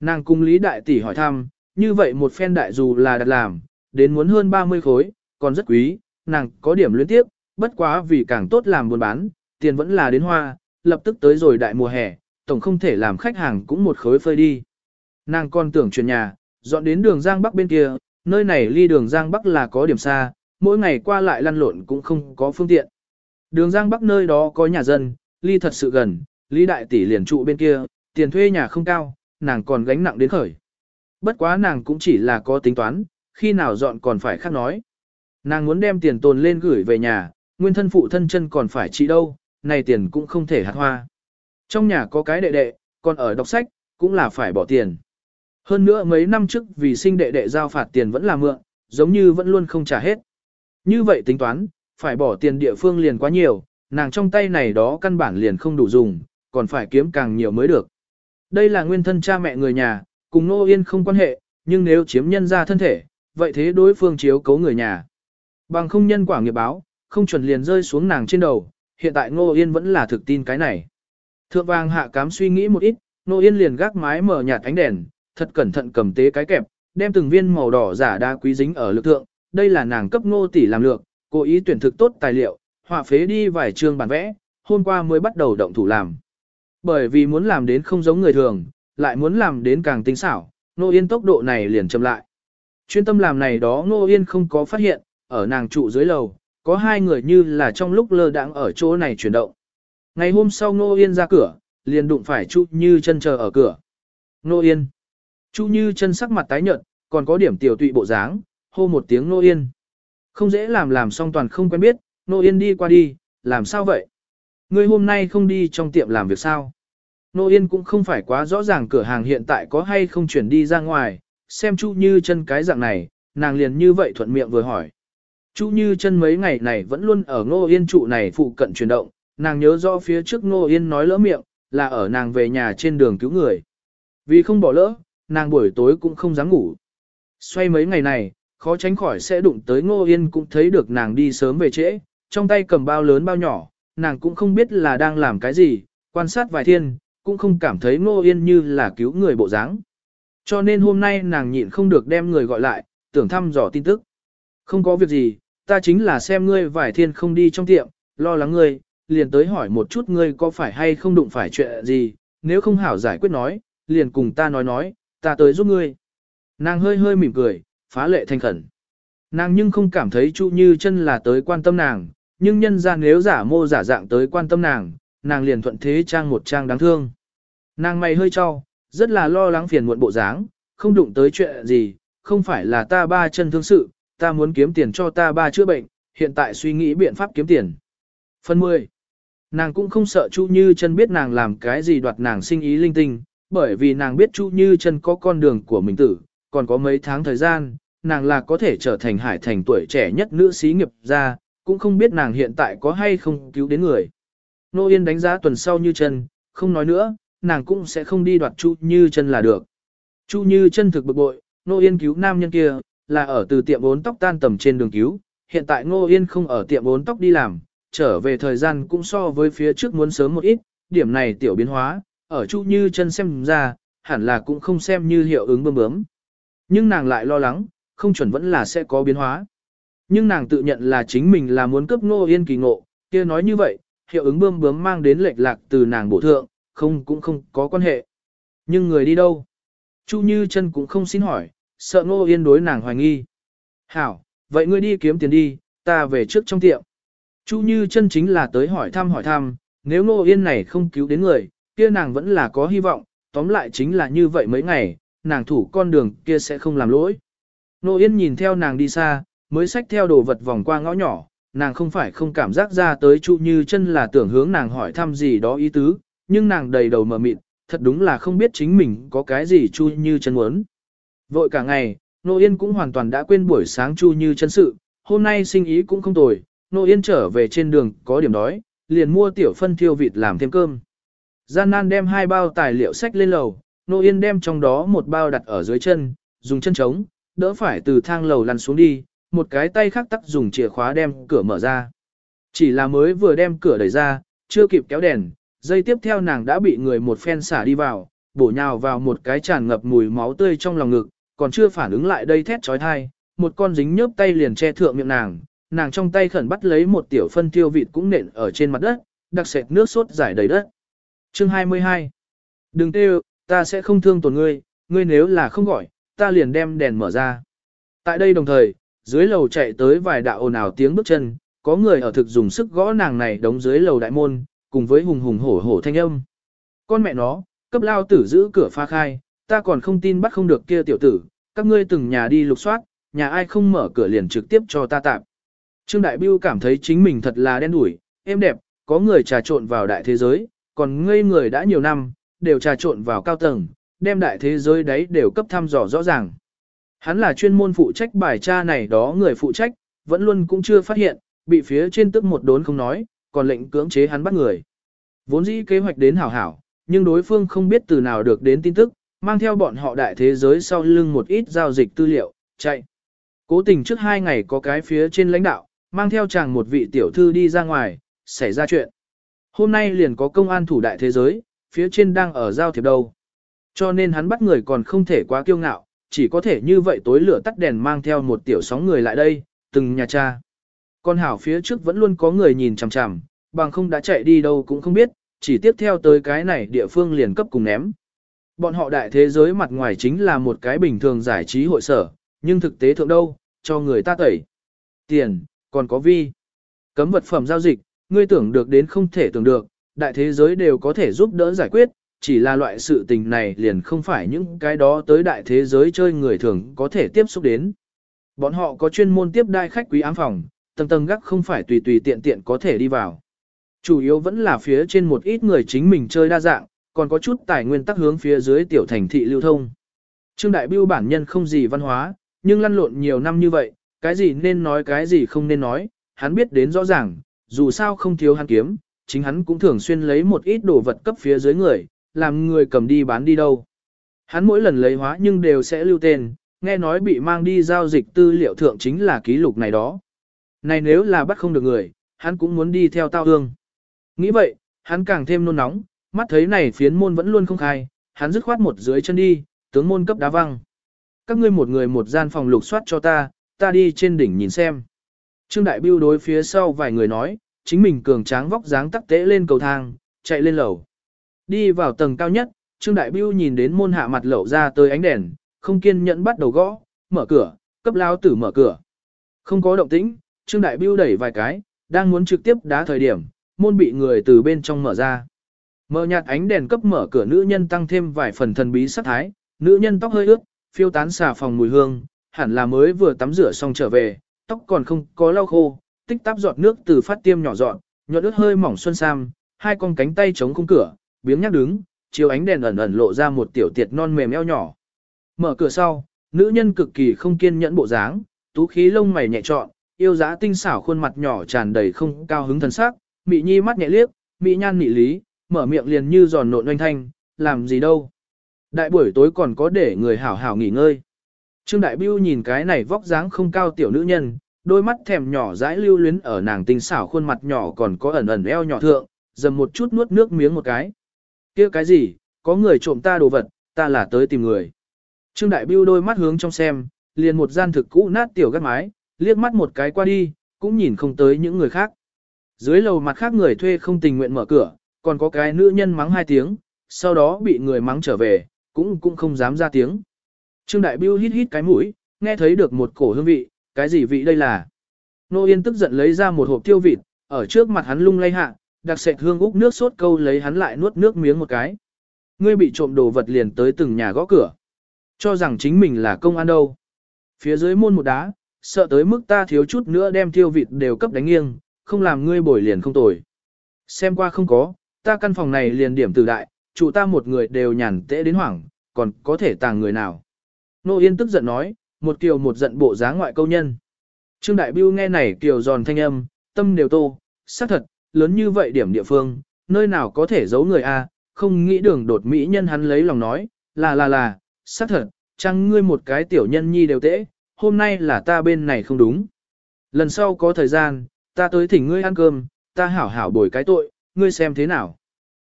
Speaker 1: Nàng cùng Lý Đại Tỷ hỏi thăm, như vậy một phen đại dù là đặt làm, đến muốn hơn 30 khối, còn rất quý, nàng có điểm luyến tiếp, bất quá vì càng tốt làm buôn bán, tiền vẫn là đến hoa, lập tức tới rồi đại mùa hè, tổng không thể làm khách hàng cũng một khối phơi đi. Nàng còn tưởng chuyển nhà, dọn đến đường Giang Bắc bên kia, nơi này ly đường Giang Bắc là có điểm xa, mỗi ngày qua lại lăn lộn cũng không có phương tiện. Đường Giang Bắc nơi đó có nhà dân, ly thật sự gần, Lý Đại Tỷ liền trụ bên kia, tiền thuê nhà không cao, nàng còn gánh nặng đến khởi. Bất quá nàng cũng chỉ là có tính toán, khi nào dọn còn phải khác nói. Nàng muốn đem tiền tồn lên gửi về nhà, nguyên thân phụ thân chân còn phải trị đâu, này tiền cũng không thể hạt hoa. Trong nhà có cái đệ đệ, còn ở đọc sách, cũng là phải bỏ tiền. Hơn nữa mấy năm trước vì sinh đệ đệ giao phạt tiền vẫn là mượn, giống như vẫn luôn không trả hết. Như vậy tính toán, phải bỏ tiền địa phương liền quá nhiều, nàng trong tay này đó căn bản liền không đủ dùng, còn phải kiếm càng nhiều mới được. Đây là nguyên thân cha mẹ người nhà, cùng Nô Yên không quan hệ, nhưng nếu chiếm nhân ra thân thể, vậy thế đối phương chiếu cấu người nhà. Bằng không nhân quả nghiệp báo, không chuẩn liền rơi xuống nàng trên đầu, hiện tại Ngô Yên vẫn là thực tin cái này. Thượng vàng hạ cám suy nghĩ một ít, Nô Yên liền gác mái mở nhạt ánh đèn, thật cẩn thận cầm tế cái kẹp, đem từng viên màu đỏ giả đa quý dính ở lực thượng, đây là nàng cấp Ngô tỷ làm lược, cố ý tuyển thực tốt tài liệu, họa phế đi vài chương bản vẽ, hôm qua mới bắt đầu động thủ làm. Bởi vì muốn làm đến không giống người thường, lại muốn làm đến càng tinh xảo, Nô Yên tốc độ này liền chậm lại. Chuyên tâm làm này đó Nô Yên không có phát hiện, ở nàng trụ dưới lầu, có hai người như là trong lúc lơ đãng ở chỗ này chuyển động. Ngày hôm sau Nô Yên ra cửa, liền đụng phải Chu Như chân chờ ở cửa. Nô Yên. Chu Như chân sắc mặt tái nhợt, còn có điểm tiểu tụy bộ dáng, hô một tiếng Nô Yên. Không dễ làm làm xong toàn không quen biết, Nô Yên đi qua đi, làm sao vậy? Ngươi hôm nay không đi trong tiệm làm việc sao? Nô Yên cũng không phải quá rõ ràng cửa hàng hiện tại có hay không chuyển đi ra ngoài, xem Chu Như chân cái dạng này, nàng liền như vậy thuận miệng vừa hỏi. Chu Như chân mấy ngày này vẫn luôn ở Ngô Yên trụ này phụ cận chuyển động, nàng nhớ rõ phía trước Ngô Yên nói lỡ miệng, là ở nàng về nhà trên đường cứu người. Vì không bỏ lỡ, nàng buổi tối cũng không dám ngủ. Xoay mấy ngày này, khó tránh khỏi sẽ đụng tới Ngô Yên cũng thấy được nàng đi sớm về trễ, trong tay cầm bao lớn bao nhỏ, nàng cũng không biết là đang làm cái gì, quan sát vài thiên, cũng không cảm thấy Ngô Yên như là cứu người bộ dáng. Cho nên hôm nay nàng nhịn không được đem người gọi lại, tưởng thăm dò tin tức. Không có việc gì, ta chính là xem ngươi Vải thiên không đi trong tiệm, lo lắng ngươi, liền tới hỏi một chút ngươi có phải hay không đụng phải chuyện gì, nếu không hảo giải quyết nói, liền cùng ta nói nói, ta tới giúp ngươi. Nàng hơi hơi mỉm cười, phá lệ thanh khẩn. Nàng nhưng không cảm thấy Chu Như chân là tới quan tâm nàng, nhưng nhân ra nếu giả mô giả dạng tới quan tâm nàng, nàng liền thuận thế trang một trang đáng thương. Nàng mày hơi cho, rất là lo lắng phiền muộn bộ dáng, không đụng tới chuyện gì, không phải là ta ba chân thương sự, ta muốn kiếm tiền cho ta ba chữa bệnh, hiện tại suy nghĩ biện pháp kiếm tiền. Phần 10. Nàng cũng không sợ Chu Như chân biết nàng làm cái gì đoạt nàng sinh ý linh tinh, bởi vì nàng biết Chu Như chân có con đường của mình tử, còn có mấy tháng thời gian, nàng là có thể trở thành hải thành tuổi trẻ nhất nữ sĩ nghiệp gia, cũng không biết nàng hiện tại có hay không cứu đến người. Nô Yên đánh giá tuần sau Như chân, không nói nữa, nàng cũng sẽ không đi đoạt Chu Như chân là được. Chu Như chân thực bực bội, Nô Yên cứu nam nhân kia, là ở từ tiệm bốn tóc tan tầm trên đường cứu, hiện tại Ngô Yên không ở tiệm bốn tóc đi làm, trở về thời gian cũng so với phía trước muốn sớm một ít, điểm này tiểu biến hóa, ở Chu Như chân xem ra, hẳn là cũng không xem như hiệu ứng bơm bướm. Nhưng nàng lại lo lắng, không chuẩn vẫn là sẽ có biến hóa. Nhưng nàng tự nhận là chính mình là muốn cướp Ngô Yên kỳ ngộ, kia nói như vậy, hiệu ứng bơm bướm mang đến lệch lạc từ nàng bổ thượng, không cũng không có quan hệ. Nhưng người đi đâu? Chu Như chân cũng không xin hỏi, sợ Ngô Yên đối nàng hoài nghi. Hảo, vậy ngươi đi kiếm tiền đi, ta về trước trong tiệm. Chu Như chân chính là tới hỏi thăm hỏi thăm, nếu Ngô Yên này không cứu đến người, kia nàng vẫn là có hy vọng, tóm lại chính là như vậy mấy ngày, nàng thủ con đường kia sẽ không làm lỗi. Nô Yên nhìn theo nàng đi xa, mới xách theo đồ vật vòng qua ngõ nhỏ, nàng không phải không cảm giác ra tới Chu Như chân là tưởng hướng nàng hỏi thăm gì đó ý tứ, nhưng nàng đầy đầu mờ mịt, thật đúng là không biết chính mình có cái gì Chu Như chân muốn. Vội cả ngày, Nô Yên cũng hoàn toàn đã quên buổi sáng Chu Như chân sự, hôm nay sinh ý cũng không tồi, Nô Yên trở về trên đường có điểm đói, liền mua tiểu phân thiêu vịt làm thêm cơm. Gian nan đem hai bao tài liệu sách lên lầu, Nô Yên đem trong đó một bao đặt ở dưới chân, dùng chân trống, đỡ phải từ thang lầu lăn xuống đi, một cái tay khác tắt dùng chìa khóa đem cửa mở ra. Chỉ là mới vừa đem cửa đẩy ra, chưa kịp kéo đèn, dây tiếp theo nàng đã bị người một phen xả đi vào, bổ nhào vào một cái tràn ngập mùi máu tươi trong lòng ngực, còn chưa phản ứng lại đây thét trói thai, một con dính nhớp tay liền che thượng miệng nàng, nàng trong tay khẩn bắt lấy một tiểu phân tiêu vịt cũng nện ở trên mặt đất, đặc sệt nước sốt giải đầy đất. Chương 22 Đừng tê ta sẽ không thương tổn ngươi, ngươi nếu là không gọi, ta liền đem đèn mở ra. Tại đây đồng thời, dưới lầu chạy tới vài đạo ồn ào tiếng bước chân, có người ở thực dùng sức gõ nàng này đóng dưới lầu đại môn, cùng với hùng hùng hổ hổ thanh âm. Con mẹ nó, cấp lao tử giữ cửa pha khai, ta còn không tin bắt không được kia tiểu tử, các ngươi từng nhà đi lục soát, nhà ai không mở cửa liền trực tiếp cho ta tạm. Trương Đại Biêu cảm thấy chính mình thật là đen đủi, êm đẹp, có người trà trộn vào đại thế giới, còn ngây người đã nhiều năm, đều trà trộn vào cao tầng, đem đại thế giới đấy đều cấp thăm dò rõ ràng. Hắn là chuyên môn phụ trách bài tra này đó người phụ trách, vẫn luôn cũng chưa phát hiện, bị phía trên tức một đốn không nói, còn lệnh cưỡng chế hắn bắt người. Vốn dĩ kế hoạch đến hảo hảo, nhưng đối phương không biết từ nào được đến tin tức, mang theo bọn họ đại thế giới sau lưng một ít giao dịch tư liệu, chạy. Cố tình trước hai ngày có cái phía trên lãnh đạo, mang theo chàng một vị tiểu thư đi ra ngoài, xảy ra chuyện. Hôm nay liền có công an thủ đại thế giới, phía trên đang ở giao thiệp đâu. Cho nên hắn bắt người còn không thể quá kiêu ngạo, chỉ có thể như vậy tối lửa tắt đèn mang theo một tiểu sóng người lại đây, từng nhà cha. Con hảo phía trước vẫn luôn có người nhìn chằm chằm, bằng không đã chạy đi đâu cũng không biết, chỉ tiếp theo tới cái này địa phương liền cấp cùng ném. Bọn họ đại thế giới mặt ngoài chính là một cái bình thường giải trí hội sở, nhưng thực tế thượng đâu, cho người ta tẩy. Tiền, còn có vi. Cấm vật phẩm giao dịch, ngươi tưởng được đến không thể tưởng được, đại thế giới đều có thể giúp đỡ giải quyết, chỉ là loại sự tình này liền không phải những cái đó tới đại thế giới chơi người thường có thể tiếp xúc đến. Bọn họ có chuyên môn tiếp đai khách quý ám phòng, tầng tầng gác không phải tùy tùy tiện tiện có thể đi vào. Chủ yếu vẫn là phía trên một ít người chính mình chơi đa dạng, còn có chút tài nguyên tắc hướng phía dưới tiểu thành thị lưu thông. Trương Đại Biêu bản nhân không gì văn hóa, nhưng lăn lộn nhiều năm như vậy, cái gì nên nói cái gì không nên nói, hắn biết đến rõ ràng, dù sao không thiếu hắn kiếm, chính hắn cũng thường xuyên lấy một ít đồ vật cấp phía dưới người, làm người cầm đi bán đi đâu. Hắn mỗi lần lấy hóa nhưng đều sẽ lưu tên, nghe nói bị mang đi giao dịch tư liệu thượng chính là ký lục này đó. Này nếu là bắt không được người, hắn cũng muốn đi theo tao hương. Nghĩ vậy, hắn càng thêm nôn nóng, mắt thấy này phiến môn vẫn luôn không khai, hắn dứt khoát một dưới chân đi, tướng môn cấp đá văng. Các ngươi một người một gian phòng lục soát cho ta, ta đi trên đỉnh nhìn xem. Trương Đại Biêu đối phía sau vài người nói, chính mình cường tráng vóc dáng tắc tế lên cầu thang, chạy lên lầu. Đi vào tầng cao nhất, Trương Đại Biêu nhìn đến môn hạ mặt lẩu ra tới ánh đèn, không kiên nhẫn bắt đầu gõ, mở cửa, cấp lao tử mở cửa. Không có động tĩnh, Trương Đại Biêu đẩy vài cái, đang muốn trực tiếp đá thời điểm, môn bị người từ bên trong mở ra. Mở nhạt ánh đèn cấp mở cửa nữ nhân tăng thêm vài phần thần bí sắc thái, nữ nhân tóc hơi ướt, phiêu tán xà phòng mùi hương, hẳn là mới vừa tắm rửa xong trở về, tóc còn không có lau khô, tích táp giọt nước từ phát tiêm nhỏ dọn, nhuận ướt hơi mỏng xuân sam, hai con cánh tay chống khung cửa, biếng nhắc đứng, chiếu ánh đèn ẩn ẩn lộ ra một tiểu tiệt non mềm eo nhỏ. Mở cửa sau, nữ nhân cực kỳ không kiên nhẫn bộ dáng, tú khí lông mày nhẹ trọn, yêu giá tinh xảo khuôn mặt nhỏ tràn đầy không cao hứng thần sắc, mị nhi mắt nhẹ liếc, mị nhan nị lý, mở miệng liền như giòn nộn oanh thanh, làm gì đâu. Đại buổi tối còn có để người hảo hảo nghỉ ngơi. Trương Đại bưu nhìn cái này vóc dáng không cao tiểu nữ nhân, đôi mắt thèm nhỏ dãi lưu luyến ở nàng tinh xảo khuôn mặt nhỏ còn có ẩn ẩn eo nhỏ thượng, dầm một chút nuốt nước miếng một cái. kia cái gì, có người trộm ta đồ vật, Ta là tới tìm người. Trương Đại Biêu đôi mắt hướng trong xem, liền một gian thực cũ nát tiểu gắt mái, liếc mắt một cái qua đi, cũng nhìn không tới những người khác. Dưới lầu mặt khác người thuê không tình nguyện mở cửa, còn có cái nữ nhân mắng hai tiếng, sau đó bị người mắng trở về, cũng cũng không dám ra tiếng. Trương Đại Biêu hít hít cái mũi, nghe thấy được một cổ hương vị, cái gì vị đây là? Nô Yên tức giận lấy ra một hộp tiêu vịt, ở trước mặt hắn lung lay hạ, đặc sệt hương úc nước sốt câu lấy hắn lại nuốt nước miếng một cái. Ngươi bị trộm đồ vật liền tới từng nhà gõ cửa. Cho rằng chính mình là công an đâu. Phía dưới môn một đá, sợ tới mức ta thiếu chút nữa đem tiêu vịt đều cấp đánh nghiêng, không làm ngươi bồi liền không tồi. Xem qua không có, ta căn phòng này liền điểm từ đại, chủ ta một người đều nhàn tễ đến hoảng, còn có thể tàng người nào. Nô Yên tức giận nói, một kiều một giận bộ dáng ngoại câu nhân. Trương Đại Biêu nghe này kiều giòn thanh âm, tâm đều tô, xác thật, lớn như vậy điểm địa phương, nơi nào có thể giấu người a không nghĩ đường đột mỹ nhân hắn lấy lòng nói, là là là, xác thật, chăng ngươi một cái tiểu nhân nhi đều tễ, hôm nay là ta bên này không đúng. Lần sau có thời gian, ta tới thỉnh ngươi ăn cơm, ta hảo hảo bồi cái tội, ngươi xem thế nào.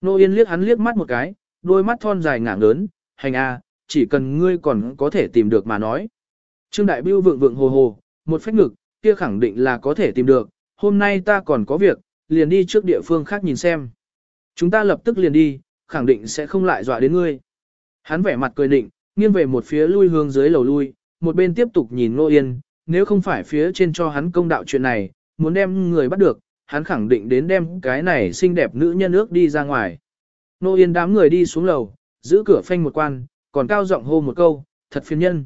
Speaker 1: Nô Yên liếc hắn liếc mắt một cái, đôi mắt thon dài ngảng lớn, hành a, chỉ cần ngươi còn có thể tìm được mà nói. Trương Đại Biêu vượng vượng hồ hồ, một phách ngực, kia khẳng định là có thể tìm được, hôm nay ta còn có việc, liền đi trước địa phương khác nhìn xem. Chúng ta lập tức liền đi, khẳng định sẽ không lại dọa đến ngươi. Hắn vẻ mặt cười định, nghiêng về một phía lui hướng dưới lầu lui, một bên tiếp tục nhìn Nô Yên, nếu không phải phía trên cho hắn công đạo chuyện này, muốn đem người bắt được, hắn khẳng định đến đem cái này xinh đẹp nữ nhân ước đi ra ngoài. Nô Yên đám người đi xuống lầu, giữ cửa phanh một quan, còn cao giọng hô một câu, thật phiền nhân.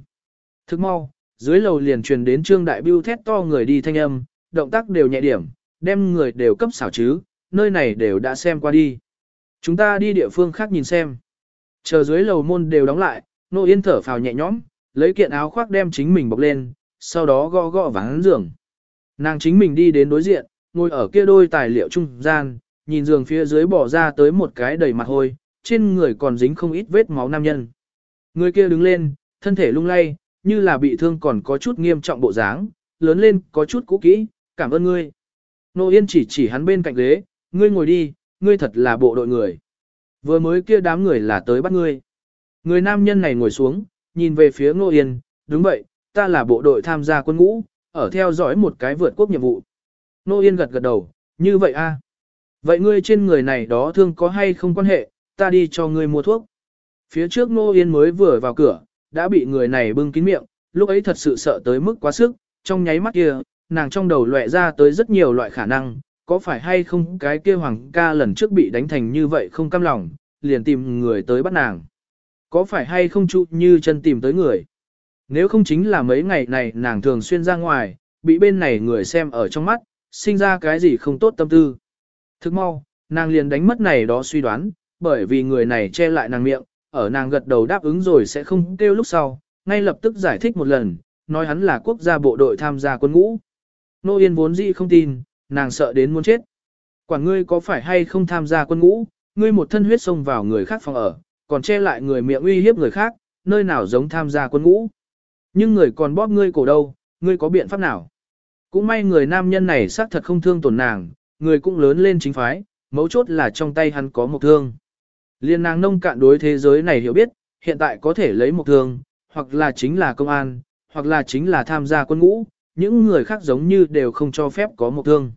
Speaker 1: Thức mau, dưới lầu liền truyền đến Trương Đại Bưu thét to người đi thanh âm, động tác đều nhẹ điểm, đem người đều cấp xảo chứ, nơi này đều đã xem qua đi. Chúng ta đi địa phương khác nhìn xem. Chờ dưới lầu môn đều đóng lại, Nô Yên thở phào nhẹ nhõm, lấy kiện áo khoác đem chính mình bọc lên, sau đó gõ gõ vắng giường. Nàng chính mình đi đến đối diện, ngồi ở kia đôi tài liệu trung gian, nhìn giường phía dưới bỏ ra tới một cái đầy mặt hôi, trên người còn dính không ít vết máu nam nhân. Người kia đứng lên, thân thể lung lay, như là bị thương còn có chút nghiêm trọng bộ dáng, lớn lên có chút cũ kỹ, cảm ơn ngươi. Nô Yên chỉ chỉ hắn bên cạnh ghế, ngươi ngồi đi, ngươi thật là bộ đội người. Vừa mới kia đám người là tới bắt ngươi. Người nam nhân này ngồi xuống, nhìn về phía Nô Yên, đúng vậy, ta là bộ đội tham gia quân ngũ, ở theo dõi một cái vượt quốc nhiệm vụ. Nô Yên gật gật đầu, như vậy a Vậy ngươi trên người này đó thương có hay không quan hệ, ta đi cho ngươi mua thuốc. Phía trước Nô Yên mới vừa vào cửa, đã bị người này bưng kín miệng, lúc ấy thật sự sợ tới mức quá sức, trong nháy mắt kia, nàng trong đầu lóe ra tới rất nhiều loại khả năng, có phải hay không cái kia hoàng ca lần trước bị đánh thành như vậy không cam lòng, liền tìm người tới bắt nàng. Có phải hay không trụ như chân tìm tới người. Nếu không chính là mấy ngày này nàng thường xuyên ra ngoài, bị bên này người xem ở trong mắt, sinh ra cái gì không tốt tâm tư. Thức mau, nàng liền đánh mất này đó suy đoán, bởi vì người này che lại nàng miệng, ở nàng gật đầu đáp ứng rồi sẽ không kêu lúc sau, ngay lập tức giải thích một lần, nói hắn là quốc gia bộ đội tham gia quân ngũ. Nô Yên vốn dĩ không tin, nàng sợ đến muốn chết. Quản ngươi có phải hay không tham gia quân ngũ, ngươi một thân huyết xông vào người khác phòng ở, còn che lại người miệng uy hiếp người khác, nơi nào giống tham gia quân ngũ. Nhưng người còn bóp ngươi cổ đâu, ngươi có biện pháp nào? Cũng may người nam nhân này xác thật không thương tổn nàng, người cũng lớn lên chính phái, mấu chốt là trong tay hắn có một thương. Liên nàng nông cạn đối thế giới này hiểu biết, hiện tại có thể lấy một thương, hoặc là chính là công an, hoặc là chính là tham gia quân ngũ, những người khác giống như đều không cho phép có một thương.